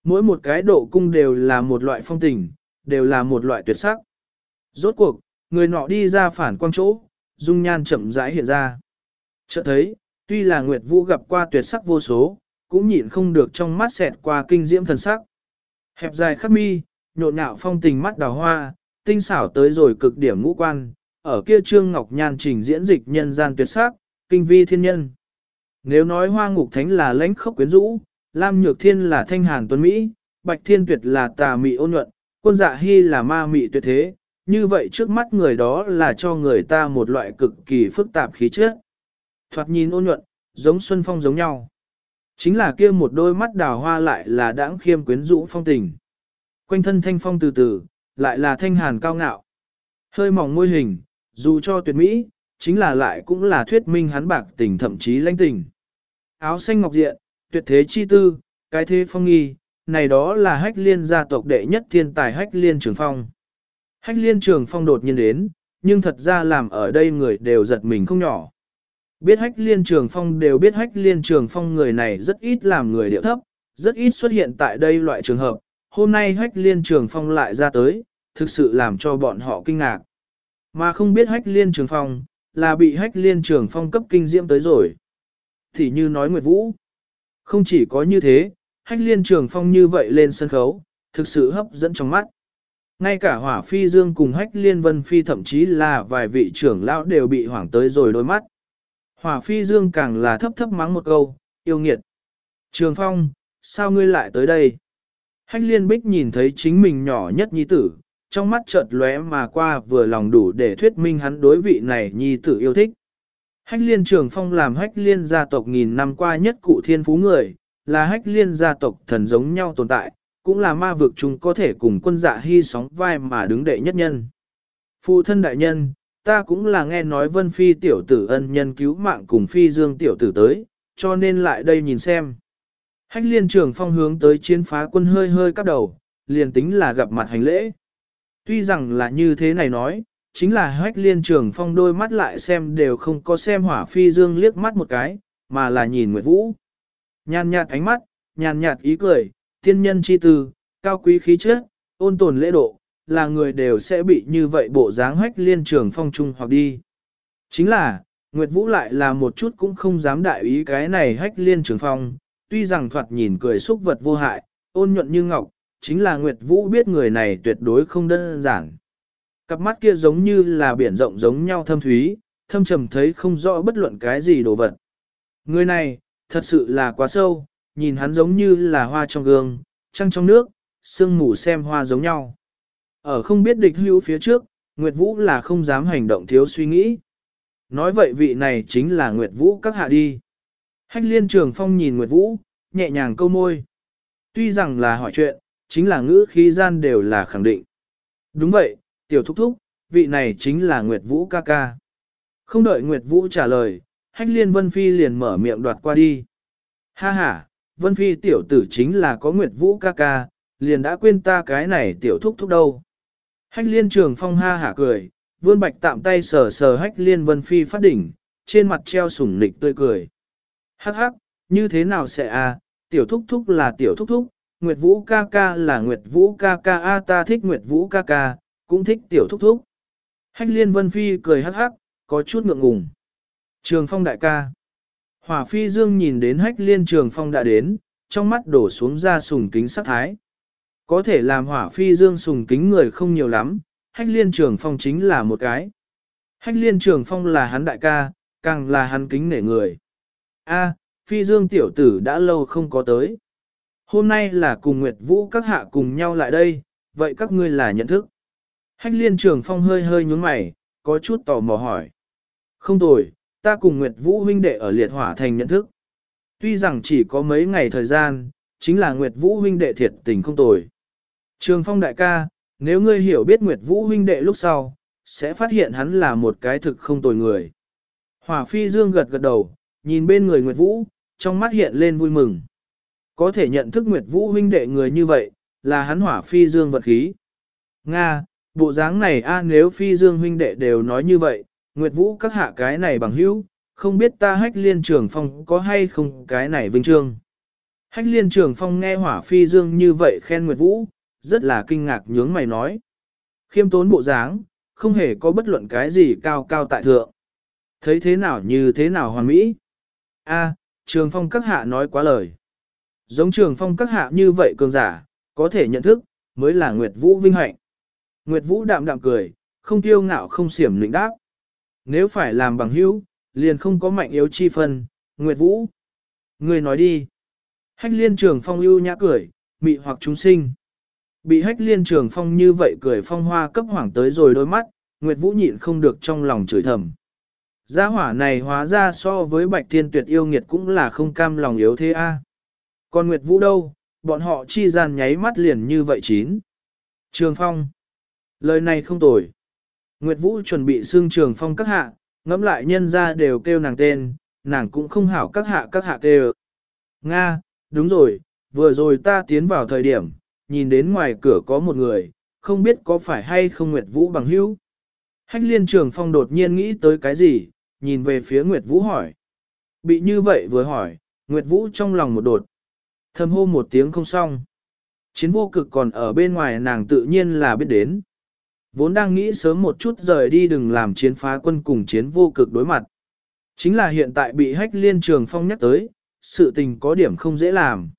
Mỗi một cái độ cung đều là một loại phong tình, đều là một loại tuyệt sắc. Rốt cuộc, người nọ đi ra phản quang chỗ, dung nhan chậm rãi hiện ra. Chợt thấy, tuy là Nguyệt Vũ gặp qua tuyệt sắc vô số, cũng nhịn không được trong mắt xẹt qua kinh diễm thần sắc. Hẹp dài khắc mi, nhộn nhạo phong tình mắt đào hoa, tinh xảo tới rồi cực điểm ngũ quan, ở kia trương ngọc nhan trình diễn dịch nhân gian tuyệt sắc, kinh vi thiên nhân. Nếu nói hoa ngục thánh là lãnh khốc quyến rũ, Lam Nhược Thiên là thanh hàn tuấn Mỹ, Bạch Thiên Tuyệt là tà mị ôn nhuận, quân dạ hy là ma mị tuyệt thế, như vậy trước mắt người đó là cho người ta một loại cực kỳ phức tạp khí chất. Thoạt nhìn ôn nhuận, giống xuân phong giống nhau. Chính là kia một đôi mắt đào hoa lại là đãng khiêm quyến rũ phong tình. Quanh thân thanh phong từ từ, lại là thanh hàn cao ngạo. Hơi mỏng môi hình, dù cho tuyệt mỹ, chính là lại cũng là thuyết minh hắn bạc tình thậm chí lãnh tình. Áo xanh ngọc diện, tuyệt thế chi tư, cái thế phong nghi, này đó là hách liên gia tộc đệ nhất thiên tài hách liên trường phong. Hách liên trường phong đột nhiên đến, nhưng thật ra làm ở đây người đều giật mình không nhỏ. Biết hách liên trường phong đều biết hách liên trường phong người này rất ít làm người điệu thấp, rất ít xuất hiện tại đây loại trường hợp. Hôm nay hách liên trường phong lại ra tới, thực sự làm cho bọn họ kinh ngạc. Mà không biết hách liên trường phong, là bị hách liên trường phong cấp kinh diễm tới rồi. Thì như nói Nguyệt Vũ. Không chỉ có như thế, hách liên trường phong như vậy lên sân khấu, thực sự hấp dẫn trong mắt. Ngay cả hỏa phi dương cùng hách liên vân phi thậm chí là vài vị trưởng lão đều bị hoảng tới rồi đôi mắt. Hỏa phi dương càng là thấp thấp mắng một câu, yêu nghiệt. Trường phong, sao ngươi lại tới đây? Hách liên bích nhìn thấy chính mình nhỏ nhất nhi tử, trong mắt chợt lóe mà qua vừa lòng đủ để thuyết minh hắn đối vị này nhi tử yêu thích. Hách liên trường phong làm hách liên gia tộc nghìn năm qua nhất cụ thiên phú người, là hách liên gia tộc thần giống nhau tồn tại, cũng là ma vực chúng có thể cùng quân dạ hy sóng vai mà đứng đệ nhất nhân. Phụ thân đại nhân, ta cũng là nghe nói vân phi tiểu tử ân nhân cứu mạng cùng phi dương tiểu tử tới, cho nên lại đây nhìn xem. Hách liên trường phong hướng tới chiến phá quân hơi hơi cắp đầu, liền tính là gặp mặt hành lễ. Tuy rằng là như thế này nói, chính là hách liên trường phong đôi mắt lại xem đều không có xem hỏa phi dương liếc mắt một cái, mà là nhìn Nguyệt Vũ. Nhàn nhạt ánh mắt, nhàn nhạt ý cười, tiên nhân chi tư, cao quý khí chất, ôn tồn lễ độ, là người đều sẽ bị như vậy bộ dáng hách liên trường phong trung hoặc đi. Chính là, Nguyệt Vũ lại là một chút cũng không dám đại ý cái này hách liên trường phong, tuy rằng thoạt nhìn cười xúc vật vô hại, ôn nhuận như ngọc, chính là Nguyệt Vũ biết người này tuyệt đối không đơn giản. Cặp mắt kia giống như là biển rộng giống nhau thâm thúy, thâm trầm thấy không rõ bất luận cái gì đồ vật. Người này, thật sự là quá sâu, nhìn hắn giống như là hoa trong gương, trăng trong nước, sương mù xem hoa giống nhau. Ở không biết địch hữu phía trước, Nguyệt Vũ là không dám hành động thiếu suy nghĩ. Nói vậy vị này chính là Nguyệt Vũ các hạ đi. Hách liên trường phong nhìn Nguyệt Vũ, nhẹ nhàng câu môi. Tuy rằng là hỏi chuyện, chính là ngữ khí gian đều là khẳng định. Đúng vậy, tiểu thúc thúc, vị này chính là Nguyệt Vũ ca ca. Không đợi Nguyệt Vũ trả lời, Hách liên Vân Phi liền mở miệng đoạt qua đi. Ha ha, Vân Phi tiểu tử chính là có Nguyệt Vũ ca ca, liền đã quên ta cái này tiểu thúc thúc đâu. Hách liên trường phong ha hả cười, vươn bạch tạm tay sờ sờ hách liên Vân Phi phát đỉnh, trên mặt treo sủng nịch tươi cười. Hắc hắc, như thế nào sẽ à, tiểu thúc thúc là tiểu thúc thúc, Nguyệt Vũ ca ca là Nguyệt Vũ ca ca a ta thích Nguyệt Vũ ca ca, cũng thích tiểu thúc thúc. Hách liên Vân Phi cười hắc hắc, có chút ngượng ngùng. Trường phong đại ca. Hỏa phi dương nhìn đến hách liên trường phong đã đến, trong mắt đổ xuống ra sùng kính sắc thái. Có thể làm hỏa phi dương sùng kính người không nhiều lắm, hách liên trường phong chính là một cái. Hách liên trường phong là hắn đại ca, càng là hắn kính nể người. A, phi dương tiểu tử đã lâu không có tới. Hôm nay là cùng Nguyệt Vũ các hạ cùng nhau lại đây, vậy các ngươi là nhận thức. Hách liên trường phong hơi hơi nhúng mày, có chút tò mò hỏi. Không tồi, ta cùng Nguyệt Vũ huynh đệ ở liệt hỏa thành nhận thức. Tuy rằng chỉ có mấy ngày thời gian, chính là Nguyệt Vũ huynh đệ thiệt tình không tồi. Trường phong đại ca, nếu ngươi hiểu biết Nguyệt Vũ huynh đệ lúc sau, sẽ phát hiện hắn là một cái thực không tồi người. Hỏa phi dương gật gật đầu, nhìn bên người Nguyệt Vũ, trong mắt hiện lên vui mừng. Có thể nhận thức Nguyệt Vũ huynh đệ người như vậy, là hắn hỏa phi dương vật khí. Nga, bộ dáng này a nếu phi dương huynh đệ đều nói như vậy, Nguyệt Vũ các hạ cái này bằng hữu, không biết ta hách liên trường phong có hay không cái này vinh trương. Hách liên trường phong nghe hỏa phi dương như vậy khen Nguyệt Vũ, rất là kinh ngạc nhướng mày nói. Khiêm tốn bộ dáng, không hề có bất luận cái gì cao cao tại thượng. Thấy thế nào như thế nào hoàn mỹ. A, trường phong các hạ nói quá lời. Giống trường phong các hạ như vậy cường giả, có thể nhận thức, mới là Nguyệt Vũ vinh hạnh. Nguyệt Vũ đạm đạm cười, không tiêu ngạo không xiểm lĩnh đáp. Nếu phải làm bằng hữu, liền không có mạnh yếu chi phân, Nguyệt Vũ. Người nói đi. Hách liên trường phong ưu nhã cười, mị hoặc chúng sinh. Bị hách liên trường phong như vậy cười phong hoa cấp hoảng tới rồi đôi mắt, Nguyệt Vũ nhịn không được trong lòng chửi thầm. Gia hỏa này hóa ra so với bạch thiên tuyệt yêu nghiệt cũng là không cam lòng yếu thế a. Còn Nguyệt Vũ đâu, bọn họ chi gian nháy mắt liền như vậy chín. Trường phong. Lời này không tồi. Nguyệt Vũ chuẩn bị xương trường phong các hạ, ngẫm lại nhân ra đều kêu nàng tên, nàng cũng không hảo các hạ các hạ kêu. Nga, đúng rồi, vừa rồi ta tiến vào thời điểm, nhìn đến ngoài cửa có một người, không biết có phải hay không Nguyệt Vũ bằng hữu. Hách liên trường phong đột nhiên nghĩ tới cái gì, nhìn về phía Nguyệt Vũ hỏi. Bị như vậy vừa hỏi, Nguyệt Vũ trong lòng một đột. Thầm hô một tiếng không xong. Chiến vô cực còn ở bên ngoài nàng tự nhiên là biết đến. Vốn đang nghĩ sớm một chút rời đi đừng làm chiến phá quân cùng chiến vô cực đối mặt. Chính là hiện tại bị hách liên trường phong nhắc tới, sự tình có điểm không dễ làm.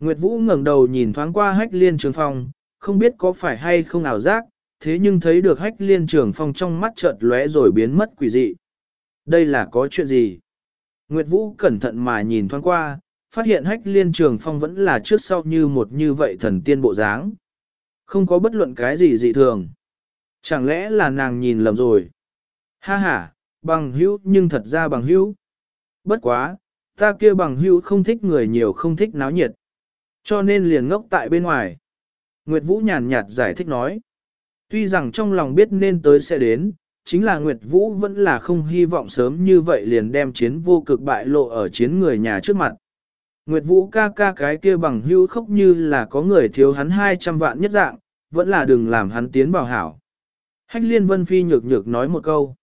Nguyệt Vũ ngẩng đầu nhìn thoáng qua hách liên trường phong, không biết có phải hay không ảo giác, thế nhưng thấy được hách liên trường phong trong mắt chợt lóe rồi biến mất quỷ dị. Đây là có chuyện gì? Nguyệt Vũ cẩn thận mà nhìn thoáng qua, phát hiện hách liên trường phong vẫn là trước sau như một như vậy thần tiên bộ dáng. Không có bất luận cái gì dị thường. Chẳng lẽ là nàng nhìn lầm rồi? Ha ha, bằng hữu nhưng thật ra bằng hữu. Bất quá, ta kia bằng hữu không thích người nhiều không thích náo nhiệt. Cho nên liền ngốc tại bên ngoài. Nguyệt Vũ nhàn nhạt giải thích nói. Tuy rằng trong lòng biết nên tới sẽ đến, chính là Nguyệt Vũ vẫn là không hy vọng sớm như vậy liền đem chiến vô cực bại lộ ở chiến người nhà trước mặt. Nguyệt Vũ ca ca cái kia bằng hữu khóc như là có người thiếu hắn 200 vạn nhất dạng, vẫn là đừng làm hắn tiến vào hảo. Hách liên vân phi nhược nhược nói một câu.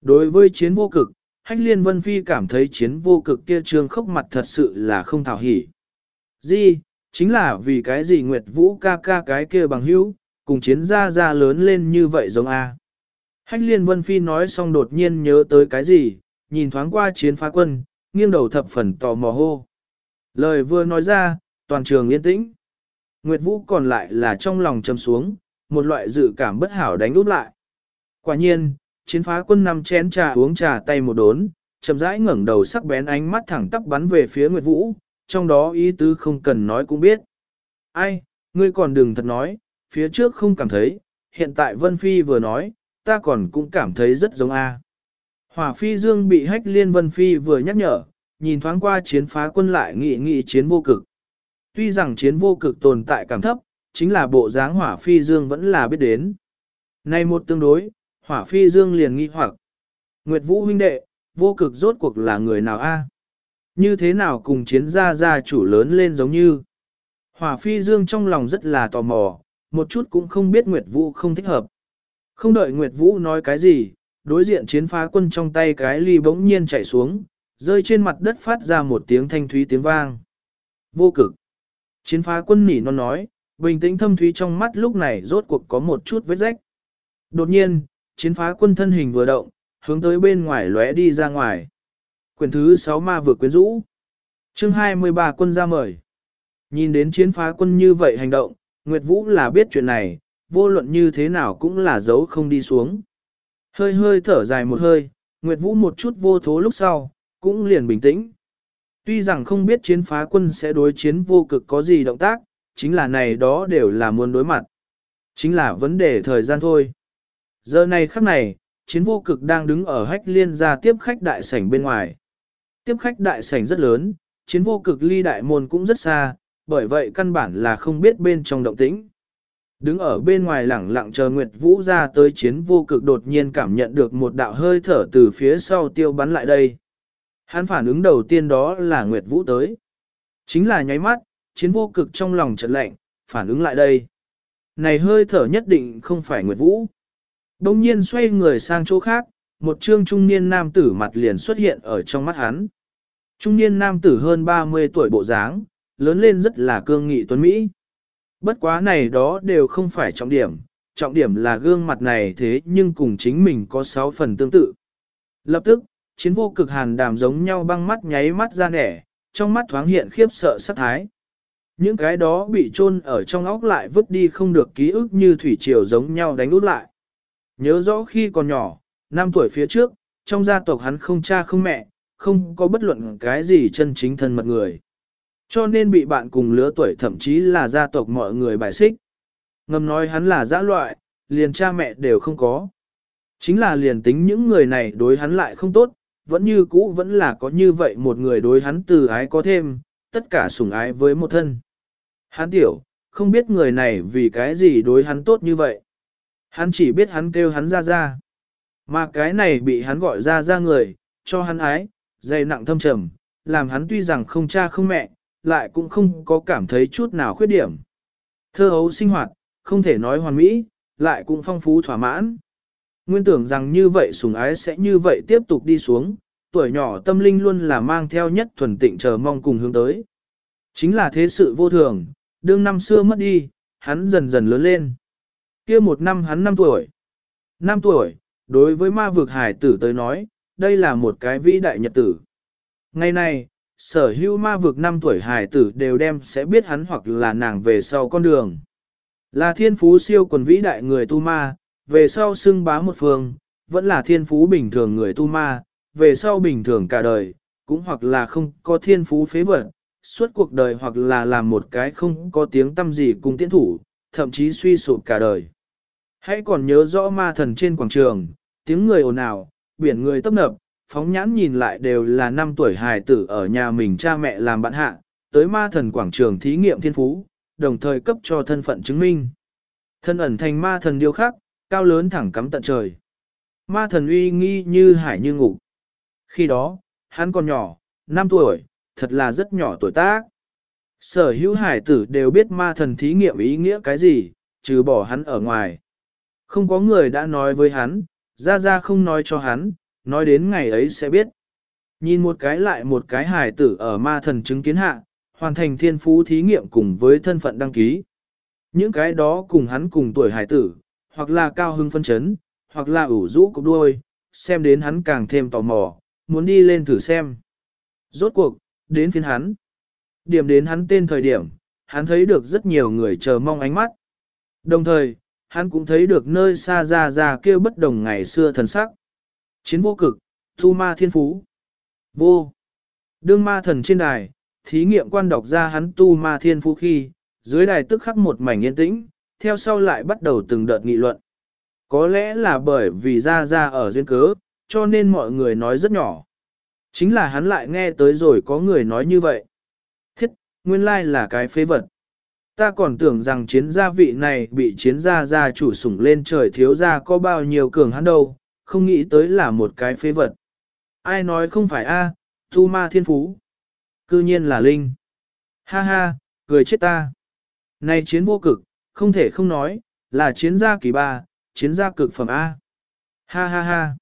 Đối với chiến vô cực, hách liên vân phi cảm thấy chiến vô cực kia trương khốc mặt thật sự là không thảo hỉ. Di, chính là vì cái gì Nguyệt Vũ ca ca cái kia bằng hữu, cùng chiến gia gia lớn lên như vậy giống A. Hách liên vân phi nói xong đột nhiên nhớ tới cái gì, nhìn thoáng qua chiến phá quân, nghiêng đầu thập phần tò mò hô. Lời vừa nói ra, toàn trường yên tĩnh. Nguyệt Vũ còn lại là trong lòng trầm xuống, một loại dự cảm bất hảo đánh úp lại. Quả nhiên, chiến phá quân nằm chén trà uống trà tay một đốn, chậm rãi ngẩng đầu sắc bén ánh mắt thẳng tắp bắn về phía Nguyệt Vũ, trong đó ý tứ không cần nói cũng biết. Ai, ngươi còn đừng thật nói, phía trước không cảm thấy, hiện tại Vân Phi vừa nói, ta còn cũng cảm thấy rất giống A. Hỏa Phi Dương bị hách liên Vân Phi vừa nhắc nhở, nhìn thoáng qua chiến phá quân lại nghị nghị chiến vô cực. Tuy rằng chiến vô cực tồn tại cảm thấp, chính là bộ dáng hỏa phi dương vẫn là biết đến. Nay một tương đối, hỏa phi dương liền nghi hoặc. Nguyệt Vũ huynh đệ, vô cực rốt cuộc là người nào a? Như thế nào cùng chiến gia gia chủ lớn lên giống như? Hỏa phi dương trong lòng rất là tò mò, một chút cũng không biết Nguyệt Vũ không thích hợp. Không đợi Nguyệt Vũ nói cái gì, đối diện chiến phá quân trong tay cái ly bỗng nhiên chạy xuống, rơi trên mặt đất phát ra một tiếng thanh thúy tiếng vang. Vô cực. Chiến phá quân nỉ non nói, bình tĩnh thâm thúy trong mắt lúc này rốt cuộc có một chút vết rách. Đột nhiên, chiến phá quân thân hình vừa động, hướng tới bên ngoài lóe đi ra ngoài. Quyền thứ 6 ma vừa quyến rũ. chương 23 quân ra mời. Nhìn đến chiến phá quân như vậy hành động, Nguyệt Vũ là biết chuyện này, vô luận như thế nào cũng là giấu không đi xuống. Hơi hơi thở dài một hơi, Nguyệt Vũ một chút vô thố lúc sau, cũng liền bình tĩnh. Tuy rằng không biết chiến phá quân sẽ đối chiến vô cực có gì động tác, chính là này đó đều là muốn đối mặt. Chính là vấn đề thời gian thôi. Giờ này khắc này, chiến vô cực đang đứng ở hách liên ra tiếp khách đại sảnh bên ngoài. Tiếp khách đại sảnh rất lớn, chiến vô cực ly đại môn cũng rất xa, bởi vậy căn bản là không biết bên trong động tĩnh. Đứng ở bên ngoài lẳng lặng chờ Nguyệt Vũ ra tới chiến vô cực đột nhiên cảm nhận được một đạo hơi thở từ phía sau tiêu bắn lại đây. Hắn phản ứng đầu tiên đó là Nguyệt Vũ tới. Chính là nháy mắt, chiến vô cực trong lòng trận lạnh, phản ứng lại đây. Này hơi thở nhất định không phải Nguyệt Vũ. Đông nhiên xoay người sang chỗ khác, một trương trung niên nam tử mặt liền xuất hiện ở trong mắt hắn. Trung niên nam tử hơn 30 tuổi bộ dáng, lớn lên rất là cương nghị tuấn Mỹ. Bất quá này đó đều không phải trọng điểm, trọng điểm là gương mặt này thế nhưng cùng chính mình có 6 phần tương tự. Lập tức, chiến vô cực hàn đàm giống nhau băng mắt nháy mắt ra nẻ, trong mắt thoáng hiện khiếp sợ sắc thái. Những cái đó bị chôn ở trong óc lại vứt đi không được ký ức như thủy triều giống nhau đánh út lại. Nhớ rõ khi còn nhỏ, 5 tuổi phía trước, trong gia tộc hắn không cha không mẹ, không có bất luận cái gì chân chính thân mật người. Cho nên bị bạn cùng lứa tuổi thậm chí là gia tộc mọi người bài xích. Ngầm nói hắn là dã loại, liền cha mẹ đều không có. Chính là liền tính những người này đối hắn lại không tốt, vẫn như cũ vẫn là có như vậy một người đối hắn từ ái có thêm, tất cả sủng ái với một thân. Hắn tiểu, không biết người này vì cái gì đối hắn tốt như vậy. Hắn chỉ biết hắn kêu hắn ra ra. Mà cái này bị hắn gọi ra ra người, cho hắn ái, dày nặng thâm trầm, làm hắn tuy rằng không cha không mẹ, lại cũng không có cảm thấy chút nào khuyết điểm. Thơ hấu sinh hoạt, không thể nói hoàn mỹ, lại cũng phong phú thỏa mãn. Nguyên tưởng rằng như vậy sùng ái sẽ như vậy tiếp tục đi xuống, tuổi nhỏ tâm linh luôn là mang theo nhất thuần tịnh chờ mong cùng hướng tới. Chính là thế sự vô thường, đương năm xưa mất đi, hắn dần dần lớn lên. kia một năm hắn 5 tuổi. 5 tuổi, đối với ma vực hải tử tới nói, đây là một cái vĩ đại nhật tử. Ngày nay, sở hữu ma vực 5 tuổi hải tử đều đem sẽ biết hắn hoặc là nàng về sau con đường. Là thiên phú siêu quần vĩ đại người tu ma, về sau xưng bá một phương, vẫn là thiên phú bình thường người tu ma, về sau bình thường cả đời, cũng hoặc là không có thiên phú phế vật, suốt cuộc đời hoặc là làm một cái không có tiếng tâm gì cùng tiến thủ, thậm chí suy sụp cả đời. Hãy còn nhớ rõ ma thần trên quảng trường, tiếng người ồn ào, biển người tấp nập, phóng nhãn nhìn lại đều là năm tuổi hài tử ở nhà mình cha mẹ làm bạn hạ, tới ma thần quảng trường thí nghiệm thiên phú, đồng thời cấp cho thân phận chứng minh. Thân ẩn thành ma thần điêu khắc, cao lớn thẳng cắm tận trời. Ma thần uy nghi như hải như ngục. Khi đó, hắn còn nhỏ, 5 tuổi, thật là rất nhỏ tuổi tác. Sở hữu hải tử đều biết ma thần thí nghiệm ý nghĩa cái gì, trừ bỏ hắn ở ngoài. Không có người đã nói với hắn, ra ra không nói cho hắn, nói đến ngày ấy sẽ biết. Nhìn một cái lại một cái hải tử ở ma thần chứng kiến hạ, hoàn thành thiên phú thí nghiệm cùng với thân phận đăng ký. Những cái đó cùng hắn cùng tuổi hải tử, hoặc là cao hưng phân chấn, hoặc là ủ rũ cục đuôi, xem đến hắn càng thêm tò mò, muốn đi lên thử xem. Rốt cuộc, đến phiên hắn. Điểm đến hắn tên thời điểm, hắn thấy được rất nhiều người chờ mong ánh mắt. Đồng thời, hắn cũng thấy được nơi xa ra ra kêu bất đồng ngày xưa thần sắc. Chiến vô cực, thu ma thiên phú. Vô. Đương ma thần trên đài, thí nghiệm quan đọc ra hắn tu ma thiên phú khi, dưới đài tức khắc một mảnh yên tĩnh, theo sau lại bắt đầu từng đợt nghị luận. Có lẽ là bởi vì ra ra ở duyên cớ, cho nên mọi người nói rất nhỏ. Chính là hắn lại nghe tới rồi có người nói như vậy. Thiết, nguyên lai là cái phế vật. Ta còn tưởng rằng chiến gia vị này bị chiến gia gia chủ sủng lên trời thiếu gia có bao nhiêu cường hắn đâu, không nghĩ tới là một cái phế vật. Ai nói không phải a, tu ma thiên phú. Cư nhiên là Linh. Ha ha, cười chết ta. Này chiến vô cực, không thể không nói, là chiến gia kỳ ba, chiến gia cực phẩm A. Ha ha ha.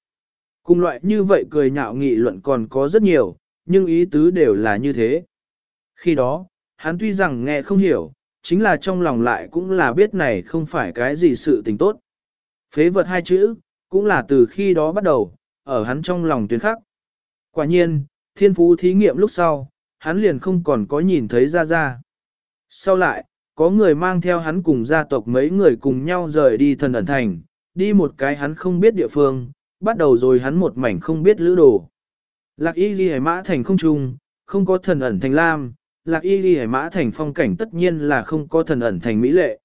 Cùng loại như vậy cười nhạo nghị luận còn có rất nhiều, nhưng ý tứ đều là như thế. Khi đó, hắn tuy rằng nghe không hiểu, chính là trong lòng lại cũng là biết này không phải cái gì sự tình tốt. Phế vật hai chữ, cũng là từ khi đó bắt đầu, ở hắn trong lòng tuyến khắc. Quả nhiên, thiên phú thí nghiệm lúc sau, hắn liền không còn có nhìn thấy ra ra. Sau lại, có người mang theo hắn cùng gia tộc mấy người cùng nhau rời đi thần ẩn thành, đi một cái hắn không biết địa phương, bắt đầu rồi hắn một mảnh không biết lữ đồ. Lạc y ghi hải mã thành không trung, không có thần ẩn thành lam, lạc y ghi hải mã thành phong cảnh tất nhiên là không có thần ẩn thành mỹ lệ.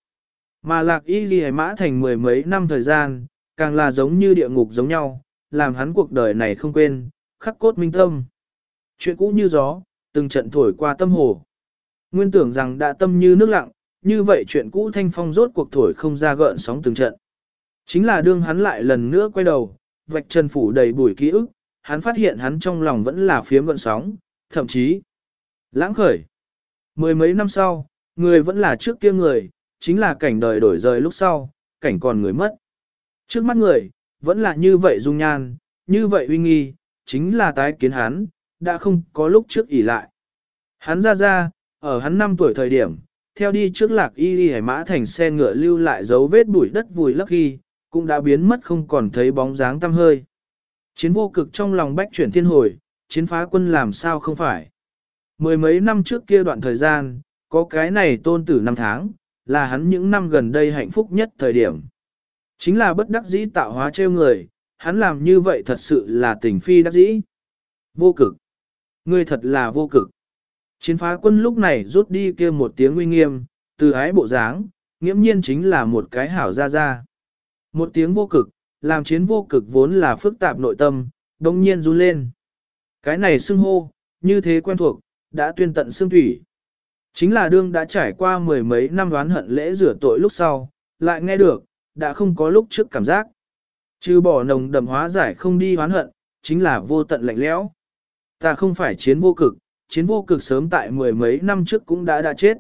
Mà lạc y ghi hải mã thành mười mấy năm thời gian, càng là giống như địa ngục giống nhau, làm hắn cuộc đời này không quên, khắc cốt minh tâm. Chuyện cũ như gió, từng trận thổi qua tâm hồ. Nguyên tưởng rằng đã tâm như nước lặng, như vậy chuyện cũ thanh phong rốt cuộc thổi không ra gợn sóng từng trận. Chính là đương hắn lại lần nữa quay đầu, vạch chân phủ đầy bụi ký ức, hắn phát hiện hắn trong lòng vẫn là phiếm gợn sóng, thậm chí lãng khởi. Mười mấy năm sau, người vẫn là trước kia người, chính là cảnh đời đổi rời lúc sau, cảnh còn người mất. Trước mắt người, vẫn là như vậy dung nhan, như vậy uy nghi, chính là tái kiến hắn, đã không có lúc trước ỉ lại. Hắn ra ra, ở hắn 5 tuổi thời điểm, theo đi trước lạc y đi hải mã thành xe ngựa lưu lại dấu vết bụi đất vùi lấp khi, cũng đã biến mất không còn thấy bóng dáng tăm hơi. Chiến vô cực trong lòng bách chuyển thiên hồi, chiến phá quân làm sao không phải. Mười mấy năm trước kia đoạn thời gian, có cái này tôn tử năm tháng, là hắn những năm gần đây hạnh phúc nhất thời điểm. Chính là bất đắc dĩ tạo hóa trêu người, hắn làm như vậy thật sự là tình phi đắc dĩ. Vô cực. Ngươi thật là vô cực. Chiến phá quân lúc này rút đi kia một tiếng uy nghiêm, từ ái bộ dáng, nghiễm nhiên chính là một cái hảo ra ra. Một tiếng vô cực, làm chiến vô cực vốn là phức tạp nội tâm, đồng nhiên run lên. Cái này xưng hô, như thế quen thuộc, đã tuyên tận xương thủy. Chính là đương đã trải qua mười mấy năm đoán hận lễ rửa tội lúc sau, lại nghe được, đã không có lúc trước cảm giác. Trừ bỏ nồng đậm hóa giải không đi hoán hận, chính là vô tận lạnh lẽo. Ta không phải chiến vô cực, chiến vô cực sớm tại mười mấy năm trước cũng đã đã chết.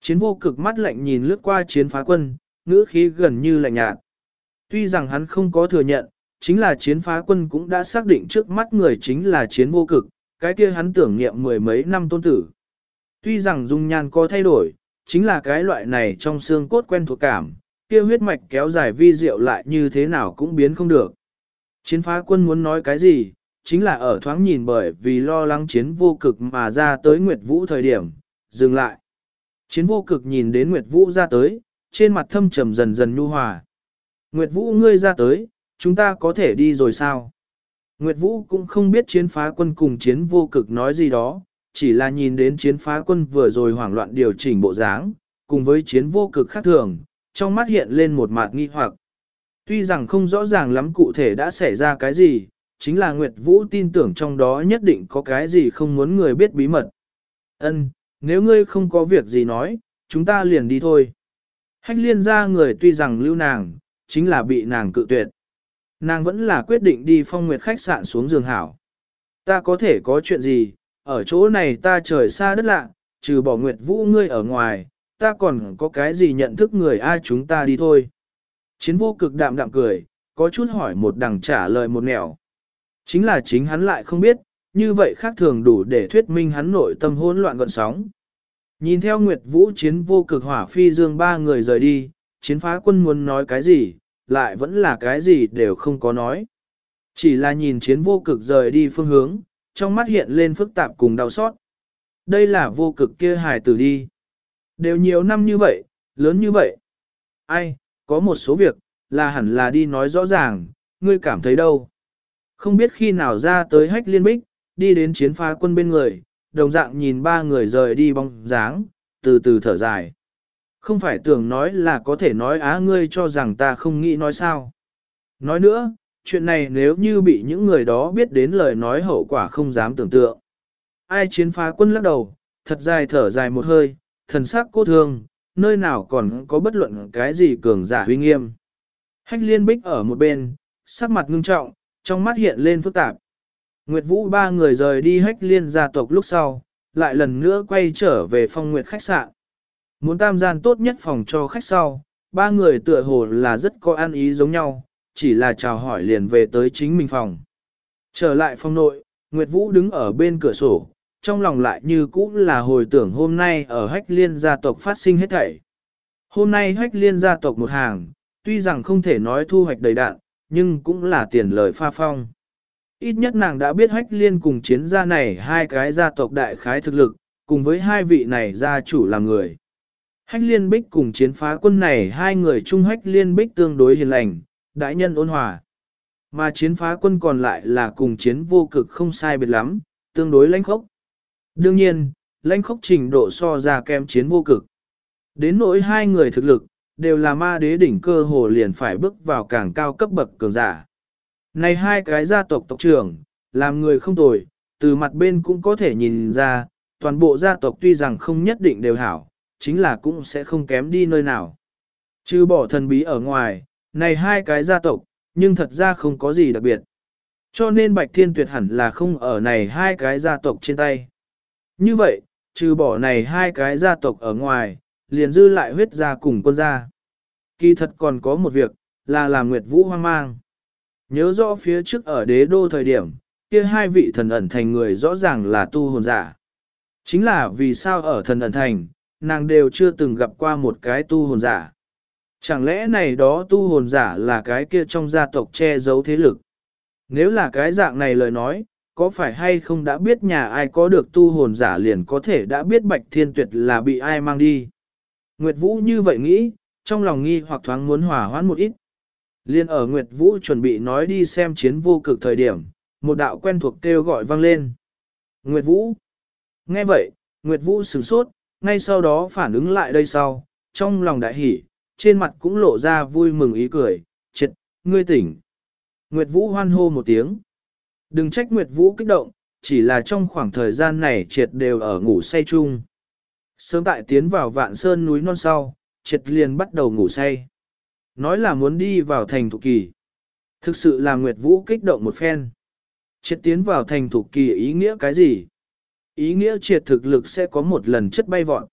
Chiến vô cực mắt lạnh nhìn lướt qua chiến phá quân, ngữ khí gần như lạnh nhạt. Tuy rằng hắn không có thừa nhận, chính là chiến phá quân cũng đã xác định trước mắt người chính là chiến vô cực, cái kia hắn tưởng niệm mười mấy năm tôn tử. Tuy rằng dung nhan có thay đổi, chính là cái loại này trong xương cốt quen thuộc cảm, kia huyết mạch kéo dài vi diệu lại như thế nào cũng biến không được. Chiến phá quân muốn nói cái gì, chính là ở thoáng nhìn bởi vì lo lắng chiến vô cực mà ra tới Nguyệt Vũ thời điểm, dừng lại. Chiến vô cực nhìn đến Nguyệt Vũ ra tới, trên mặt thâm trầm dần dần nhu hòa. Nguyệt Vũ ngươi ra tới, chúng ta có thể đi rồi sao? Nguyệt Vũ cũng không biết chiến phá quân cùng chiến vô cực nói gì đó, chỉ là nhìn đến chiến phá quân vừa rồi hoảng loạn điều chỉnh bộ dáng, cùng với chiến vô cực khác thường, trong mắt hiện lên một mạt nghi hoặc. Tuy rằng không rõ ràng lắm cụ thể đã xảy ra cái gì, chính là Nguyệt Vũ tin tưởng trong đó nhất định có cái gì không muốn người biết bí mật. Ân, nếu ngươi không có việc gì nói, chúng ta liền đi thôi. Hách liên ra người tuy rằng lưu nàng, chính là bị nàng cự tuyệt. Nàng vẫn là quyết định đi phong nguyệt khách sạn xuống giường hảo. Ta có thể có chuyện gì, ở chỗ này ta trời xa đất lạ, trừ bỏ Nguyệt Vũ ngươi ở ngoài, ta còn có cái gì nhận thức người ai chúng ta đi thôi. Chiến vô cực đạm đạm cười, có chút hỏi một đằng trả lời một nẻo. Chính là chính hắn lại không biết, như vậy khác thường đủ để thuyết minh hắn nội tâm hỗn loạn gọn sóng. Nhìn theo Nguyệt Vũ chiến vô cực hỏa phi dương ba người rời đi, chiến phá quân muốn nói cái gì, lại vẫn là cái gì đều không có nói. Chỉ là nhìn chiến vô cực rời đi phương hướng, trong mắt hiện lên phức tạp cùng đau xót. Đây là vô cực kia hài tử đi. Đều nhiều năm như vậy, lớn như vậy. Ai, có một số việc, là hẳn là đi nói rõ ràng, ngươi cảm thấy đâu. Không biết khi nào ra tới hách liên bích, đi đến chiến phá quân bên người, đồng dạng nhìn ba người rời đi bóng dáng, từ từ thở dài. Không phải tưởng nói là có thể nói á ngươi cho rằng ta không nghĩ nói sao. Nói nữa, chuyện này nếu như bị những người đó biết đến lời nói hậu quả không dám tưởng tượng. Ai chiến phá quân lắc đầu, thật dài thở dài một hơi, thần sắc cô thương, nơi nào còn có bất luận cái gì cường giả huy nghiêm. Hách liên bích ở một bên, sắc mặt ngưng trọng, trong mắt hiện lên phức tạp. Nguyệt Vũ ba người rời đi hách liên gia tộc lúc sau, lại lần nữa quay trở về phong nguyệt khách sạn. Muốn tam gian tốt nhất phòng cho khách sau, ba người tựa hồ là rất có ăn ý giống nhau, chỉ là chào hỏi liền về tới chính mình phòng. Trở lại phòng nội, Nguyệt Vũ đứng ở bên cửa sổ, trong lòng lại như cũ là hồi tưởng hôm nay ở hách liên gia tộc phát sinh hết thảy. Hôm nay hách liên gia tộc một hàng, tuy rằng không thể nói thu hoạch đầy đạn, nhưng cũng là tiền lời pha phong. Ít nhất nàng đã biết hách liên cùng chiến gia này hai cái gia tộc đại khái thực lực, cùng với hai vị này gia chủ là người. Hách liên bích cùng chiến phá quân này hai người chung hách liên bích tương đối hiền lành, đại nhân ôn hòa. Mà chiến phá quân còn lại là cùng chiến vô cực không sai biệt lắm, tương đối lãnh khốc. Đương nhiên, lãnh khốc trình độ so ra kém chiến vô cực. Đến nỗi hai người thực lực, đều là ma đế đỉnh cơ hồ liền phải bước vào càng cao cấp bậc cường giả. Này hai cái gia tộc tộc trưởng, làm người không tồi, từ mặt bên cũng có thể nhìn ra, toàn bộ gia tộc tuy rằng không nhất định đều hảo, chính là cũng sẽ không kém đi nơi nào. Chứ bỏ thần bí ở ngoài, này hai cái gia tộc, nhưng thật ra không có gì đặc biệt. Cho nên Bạch Thiên Tuyệt hẳn là không ở này hai cái gia tộc trên tay. Như vậy, trừ bỏ này hai cái gia tộc ở ngoài, liền dư lại huyết gia cùng quân gia. Kỳ thật còn có một việc, là làm Nguyệt Vũ hoang mang. Nhớ rõ phía trước ở đế đô thời điểm, kia hai vị thần ẩn thành người rõ ràng là tu hồn giả. Chính là vì sao ở thần ẩn thành, nàng đều chưa từng gặp qua một cái tu hồn giả. Chẳng lẽ này đó tu hồn giả là cái kia trong gia tộc che giấu thế lực? Nếu là cái dạng này lời nói, có phải hay không đã biết nhà ai có được tu hồn giả liền có thể đã biết bạch thiên tuyệt là bị ai mang đi? Nguyệt Vũ như vậy nghĩ, trong lòng nghi hoặc thoáng muốn hòa hoãn một ít. Liên ở Nguyệt Vũ chuẩn bị nói đi xem chiến vô cực thời điểm, một đạo quen thuộc kêu gọi vang lên. Nguyệt Vũ. Nghe vậy, Nguyệt Vũ sửng sốt, ngay sau đó phản ứng lại đây sau, trong lòng đại hỉ, trên mặt cũng lộ ra vui mừng ý cười, triệt, ngươi tỉnh. Nguyệt Vũ hoan hô một tiếng. Đừng trách Nguyệt Vũ kích động, chỉ là trong khoảng thời gian này triệt đều ở ngủ say chung. Sớm tại tiến vào vạn sơn núi non sau, triệt liền bắt đầu ngủ say. Nói là muốn đi vào thành thục kỳ. Thực sự là Nguyệt Vũ kích động một phen. Triệt tiến vào thành thục kỳ ý nghĩa cái gì? Ý nghĩa triệt thực lực sẽ có một lần chất bay vọt.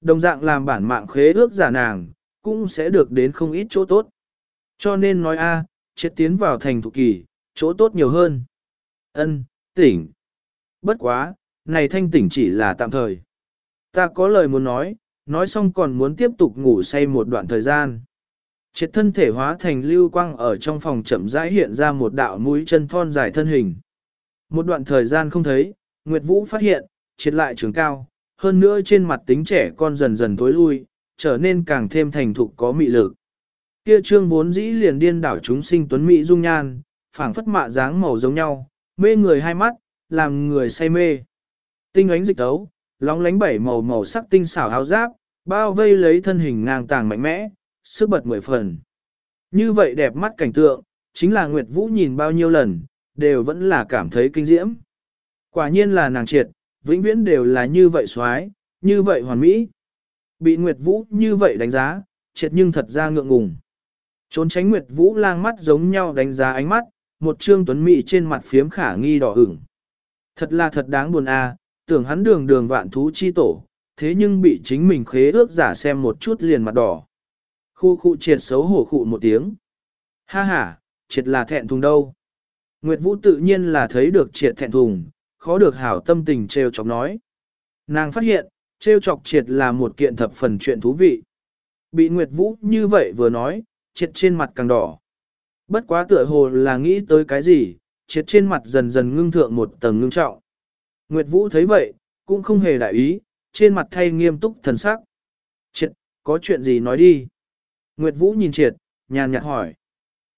Đồng dạng làm bản mạng khế ước giả nàng, cũng sẽ được đến không ít chỗ tốt. Cho nên nói a, triệt tiến vào thành thục kỳ, chỗ tốt nhiều hơn. Ân, tỉnh. Bất quá, này thanh tỉnh chỉ là tạm thời. Ta có lời muốn nói, nói xong còn muốn tiếp tục ngủ say một đoạn thời gian. Triệt thân thể hóa thành lưu quang ở trong phòng chậm rãi hiện ra một đạo mũi chân thon dài thân hình. Một đoạn thời gian không thấy, Nguyệt Vũ phát hiện, triệt lại trường cao, hơn nữa trên mặt tính trẻ con dần dần tối lui, trở nên càng thêm thành thục có mị lực. Kia trương vốn dĩ liền điên đảo chúng sinh tuấn mỹ dung nhan, phảng phất mạ dáng màu giống nhau, mê người hai mắt, làm người say mê. Tinh ánh dịch tấu, lóng lánh bảy màu màu sắc tinh xảo áo giáp, bao vây lấy thân hình ngang tàng mạnh mẽ, sức bật mười phần. Như vậy đẹp mắt cảnh tượng, chính là Nguyệt Vũ nhìn bao nhiêu lần, đều vẫn là cảm thấy kinh diễm. Quả nhiên là nàng triệt, vĩnh viễn đều là như vậy xoái, như vậy hoàn mỹ. Bị Nguyệt Vũ như vậy đánh giá, triệt nhưng thật ra ngượng ngùng. Trốn tránh Nguyệt Vũ lang mắt giống nhau đánh giá ánh mắt, một trương tuấn mỹ trên mặt phiếm khả nghi đỏ ửng. Thật là thật đáng buồn à, tưởng hắn đường đường vạn thú chi tổ, thế nhưng bị chính mình khế ước giả xem một chút liền mặt đỏ. Khu khu triệt xấu hổ khụ một tiếng. Ha ha, triệt là thẹn thùng đâu. Nguyệt Vũ tự nhiên là thấy được triệt thẹn thùng, khó được hảo tâm tình trêu chọc nói. Nàng phát hiện, trêu chọc triệt là một kiện thập phần chuyện thú vị. Bị Nguyệt Vũ như vậy vừa nói, triệt trên mặt càng đỏ. Bất quá tựa hồ là nghĩ tới cái gì, triệt trên mặt dần dần ngưng thượng một tầng ngưng trọng. Nguyệt Vũ thấy vậy, cũng không hề đại ý, trên mặt thay nghiêm túc thần sắc. Triệt, có chuyện gì nói đi. Nguyệt Vũ nhìn triệt, nhàn nhạt hỏi.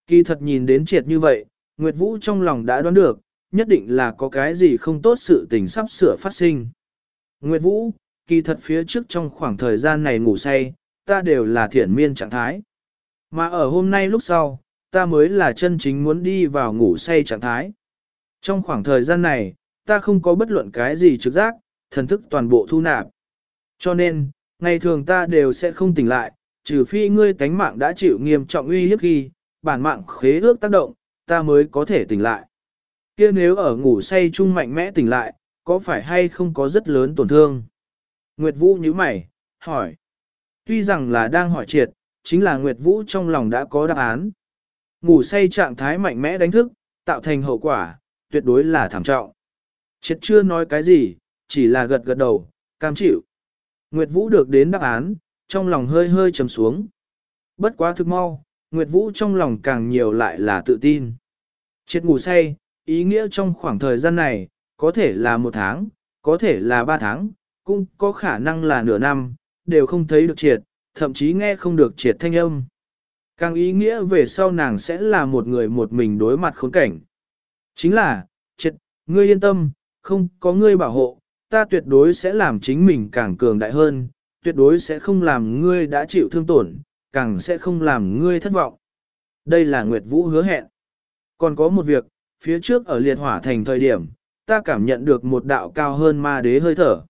Kỳ thật nhìn đến triệt như vậy, Nguyệt Vũ trong lòng đã đoán được, nhất định là có cái gì không tốt sự tình sắp sửa phát sinh. Nguyệt Vũ, kỳ thật phía trước trong khoảng thời gian này ngủ say, ta đều là thiện miên trạng thái. Mà ở hôm nay lúc sau, ta mới là chân chính muốn đi vào ngủ say trạng thái. Trong khoảng thời gian này, ta không có bất luận cái gì trực giác, thần thức toàn bộ thu nạp. Cho nên, ngày thường ta đều sẽ không tỉnh lại, trừ phi ngươi tánh mạng đã chịu nghiêm trọng uy hiếp khi, bản mạng khế ước tác động, ta mới có thể tỉnh lại kia nếu ở ngủ say chung mạnh mẽ tỉnh lại, có phải hay không có rất lớn tổn thương? Nguyệt Vũ như mày, hỏi. Tuy rằng là đang hỏi triệt, chính là Nguyệt Vũ trong lòng đã có đáp án. Ngủ say trạng thái mạnh mẽ đánh thức, tạo thành hậu quả, tuyệt đối là thảm trọng. Triệt chưa nói cái gì, chỉ là gật gật đầu, cam chịu. Nguyệt Vũ được đến đáp án, trong lòng hơi hơi trầm xuống. Bất quá thực mau, Nguyệt Vũ trong lòng càng nhiều lại là tự tin. Triệt ngủ say, ý nghĩa trong khoảng thời gian này, có thể là một tháng, có thể là ba tháng, cũng có khả năng là nửa năm, đều không thấy được triệt, thậm chí nghe không được triệt thanh âm. Càng ý nghĩa về sau nàng sẽ là một người một mình đối mặt khốn cảnh. Chính là, triệt, ngươi yên tâm, không có ngươi bảo hộ, ta tuyệt đối sẽ làm chính mình càng cường đại hơn, tuyệt đối sẽ không làm ngươi đã chịu thương tổn, càng sẽ không làm ngươi thất vọng. Đây là Nguyệt Vũ hứa hẹn. Còn có một việc, phía trước ở liệt hỏa thành thời điểm, ta cảm nhận được một đạo cao hơn ma đế hơi thở.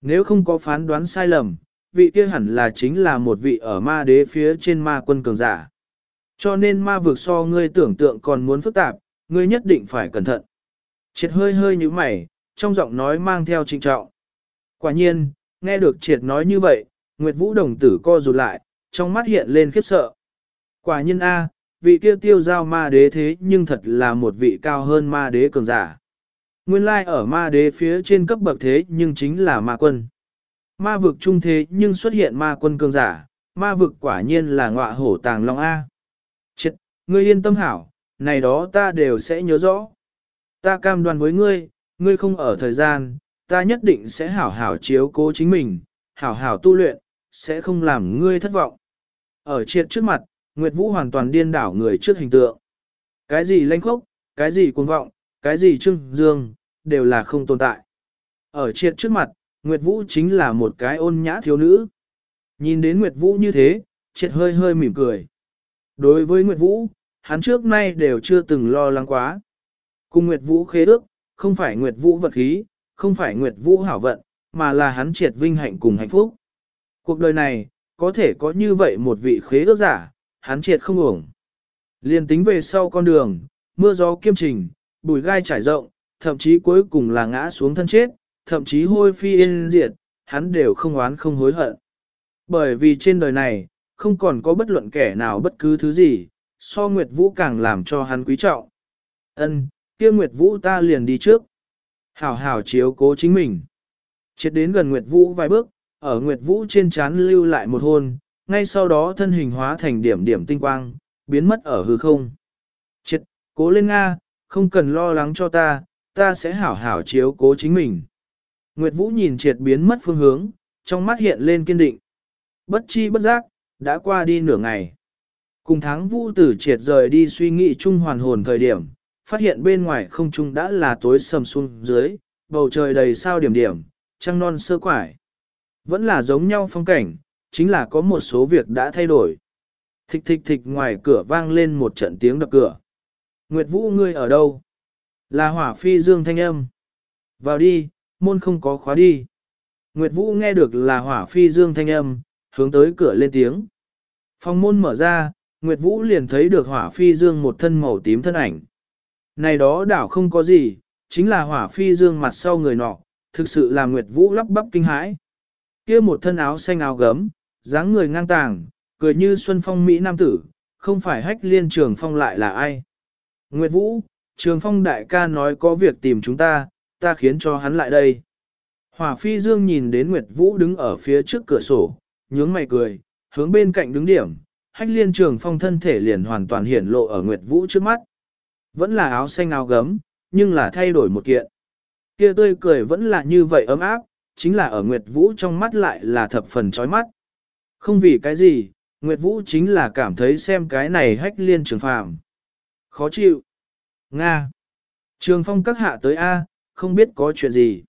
Nếu không có phán đoán sai lầm, vị kia hẳn là chính là một vị ở ma đế phía trên ma quân cường giả. Cho nên ma vực so ngươi tưởng tượng còn muốn phức tạp, ngươi nhất định phải cẩn thận. Triệt hơi hơi như mày, trong giọng nói mang theo trịnh trọng. Quả nhiên, nghe được triệt nói như vậy, Nguyệt Vũ đồng tử co rụt lại, trong mắt hiện lên khiếp sợ. Quả nhiên A, vị kia tiêu giao ma đế thế nhưng thật là một vị cao hơn ma đế cường giả. Nguyên lai ở ma đế phía trên cấp bậc thế nhưng chính là ma quân. Ma vực trung thế nhưng xuất hiện ma quân cường giả, ma vực quả nhiên là ngọa hổ tàng long A. Chết, ngươi yên tâm hảo, này đó ta đều sẽ nhớ rõ. Ta cam đoan với ngươi, ngươi không ở thời gian, ta nhất định sẽ hảo hảo chiếu cố chính mình, hảo hảo tu luyện, sẽ không làm ngươi thất vọng. Ở triệt trước mặt, Nguyệt Vũ hoàn toàn điên đảo người trước hình tượng. Cái gì lanh khốc, cái gì cuồng vọng, cái gì trưng dương, đều là không tồn tại. Ở triệt trước mặt, Nguyệt Vũ chính là một cái ôn nhã thiếu nữ. Nhìn đến Nguyệt Vũ như thế, triệt hơi hơi mỉm cười. Đối với Nguyệt Vũ, hắn trước nay đều chưa từng lo lắng quá. Cùng Nguyệt Vũ khế ước, không phải Nguyệt Vũ vật khí, không phải Nguyệt Vũ hảo vận, mà là hắn triệt vinh hạnh cùng hạnh phúc. Cuộc đời này, có thể có như vậy một vị khế ước giả, hắn triệt không ổng. Liên tính về sau con đường, mưa gió kiêm trình, bùi gai trải rộng, thậm chí cuối cùng là ngã xuống thân chết, thậm chí hôi phi yên diệt, hắn đều không oán không hối hận. Bởi vì trên đời này, không còn có bất luận kẻ nào bất cứ thứ gì, so Nguyệt Vũ càng làm cho hắn quý trọng. Ân, kia Nguyệt Vũ ta liền đi trước. Hảo hảo chiếu cố chính mình. Chết đến gần Nguyệt Vũ vài bước, ở Nguyệt Vũ trên trán lưu lại một hôn, ngay sau đó thân hình hóa thành điểm điểm tinh quang, biến mất ở hư không. Chết, cố lên Nga, không cần lo lắng cho ta, ta sẽ hảo hảo chiếu cố chính mình. Nguyệt Vũ nhìn triệt biến mất phương hướng, trong mắt hiện lên kiên định. Bất chi bất giác, đã qua đi nửa ngày. Cùng tháng Vũ tử triệt rời đi suy nghĩ chung hoàn hồn thời điểm, phát hiện bên ngoài không trung đã là tối sầm xuống dưới, bầu trời đầy sao điểm điểm, trăng non sơ quải. Vẫn là giống nhau phong cảnh, chính là có một số việc đã thay đổi. Thịch thịch thịch ngoài cửa vang lên một trận tiếng đập cửa. Nguyệt Vũ ngươi ở đâu? Là hỏa phi dương thanh âm. Vào đi, môn không có khóa đi. Nguyệt Vũ nghe được là hỏa phi dương thanh âm, hướng tới cửa lên tiếng. Phòng môn mở ra, Nguyệt Vũ liền thấy được hỏa phi dương một thân màu tím thân ảnh. Này đó đảo không có gì, chính là hỏa phi dương mặt sau người nọ, thực sự là Nguyệt Vũ lắp bắp kinh hãi. kia một thân áo xanh áo gấm, dáng người ngang tàng, cười như xuân phong Mỹ Nam tử, không phải hách liên trường phong lại là ai. Nguyệt Vũ, trường phong đại ca nói có việc tìm chúng ta, ta khiến cho hắn lại đây. Hỏa phi dương nhìn đến Nguyệt Vũ đứng ở phía trước cửa sổ, nhướng mày cười, hướng bên cạnh đứng điểm, hách liên trường phong thân thể liền hoàn toàn hiển lộ ở Nguyệt Vũ trước mắt. Vẫn là áo xanh áo gấm, nhưng là thay đổi một kiện. Kia tươi cười vẫn là như vậy ấm áp, chính là ở Nguyệt Vũ trong mắt lại là thập phần chói mắt. Không vì cái gì, Nguyệt Vũ chính là cảm thấy xem cái này hách liên trường phàm. Khó chịu. Nga. Trường phong các hạ tới A, không biết có chuyện gì.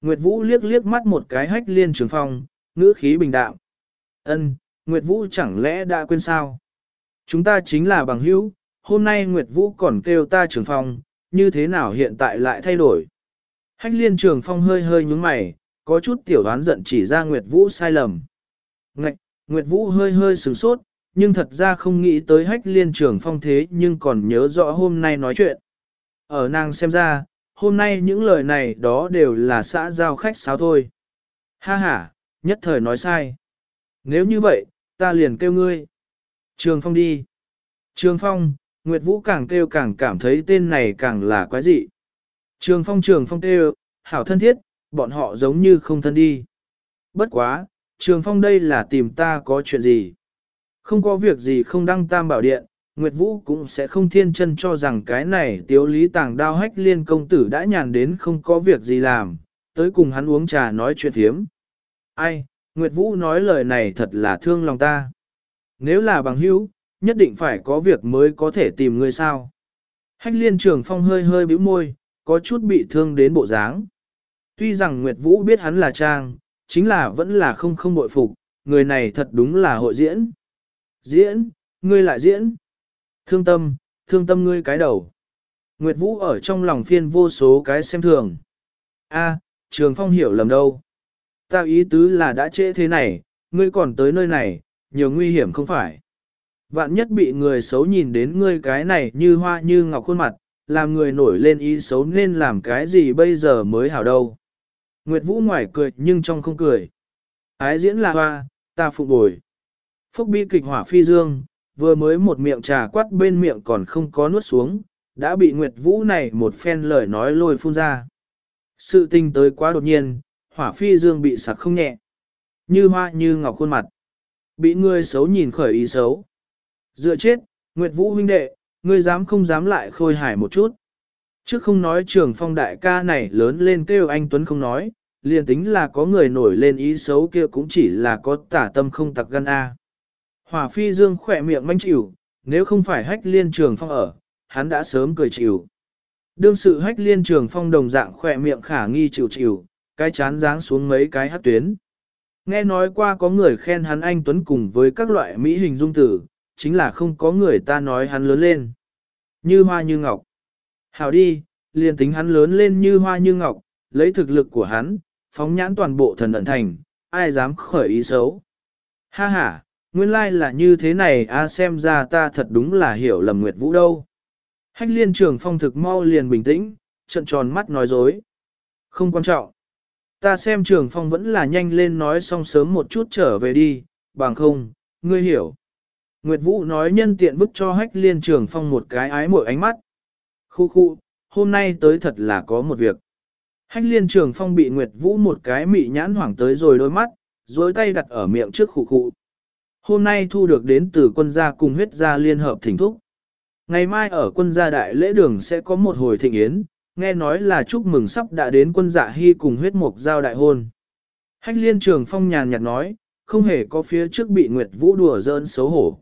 Nguyệt Vũ liếc liếc mắt một cái hách liên trường phong, ngữ khí bình đạm. Ân, Nguyệt Vũ chẳng lẽ đã quên sao? Chúng ta chính là bằng hữu, hôm nay Nguyệt Vũ còn kêu ta trường phong, như thế nào hiện tại lại thay đổi? Hách liên trường phong hơi hơi nhúng mày, có chút tiểu đoán giận chỉ ra Nguyệt Vũ sai lầm. Ngạch, Nguyệt Vũ hơi hơi sửng sốt, nhưng thật ra không nghĩ tới hách liên trường phong thế nhưng còn nhớ rõ hôm nay nói chuyện. Ở nàng xem ra, hôm nay những lời này đó đều là xã giao khách sáo thôi. Ha ha, nhất thời nói sai. Nếu như vậy, ta liền kêu ngươi. Trường Phong đi. Trường Phong, Nguyệt Vũ càng kêu càng cảm thấy tên này càng là quái dị. Trường Phong Trường Phong kêu, hảo thân thiết, bọn họ giống như không thân đi. Bất quá, Trường Phong đây là tìm ta có chuyện gì. Không có việc gì không đăng tam bảo điện, Nguyệt Vũ cũng sẽ không thiên chân cho rằng cái này tiếu lý tàng đao hách liên công tử đã nhàn đến không có việc gì làm, tới cùng hắn uống trà nói chuyện thiếm. Ai, Nguyệt Vũ nói lời này thật là thương lòng ta. Nếu là bằng hữu, nhất định phải có việc mới có thể tìm người sao. Hách liên trường phong hơi hơi bĩu môi, có chút bị thương đến bộ dáng. Tuy rằng Nguyệt Vũ biết hắn là trang, chính là vẫn là không không bội phục, người này thật đúng là hội diễn. Diễn, ngươi lại diễn. Thương tâm, thương tâm ngươi cái đầu. Nguyệt Vũ ở trong lòng phiên vô số cái xem thường. A, Trường Phong hiểu lầm đâu. Ta ý tứ là đã trễ thế này, ngươi còn tới nơi này, nhiều nguy hiểm không phải. Vạn nhất bị người xấu nhìn đến ngươi cái này như hoa như ngọc khuôn mặt, làm người nổi lên ý xấu nên làm cái gì bây giờ mới hảo đâu. Nguyệt Vũ ngoài cười nhưng trong không cười. Ái diễn là hoa, ta phụ bồi. Phúc bi kịch hỏa phi dương, vừa mới một miệng trà quát bên miệng còn không có nuốt xuống, đã bị Nguyệt Vũ này một phen lời nói lôi phun ra. Sự tình tới quá đột nhiên, hỏa phi dương bị sặc không nhẹ. Như hoa như ngọc khuôn mặt. Bị người xấu nhìn khởi ý xấu. Dựa chết, Nguyệt Vũ huynh đệ, ngươi dám không dám lại khôi hài một chút. Chứ không nói trường phong đại ca này lớn lên kêu anh Tuấn không nói, liền tính là có người nổi lên ý xấu kia cũng chỉ là có tả tâm không tặc gan A. Hỏa phi dương khỏe miệng manh chịu, nếu không phải hách liên trường phong ở, hắn đã sớm cười chịu. Đương sự hách liên trường phong đồng dạng khỏe miệng khả nghi chịu chịu, cái chán dáng xuống mấy cái hát tuyến. Nghe nói qua có người khen hắn anh Tuấn cùng với các loại mỹ hình dung tử, chính là không có người ta nói hắn lớn lên. Như hoa như ngọc. Hảo đi, liền tính hắn lớn lên như hoa như ngọc, lấy thực lực của hắn, phóng nhãn toàn bộ thần ẩn thành, ai dám khởi ý xấu. Ha ha, nguyên lai là như thế này a xem ra ta thật đúng là hiểu lầm Nguyệt Vũ đâu. Hách liên trường phong thực mau liền bình tĩnh, trận tròn mắt nói dối. Không quan trọng. Ta xem trường phong vẫn là nhanh lên nói xong sớm một chút trở về đi, bằng không, ngươi hiểu. Nguyệt Vũ nói nhân tiện bức cho hách liên trường phong một cái ái mội ánh mắt. Khu khu, hôm nay tới thật là có một việc. Hách liên trường phong bị Nguyệt Vũ một cái mị nhãn hoảng tới rồi đôi mắt, dối tay đặt ở miệng trước khu khu. Hôm nay thu được đến từ quân gia cùng huyết gia liên hợp thỉnh thúc. Ngày mai ở quân gia đại lễ đường sẽ có một hồi thịnh yến, nghe nói là chúc mừng sắp đã đến quân dạ hy cùng huyết mục giao đại hôn. Hách liên trường phong nhàn nhạt nói, không hề có phía trước bị Nguyệt Vũ đùa giỡn xấu hổ.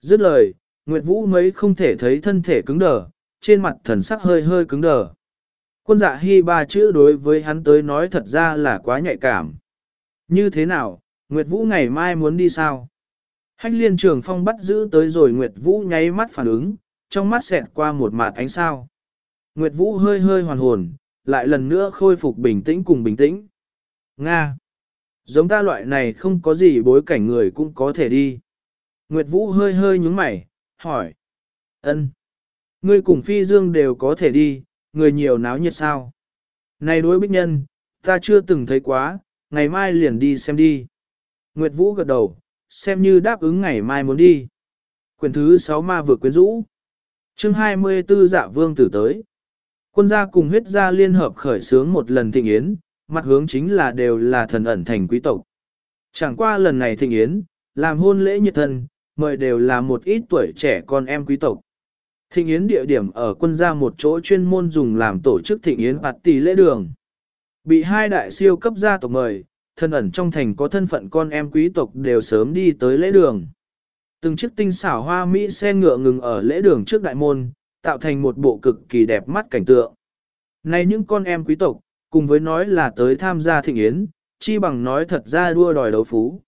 Dứt lời, Nguyệt Vũ mấy không thể thấy thân thể cứng đờ, trên mặt thần sắc hơi hơi cứng đờ. Quân dạ hy ba chữ đối với hắn tới nói thật ra là quá nhạy cảm. Như thế nào, Nguyệt Vũ ngày mai muốn đi sao? Hách liên trường phong bắt giữ tới rồi Nguyệt Vũ nháy mắt phản ứng, trong mắt xẹt qua một mạt ánh sao. Nguyệt Vũ hơi hơi hoàn hồn, lại lần nữa khôi phục bình tĩnh cùng bình tĩnh. Nga! Giống ta loại này không có gì bối cảnh người cũng có thể đi. Nguyệt Vũ hơi hơi nhúng mày, hỏi. ân, Ngươi cùng Phi Dương đều có thể đi, người nhiều náo nhiệt sao? Này đối bích nhân, ta chưa từng thấy quá, ngày mai liền đi xem đi. Nguyệt Vũ gật đầu, xem như đáp ứng ngày mai muốn đi. Quyền thứ 6 ma vừa quyến rũ. chương 24 dạ vương tử tới. Quân gia cùng huyết gia liên hợp khởi sướng một lần thịnh yến, mặt hướng chính là đều là thần ẩn thành quý tộc. Chẳng qua lần này thịnh yến, làm hôn lễ nhiệt thân, mời đều là một ít tuổi trẻ con em quý tộc. Thịnh yến địa điểm ở quân gia một chỗ chuyên môn dùng làm tổ chức thịnh yến bạt tỷ lễ đường. Bị hai đại siêu cấp gia tộc mời, thân ẩn trong thành có thân phận con em quý tộc đều sớm đi tới lễ đường. Từng chiếc tinh xảo hoa Mỹ xe ngựa ngừng ở lễ đường trước đại môn, tạo thành một bộ cực kỳ đẹp mắt cảnh tượng. Này những con em quý tộc, cùng với nói là tới tham gia thịnh yến, chi bằng nói thật ra đua đòi đấu phú.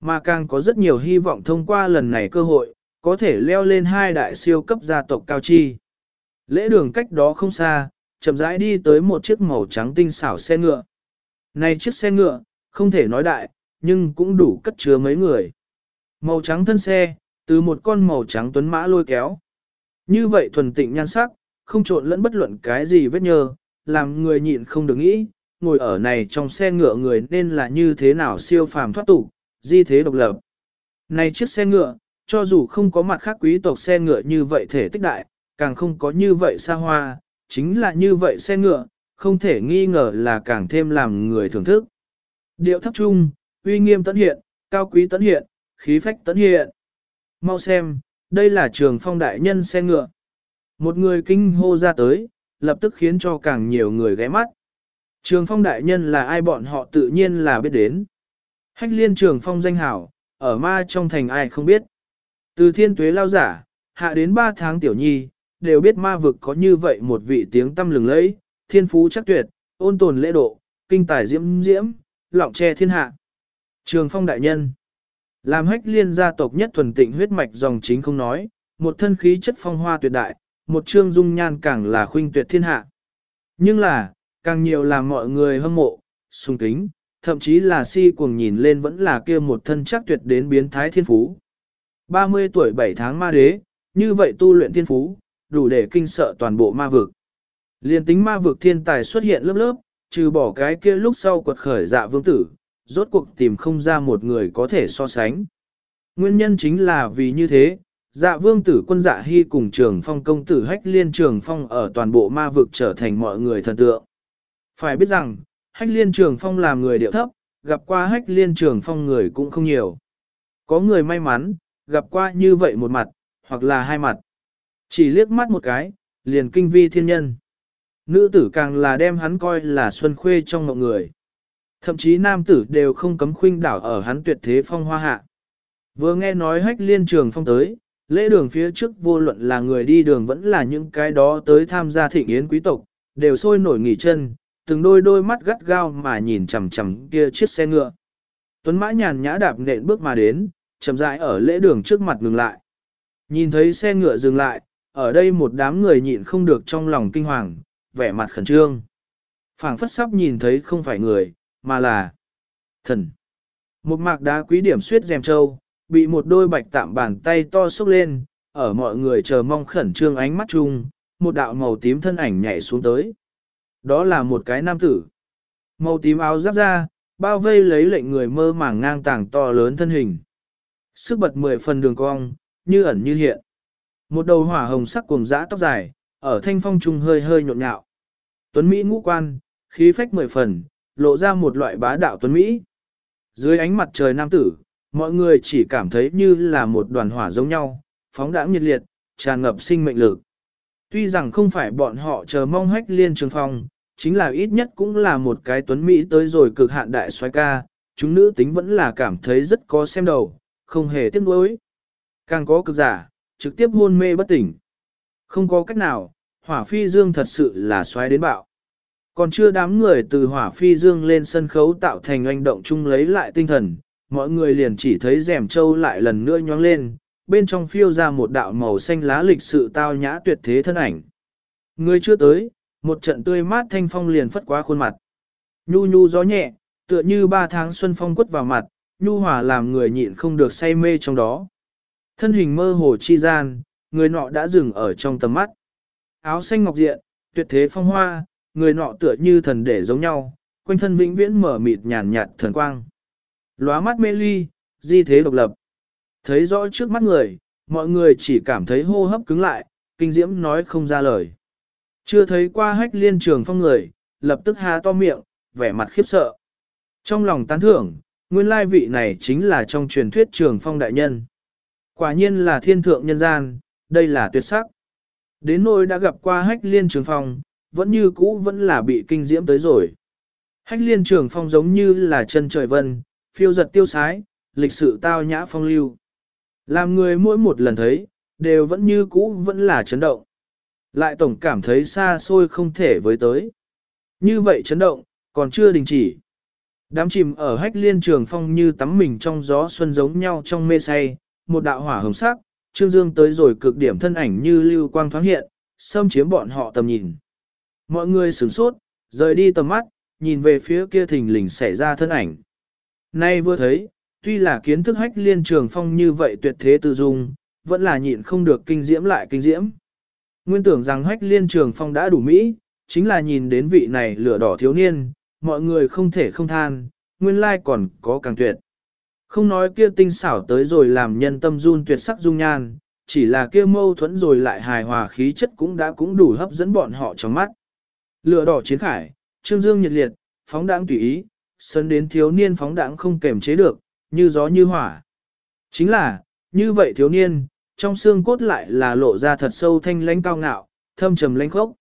Mà càng có rất nhiều hy vọng thông qua lần này cơ hội, có thể leo lên hai đại siêu cấp gia tộc cao chi. Lễ đường cách đó không xa, chậm rãi đi tới một chiếc màu trắng tinh xảo xe ngựa. Này chiếc xe ngựa, không thể nói đại, nhưng cũng đủ cất chứa mấy người. Màu trắng thân xe, từ một con màu trắng tuấn mã lôi kéo. Như vậy thuần tịnh nhan sắc, không trộn lẫn bất luận cái gì vết nhơ, làm người nhịn không được nghĩ, ngồi ở này trong xe ngựa người nên là như thế nào siêu phàm thoát tục, di thế độc lập. Này chiếc xe ngựa, cho dù không có mặt khác quý tộc xe ngựa như vậy thể tích đại, càng không có như vậy xa hoa, chính là như vậy xe ngựa, không thể nghi ngờ là càng thêm làm người thưởng thức. Điệu thấp trung, uy nghiêm tấn hiện, cao quý tấn hiện, khí phách tấn hiện. Mau xem, đây là trường phong đại nhân xe ngựa. Một người kinh hô ra tới, lập tức khiến cho càng nhiều người ghé mắt. Trường phong đại nhân là ai bọn họ tự nhiên là biết đến. Hách liên trường phong danh hảo, ở ma trong thành ai không biết. Từ thiên tuế lao giả, hạ đến 3 tháng tiểu nhi, đều biết ma vực có như vậy một vị tiếng tâm lừng lẫy, thiên phú chắc tuyệt, ôn tồn lễ độ, kinh tài diễm diễm, lọng che thiên hạ. Trường phong đại nhân, làm hách liên gia tộc nhất thuần tịnh huyết mạch dòng chính không nói, một thân khí chất phong hoa tuyệt đại, một trương dung nhan càng là khuynh tuyệt thiên hạ. Nhưng là, càng nhiều là mọi người hâm mộ, sung kính, thậm chí là si cuồng nhìn lên vẫn là kia một thân chắc tuyệt đến biến thái thiên phú. 30 tuổi 7 tháng ma đế, như vậy tu luyện thiên phú, đủ để kinh sợ toàn bộ ma vực. Liên tính ma vực thiên tài xuất hiện lớp lớp, trừ bỏ cái kia lúc sau quật khởi dạ vương tử, rốt cuộc tìm không ra một người có thể so sánh. Nguyên nhân chính là vì như thế, dạ vương tử quân dạ hy cùng trường phong công tử hách liên trường phong ở toàn bộ ma vực trở thành mọi người thần tượng. Phải biết rằng, hách liên trường phong làm người điệu thấp, gặp qua hách liên trường phong người cũng không nhiều. Có người may mắn, gặp qua như vậy một mặt, hoặc là hai mặt. Chỉ liếc mắt một cái, liền kinh vi thiên nhân. Nữ tử càng là đem hắn coi là xuân khuê trong mọi người. Thậm chí nam tử đều không cấm khuynh đảo ở hắn tuyệt thế phong hoa hạ. Vừa nghe nói hách liên trường phong tới, lễ đường phía trước vô luận là người đi đường vẫn là những cái đó tới tham gia thịnh yến quý tộc, đều sôi nổi nghỉ chân, từng đôi đôi mắt gắt gao mà nhìn chằm chằm kia chiếc xe ngựa. Tuấn mã nhàn nhã đạp nện bước mà đến, chậm rãi ở lễ đường trước mặt ngừng lại. Nhìn thấy xe ngựa dừng lại, ở đây một đám người nhịn không được trong lòng kinh hoàng, vẻ mặt khẩn trương. phảng phất sắp nhìn thấy không phải người, mà là thần. Một mạc đá quý điểm suyết dèm trâu, bị một đôi bạch tạm bàn tay to xúc lên, ở mọi người chờ mong khẩn trương ánh mắt chung, một đạo màu tím thân ảnh nhảy xuống tới. Đó là một cái nam tử. Màu tím áo giáp ra, bao vây lấy lệnh người mơ màng ngang tàng to lớn thân hình. Sức bật mười phần đường cong, như ẩn như hiện. Một đầu hỏa hồng sắc cùng dã tóc dài, ở thanh phong trung hơi hơi nhộn nhạo. Tuấn Mỹ ngũ quan, khí phách mười phần, lộ ra một loại bá đạo Tuấn Mỹ. Dưới ánh mặt trời nam tử, mọi người chỉ cảm thấy như là một đoàn hỏa giống nhau, phóng đãng nhiệt liệt, tràn ngập sinh mệnh lực. Tuy rằng không phải bọn họ chờ mong hách liên trường phong, chính là ít nhất cũng là một cái Tuấn Mỹ tới rồi cực hạn đại xoay ca, chúng nữ tính vẫn là cảm thấy rất có xem đầu, không hề tiếc nuối. Càng có cực giả, trực tiếp hôn mê bất tỉnh. Không có cách nào, hỏa phi dương thật sự là xoáy đến bạo. Còn chưa đám người từ hỏa phi dương lên sân khấu tạo thành oanh động chung lấy lại tinh thần, mọi người liền chỉ thấy rèm trâu lại lần nữa nhoáng lên, bên trong phiêu ra một đạo màu xanh lá lịch sự tao nhã tuyệt thế thân ảnh. Người chưa tới, một trận tươi mát thanh phong liền phất qua khuôn mặt. Nhu nhu gió nhẹ, tựa như ba tháng xuân phong quất vào mặt, nhu hòa làm người nhịn không được say mê trong đó. Thân hình mơ hồ chi gian, người nọ đã dừng ở trong tầm mắt. Áo xanh ngọc diện, tuyệt thế phong hoa, người nọ tựa như thần để giống nhau, quanh thân vĩnh viễn mở mịt nhàn nhạt thần quang. Lóa mắt mê ly, di thế độc lập. Thấy rõ trước mắt người, mọi người chỉ cảm thấy hô hấp cứng lại, kinh diễm nói không ra lời. Chưa thấy qua hách liên trường phong người, lập tức há to miệng, vẻ mặt khiếp sợ. Trong lòng tán thưởng, nguyên lai vị này chính là trong truyền thuyết trường phong đại nhân. Quả nhiên là thiên thượng nhân gian, đây là tuyệt sắc. Đến nỗi đã gặp qua hách liên trường phong, vẫn như cũ vẫn là bị kinh diễm tới rồi. Hách liên trường phong giống như là chân trời vân, phiêu giật tiêu sái, lịch sự tao nhã phong lưu. Làm người mỗi một lần thấy, đều vẫn như cũ vẫn là chấn động. Lại tổng cảm thấy xa xôi không thể với tới. Như vậy chấn động, còn chưa đình chỉ. Đám chìm ở hách liên trường phong như tắm mình trong gió xuân giống nhau trong mê say, một đạo hỏa hồng sắc, trương dương tới rồi cực điểm thân ảnh như lưu quang thoáng hiện, xâm chiếm bọn họ tầm nhìn. Mọi người sửng sốt, rời đi tầm mắt, nhìn về phía kia thình lình xảy ra thân ảnh. Nay vừa thấy, tuy là kiến thức hách liên trường phong như vậy tuyệt thế tự dung, vẫn là nhịn không được kinh diễm lại kinh diễm. Nguyên tưởng rằng hách liên trường phong đã đủ mỹ, chính là nhìn đến vị này lửa đỏ thiếu niên, mọi người không thể không than, nguyên lai còn có càng tuyệt. Không nói kia tinh xảo tới rồi làm nhân tâm run tuyệt sắc dung nhan, chỉ là kia mâu thuẫn rồi lại hài hòa khí chất cũng đã cũng đủ hấp dẫn bọn họ trong mắt. Lửa đỏ chiến khải, trương dương nhiệt liệt, phóng đãng tùy ý, sân đến thiếu niên phóng đãng không kềm chế được, như gió như hỏa. Chính là, như vậy thiếu niên, trong xương cốt lại là lộ ra thật sâu thanh lãnh cao ngạo, thâm trầm lãnh khốc.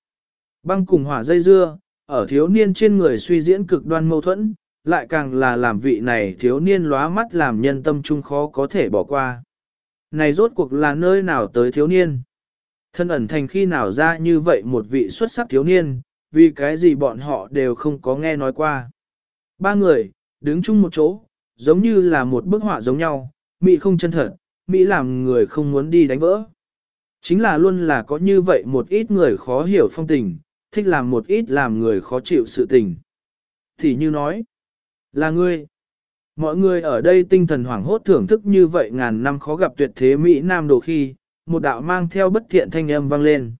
Băng cùng hỏa dây dưa, ở thiếu niên trên người suy diễn cực đoan mâu thuẫn, lại càng là làm vị này thiếu niên lóa mắt làm nhân tâm trung khó có thể bỏ qua. Này rốt cuộc là nơi nào tới thiếu niên? Thân ẩn thành khi nào ra như vậy một vị xuất sắc thiếu niên, vì cái gì bọn họ đều không có nghe nói qua. Ba người, đứng chung một chỗ, giống như là một bức họa giống nhau, Mỹ không chân thật, Mỹ làm người không muốn đi đánh vỡ. Chính là luôn là có như vậy một ít người khó hiểu phong tình, thích làm một ít làm người khó chịu sự tình. Thì như nói, là ngươi. Mọi người ở đây tinh thần hoảng hốt thưởng thức như vậy ngàn năm khó gặp tuyệt thế Mỹ Nam đồ khi, một đạo mang theo bất thiện thanh âm vang lên.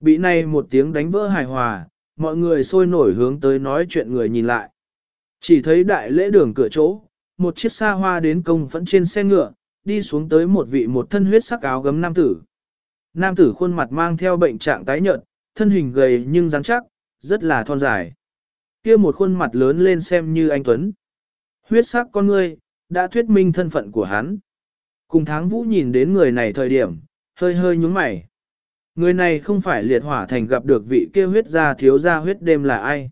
Bị này một tiếng đánh vỡ hài hòa, mọi người sôi nổi hướng tới nói chuyện người nhìn lại. Chỉ thấy đại lễ đường cửa chỗ, một chiếc xa hoa đến công vẫn trên xe ngựa, đi xuống tới một vị một thân huyết sắc áo gấm nam tử. Nam tử khuôn mặt mang theo bệnh trạng tái nhợt, thân hình gầy nhưng rắn chắc, rất là thon dài. Kia một khuôn mặt lớn lên xem như anh Tuấn. Huyết sắc con ngươi, đã thuyết minh thân phận của hắn. Cùng tháng vũ nhìn đến người này thời điểm, hơi hơi nhúng mày. Người này không phải liệt hỏa thành gặp được vị kia huyết gia thiếu gia huyết đêm là ai.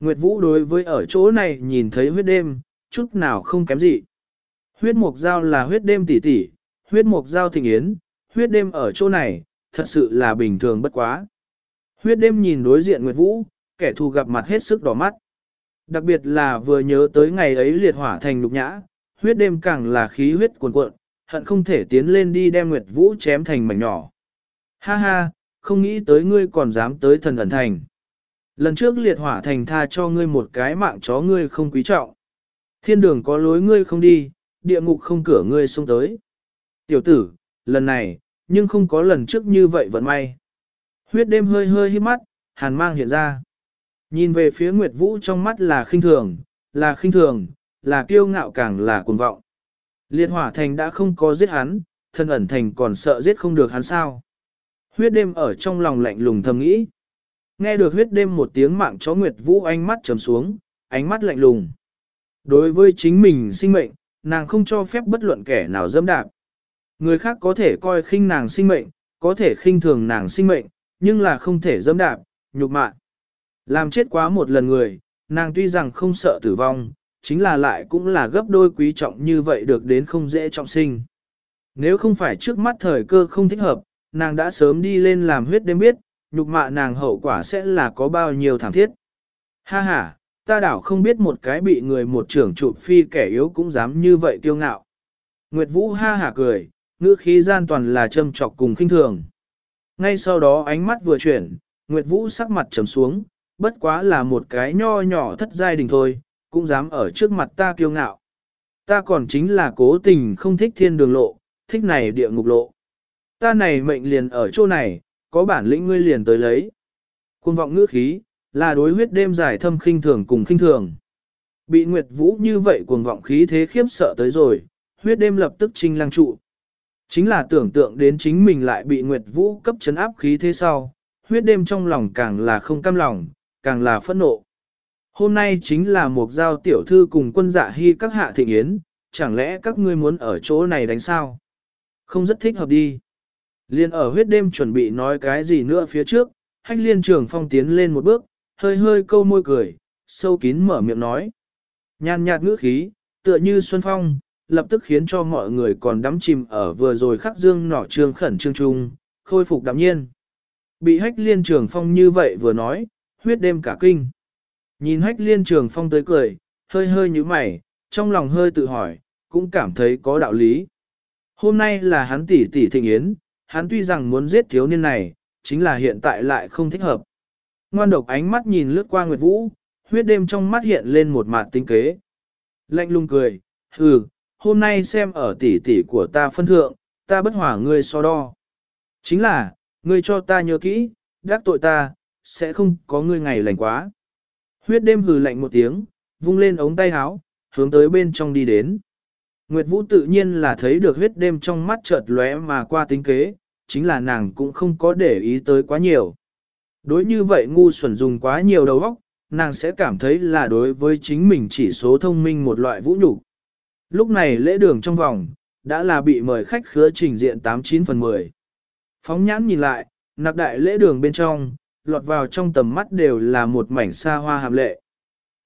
Nguyệt Vũ đối với ở chỗ này nhìn thấy huyết đêm, chút nào không kém gì. Huyết mục giao là huyết đêm tỷ tỷ, huyết mục giao thịnh yến, huyết đêm ở chỗ này, thật sự là bình thường bất quá. Huyết đêm nhìn đối diện Nguyệt Vũ, kẻ thù gặp mặt hết sức đỏ mắt. Đặc biệt là vừa nhớ tới ngày ấy liệt hỏa thành lục nhã, huyết đêm càng là khí huyết cuồn cuộn, hận không thể tiến lên đi đem Nguyệt Vũ chém thành mảnh nhỏ. Ha ha, không nghĩ tới ngươi còn dám tới thần ẩn thành. Lần trước liệt hỏa thành tha cho ngươi một cái mạng chó ngươi không quý trọng. Thiên đường có lối ngươi không đi, địa ngục không cửa ngươi xông tới. Tiểu tử, lần này, nhưng không có lần trước như vậy vẫn may. Huyết đêm hơi hơi hít mắt, hàn mang hiện ra. Nhìn về phía Nguyệt Vũ trong mắt là khinh thường, là khinh thường, là kiêu ngạo càng là cuồng vọng. Liệt hỏa thành đã không có giết hắn, thân ẩn thành còn sợ giết không được hắn sao. Huyết đêm ở trong lòng lạnh lùng thầm nghĩ. Nghe được huyết đêm một tiếng mạng chó Nguyệt Vũ ánh mắt trầm xuống, ánh mắt lạnh lùng. Đối với chính mình sinh mệnh, nàng không cho phép bất luận kẻ nào dâm đạp. Người khác có thể coi khinh nàng sinh mệnh, có thể khinh thường nàng sinh mệnh, nhưng là không thể dâm đạp, nhục mạ. Làm chết quá một lần người, nàng tuy rằng không sợ tử vong, chính là lại cũng là gấp đôi quý trọng như vậy được đến không dễ trọng sinh. Nếu không phải trước mắt thời cơ không thích hợp, nàng đã sớm đi lên làm huyết đêm biết, nhục mạ nàng hậu quả sẽ là có bao nhiêu thảm thiết. Ha ha, ta đảo không biết một cái bị người một trưởng chụp phi kẻ yếu cũng dám như vậy kiêu ngạo. Nguyệt Vũ ha hả cười, ngữ khí gian toàn là châm trọc cùng khinh thường. Ngay sau đó ánh mắt vừa chuyển, Nguyệt Vũ sắc mặt trầm xuống, bất quá là một cái nho nhỏ thất giai đình thôi, cũng dám ở trước mặt ta kiêu ngạo. Ta còn chính là cố tình không thích thiên đường lộ, thích này địa ngục lộ. Ta này mệnh liền ở chỗ này, có bản lĩnh ngươi liền tới lấy. Cuồng vọng ngữ khí, là đối huyết đêm giải thâm khinh thường cùng khinh thường. Bị Nguyệt Vũ như vậy cuồng vọng khí thế khiếp sợ tới rồi, huyết đêm lập tức trinh lăng trụ. Chính là tưởng tượng đến chính mình lại bị Nguyệt Vũ cấp chấn áp khí thế sau, huyết đêm trong lòng càng là không cam lòng, càng là phẫn nộ. Hôm nay chính là một giao tiểu thư cùng quân dạ hy các hạ thịnh yến, chẳng lẽ các ngươi muốn ở chỗ này đánh sao? Không rất thích hợp đi. Liên ở huyết đêm chuẩn bị nói cái gì nữa phía trước, hách liên trường phong tiến lên một bước, hơi hơi câu môi cười, sâu kín mở miệng nói. Nhàn nhạt ngữ khí, tựa như xuân phong, lập tức khiến cho mọi người còn đắm chìm ở vừa rồi khắc dương nỏ trương khẩn trương trung, khôi phục đạm nhiên. Bị hách liên trường phong như vậy vừa nói, huyết đêm cả kinh. Nhìn hách liên trường phong tới cười, hơi hơi như mày, trong lòng hơi tự hỏi, cũng cảm thấy có đạo lý. Hôm nay là hắn tỷ tỷ thịnh yến, hắn tuy rằng muốn giết thiếu niên này, chính là hiện tại lại không thích hợp. Ngoan độc ánh mắt nhìn lướt qua Nguyệt Vũ, huyết đêm trong mắt hiện lên một mặt tinh kế. Lạnh lùng cười, hừ, hôm nay xem ở tỷ tỷ của ta phân thượng, ta bất hỏa ngươi so đo. Chính là, ngươi cho ta nhớ kỹ, đắc tội ta, sẽ không có ngươi ngày lành quá. Huyết đêm hừ lạnh một tiếng, vung lên ống tay áo, hướng tới bên trong đi đến. Nguyệt Vũ tự nhiên là thấy được huyết đêm trong mắt chợt lóe mà qua tính kế, chính là nàng cũng không có để ý tới quá nhiều. Đối như vậy ngu xuẩn dùng quá nhiều đầu óc, nàng sẽ cảm thấy là đối với chính mình chỉ số thông minh một loại vũ nhục. Lúc này lễ đường trong vòng, đã là bị mời khách khứa trình diện 89 phần 10. Phóng nhãn nhìn lại, nạc đại lễ đường bên trong, lọt vào trong tầm mắt đều là một mảnh xa hoa hàm lệ.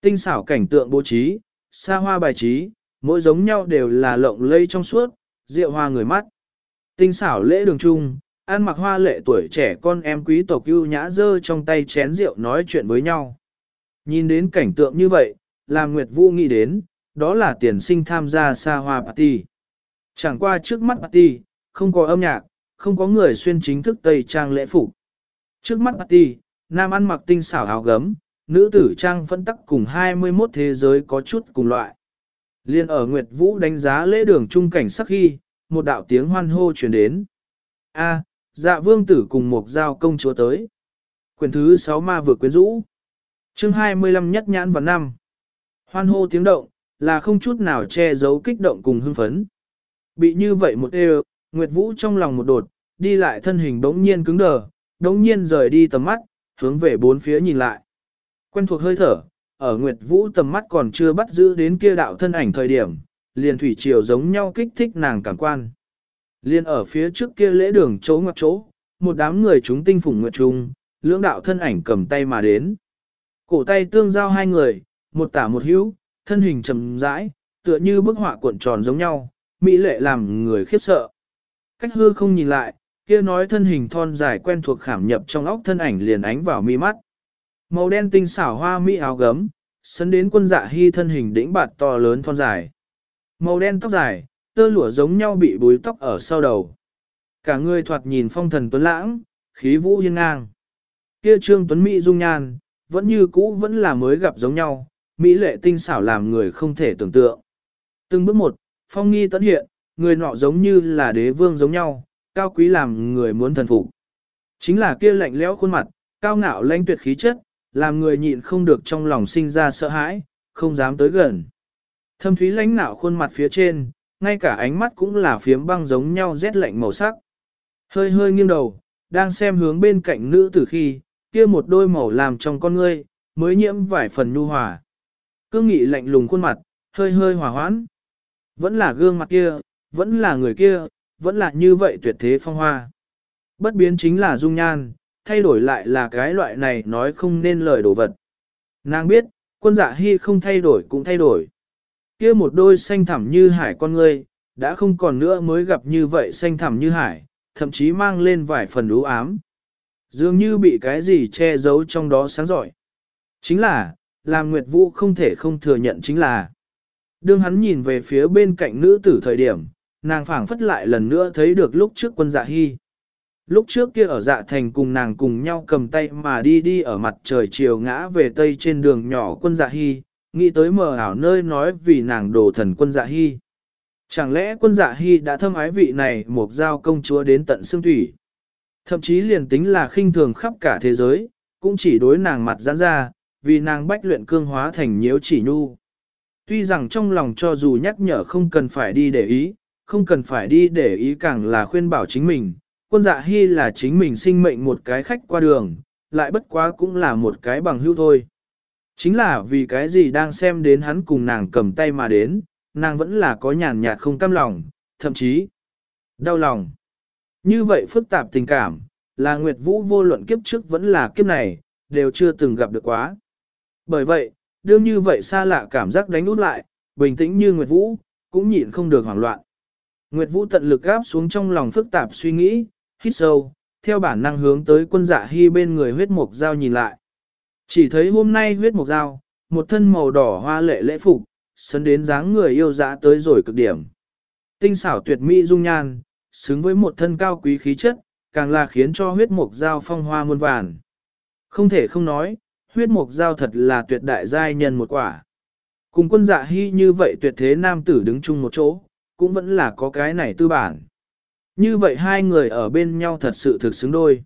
Tinh xảo cảnh tượng bố trí, xa hoa bài trí, mỗi giống nhau đều là lộng lây trong suốt, rượu hoa người mắt. Tinh xảo lễ đường chung, ăn mặc hoa lệ tuổi trẻ con em quý tộc ưu nhã dơ trong tay chén rượu nói chuyện với nhau. Nhìn đến cảnh tượng như vậy, làm Nguyệt Vũ nghĩ đến, đó là tiền sinh tham gia xa hoa party. Chẳng qua trước mắt party, không có âm nhạc, không có người xuyên chính thức tây trang lễ phục. Trước mắt party, nam ăn mặc tinh xảo áo gấm, nữ tử trang phân tắc cùng 21 thế giới có chút cùng loại. Liên ở Nguyệt Vũ đánh giá lễ đường trung cảnh sắc khi, một đạo tiếng hoan hô truyền đến. A, dạ vương tử cùng một giao công chúa tới. Quyền thứ 6 ma vừa quyến rũ. chương 25 nhất nhãn và năm. Hoan hô tiếng động, là không chút nào che giấu kích động cùng hưng phấn. Bị như vậy một đều, Nguyệt Vũ trong lòng một đột, đi lại thân hình bỗng nhiên cứng đờ, bỗng nhiên rời đi tầm mắt, hướng về bốn phía nhìn lại. Quen thuộc hơi thở, ở Nguyệt Vũ tầm mắt còn chưa bắt giữ đến kia đạo thân ảnh thời điểm, liền thủy triều giống nhau kích thích nàng cảm quan. Liên ở phía trước kia lễ đường chỗ ngoặc chỗ, một đám người chúng tinh phủng nguyệt trung, lưỡng đạo thân ảnh cầm tay mà đến. Cổ tay tương giao hai người, một tả một hữu, thân hình trầm rãi, tựa như bức họa cuộn tròn giống nhau, mỹ lệ làm người khiếp sợ. Cách hư không nhìn lại, kia nói thân hình thon dài quen thuộc khảm nhập trong óc thân ảnh liền ánh vào mi mắt. Màu đen tinh xảo hoa mỹ áo gấm, sấn đến quân dạ hy thân hình đĩnh bạt to lớn thon dài. Màu đen tóc dài, tơ lụa giống nhau bị búi tóc ở sau đầu. Cả người thoạt nhìn phong thần tuấn lãng, khí vũ hiên ngang. Kia trương tuấn mỹ dung nhan, vẫn như cũ vẫn là mới gặp giống nhau, mỹ lệ tinh xảo làm người không thể tưởng tượng. Từng bước một, phong nghi tấn hiện, người nọ giống như là đế vương giống nhau, cao quý làm người muốn thần phục. Chính là kia lạnh lẽo khuôn mặt, cao ngạo lãnh tuyệt khí chất, làm người nhịn không được trong lòng sinh ra sợ hãi, không dám tới gần. Thâm thúy lãnh nạo khuôn mặt phía trên, ngay cả ánh mắt cũng là phiếm băng giống nhau rét lạnh màu sắc. Hơi hơi nghiêng đầu, đang xem hướng bên cạnh nữ tử khi, kia một đôi màu làm trong con ngươi, mới nhiễm vài phần nhu hòa. Cương nghị lạnh lùng khuôn mặt, hơi hơi hòa hoãn. Vẫn là gương mặt kia, vẫn là người kia, vẫn là như vậy tuyệt thế phong hoa. Bất biến chính là dung nhan, thay đổi lại là cái loại này nói không nên lời đồ vật. Nàng biết, quân dạ hy không thay đổi cũng thay đổi. kia một đôi xanh thẳm như hải con ngươi, đã không còn nữa mới gặp như vậy xanh thẳm như hải, thậm chí mang lên vài phần lũ ám. Dường như bị cái gì che giấu trong đó sáng giỏi. Chính là, làm Nguyệt Vũ không thể không thừa nhận chính là. Đương hắn nhìn về phía bên cạnh nữ tử thời điểm, nàng phảng phất lại lần nữa thấy được lúc trước quân dạ hy. Lúc trước kia ở dạ thành cùng nàng cùng nhau cầm tay mà đi đi ở mặt trời chiều ngã về tây trên đường nhỏ quân dạ hy, nghĩ tới mờ ảo nơi nói vì nàng đồ thần quân dạ hy. Chẳng lẽ quân dạ hy đã thâm ái vị này một giao công chúa đến tận xương thủy? Thậm chí liền tính là khinh thường khắp cả thế giới, cũng chỉ đối nàng mặt giãn ra, vì nàng bách luyện cương hóa thành nhiễu chỉ nhu. Tuy rằng trong lòng cho dù nhắc nhở không cần phải đi để ý, không cần phải đi để ý càng là khuyên bảo chính mình, quân dạ hy là chính mình sinh mệnh một cái khách qua đường, lại bất quá cũng là một cái bằng hữu thôi. Chính là vì cái gì đang xem đến hắn cùng nàng cầm tay mà đến, nàng vẫn là có nhàn nhạt không cam lòng, thậm chí đau lòng. Như vậy phức tạp tình cảm, là Nguyệt Vũ vô luận kiếp trước vẫn là kiếp này, đều chưa từng gặp được quá. Bởi vậy, đương như vậy xa lạ cảm giác đánh út lại, bình tĩnh như Nguyệt Vũ, cũng nhịn không được hoảng loạn. Nguyệt Vũ tận lực gáp xuống trong lòng phức tạp suy nghĩ, hít sâu, theo bản năng hướng tới quân dạ hy bên người huyết mục dao nhìn lại. Chỉ thấy hôm nay huyết mục dao, một thân màu đỏ hoa lệ lễ phục, sấn đến dáng người yêu dã tới rồi cực điểm. Tinh xảo tuyệt mỹ dung nhan, xứng với một thân cao quý khí chất, càng là khiến cho huyết mục dao phong hoa muôn vàn. Không thể không nói, huyết mục Giao thật là tuyệt đại giai nhân một quả. Cùng quân dạ hy như vậy tuyệt thế nam tử đứng chung một chỗ, cũng vẫn là có cái này tư bản. Như vậy hai người ở bên nhau thật sự thực xứng đôi.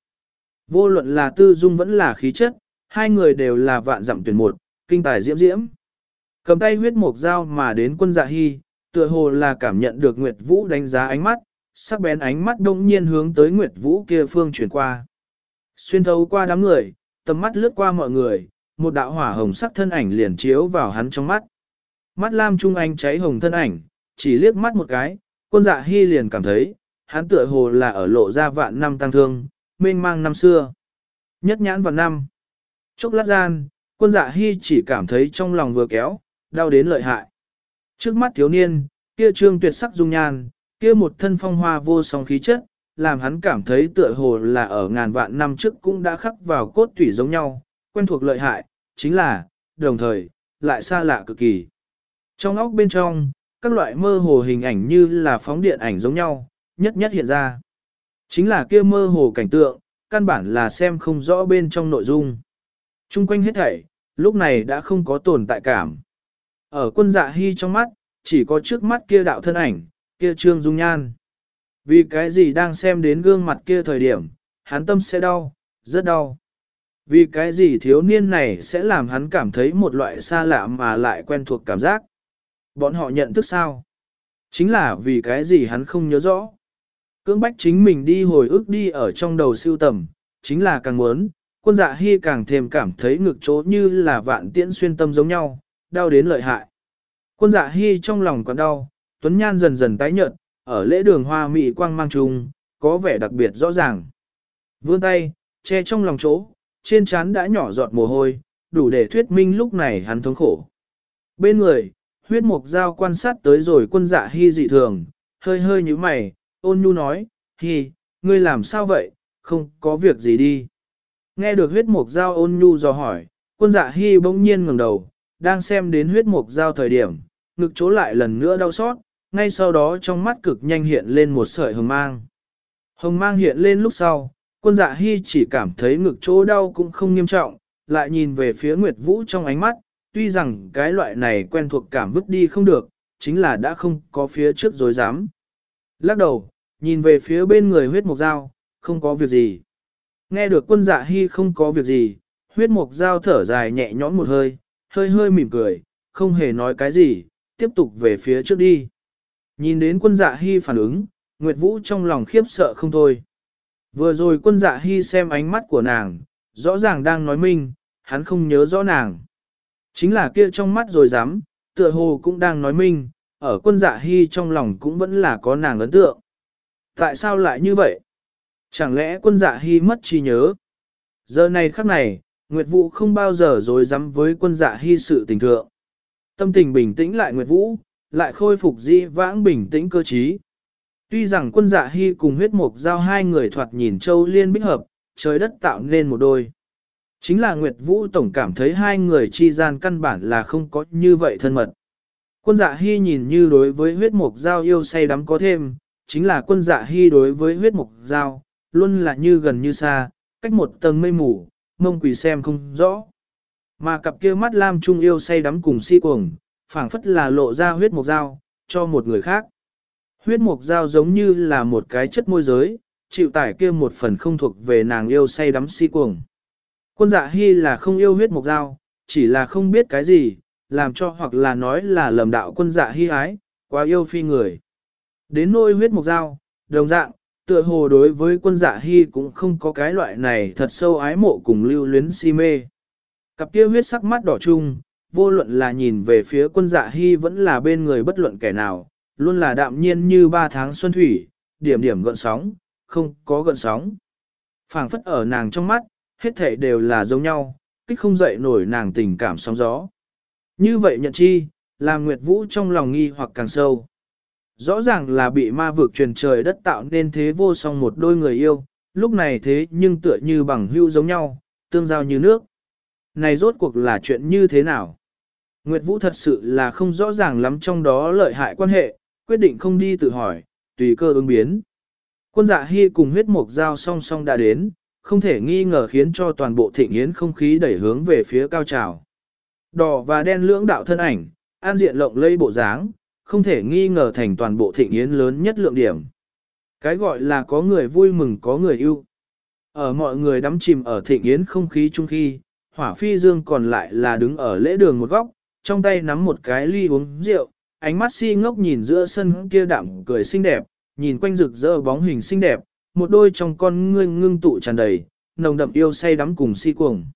Vô luận là tư dung vẫn là khí chất, hai người đều là vạn dặm tuyển một, kinh tài diễm diễm. Cầm tay huyết mục dao mà đến quân dạ hy, tựa hồ là cảm nhận được Nguyệt Vũ đánh giá ánh mắt, sắc bén ánh mắt đông nhiên hướng tới Nguyệt Vũ kia phương chuyển qua. Xuyên thấu qua đám người, tầm mắt lướt qua mọi người, một đạo hỏa hồng sắc thân ảnh liền chiếu vào hắn trong mắt. Mắt lam trung anh cháy hồng thân ảnh, chỉ liếc mắt một cái, quân dạ hy liền cảm thấy, hắn tựa hồ là ở lộ ra vạn năm tăng thương, mênh mang năm xưa. Nhất nhãn vào năm. Chốc lát gian, quân dạ hy chỉ cảm thấy trong lòng vừa kéo, đau đến lợi hại. Trước mắt thiếu niên, kia trương tuyệt sắc dung nhan, kia một thân phong hoa vô song khí chất, làm hắn cảm thấy tựa hồ là ở ngàn vạn năm trước cũng đã khắc vào cốt thủy giống nhau, quen thuộc lợi hại, chính là, đồng thời, lại xa lạ cực kỳ. Trong óc bên trong, các loại mơ hồ hình ảnh như là phóng điện ảnh giống nhau, nhất nhất hiện ra. Chính là kia mơ hồ cảnh tượng, căn bản là xem không rõ bên trong nội dung. Trung quanh hết thảy, lúc này đã không có tồn tại cảm. Ở quân dạ hy trong mắt, chỉ có trước mắt kia đạo thân ảnh, kia trương dung nhan. Vì cái gì đang xem đến gương mặt kia thời điểm, hắn tâm sẽ đau, rất đau. Vì cái gì thiếu niên này sẽ làm hắn cảm thấy một loại xa lạ mà lại quen thuộc cảm giác. Bọn họ nhận thức sao? Chính là vì cái gì hắn không nhớ rõ. Cưỡng bách chính mình đi hồi ức đi ở trong đầu siêu tầm, chính là càng muốn, quân dạ hy càng thêm cảm thấy ngực chỗ như là vạn tiễn xuyên tâm giống nhau, đau đến lợi hại. Quân dạ hy trong lòng còn đau, tuấn nhan dần dần tái nhợt, ở lễ đường hoa mỹ quang mang trùng, có vẻ đặc biệt rõ ràng. Vươn tay, che trong lòng chỗ, trên trán đã nhỏ giọt mồ hôi, đủ để thuyết minh lúc này hắn thống khổ. Bên người, huyết mục dao quan sát tới rồi quân dạ hy dị thường, hơi hơi như mày, ôn nhu nói, hy, ngươi làm sao vậy, không có việc gì đi. Nghe được huyết mục dao ôn nhu do hỏi, quân dạ hy bỗng nhiên ngẩng đầu, đang xem đến huyết mục dao thời điểm, ngực chỗ lại lần nữa đau xót, ngay sau đó trong mắt cực nhanh hiện lên một sợi hồng mang. Hồng mang hiện lên lúc sau, quân dạ hy chỉ cảm thấy ngực chỗ đau cũng không nghiêm trọng, lại nhìn về phía Nguyệt Vũ trong ánh mắt, tuy rằng cái loại này quen thuộc cảm vứt đi không được, chính là đã không có phía trước dối dám. Lắc đầu, nhìn về phía bên người huyết mục dao, không có việc gì. Nghe được quân dạ hy không có việc gì, huyết mục dao thở dài nhẹ nhõm một hơi, hơi hơi mỉm cười, không hề nói cái gì, tiếp tục về phía trước đi. Nhìn đến quân dạ hy phản ứng, Nguyệt Vũ trong lòng khiếp sợ không thôi. Vừa rồi quân dạ hy xem ánh mắt của nàng, rõ ràng đang nói minh, hắn không nhớ rõ nàng. Chính là kia trong mắt rồi dám, tựa hồ cũng đang nói minh, ở quân dạ hy trong lòng cũng vẫn là có nàng ấn tượng. Tại sao lại như vậy? Chẳng lẽ quân dạ hy mất trí nhớ? Giờ này khắc này, Nguyệt Vũ không bao giờ rồi dám với quân dạ hy sự tình thượng. Tâm tình bình tĩnh lại Nguyệt Vũ, lại khôi phục dĩ vãng bình tĩnh cơ trí. Tuy rằng quân dạ hy cùng huyết mục giao hai người thoạt nhìn châu liên bích hợp, trời đất tạo nên một đôi. Chính là Nguyệt Vũ tổng cảm thấy hai người chi gian căn bản là không có như vậy thân mật. Quân dạ hy nhìn như đối với huyết mục giao yêu say đắm có thêm, chính là quân dạ hy đối với huyết mục giao, luôn là như gần như xa, cách một tầng mây mù, mông quỷ xem không rõ. Mà cặp kia mắt lam trung yêu say đắm cùng si cuồng, phảng phất là lộ ra huyết mục dao, cho một người khác. Huyết mục dao giống như là một cái chất môi giới, chịu tải kia một phần không thuộc về nàng yêu say đắm si cuồng. Quân dạ hy là không yêu huyết mộc dao, chỉ là không biết cái gì, làm cho hoặc là nói là lầm đạo quân dạ hy ái, quá yêu phi người. Đến nôi huyết mộc dao, đồng dạng, tựa hồ đối với quân dạ hy cũng không có cái loại này thật sâu ái mộ cùng lưu luyến si mê. Cặp kia huyết sắc mắt đỏ chung, vô luận là nhìn về phía quân dạ hy vẫn là bên người bất luận kẻ nào, luôn là đạm nhiên như ba tháng xuân thủy, điểm điểm gợn sóng, không có gợn sóng. phảng phất ở nàng trong mắt, hết thảy đều là giống nhau, kích không dậy nổi nàng tình cảm sóng gió. Như vậy nhận chi, làm Nguyệt Vũ trong lòng nghi hoặc càng sâu. Rõ ràng là bị ma vực truyền trời đất tạo nên thế vô song một đôi người yêu, lúc này thế nhưng tựa như bằng hưu giống nhau, tương giao như nước. Này rốt cuộc là chuyện như thế nào? Nguyệt Vũ thật sự là không rõ ràng lắm trong đó lợi hại quan hệ, quyết định không đi tự hỏi, tùy cơ ứng biến. Quân dạ hy cùng huyết mục giao song song đã đến, không thể nghi ngờ khiến cho toàn bộ thịnh yến không khí đẩy hướng về phía cao trào. Đỏ và đen lưỡng đạo thân ảnh, an diện lộng lây bộ dáng, không thể nghi ngờ thành toàn bộ thịnh yến lớn nhất lượng điểm. Cái gọi là có người vui mừng có người yêu. Ở mọi người đắm chìm ở thịnh yến không khí chung khi, hỏa phi dương còn lại là đứng ở lễ đường một góc, trong tay nắm một cái ly uống rượu, ánh mắt si ngốc nhìn giữa sân kia đạm cười xinh đẹp, nhìn quanh rực rỡ bóng hình xinh đẹp, một đôi trong con ngươi ngưng tụ tràn đầy, nồng đậm yêu say đắm cùng si cuồng.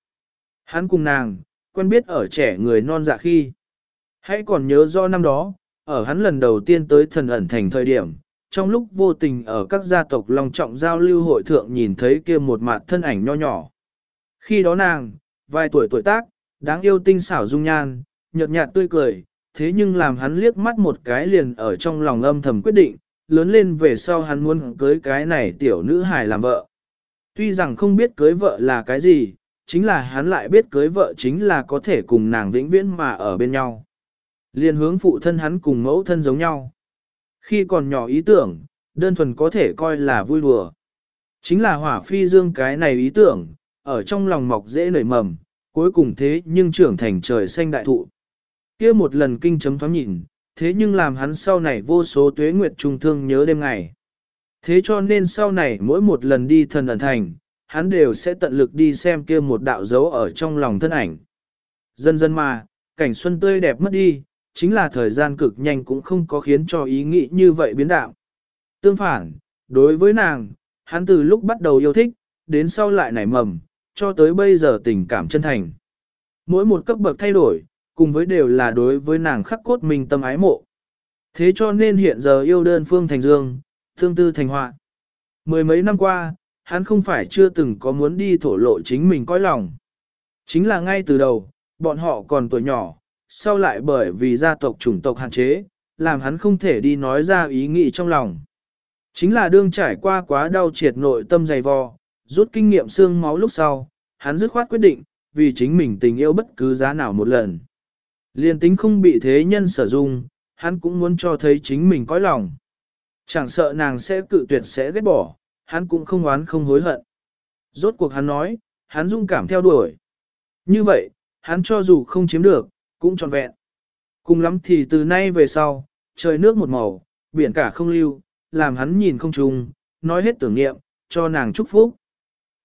Hắn cùng nàng, quen biết ở trẻ người non dạ khi. Hãy còn nhớ do năm đó, ở hắn lần đầu tiên tới thần ẩn thành thời điểm, trong lúc vô tình ở các gia tộc long trọng giao lưu hội thượng nhìn thấy kia một mặt thân ảnh nho nhỏ. Khi đó nàng, vài tuổi tuổi tác, đáng yêu tinh xảo dung nhan, nhợt nhạt tươi cười, thế nhưng làm hắn liếc mắt một cái liền ở trong lòng âm thầm quyết định, lớn lên về sau hắn muốn cưới cái này tiểu nữ hài làm vợ. Tuy rằng không biết cưới vợ là cái gì, chính là hắn lại biết cưới vợ chính là có thể cùng nàng vĩnh viễn mà ở bên nhau. Liên hướng phụ thân hắn cùng mẫu thân giống nhau. Khi còn nhỏ ý tưởng, đơn thuần có thể coi là vui đùa. Chính là hỏa phi dương cái này ý tưởng, ở trong lòng mọc dễ nảy mầm, cuối cùng thế nhưng trưởng thành trời xanh đại thụ kia một lần kinh chấm thoáng nhìn, thế nhưng làm hắn sau này vô số tuế nguyệt trung thương nhớ đêm ngày. Thế cho nên sau này mỗi một lần đi thần ẩn thành, hắn đều sẽ tận lực đi xem kia một đạo dấu ở trong lòng thân ảnh. Dần dần mà, cảnh xuân tươi đẹp mất đi, chính là thời gian cực nhanh cũng không có khiến cho ý nghĩ như vậy biến đạo. Tương phản, đối với nàng, hắn từ lúc bắt đầu yêu thích, đến sau lại nảy mầm, cho tới bây giờ tình cảm chân thành. Mỗi một cấp bậc thay đổi, cùng với đều là đối với nàng khắc cốt mình tâm ái mộ. Thế cho nên hiện giờ yêu đơn phương thành dương, thương tư thành họa. Mười mấy năm qua, hắn không phải chưa từng có muốn đi thổ lộ chính mình coi lòng. Chính là ngay từ đầu, bọn họ còn tuổi nhỏ, sau lại bởi vì gia tộc chủng tộc hạn chế, làm hắn không thể đi nói ra ý nghĩ trong lòng. Chính là đương trải qua quá đau triệt nội tâm dày vò, rút kinh nghiệm xương máu lúc sau, hắn dứt khoát quyết định, vì chính mình tình yêu bất cứ giá nào một lần. Liên tính không bị thế nhân sử dụng, hắn cũng muốn cho thấy chính mình cõi lòng. Chẳng sợ nàng sẽ cự tuyệt sẽ ghét bỏ, hắn cũng không oán không hối hận. Rốt cuộc hắn nói, hắn dung cảm theo đuổi. Như vậy, hắn cho dù không chiếm được, cũng trọn vẹn. Cùng lắm thì từ nay về sau, trời nước một màu, biển cả không lưu, làm hắn nhìn không trùng, nói hết tưởng niệm, cho nàng chúc phúc.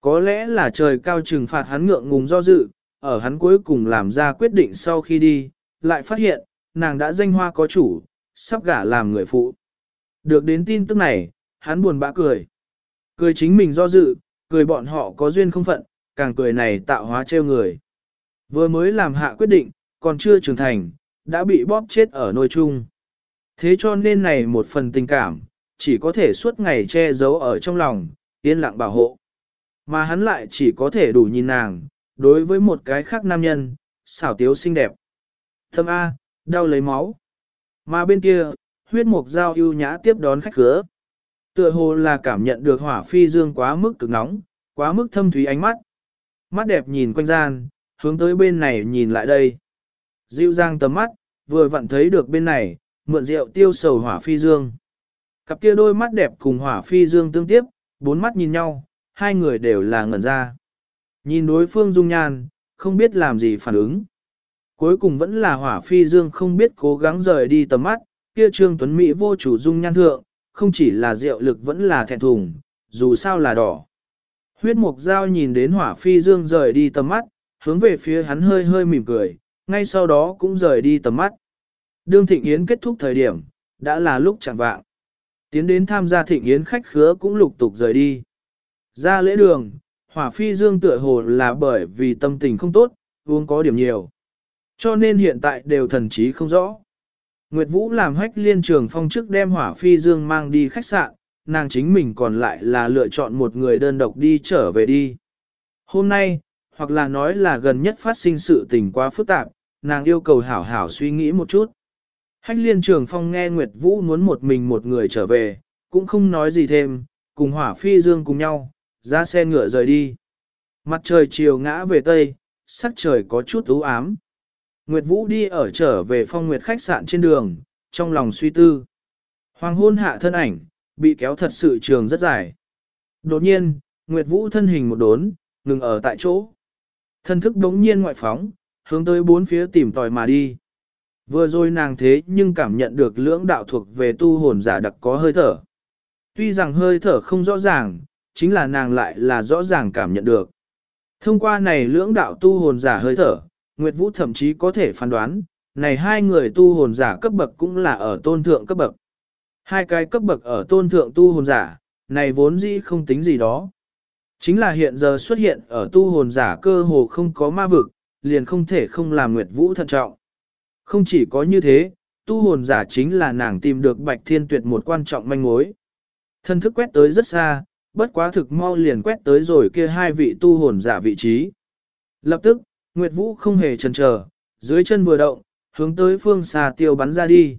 Có lẽ là trời cao trừng phạt hắn ngượng ngùng do dự, ở hắn cuối cùng làm ra quyết định sau khi đi, lại phát hiện, nàng đã danh hoa có chủ, sắp gả làm người phụ. Được đến tin tức này, hắn buồn bã cười. Cười chính mình do dự, cười bọn họ có duyên không phận, càng cười này tạo hóa trêu người. Vừa mới làm hạ quyết định, còn chưa trưởng thành, đã bị bóp chết ở nôi chung. Thế cho nên này một phần tình cảm, chỉ có thể suốt ngày che giấu ở trong lòng, yên lặng bảo hộ. Mà hắn lại chỉ có thể đủ nhìn nàng, đối với một cái khác nam nhân, xảo tiếu xinh đẹp. Thâm A, đau lấy máu. Mà bên kia, huyết mục dao ưu nhã tiếp đón khách khứa. Tựa hồ là cảm nhận được hỏa phi dương quá mức cực nóng, quá mức thâm thúy ánh mắt. Mắt đẹp nhìn quanh gian, hướng tới bên này nhìn lại đây. Dịu dàng tầm mắt, vừa vặn thấy được bên này, mượn rượu tiêu sầu hỏa phi dương. Cặp kia đôi mắt đẹp cùng hỏa phi dương tương tiếp, bốn mắt nhìn nhau, hai người đều là ngẩn ra. Nhìn đối phương dung nhan, không biết làm gì phản ứng. Cuối cùng vẫn là hỏa phi dương không biết cố gắng rời đi tầm mắt, kia trương tuấn Mỹ vô chủ dung nhan thượng, không chỉ là rượu lực vẫn là thẹn thùng, dù sao là đỏ. Huyết mục dao nhìn đến hỏa phi dương rời đi tầm mắt, hướng về phía hắn hơi hơi mỉm cười, ngay sau đó cũng rời đi tầm mắt. Đương thịnh yến kết thúc thời điểm, đã là lúc chẳng vạng. Tiến đến tham gia thịnh yến khách khứa cũng lục tục rời đi. Ra lễ đường, hỏa phi dương tựa hồ là bởi vì tâm tình không tốt, uống có điểm nhiều. Cho nên hiện tại đều thần trí không rõ. Nguyệt Vũ làm hách liên trường phong trước đem hỏa phi dương mang đi khách sạn, nàng chính mình còn lại là lựa chọn một người đơn độc đi trở về đi. Hôm nay, hoặc là nói là gần nhất phát sinh sự tình quá phức tạp, nàng yêu cầu hảo hảo suy nghĩ một chút. Hách liên trường phong nghe Nguyệt Vũ muốn một mình một người trở về, cũng không nói gì thêm, cùng hỏa phi dương cùng nhau, ra xe ngựa rời đi. Mặt trời chiều ngã về tây, sắc trời có chút u ám. Nguyệt Vũ đi ở trở về phong nguyệt khách sạn trên đường, trong lòng suy tư. Hoàng hôn hạ thân ảnh, bị kéo thật sự trường rất dài. Đột nhiên, Nguyệt Vũ thân hình một đốn, ngừng ở tại chỗ. Thân thức đống nhiên ngoại phóng, hướng tới bốn phía tìm tòi mà đi. Vừa rồi nàng thế nhưng cảm nhận được lưỡng đạo thuộc về tu hồn giả đặc có hơi thở. Tuy rằng hơi thở không rõ ràng, chính là nàng lại là rõ ràng cảm nhận được. Thông qua này lưỡng đạo tu hồn giả hơi thở, Nguyệt Vũ thậm chí có thể phán đoán, này hai người tu hồn giả cấp bậc cũng là ở tôn thượng cấp bậc. Hai cái cấp bậc ở tôn thượng tu hồn giả, này vốn dĩ không tính gì đó. Chính là hiện giờ xuất hiện ở tu hồn giả cơ hồ không có ma vực, liền không thể không làm Nguyệt Vũ thận trọng. Không chỉ có như thế, tu hồn giả chính là nàng tìm được Bạch Thiên Tuyệt một quan trọng manh mối. Thân thức quét tới rất xa, bất quá thực mau liền quét tới rồi kia hai vị tu hồn giả vị trí. Lập tức, Nguyệt Vũ không hề chần chờ, dưới chân vừa động, hướng tới phương xa tiêu bắn ra đi.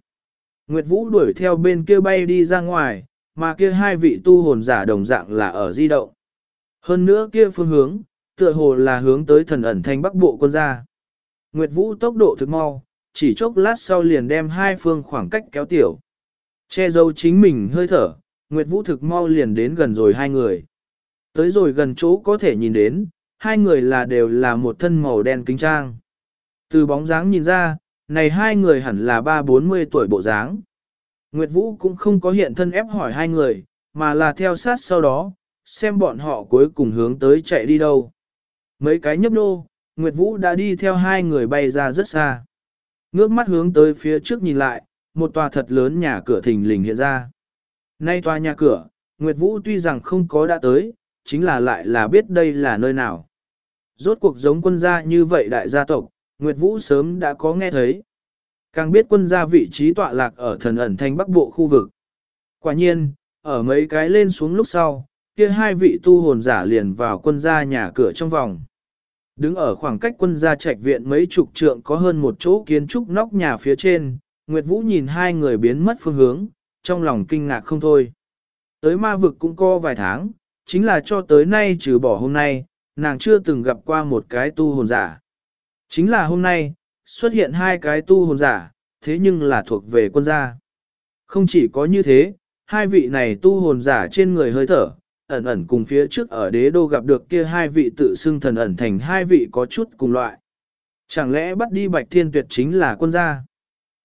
Nguyệt Vũ đuổi theo bên kia bay đi ra ngoài, mà kia hai vị tu hồn giả đồng dạng là ở di động. Hơn nữa kia phương hướng, tựa hồ là hướng tới thần ẩn thanh bắc bộ quân gia. Nguyệt Vũ tốc độ thực mau, chỉ chốc lát sau liền đem hai phương khoảng cách kéo tiểu. Che giấu chính mình hơi thở, Nguyệt Vũ thực mau liền đến gần rồi hai người. Tới rồi gần chỗ có thể nhìn đến, hai người là đều là một thân màu đen kính trang. Từ bóng dáng nhìn ra, này hai người hẳn là ba bốn mươi tuổi bộ dáng. Nguyệt Vũ cũng không có hiện thân ép hỏi hai người, mà là theo sát sau đó, xem bọn họ cuối cùng hướng tới chạy đi đâu. Mấy cái nhấp nô, Nguyệt Vũ đã đi theo hai người bay ra rất xa. Ngước mắt hướng tới phía trước nhìn lại, một tòa thật lớn nhà cửa thình lình hiện ra. Nay tòa nhà cửa, Nguyệt Vũ tuy rằng không có đã tới, chính là lại là biết đây là nơi nào. Rốt cuộc giống quân gia như vậy đại gia tộc, Nguyệt Vũ sớm đã có nghe thấy. Càng biết quân gia vị trí tọa lạc ở thần ẩn thanh bắc bộ khu vực. Quả nhiên, ở mấy cái lên xuống lúc sau, kia hai vị tu hồn giả liền vào quân gia nhà cửa trong vòng. Đứng ở khoảng cách quân gia trạch viện mấy chục trượng có hơn một chỗ kiến trúc nóc nhà phía trên, Nguyệt Vũ nhìn hai người biến mất phương hướng, trong lòng kinh ngạc không thôi. Tới ma vực cũng có vài tháng, chính là cho tới nay trừ bỏ hôm nay, nàng chưa từng gặp qua một cái tu hồn giả. Chính là hôm nay, xuất hiện hai cái tu hồn giả, thế nhưng là thuộc về quân gia. Không chỉ có như thế, hai vị này tu hồn giả trên người hơi thở, ẩn ẩn cùng phía trước ở đế đô gặp được kia hai vị tự xưng thần ẩn thành hai vị có chút cùng loại. Chẳng lẽ bắt đi bạch thiên tuyệt chính là quân gia?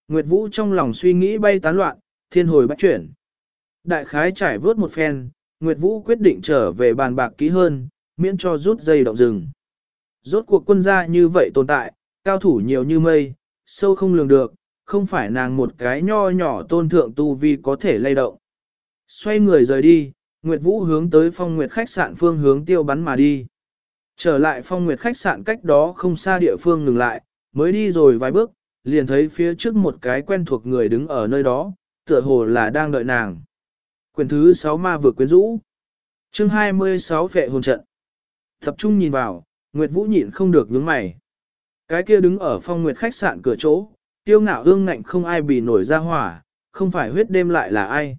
Nguyệt Vũ trong lòng suy nghĩ bay tán loạn, thiên hồi bắt chuyển. Đại khái trải vớt một phen, Nguyệt Vũ quyết định trở về bàn bạc kỹ hơn, miễn cho rút dây động rừng. Rốt cuộc quân gia như vậy tồn tại, cao thủ nhiều như mây, sâu không lường được, không phải nàng một cái nho nhỏ tôn thượng tu vi có thể lay động. Xoay người rời đi, Nguyệt Vũ hướng tới phong nguyệt khách sạn phương hướng tiêu bắn mà đi. Trở lại phong nguyệt khách sạn cách đó không xa địa phương ngừng lại, mới đi rồi vài bước, liền thấy phía trước một cái quen thuộc người đứng ở nơi đó, tựa hồ là đang đợi nàng. Quyền thứ 6 ma vừa quyến rũ. chương 26 phệ hồn trận. Tập trung nhìn vào, Nguyệt Vũ nhịn không được nhướng mày. Cái kia đứng ở phong nguyệt khách sạn cửa chỗ, tiêu ngạo ương ngạnh không ai bị nổi ra hỏa, không phải huyết đêm lại là ai.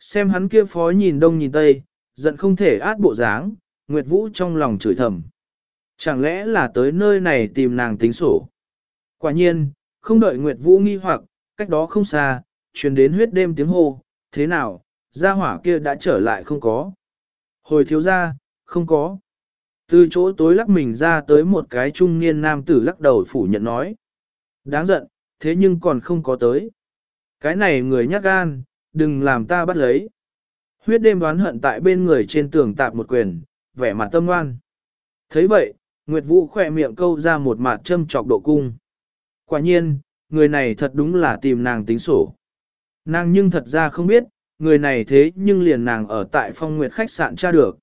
Xem hắn kia phó nhìn đông nhìn tây, giận không thể át bộ dáng, Nguyệt Vũ trong lòng chửi thầm. Chẳng lẽ là tới nơi này tìm nàng tính sổ? Quả nhiên, không đợi Nguyệt Vũ nghi hoặc, cách đó không xa, truyền đến huyết đêm tiếng hô, thế nào, gia hỏa kia đã trở lại không có. Hồi thiếu gia, không có. Từ chỗ tối lắc mình ra tới một cái trung niên nam tử lắc đầu phủ nhận nói. Đáng giận, thế nhưng còn không có tới. Cái này người nhát gan, đừng làm ta bắt lấy. Huyết đêm đoán hận tại bên người trên tường tạp một quyền, vẻ mặt tâm ngoan. thấy vậy, Nguyệt Vũ khỏe miệng câu ra một mặt châm trọc độ cung. Quả nhiên, người này thật đúng là tìm nàng tính sổ. Nàng nhưng thật ra không biết, người này thế nhưng liền nàng ở tại phong nguyệt khách sạn tra được.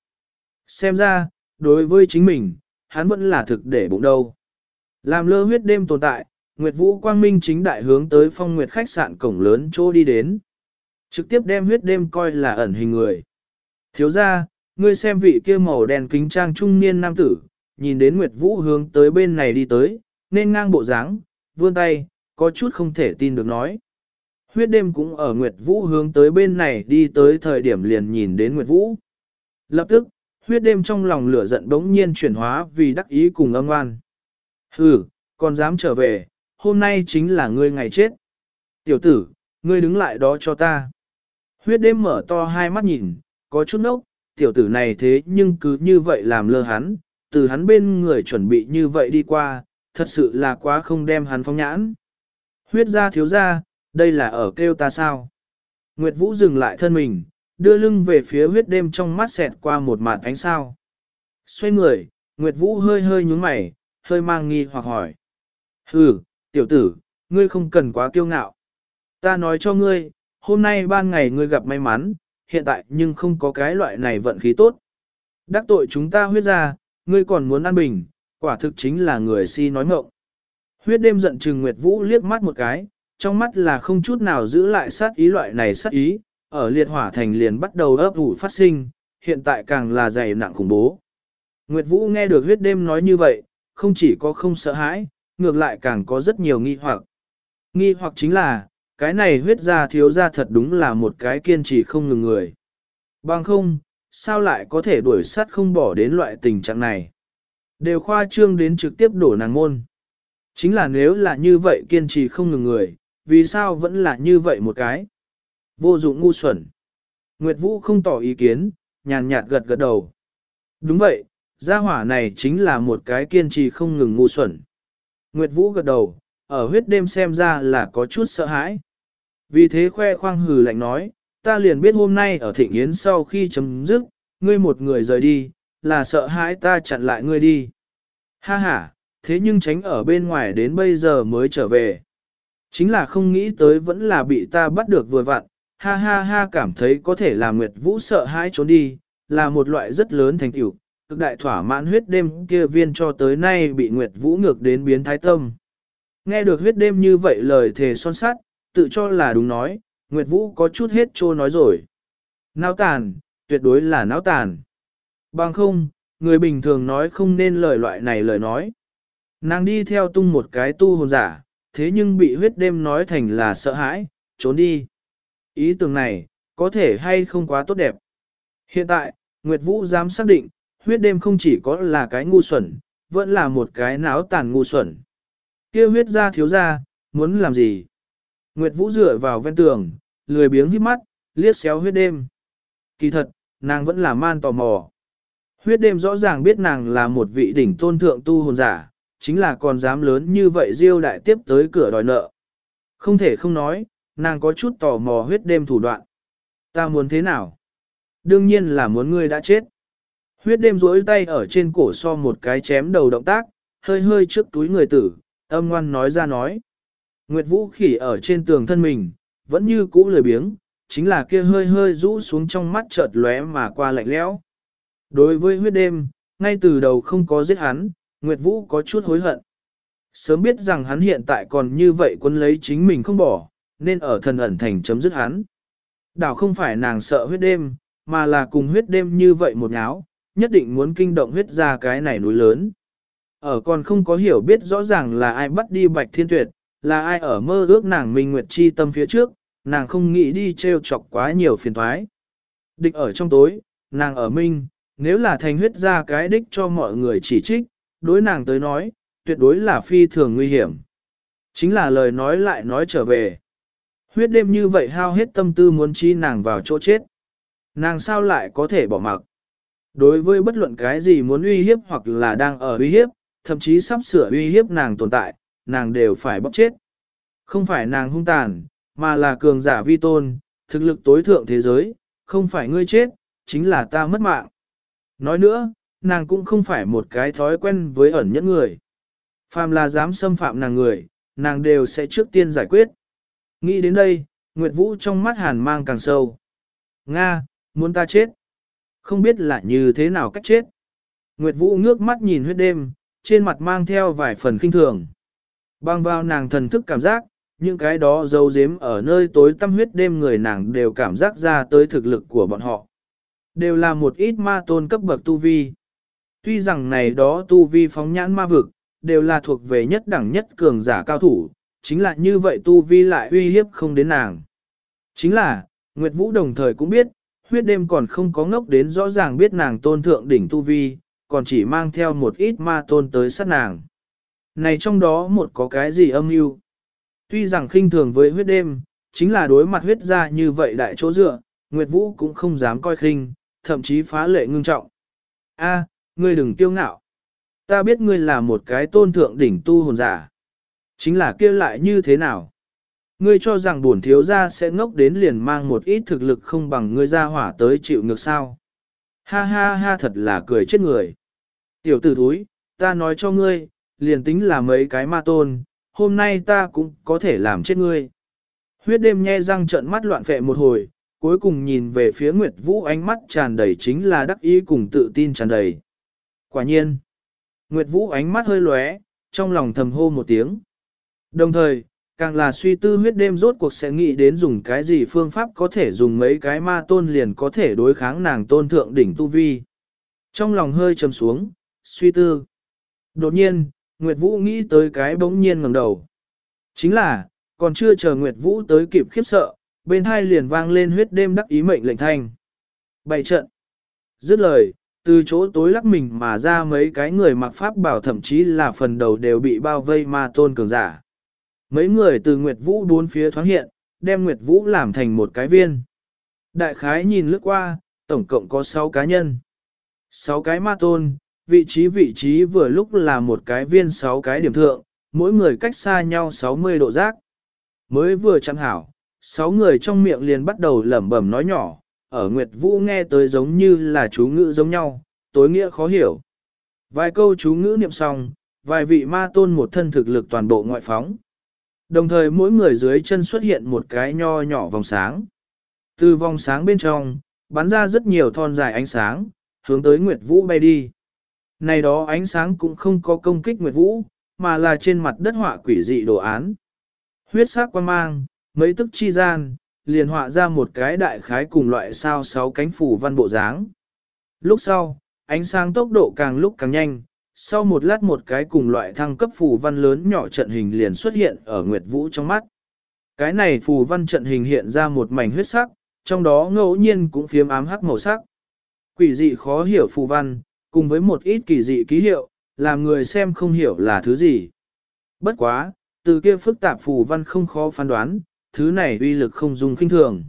Xem ra, đối với chính mình, hắn vẫn là thực để bụng đâu. Làm lơ huyết đêm tồn tại, Nguyệt Vũ Quang Minh chính đại hướng tới phong nguyệt khách sạn cổng lớn chỗ đi đến. Trực tiếp đem huyết đêm coi là ẩn hình người. Thiếu ra, ngươi xem vị kia màu đen kính trang trung niên nam tử, nhìn đến Nguyệt Vũ hướng tới bên này đi tới, nên ngang bộ dáng, vươn tay, có chút không thể tin được nói. Huyết đêm cũng ở Nguyệt Vũ hướng tới bên này đi tới thời điểm liền nhìn đến Nguyệt Vũ. Lập tức, huyết đêm trong lòng lửa giận bỗng nhiên chuyển hóa vì đắc ý cùng âm oan. Hừ, còn dám trở về, hôm nay chính là ngươi ngày chết. Tiểu tử, ngươi đứng lại đó cho ta. Huyết đêm mở to hai mắt nhìn, có chút nốc, tiểu tử này thế nhưng cứ như vậy làm lơ hắn, từ hắn bên người chuẩn bị như vậy đi qua, thật sự là quá không đem hắn phong nhãn. Huyết ra thiếu ra, đây là ở kêu ta sao? Nguyệt Vũ dừng lại thân mình, đưa lưng về phía huyết đêm trong mắt xẹt qua một mạt ánh sao. Xoay người, Nguyệt Vũ hơi hơi nhúng mày, hơi mang nghi hoặc hỏi. Hừ, tiểu tử, ngươi không cần quá kiêu ngạo. Ta nói cho ngươi, hôm nay ban ngày ngươi gặp may mắn, hiện tại nhưng không có cái loại này vận khí tốt. Đắc tội chúng ta huyết ra, ngươi còn muốn an bình, quả thực chính là người si nói ngộng. Huyết đêm giận trừng Nguyệt Vũ liếc mắt một cái, trong mắt là không chút nào giữ lại sát ý loại này sát ý, ở liệt hỏa thành liền bắt đầu ấp ủ phát sinh, hiện tại càng là dày nặng khủng bố. Nguyệt Vũ nghe được huyết đêm nói như vậy, không chỉ có không sợ hãi, ngược lại càng có rất nhiều nghi hoặc. Nghi hoặc chính là, cái này huyết ra thiếu ra thật đúng là một cái kiên trì không ngừng người. Bằng không, sao lại có thể đuổi sát không bỏ đến loại tình trạng này. Đều khoa trương đến trực tiếp đổ nàng môn. Chính là nếu là như vậy kiên trì không ngừng người, vì sao vẫn là như vậy một cái? Vô dụng ngu xuẩn. Nguyệt Vũ không tỏ ý kiến, nhàn nhạt gật gật đầu. Đúng vậy, gia hỏa này chính là một cái kiên trì không ngừng ngu xuẩn. Nguyệt Vũ gật đầu, ở huyết đêm xem ra là có chút sợ hãi. Vì thế khoe khoang hừ lạnh nói, ta liền biết hôm nay ở thịnh yến sau khi chấm dứt, ngươi một người rời đi, là sợ hãi ta chặn lại ngươi đi. Ha ha, thế nhưng tránh ở bên ngoài đến bây giờ mới trở về. Chính là không nghĩ tới vẫn là bị ta bắt được vừa vặn, ha ha ha cảm thấy có thể làm Nguyệt Vũ sợ hãi trốn đi, là một loại rất lớn thành tựu, cực đại thỏa mãn huyết đêm kia viên cho tới nay bị Nguyệt Vũ ngược đến biến thái tâm. Nghe được huyết đêm như vậy lời thề son sắt tự cho là đúng nói, Nguyệt Vũ có chút hết trô nói rồi. Náo tàn, tuyệt đối là náo tàn. Bằng không, người bình thường nói không nên lời loại này lời nói. Nàng đi theo tung một cái tu hồn giả, thế nhưng bị huyết đêm nói thành là sợ hãi, trốn đi. Ý tưởng này, có thể hay không quá tốt đẹp. Hiện tại, Nguyệt Vũ dám xác định, huyết đêm không chỉ có là cái ngu xuẩn, vẫn là một cái náo tàn ngu xuẩn. kia huyết ra thiếu ra, muốn làm gì? Nguyệt Vũ dựa vào ven tường, lười biếng hít mắt, liếc xéo huyết đêm. Kỳ thật, nàng vẫn là man tò mò. Huyết đêm rõ ràng biết nàng là một vị đỉnh tôn thượng tu hồn giả, chính là còn dám lớn như vậy diêu đại tiếp tới cửa đòi nợ. Không thể không nói, nàng có chút tò mò huyết đêm thủ đoạn. Ta muốn thế nào? Đương nhiên là muốn ngươi đã chết. Huyết đêm rỗi tay ở trên cổ so một cái chém đầu động tác, hơi hơi trước túi người tử, âm ngoan nói ra nói. Nguyệt Vũ khỉ ở trên tường thân mình, vẫn như cũ lười biếng, chính là kia hơi hơi rũ xuống trong mắt chợt lóe mà qua lạnh lẽo. Đối với huyết đêm, ngay từ đầu không có giết hắn, Nguyệt Vũ có chút hối hận. Sớm biết rằng hắn hiện tại còn như vậy quân lấy chính mình không bỏ, nên ở thần ẩn thành chấm dứt hắn. Đảo không phải nàng sợ huyết đêm, mà là cùng huyết đêm như vậy một nháo, nhất định muốn kinh động huyết ra cái này núi lớn. Ở còn không có hiểu biết rõ ràng là ai bắt đi bạch thiên tuyệt, là ai ở mơ ước nàng minh nguyệt chi tâm phía trước, nàng không nghĩ đi treo chọc quá nhiều phiền thoái. Địch ở trong tối, nàng ở minh, nếu là thành huyết ra cái đích cho mọi người chỉ trích, đối nàng tới nói, tuyệt đối là phi thường nguy hiểm. Chính là lời nói lại nói trở về. Huyết đêm như vậy hao hết tâm tư muốn chi nàng vào chỗ chết. Nàng sao lại có thể bỏ mặc? Đối với bất luận cái gì muốn uy hiếp hoặc là đang ở uy hiếp, thậm chí sắp sửa uy hiếp nàng tồn tại, nàng đều phải bóc chết. Không phải nàng hung tàn, mà là cường giả vi tôn, thực lực tối thượng thế giới, không phải ngươi chết, chính là ta mất mạng. Nói nữa, nàng cũng không phải một cái thói quen với ẩn nhẫn người. Phàm là dám xâm phạm nàng người, nàng đều sẽ trước tiên giải quyết. Nghĩ đến đây, Nguyệt Vũ trong mắt hàn mang càng sâu. Nga, muốn ta chết. Không biết là như thế nào cách chết. Nguyệt Vũ ngước mắt nhìn huyết đêm, trên mặt mang theo vài phần kinh thường. Bang vào nàng thần thức cảm giác, những cái đó dấu dếm ở nơi tối tăm huyết đêm người nàng đều cảm giác ra tới thực lực của bọn họ. Đều là một ít ma tôn cấp bậc tu vi. Tuy rằng này đó tu vi phóng nhãn ma vực, đều là thuộc về nhất đẳng nhất cường giả cao thủ, chính là như vậy tu vi lại uy hiếp không đến nàng. Chính là, Nguyệt Vũ đồng thời cũng biết, huyết đêm còn không có ngốc đến rõ ràng biết nàng tôn thượng đỉnh tu vi, còn chỉ mang theo một ít ma tôn tới sát nàng. Này trong đó một có cái gì âm mưu? Tuy rằng khinh thường với huyết đêm, chính là đối mặt huyết ra như vậy đại chỗ dựa, Nguyệt Vũ cũng không dám coi khinh, thậm chí phá lệ ngưng trọng. A, ngươi đừng tiêu ngạo. Ta biết ngươi là một cái tôn thượng đỉnh tu hồn giả. Chính là kia lại như thế nào? Ngươi cho rằng bổn thiếu gia sẽ ngốc đến liền mang một ít thực lực không bằng ngươi ra hỏa tới chịu ngược sao. Ha ha ha thật là cười chết người. Tiểu tử thúi, ta nói cho ngươi, liền tính là mấy cái ma tôn, hôm nay ta cũng có thể làm chết ngươi. Huyết đêm nhe răng trợn mắt loạn phệ một hồi, cuối cùng nhìn về phía Nguyệt Vũ ánh mắt tràn đầy chính là đắc ý cùng tự tin tràn đầy. Quả nhiên, Nguyệt Vũ ánh mắt hơi lóe, trong lòng thầm hô một tiếng. Đồng thời, càng là suy tư huyết đêm rốt cuộc sẽ nghĩ đến dùng cái gì phương pháp có thể dùng mấy cái ma tôn liền có thể đối kháng nàng tôn thượng đỉnh tu vi. Trong lòng hơi trầm xuống, suy tư. Đột nhiên, Nguyệt Vũ nghĩ tới cái bỗng nhiên ngẩng đầu. Chính là, còn chưa chờ Nguyệt Vũ tới kịp khiếp sợ, bên hai liền vang lên huyết đêm đắc ý mệnh lệnh thanh. Bày trận. Dứt lời, từ chỗ tối lắc mình mà ra mấy cái người mặc pháp bảo thậm chí là phần đầu đều bị bao vây ma tôn cường giả. Mấy người từ Nguyệt Vũ bốn phía thoáng hiện, đem Nguyệt Vũ làm thành một cái viên. Đại khái nhìn lướt qua, tổng cộng có 6 cá nhân. 6 cái ma tôn, vị trí vị trí vừa lúc là một cái viên 6 cái điểm thượng, mỗi người cách xa nhau 60 độ giác. Mới vừa chẳng hảo, 6 người trong miệng liền bắt đầu lẩm bẩm nói nhỏ, ở Nguyệt Vũ nghe tới giống như là chú ngữ giống nhau, tối nghĩa khó hiểu. Vài câu chú ngữ niệm xong, vài vị ma tôn một thân thực lực toàn bộ ngoại phóng. Đồng thời mỗi người dưới chân xuất hiện một cái nho nhỏ vòng sáng. Từ vòng sáng bên trong, bắn ra rất nhiều thon dài ánh sáng, hướng tới Nguyệt Vũ bay đi. Này đó ánh sáng cũng không có công kích Nguyệt Vũ, mà là trên mặt đất họa quỷ dị đồ án. Huyết sắc quan mang, mấy tức chi gian, liền họa ra một cái đại khái cùng loại sao sáu cánh phủ văn bộ dáng. Lúc sau, ánh sáng tốc độ càng lúc càng nhanh, sau một lát một cái cùng loại thăng cấp phù văn lớn nhỏ trận hình liền xuất hiện ở Nguyệt Vũ trong mắt. Cái này phù văn trận hình hiện ra một mảnh huyết sắc, trong đó ngẫu nhiên cũng phiếm ám hắc màu sắc. Quỷ dị khó hiểu phù văn, cùng với một ít kỳ dị ký hiệu, làm người xem không hiểu là thứ gì. Bất quá, từ kia phức tạp phù văn không khó phán đoán, thứ này uy lực không dùng kinh thường.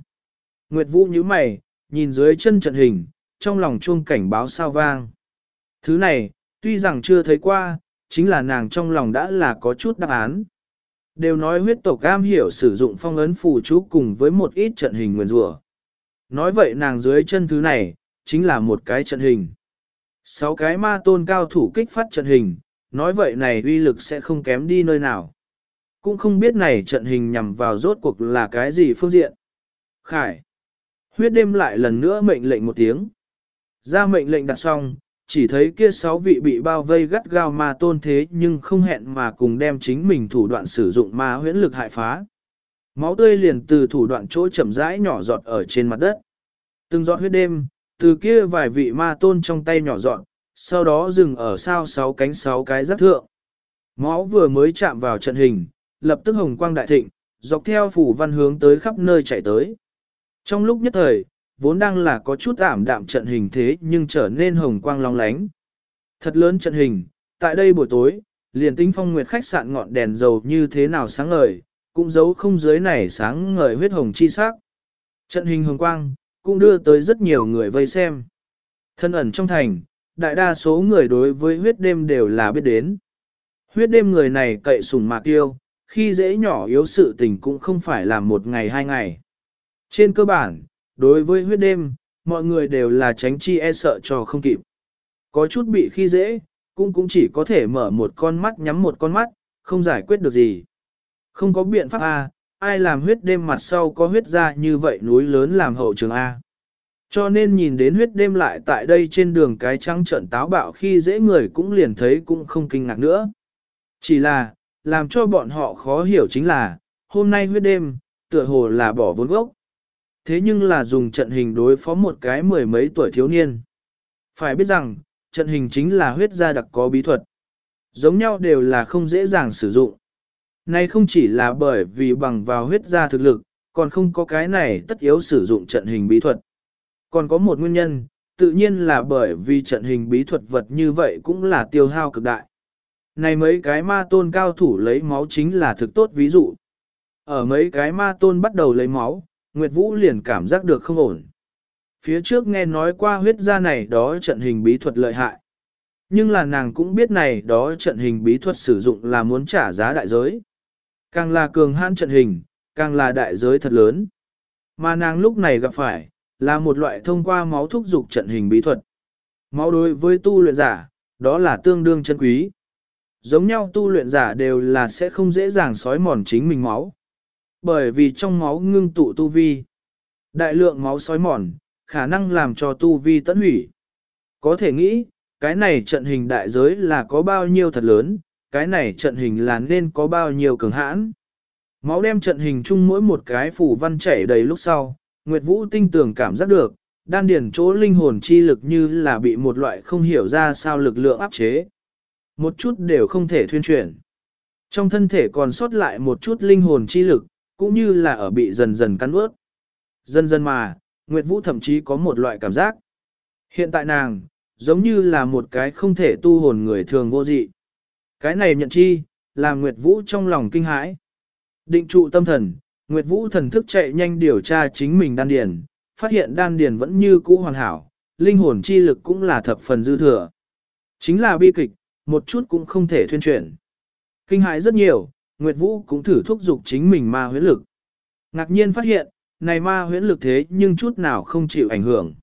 Nguyệt Vũ như mày, nhìn dưới chân trận hình, trong lòng chuông cảnh báo sao vang. Thứ này, tuy rằng chưa thấy qua, chính là nàng trong lòng đã là có chút đáp án. Đều nói huyết tộc cam hiểu sử dụng phong ấn phù chú cùng với một ít trận hình nguyên rủa. Nói vậy nàng dưới chân thứ này, chính là một cái trận hình. Sáu cái ma tôn cao thủ kích phát trận hình, nói vậy này uy lực sẽ không kém đi nơi nào. Cũng không biết này trận hình nhằm vào rốt cuộc là cái gì phương diện. Khải. Huyết đêm lại lần nữa mệnh lệnh một tiếng. Ra mệnh lệnh đặt xong, chỉ thấy kia sáu vị bị bao vây gắt gao ma tôn thế nhưng không hẹn mà cùng đem chính mình thủ đoạn sử dụng ma huyễn lực hại phá. Máu tươi liền từ thủ đoạn chỗ chậm rãi nhỏ giọt ở trên mặt đất. Từng giọt huyết đêm, từ kia vài vị ma tôn trong tay nhỏ giọt, sau đó dừng ở sao sáu cánh sáu cái rất thượng. Máu vừa mới chạm vào trận hình, lập tức hồng quang đại thịnh, dọc theo phủ văn hướng tới khắp nơi chạy tới. Trong lúc nhất thời, vốn đang là có chút ảm đạm trận hình thế nhưng trở nên hồng quang long lánh. Thật lớn trận hình, tại đây buổi tối, liền tính phong nguyệt khách sạn ngọn đèn dầu như thế nào sáng ngời, cũng giấu không dưới này sáng ngời huyết hồng chi sắc. Trận hình hồng quang, cũng đưa tới rất nhiều người vây xem. Thân ẩn trong thành, đại đa số người đối với huyết đêm đều là biết đến. Huyết đêm người này cậy sùng mạc tiêu, khi dễ nhỏ yếu sự tình cũng không phải là một ngày hai ngày. Trên cơ bản, đối với huyết đêm, mọi người đều là tránh chi e sợ cho không kịp. Có chút bị khi dễ, cũng cũng chỉ có thể mở một con mắt nhắm một con mắt, không giải quyết được gì. Không có biện pháp A, ai làm huyết đêm mặt sau có huyết ra như vậy núi lớn làm hậu trường A. Cho nên nhìn đến huyết đêm lại tại đây trên đường cái trăng trận táo bạo khi dễ người cũng liền thấy cũng không kinh ngạc nữa. Chỉ là, làm cho bọn họ khó hiểu chính là, hôm nay huyết đêm, tựa hồ là bỏ vốn gốc. Thế nhưng là dùng trận hình đối phó một cái mười mấy tuổi thiếu niên. Phải biết rằng, trận hình chính là huyết gia đặc có bí thuật. Giống nhau đều là không dễ dàng sử dụng. Này không chỉ là bởi vì bằng vào huyết gia thực lực, còn không có cái này tất yếu sử dụng trận hình bí thuật. Còn có một nguyên nhân, tự nhiên là bởi vì trận hình bí thuật vật như vậy cũng là tiêu hao cực đại. Này mấy cái ma tôn cao thủ lấy máu chính là thực tốt ví dụ. Ở mấy cái ma tôn bắt đầu lấy máu, Nguyệt Vũ liền cảm giác được không ổn. Phía trước nghe nói qua huyết gia này đó trận hình bí thuật lợi hại. Nhưng là nàng cũng biết này đó trận hình bí thuật sử dụng là muốn trả giá đại giới. Càng là cường hãn trận hình, càng là đại giới thật lớn. Mà nàng lúc này gặp phải, là một loại thông qua máu thúc dục trận hình bí thuật. Máu đối với tu luyện giả, đó là tương đương chân quý. Giống nhau tu luyện giả đều là sẽ không dễ dàng sói mòn chính mình máu. Bởi vì trong máu ngưng tụ tu vi. Đại lượng máu sói mòn, khả năng làm cho tu vi tận hủy. Có thể nghĩ, cái này trận hình đại giới là có bao nhiêu thật lớn, cái này trận hình là nên có bao nhiêu cường hãn. Máu đem trận hình chung mỗi một cái phủ văn chảy đầy lúc sau, Nguyệt Vũ tinh tường cảm giác được, đan điển chỗ linh hồn chi lực như là bị một loại không hiểu ra sao lực lượng áp chế. Một chút đều không thể thuyên chuyển. Trong thân thể còn sót lại một chút linh hồn chi lực, cũng như là ở bị dần dần cắn ướt. Dần dần mà, Nguyệt Vũ thậm chí có một loại cảm giác. Hiện tại nàng, giống như là một cái không thể tu hồn người thường vô dị. Cái này nhận chi, làm Nguyệt Vũ trong lòng kinh hãi. Định trụ tâm thần, Nguyệt Vũ thần thức chạy nhanh điều tra chính mình đan điền, phát hiện đan điền vẫn như cũ hoàn hảo, linh hồn chi lực cũng là thập phần dư thừa. Chính là bi kịch, một chút cũng không thể thuyên chuyển. Kinh hãi rất nhiều, Nguyệt Vũ cũng thử thúc giục chính mình ma huyễn lực. Ngạc nhiên phát hiện, này ma huyễn lực thế nhưng chút nào không chịu ảnh hưởng.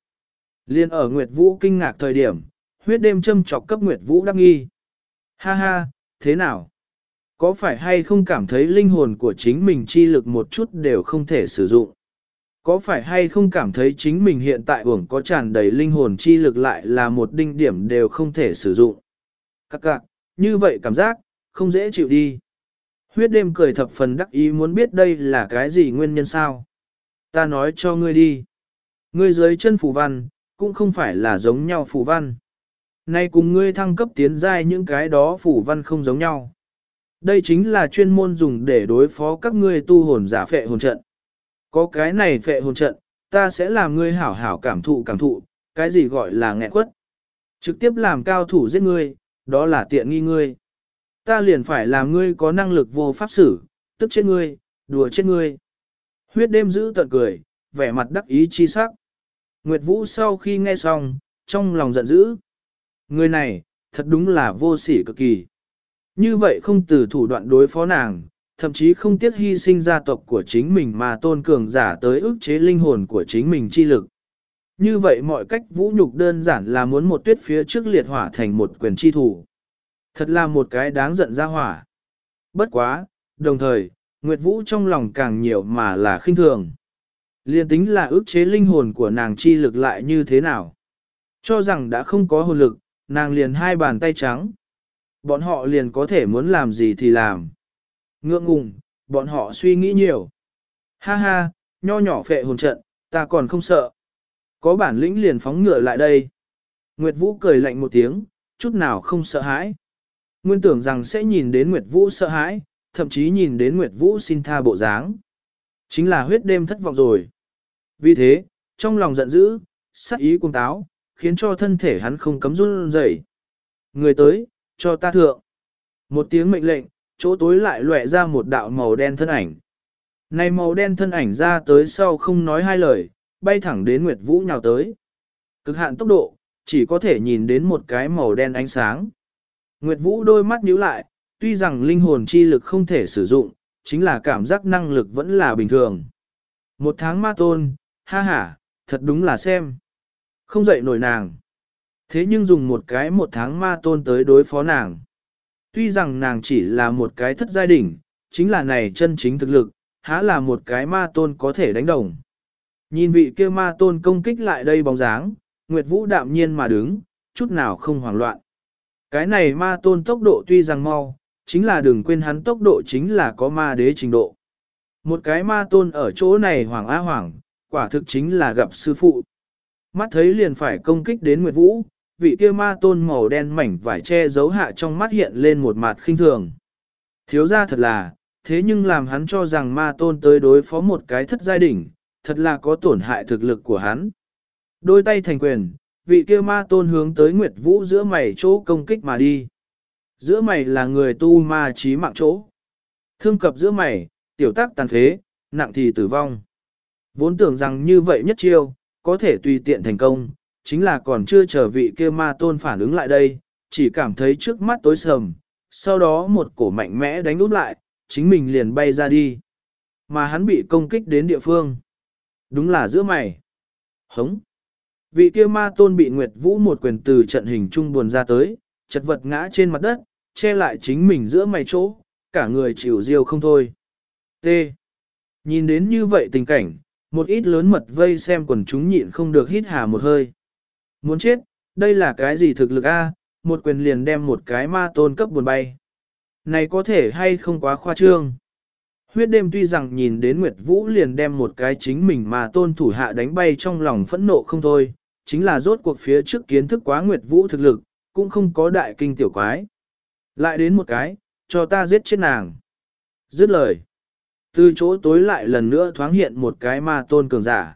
Liên ở Nguyệt Vũ kinh ngạc thời điểm, huyết đêm châm chọc cấp Nguyệt Vũ đắc nghi. Ha ha, thế nào? Có phải hay không cảm thấy linh hồn của chính mình chi lực một chút đều không thể sử dụng? Có phải hay không cảm thấy chính mình hiện tại uổng có tràn đầy linh hồn chi lực lại là một đinh điểm đều không thể sử dụng? Các cạc, như vậy cảm giác, không dễ chịu đi. Huyết đêm cười thập phần đắc ý muốn biết đây là cái gì nguyên nhân sao? Ta nói cho ngươi đi. Ngươi dưới chân phù văn, cũng không phải là giống nhau phù văn. Nay cùng ngươi thăng cấp tiến giai những cái đó phù văn không giống nhau. Đây chính là chuyên môn dùng để đối phó các ngươi tu hồn giả phệ hồn trận. Có cái này phệ hồn trận, ta sẽ làm ngươi hảo hảo cảm thụ cảm thụ, cái gì gọi là nghẹn quất. Trực tiếp làm cao thủ giết ngươi, đó là tiện nghi ngươi. Ta liền phải làm ngươi có năng lực vô pháp xử, tức chết ngươi, đùa chết ngươi. Huyết đêm giữ tận cười, vẻ mặt đắc ý chi sắc. Nguyệt Vũ sau khi nghe xong, trong lòng giận dữ. Người này, thật đúng là vô sỉ cực kỳ. Như vậy không từ thủ đoạn đối phó nàng, thậm chí không tiếc hy sinh gia tộc của chính mình mà tôn cường giả tới ức chế linh hồn của chính mình chi lực. Như vậy mọi cách vũ nhục đơn giản là muốn một tuyết phía trước liệt hỏa thành một quyền chi thủ. Thật là một cái đáng giận ra hỏa. Bất quá, đồng thời, Nguyệt Vũ trong lòng càng nhiều mà là khinh thường. Liên tính là ức chế linh hồn của nàng chi lực lại như thế nào. Cho rằng đã không có hồn lực, nàng liền hai bàn tay trắng. Bọn họ liền có thể muốn làm gì thì làm. Ngượng ngùng, bọn họ suy nghĩ nhiều. Ha ha, nho nhỏ phệ hồn trận, ta còn không sợ. Có bản lĩnh liền phóng ngựa lại đây. Nguyệt Vũ cười lạnh một tiếng, chút nào không sợ hãi. Nguyên tưởng rằng sẽ nhìn đến Nguyệt Vũ sợ hãi, thậm chí nhìn đến Nguyệt Vũ xin tha bộ dáng. Chính là huyết đêm thất vọng rồi. Vì thế, trong lòng giận dữ, sắc ý cuồng táo, khiến cho thân thể hắn không cấm run rẩy. Người tới, cho ta thượng. Một tiếng mệnh lệnh, chỗ tối lại lóe ra một đạo màu đen thân ảnh. Này màu đen thân ảnh ra tới sau không nói hai lời, bay thẳng đến Nguyệt Vũ nhào tới. Cực hạn tốc độ, chỉ có thể nhìn đến một cái màu đen ánh sáng. Nguyệt Vũ đôi mắt nhíu lại, tuy rằng linh hồn chi lực không thể sử dụng, chính là cảm giác năng lực vẫn là bình thường. Một tháng ma tôn, ha ha, thật đúng là xem. Không dậy nổi nàng. Thế nhưng dùng một cái một tháng ma tôn tới đối phó nàng. Tuy rằng nàng chỉ là một cái thất giai đỉnh, chính là này chân chính thực lực, há là một cái ma tôn có thể đánh đồng. Nhìn vị kia ma tôn công kích lại đây bóng dáng, Nguyệt Vũ đạm nhiên mà đứng, chút nào không hoảng loạn. Cái này ma tôn tốc độ tuy rằng mau, chính là đừng quên hắn tốc độ chính là có ma đế trình độ. Một cái ma tôn ở chỗ này hoàng á hoàng, quả thực chính là gặp sư phụ. Mắt thấy liền phải công kích đến Nguyệt Vũ, vị kia ma tôn màu đen mảnh vải che giấu hạ trong mắt hiện lên một mặt khinh thường. Thiếu ra thật là, thế nhưng làm hắn cho rằng ma tôn tới đối phó một cái thất giai đỉnh, thật là có tổn hại thực lực của hắn. Đôi tay thành quyền, vị kia ma tôn hướng tới Nguyệt Vũ giữa mày chỗ công kích mà đi. Giữa mày là người tu ma trí mạng chỗ. Thương cập giữa mày, tiểu tác tàn phế, nặng thì tử vong. Vốn tưởng rằng như vậy nhất chiêu, có thể tùy tiện thành công, chính là còn chưa chờ vị kia ma tôn phản ứng lại đây, chỉ cảm thấy trước mắt tối sầm, sau đó một cổ mạnh mẽ đánh út lại, chính mình liền bay ra đi. Mà hắn bị công kích đến địa phương. Đúng là giữa mày. Hống. Vị kia ma tôn bị Nguyệt Vũ một quyền từ trận hình trung buồn ra tới, chật vật ngã trên mặt đất, che lại chính mình giữa mày chỗ, cả người chịu diêu không thôi. T. Nhìn đến như vậy tình cảnh, một ít lớn mật vây xem quần chúng nhịn không được hít hà một hơi. Muốn chết, đây là cái gì thực lực a? một quyền liền đem một cái ma tôn cấp buồn bay. Này có thể hay không quá khoa trương. Huyết đêm tuy rằng nhìn đến Nguyệt Vũ liền đem một cái chính mình mà tôn thủ hạ đánh bay trong lòng phẫn nộ không thôi, chính là rốt cuộc phía trước kiến thức quá Nguyệt Vũ thực lực, cũng không có đại kinh tiểu quái. Lại đến một cái, cho ta giết chết nàng. Dứt lời. Từ chỗ tối lại lần nữa thoáng hiện một cái ma tôn cường giả.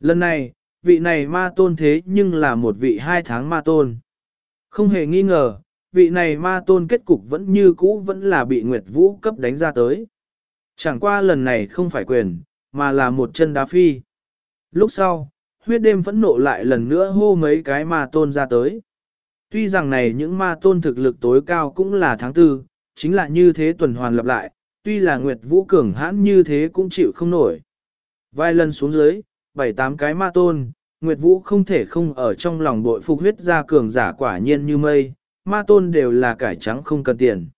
Lần này, vị này ma tôn thế nhưng là một vị hai tháng ma tôn. Không hề nghi ngờ, vị này ma tôn kết cục vẫn như cũ vẫn là bị Nguyệt Vũ cấp đánh ra tới. Chẳng qua lần này không phải quyền, mà là một chân đá phi. Lúc sau, huyết đêm vẫn nộ lại lần nữa hô mấy cái ma tôn ra tới. Tuy rằng này những ma tôn thực lực tối cao cũng là tháng tư, chính là như thế tuần hoàn lặp lại, tuy là Nguyệt Vũ cường hãn như thế cũng chịu không nổi. Vài lần xuống dưới, bảy tám cái ma tôn, Nguyệt Vũ không thể không ở trong lòng bội phục huyết ra cường giả quả nhiên như mây, ma tôn đều là cải trắng không cần tiền.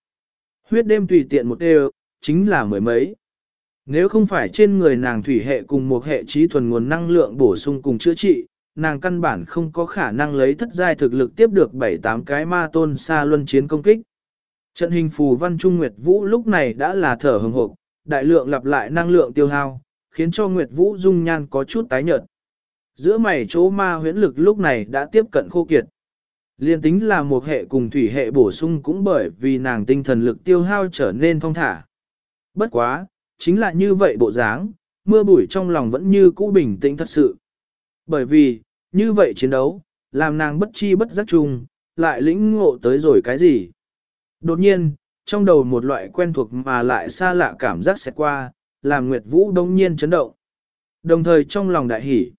Huyết đêm tùy tiện một đều, chính là mười mấy. Nếu không phải trên người nàng thủy hệ cùng một hệ trí thuần nguồn năng lượng bổ sung cùng chữa trị, nàng căn bản không có khả năng lấy thất giai thực lực tiếp được 7-8 cái ma tôn xa luân chiến công kích. Trận hình phù văn trung Nguyệt Vũ lúc này đã là thở hừng hộp, đại lượng lặp lại năng lượng tiêu hao, khiến cho Nguyệt Vũ dung nhan có chút tái nhợt. Giữa mày chỗ ma huyễn lực lúc này đã tiếp cận khô kiệt. Liên tính là một hệ cùng thủy hệ bổ sung cũng bởi vì nàng tinh thần lực tiêu hao trở nên phong thả. Bất quá, chính là như vậy bộ dáng, mưa bụi trong lòng vẫn như cũ bình tĩnh thật sự. Bởi vì, như vậy chiến đấu, làm nàng bất chi bất giác chung, lại lĩnh ngộ tới rồi cái gì. Đột nhiên, trong đầu một loại quen thuộc mà lại xa lạ cảm giác sẽ qua, làm Nguyệt Vũ đông nhiên chấn động. Đồng thời trong lòng đại hỉ.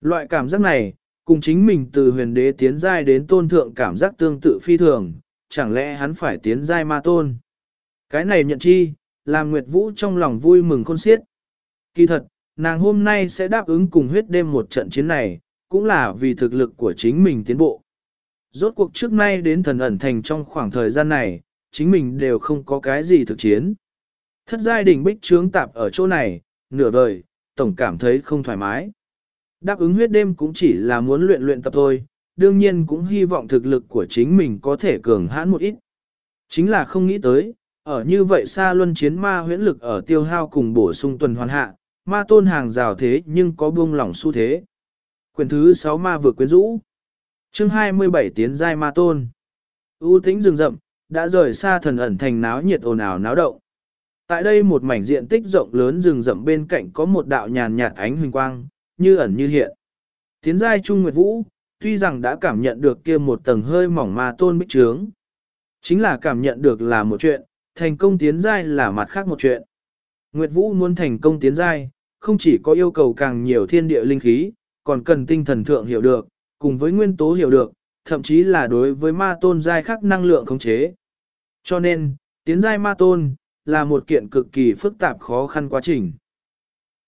Loại cảm giác này, cùng chính mình từ huyền đế tiến giai đến tôn thượng cảm giác tương tự phi thường, chẳng lẽ hắn phải tiến giai ma tôn. Cái này nhận chi, làm Nguyệt Vũ trong lòng vui mừng khôn xiết. Kỳ thật, nàng hôm nay sẽ đáp ứng cùng huyết đêm một trận chiến này, cũng là vì thực lực của chính mình tiến bộ. Rốt cuộc trước nay đến thần ẩn thành trong khoảng thời gian này, chính mình đều không có cái gì thực chiến. Thất giai đỉnh bích trướng tạp ở chỗ này, nửa vời, tổng cảm thấy không thoải mái. Đáp ứng huyết đêm cũng chỉ là muốn luyện luyện tập thôi, đương nhiên cũng hy vọng thực lực của chính mình có thể cường hãn một ít. Chính là không nghĩ tới, ở như vậy xa luân chiến ma huyễn lực ở tiêu hao cùng bổ sung tuần hoàn hạ, ma tôn hàng rào thế nhưng có buông lỏng xu thế. Quyền thứ 6 ma vừa quyến rũ. chương 27 tiến giai ma tôn. ưu tĩnh rừng rậm, đã rời xa thần ẩn thành náo nhiệt ồn ào náo động. Tại đây một mảnh diện tích rộng lớn rừng rậm bên cạnh có một đạo nhàn nhạt ánh huỳnh quang, như ẩn như hiện. Tiến giai Trung Nguyệt Vũ, tuy rằng đã cảm nhận được kia một tầng hơi mỏng ma tôn bích trướng. Chính là cảm nhận được là một chuyện, thành công tiến giai là mặt khác một chuyện. Nguyệt Vũ muốn thành công tiến giai, không chỉ có yêu cầu càng nhiều thiên địa linh khí, còn cần tinh thần thượng hiểu được, cùng với nguyên tố hiểu được, thậm chí là đối với ma tôn giai khác năng lượng khống chế. Cho nên, tiến giai ma tôn, là một kiện cực kỳ phức tạp khó khăn quá trình.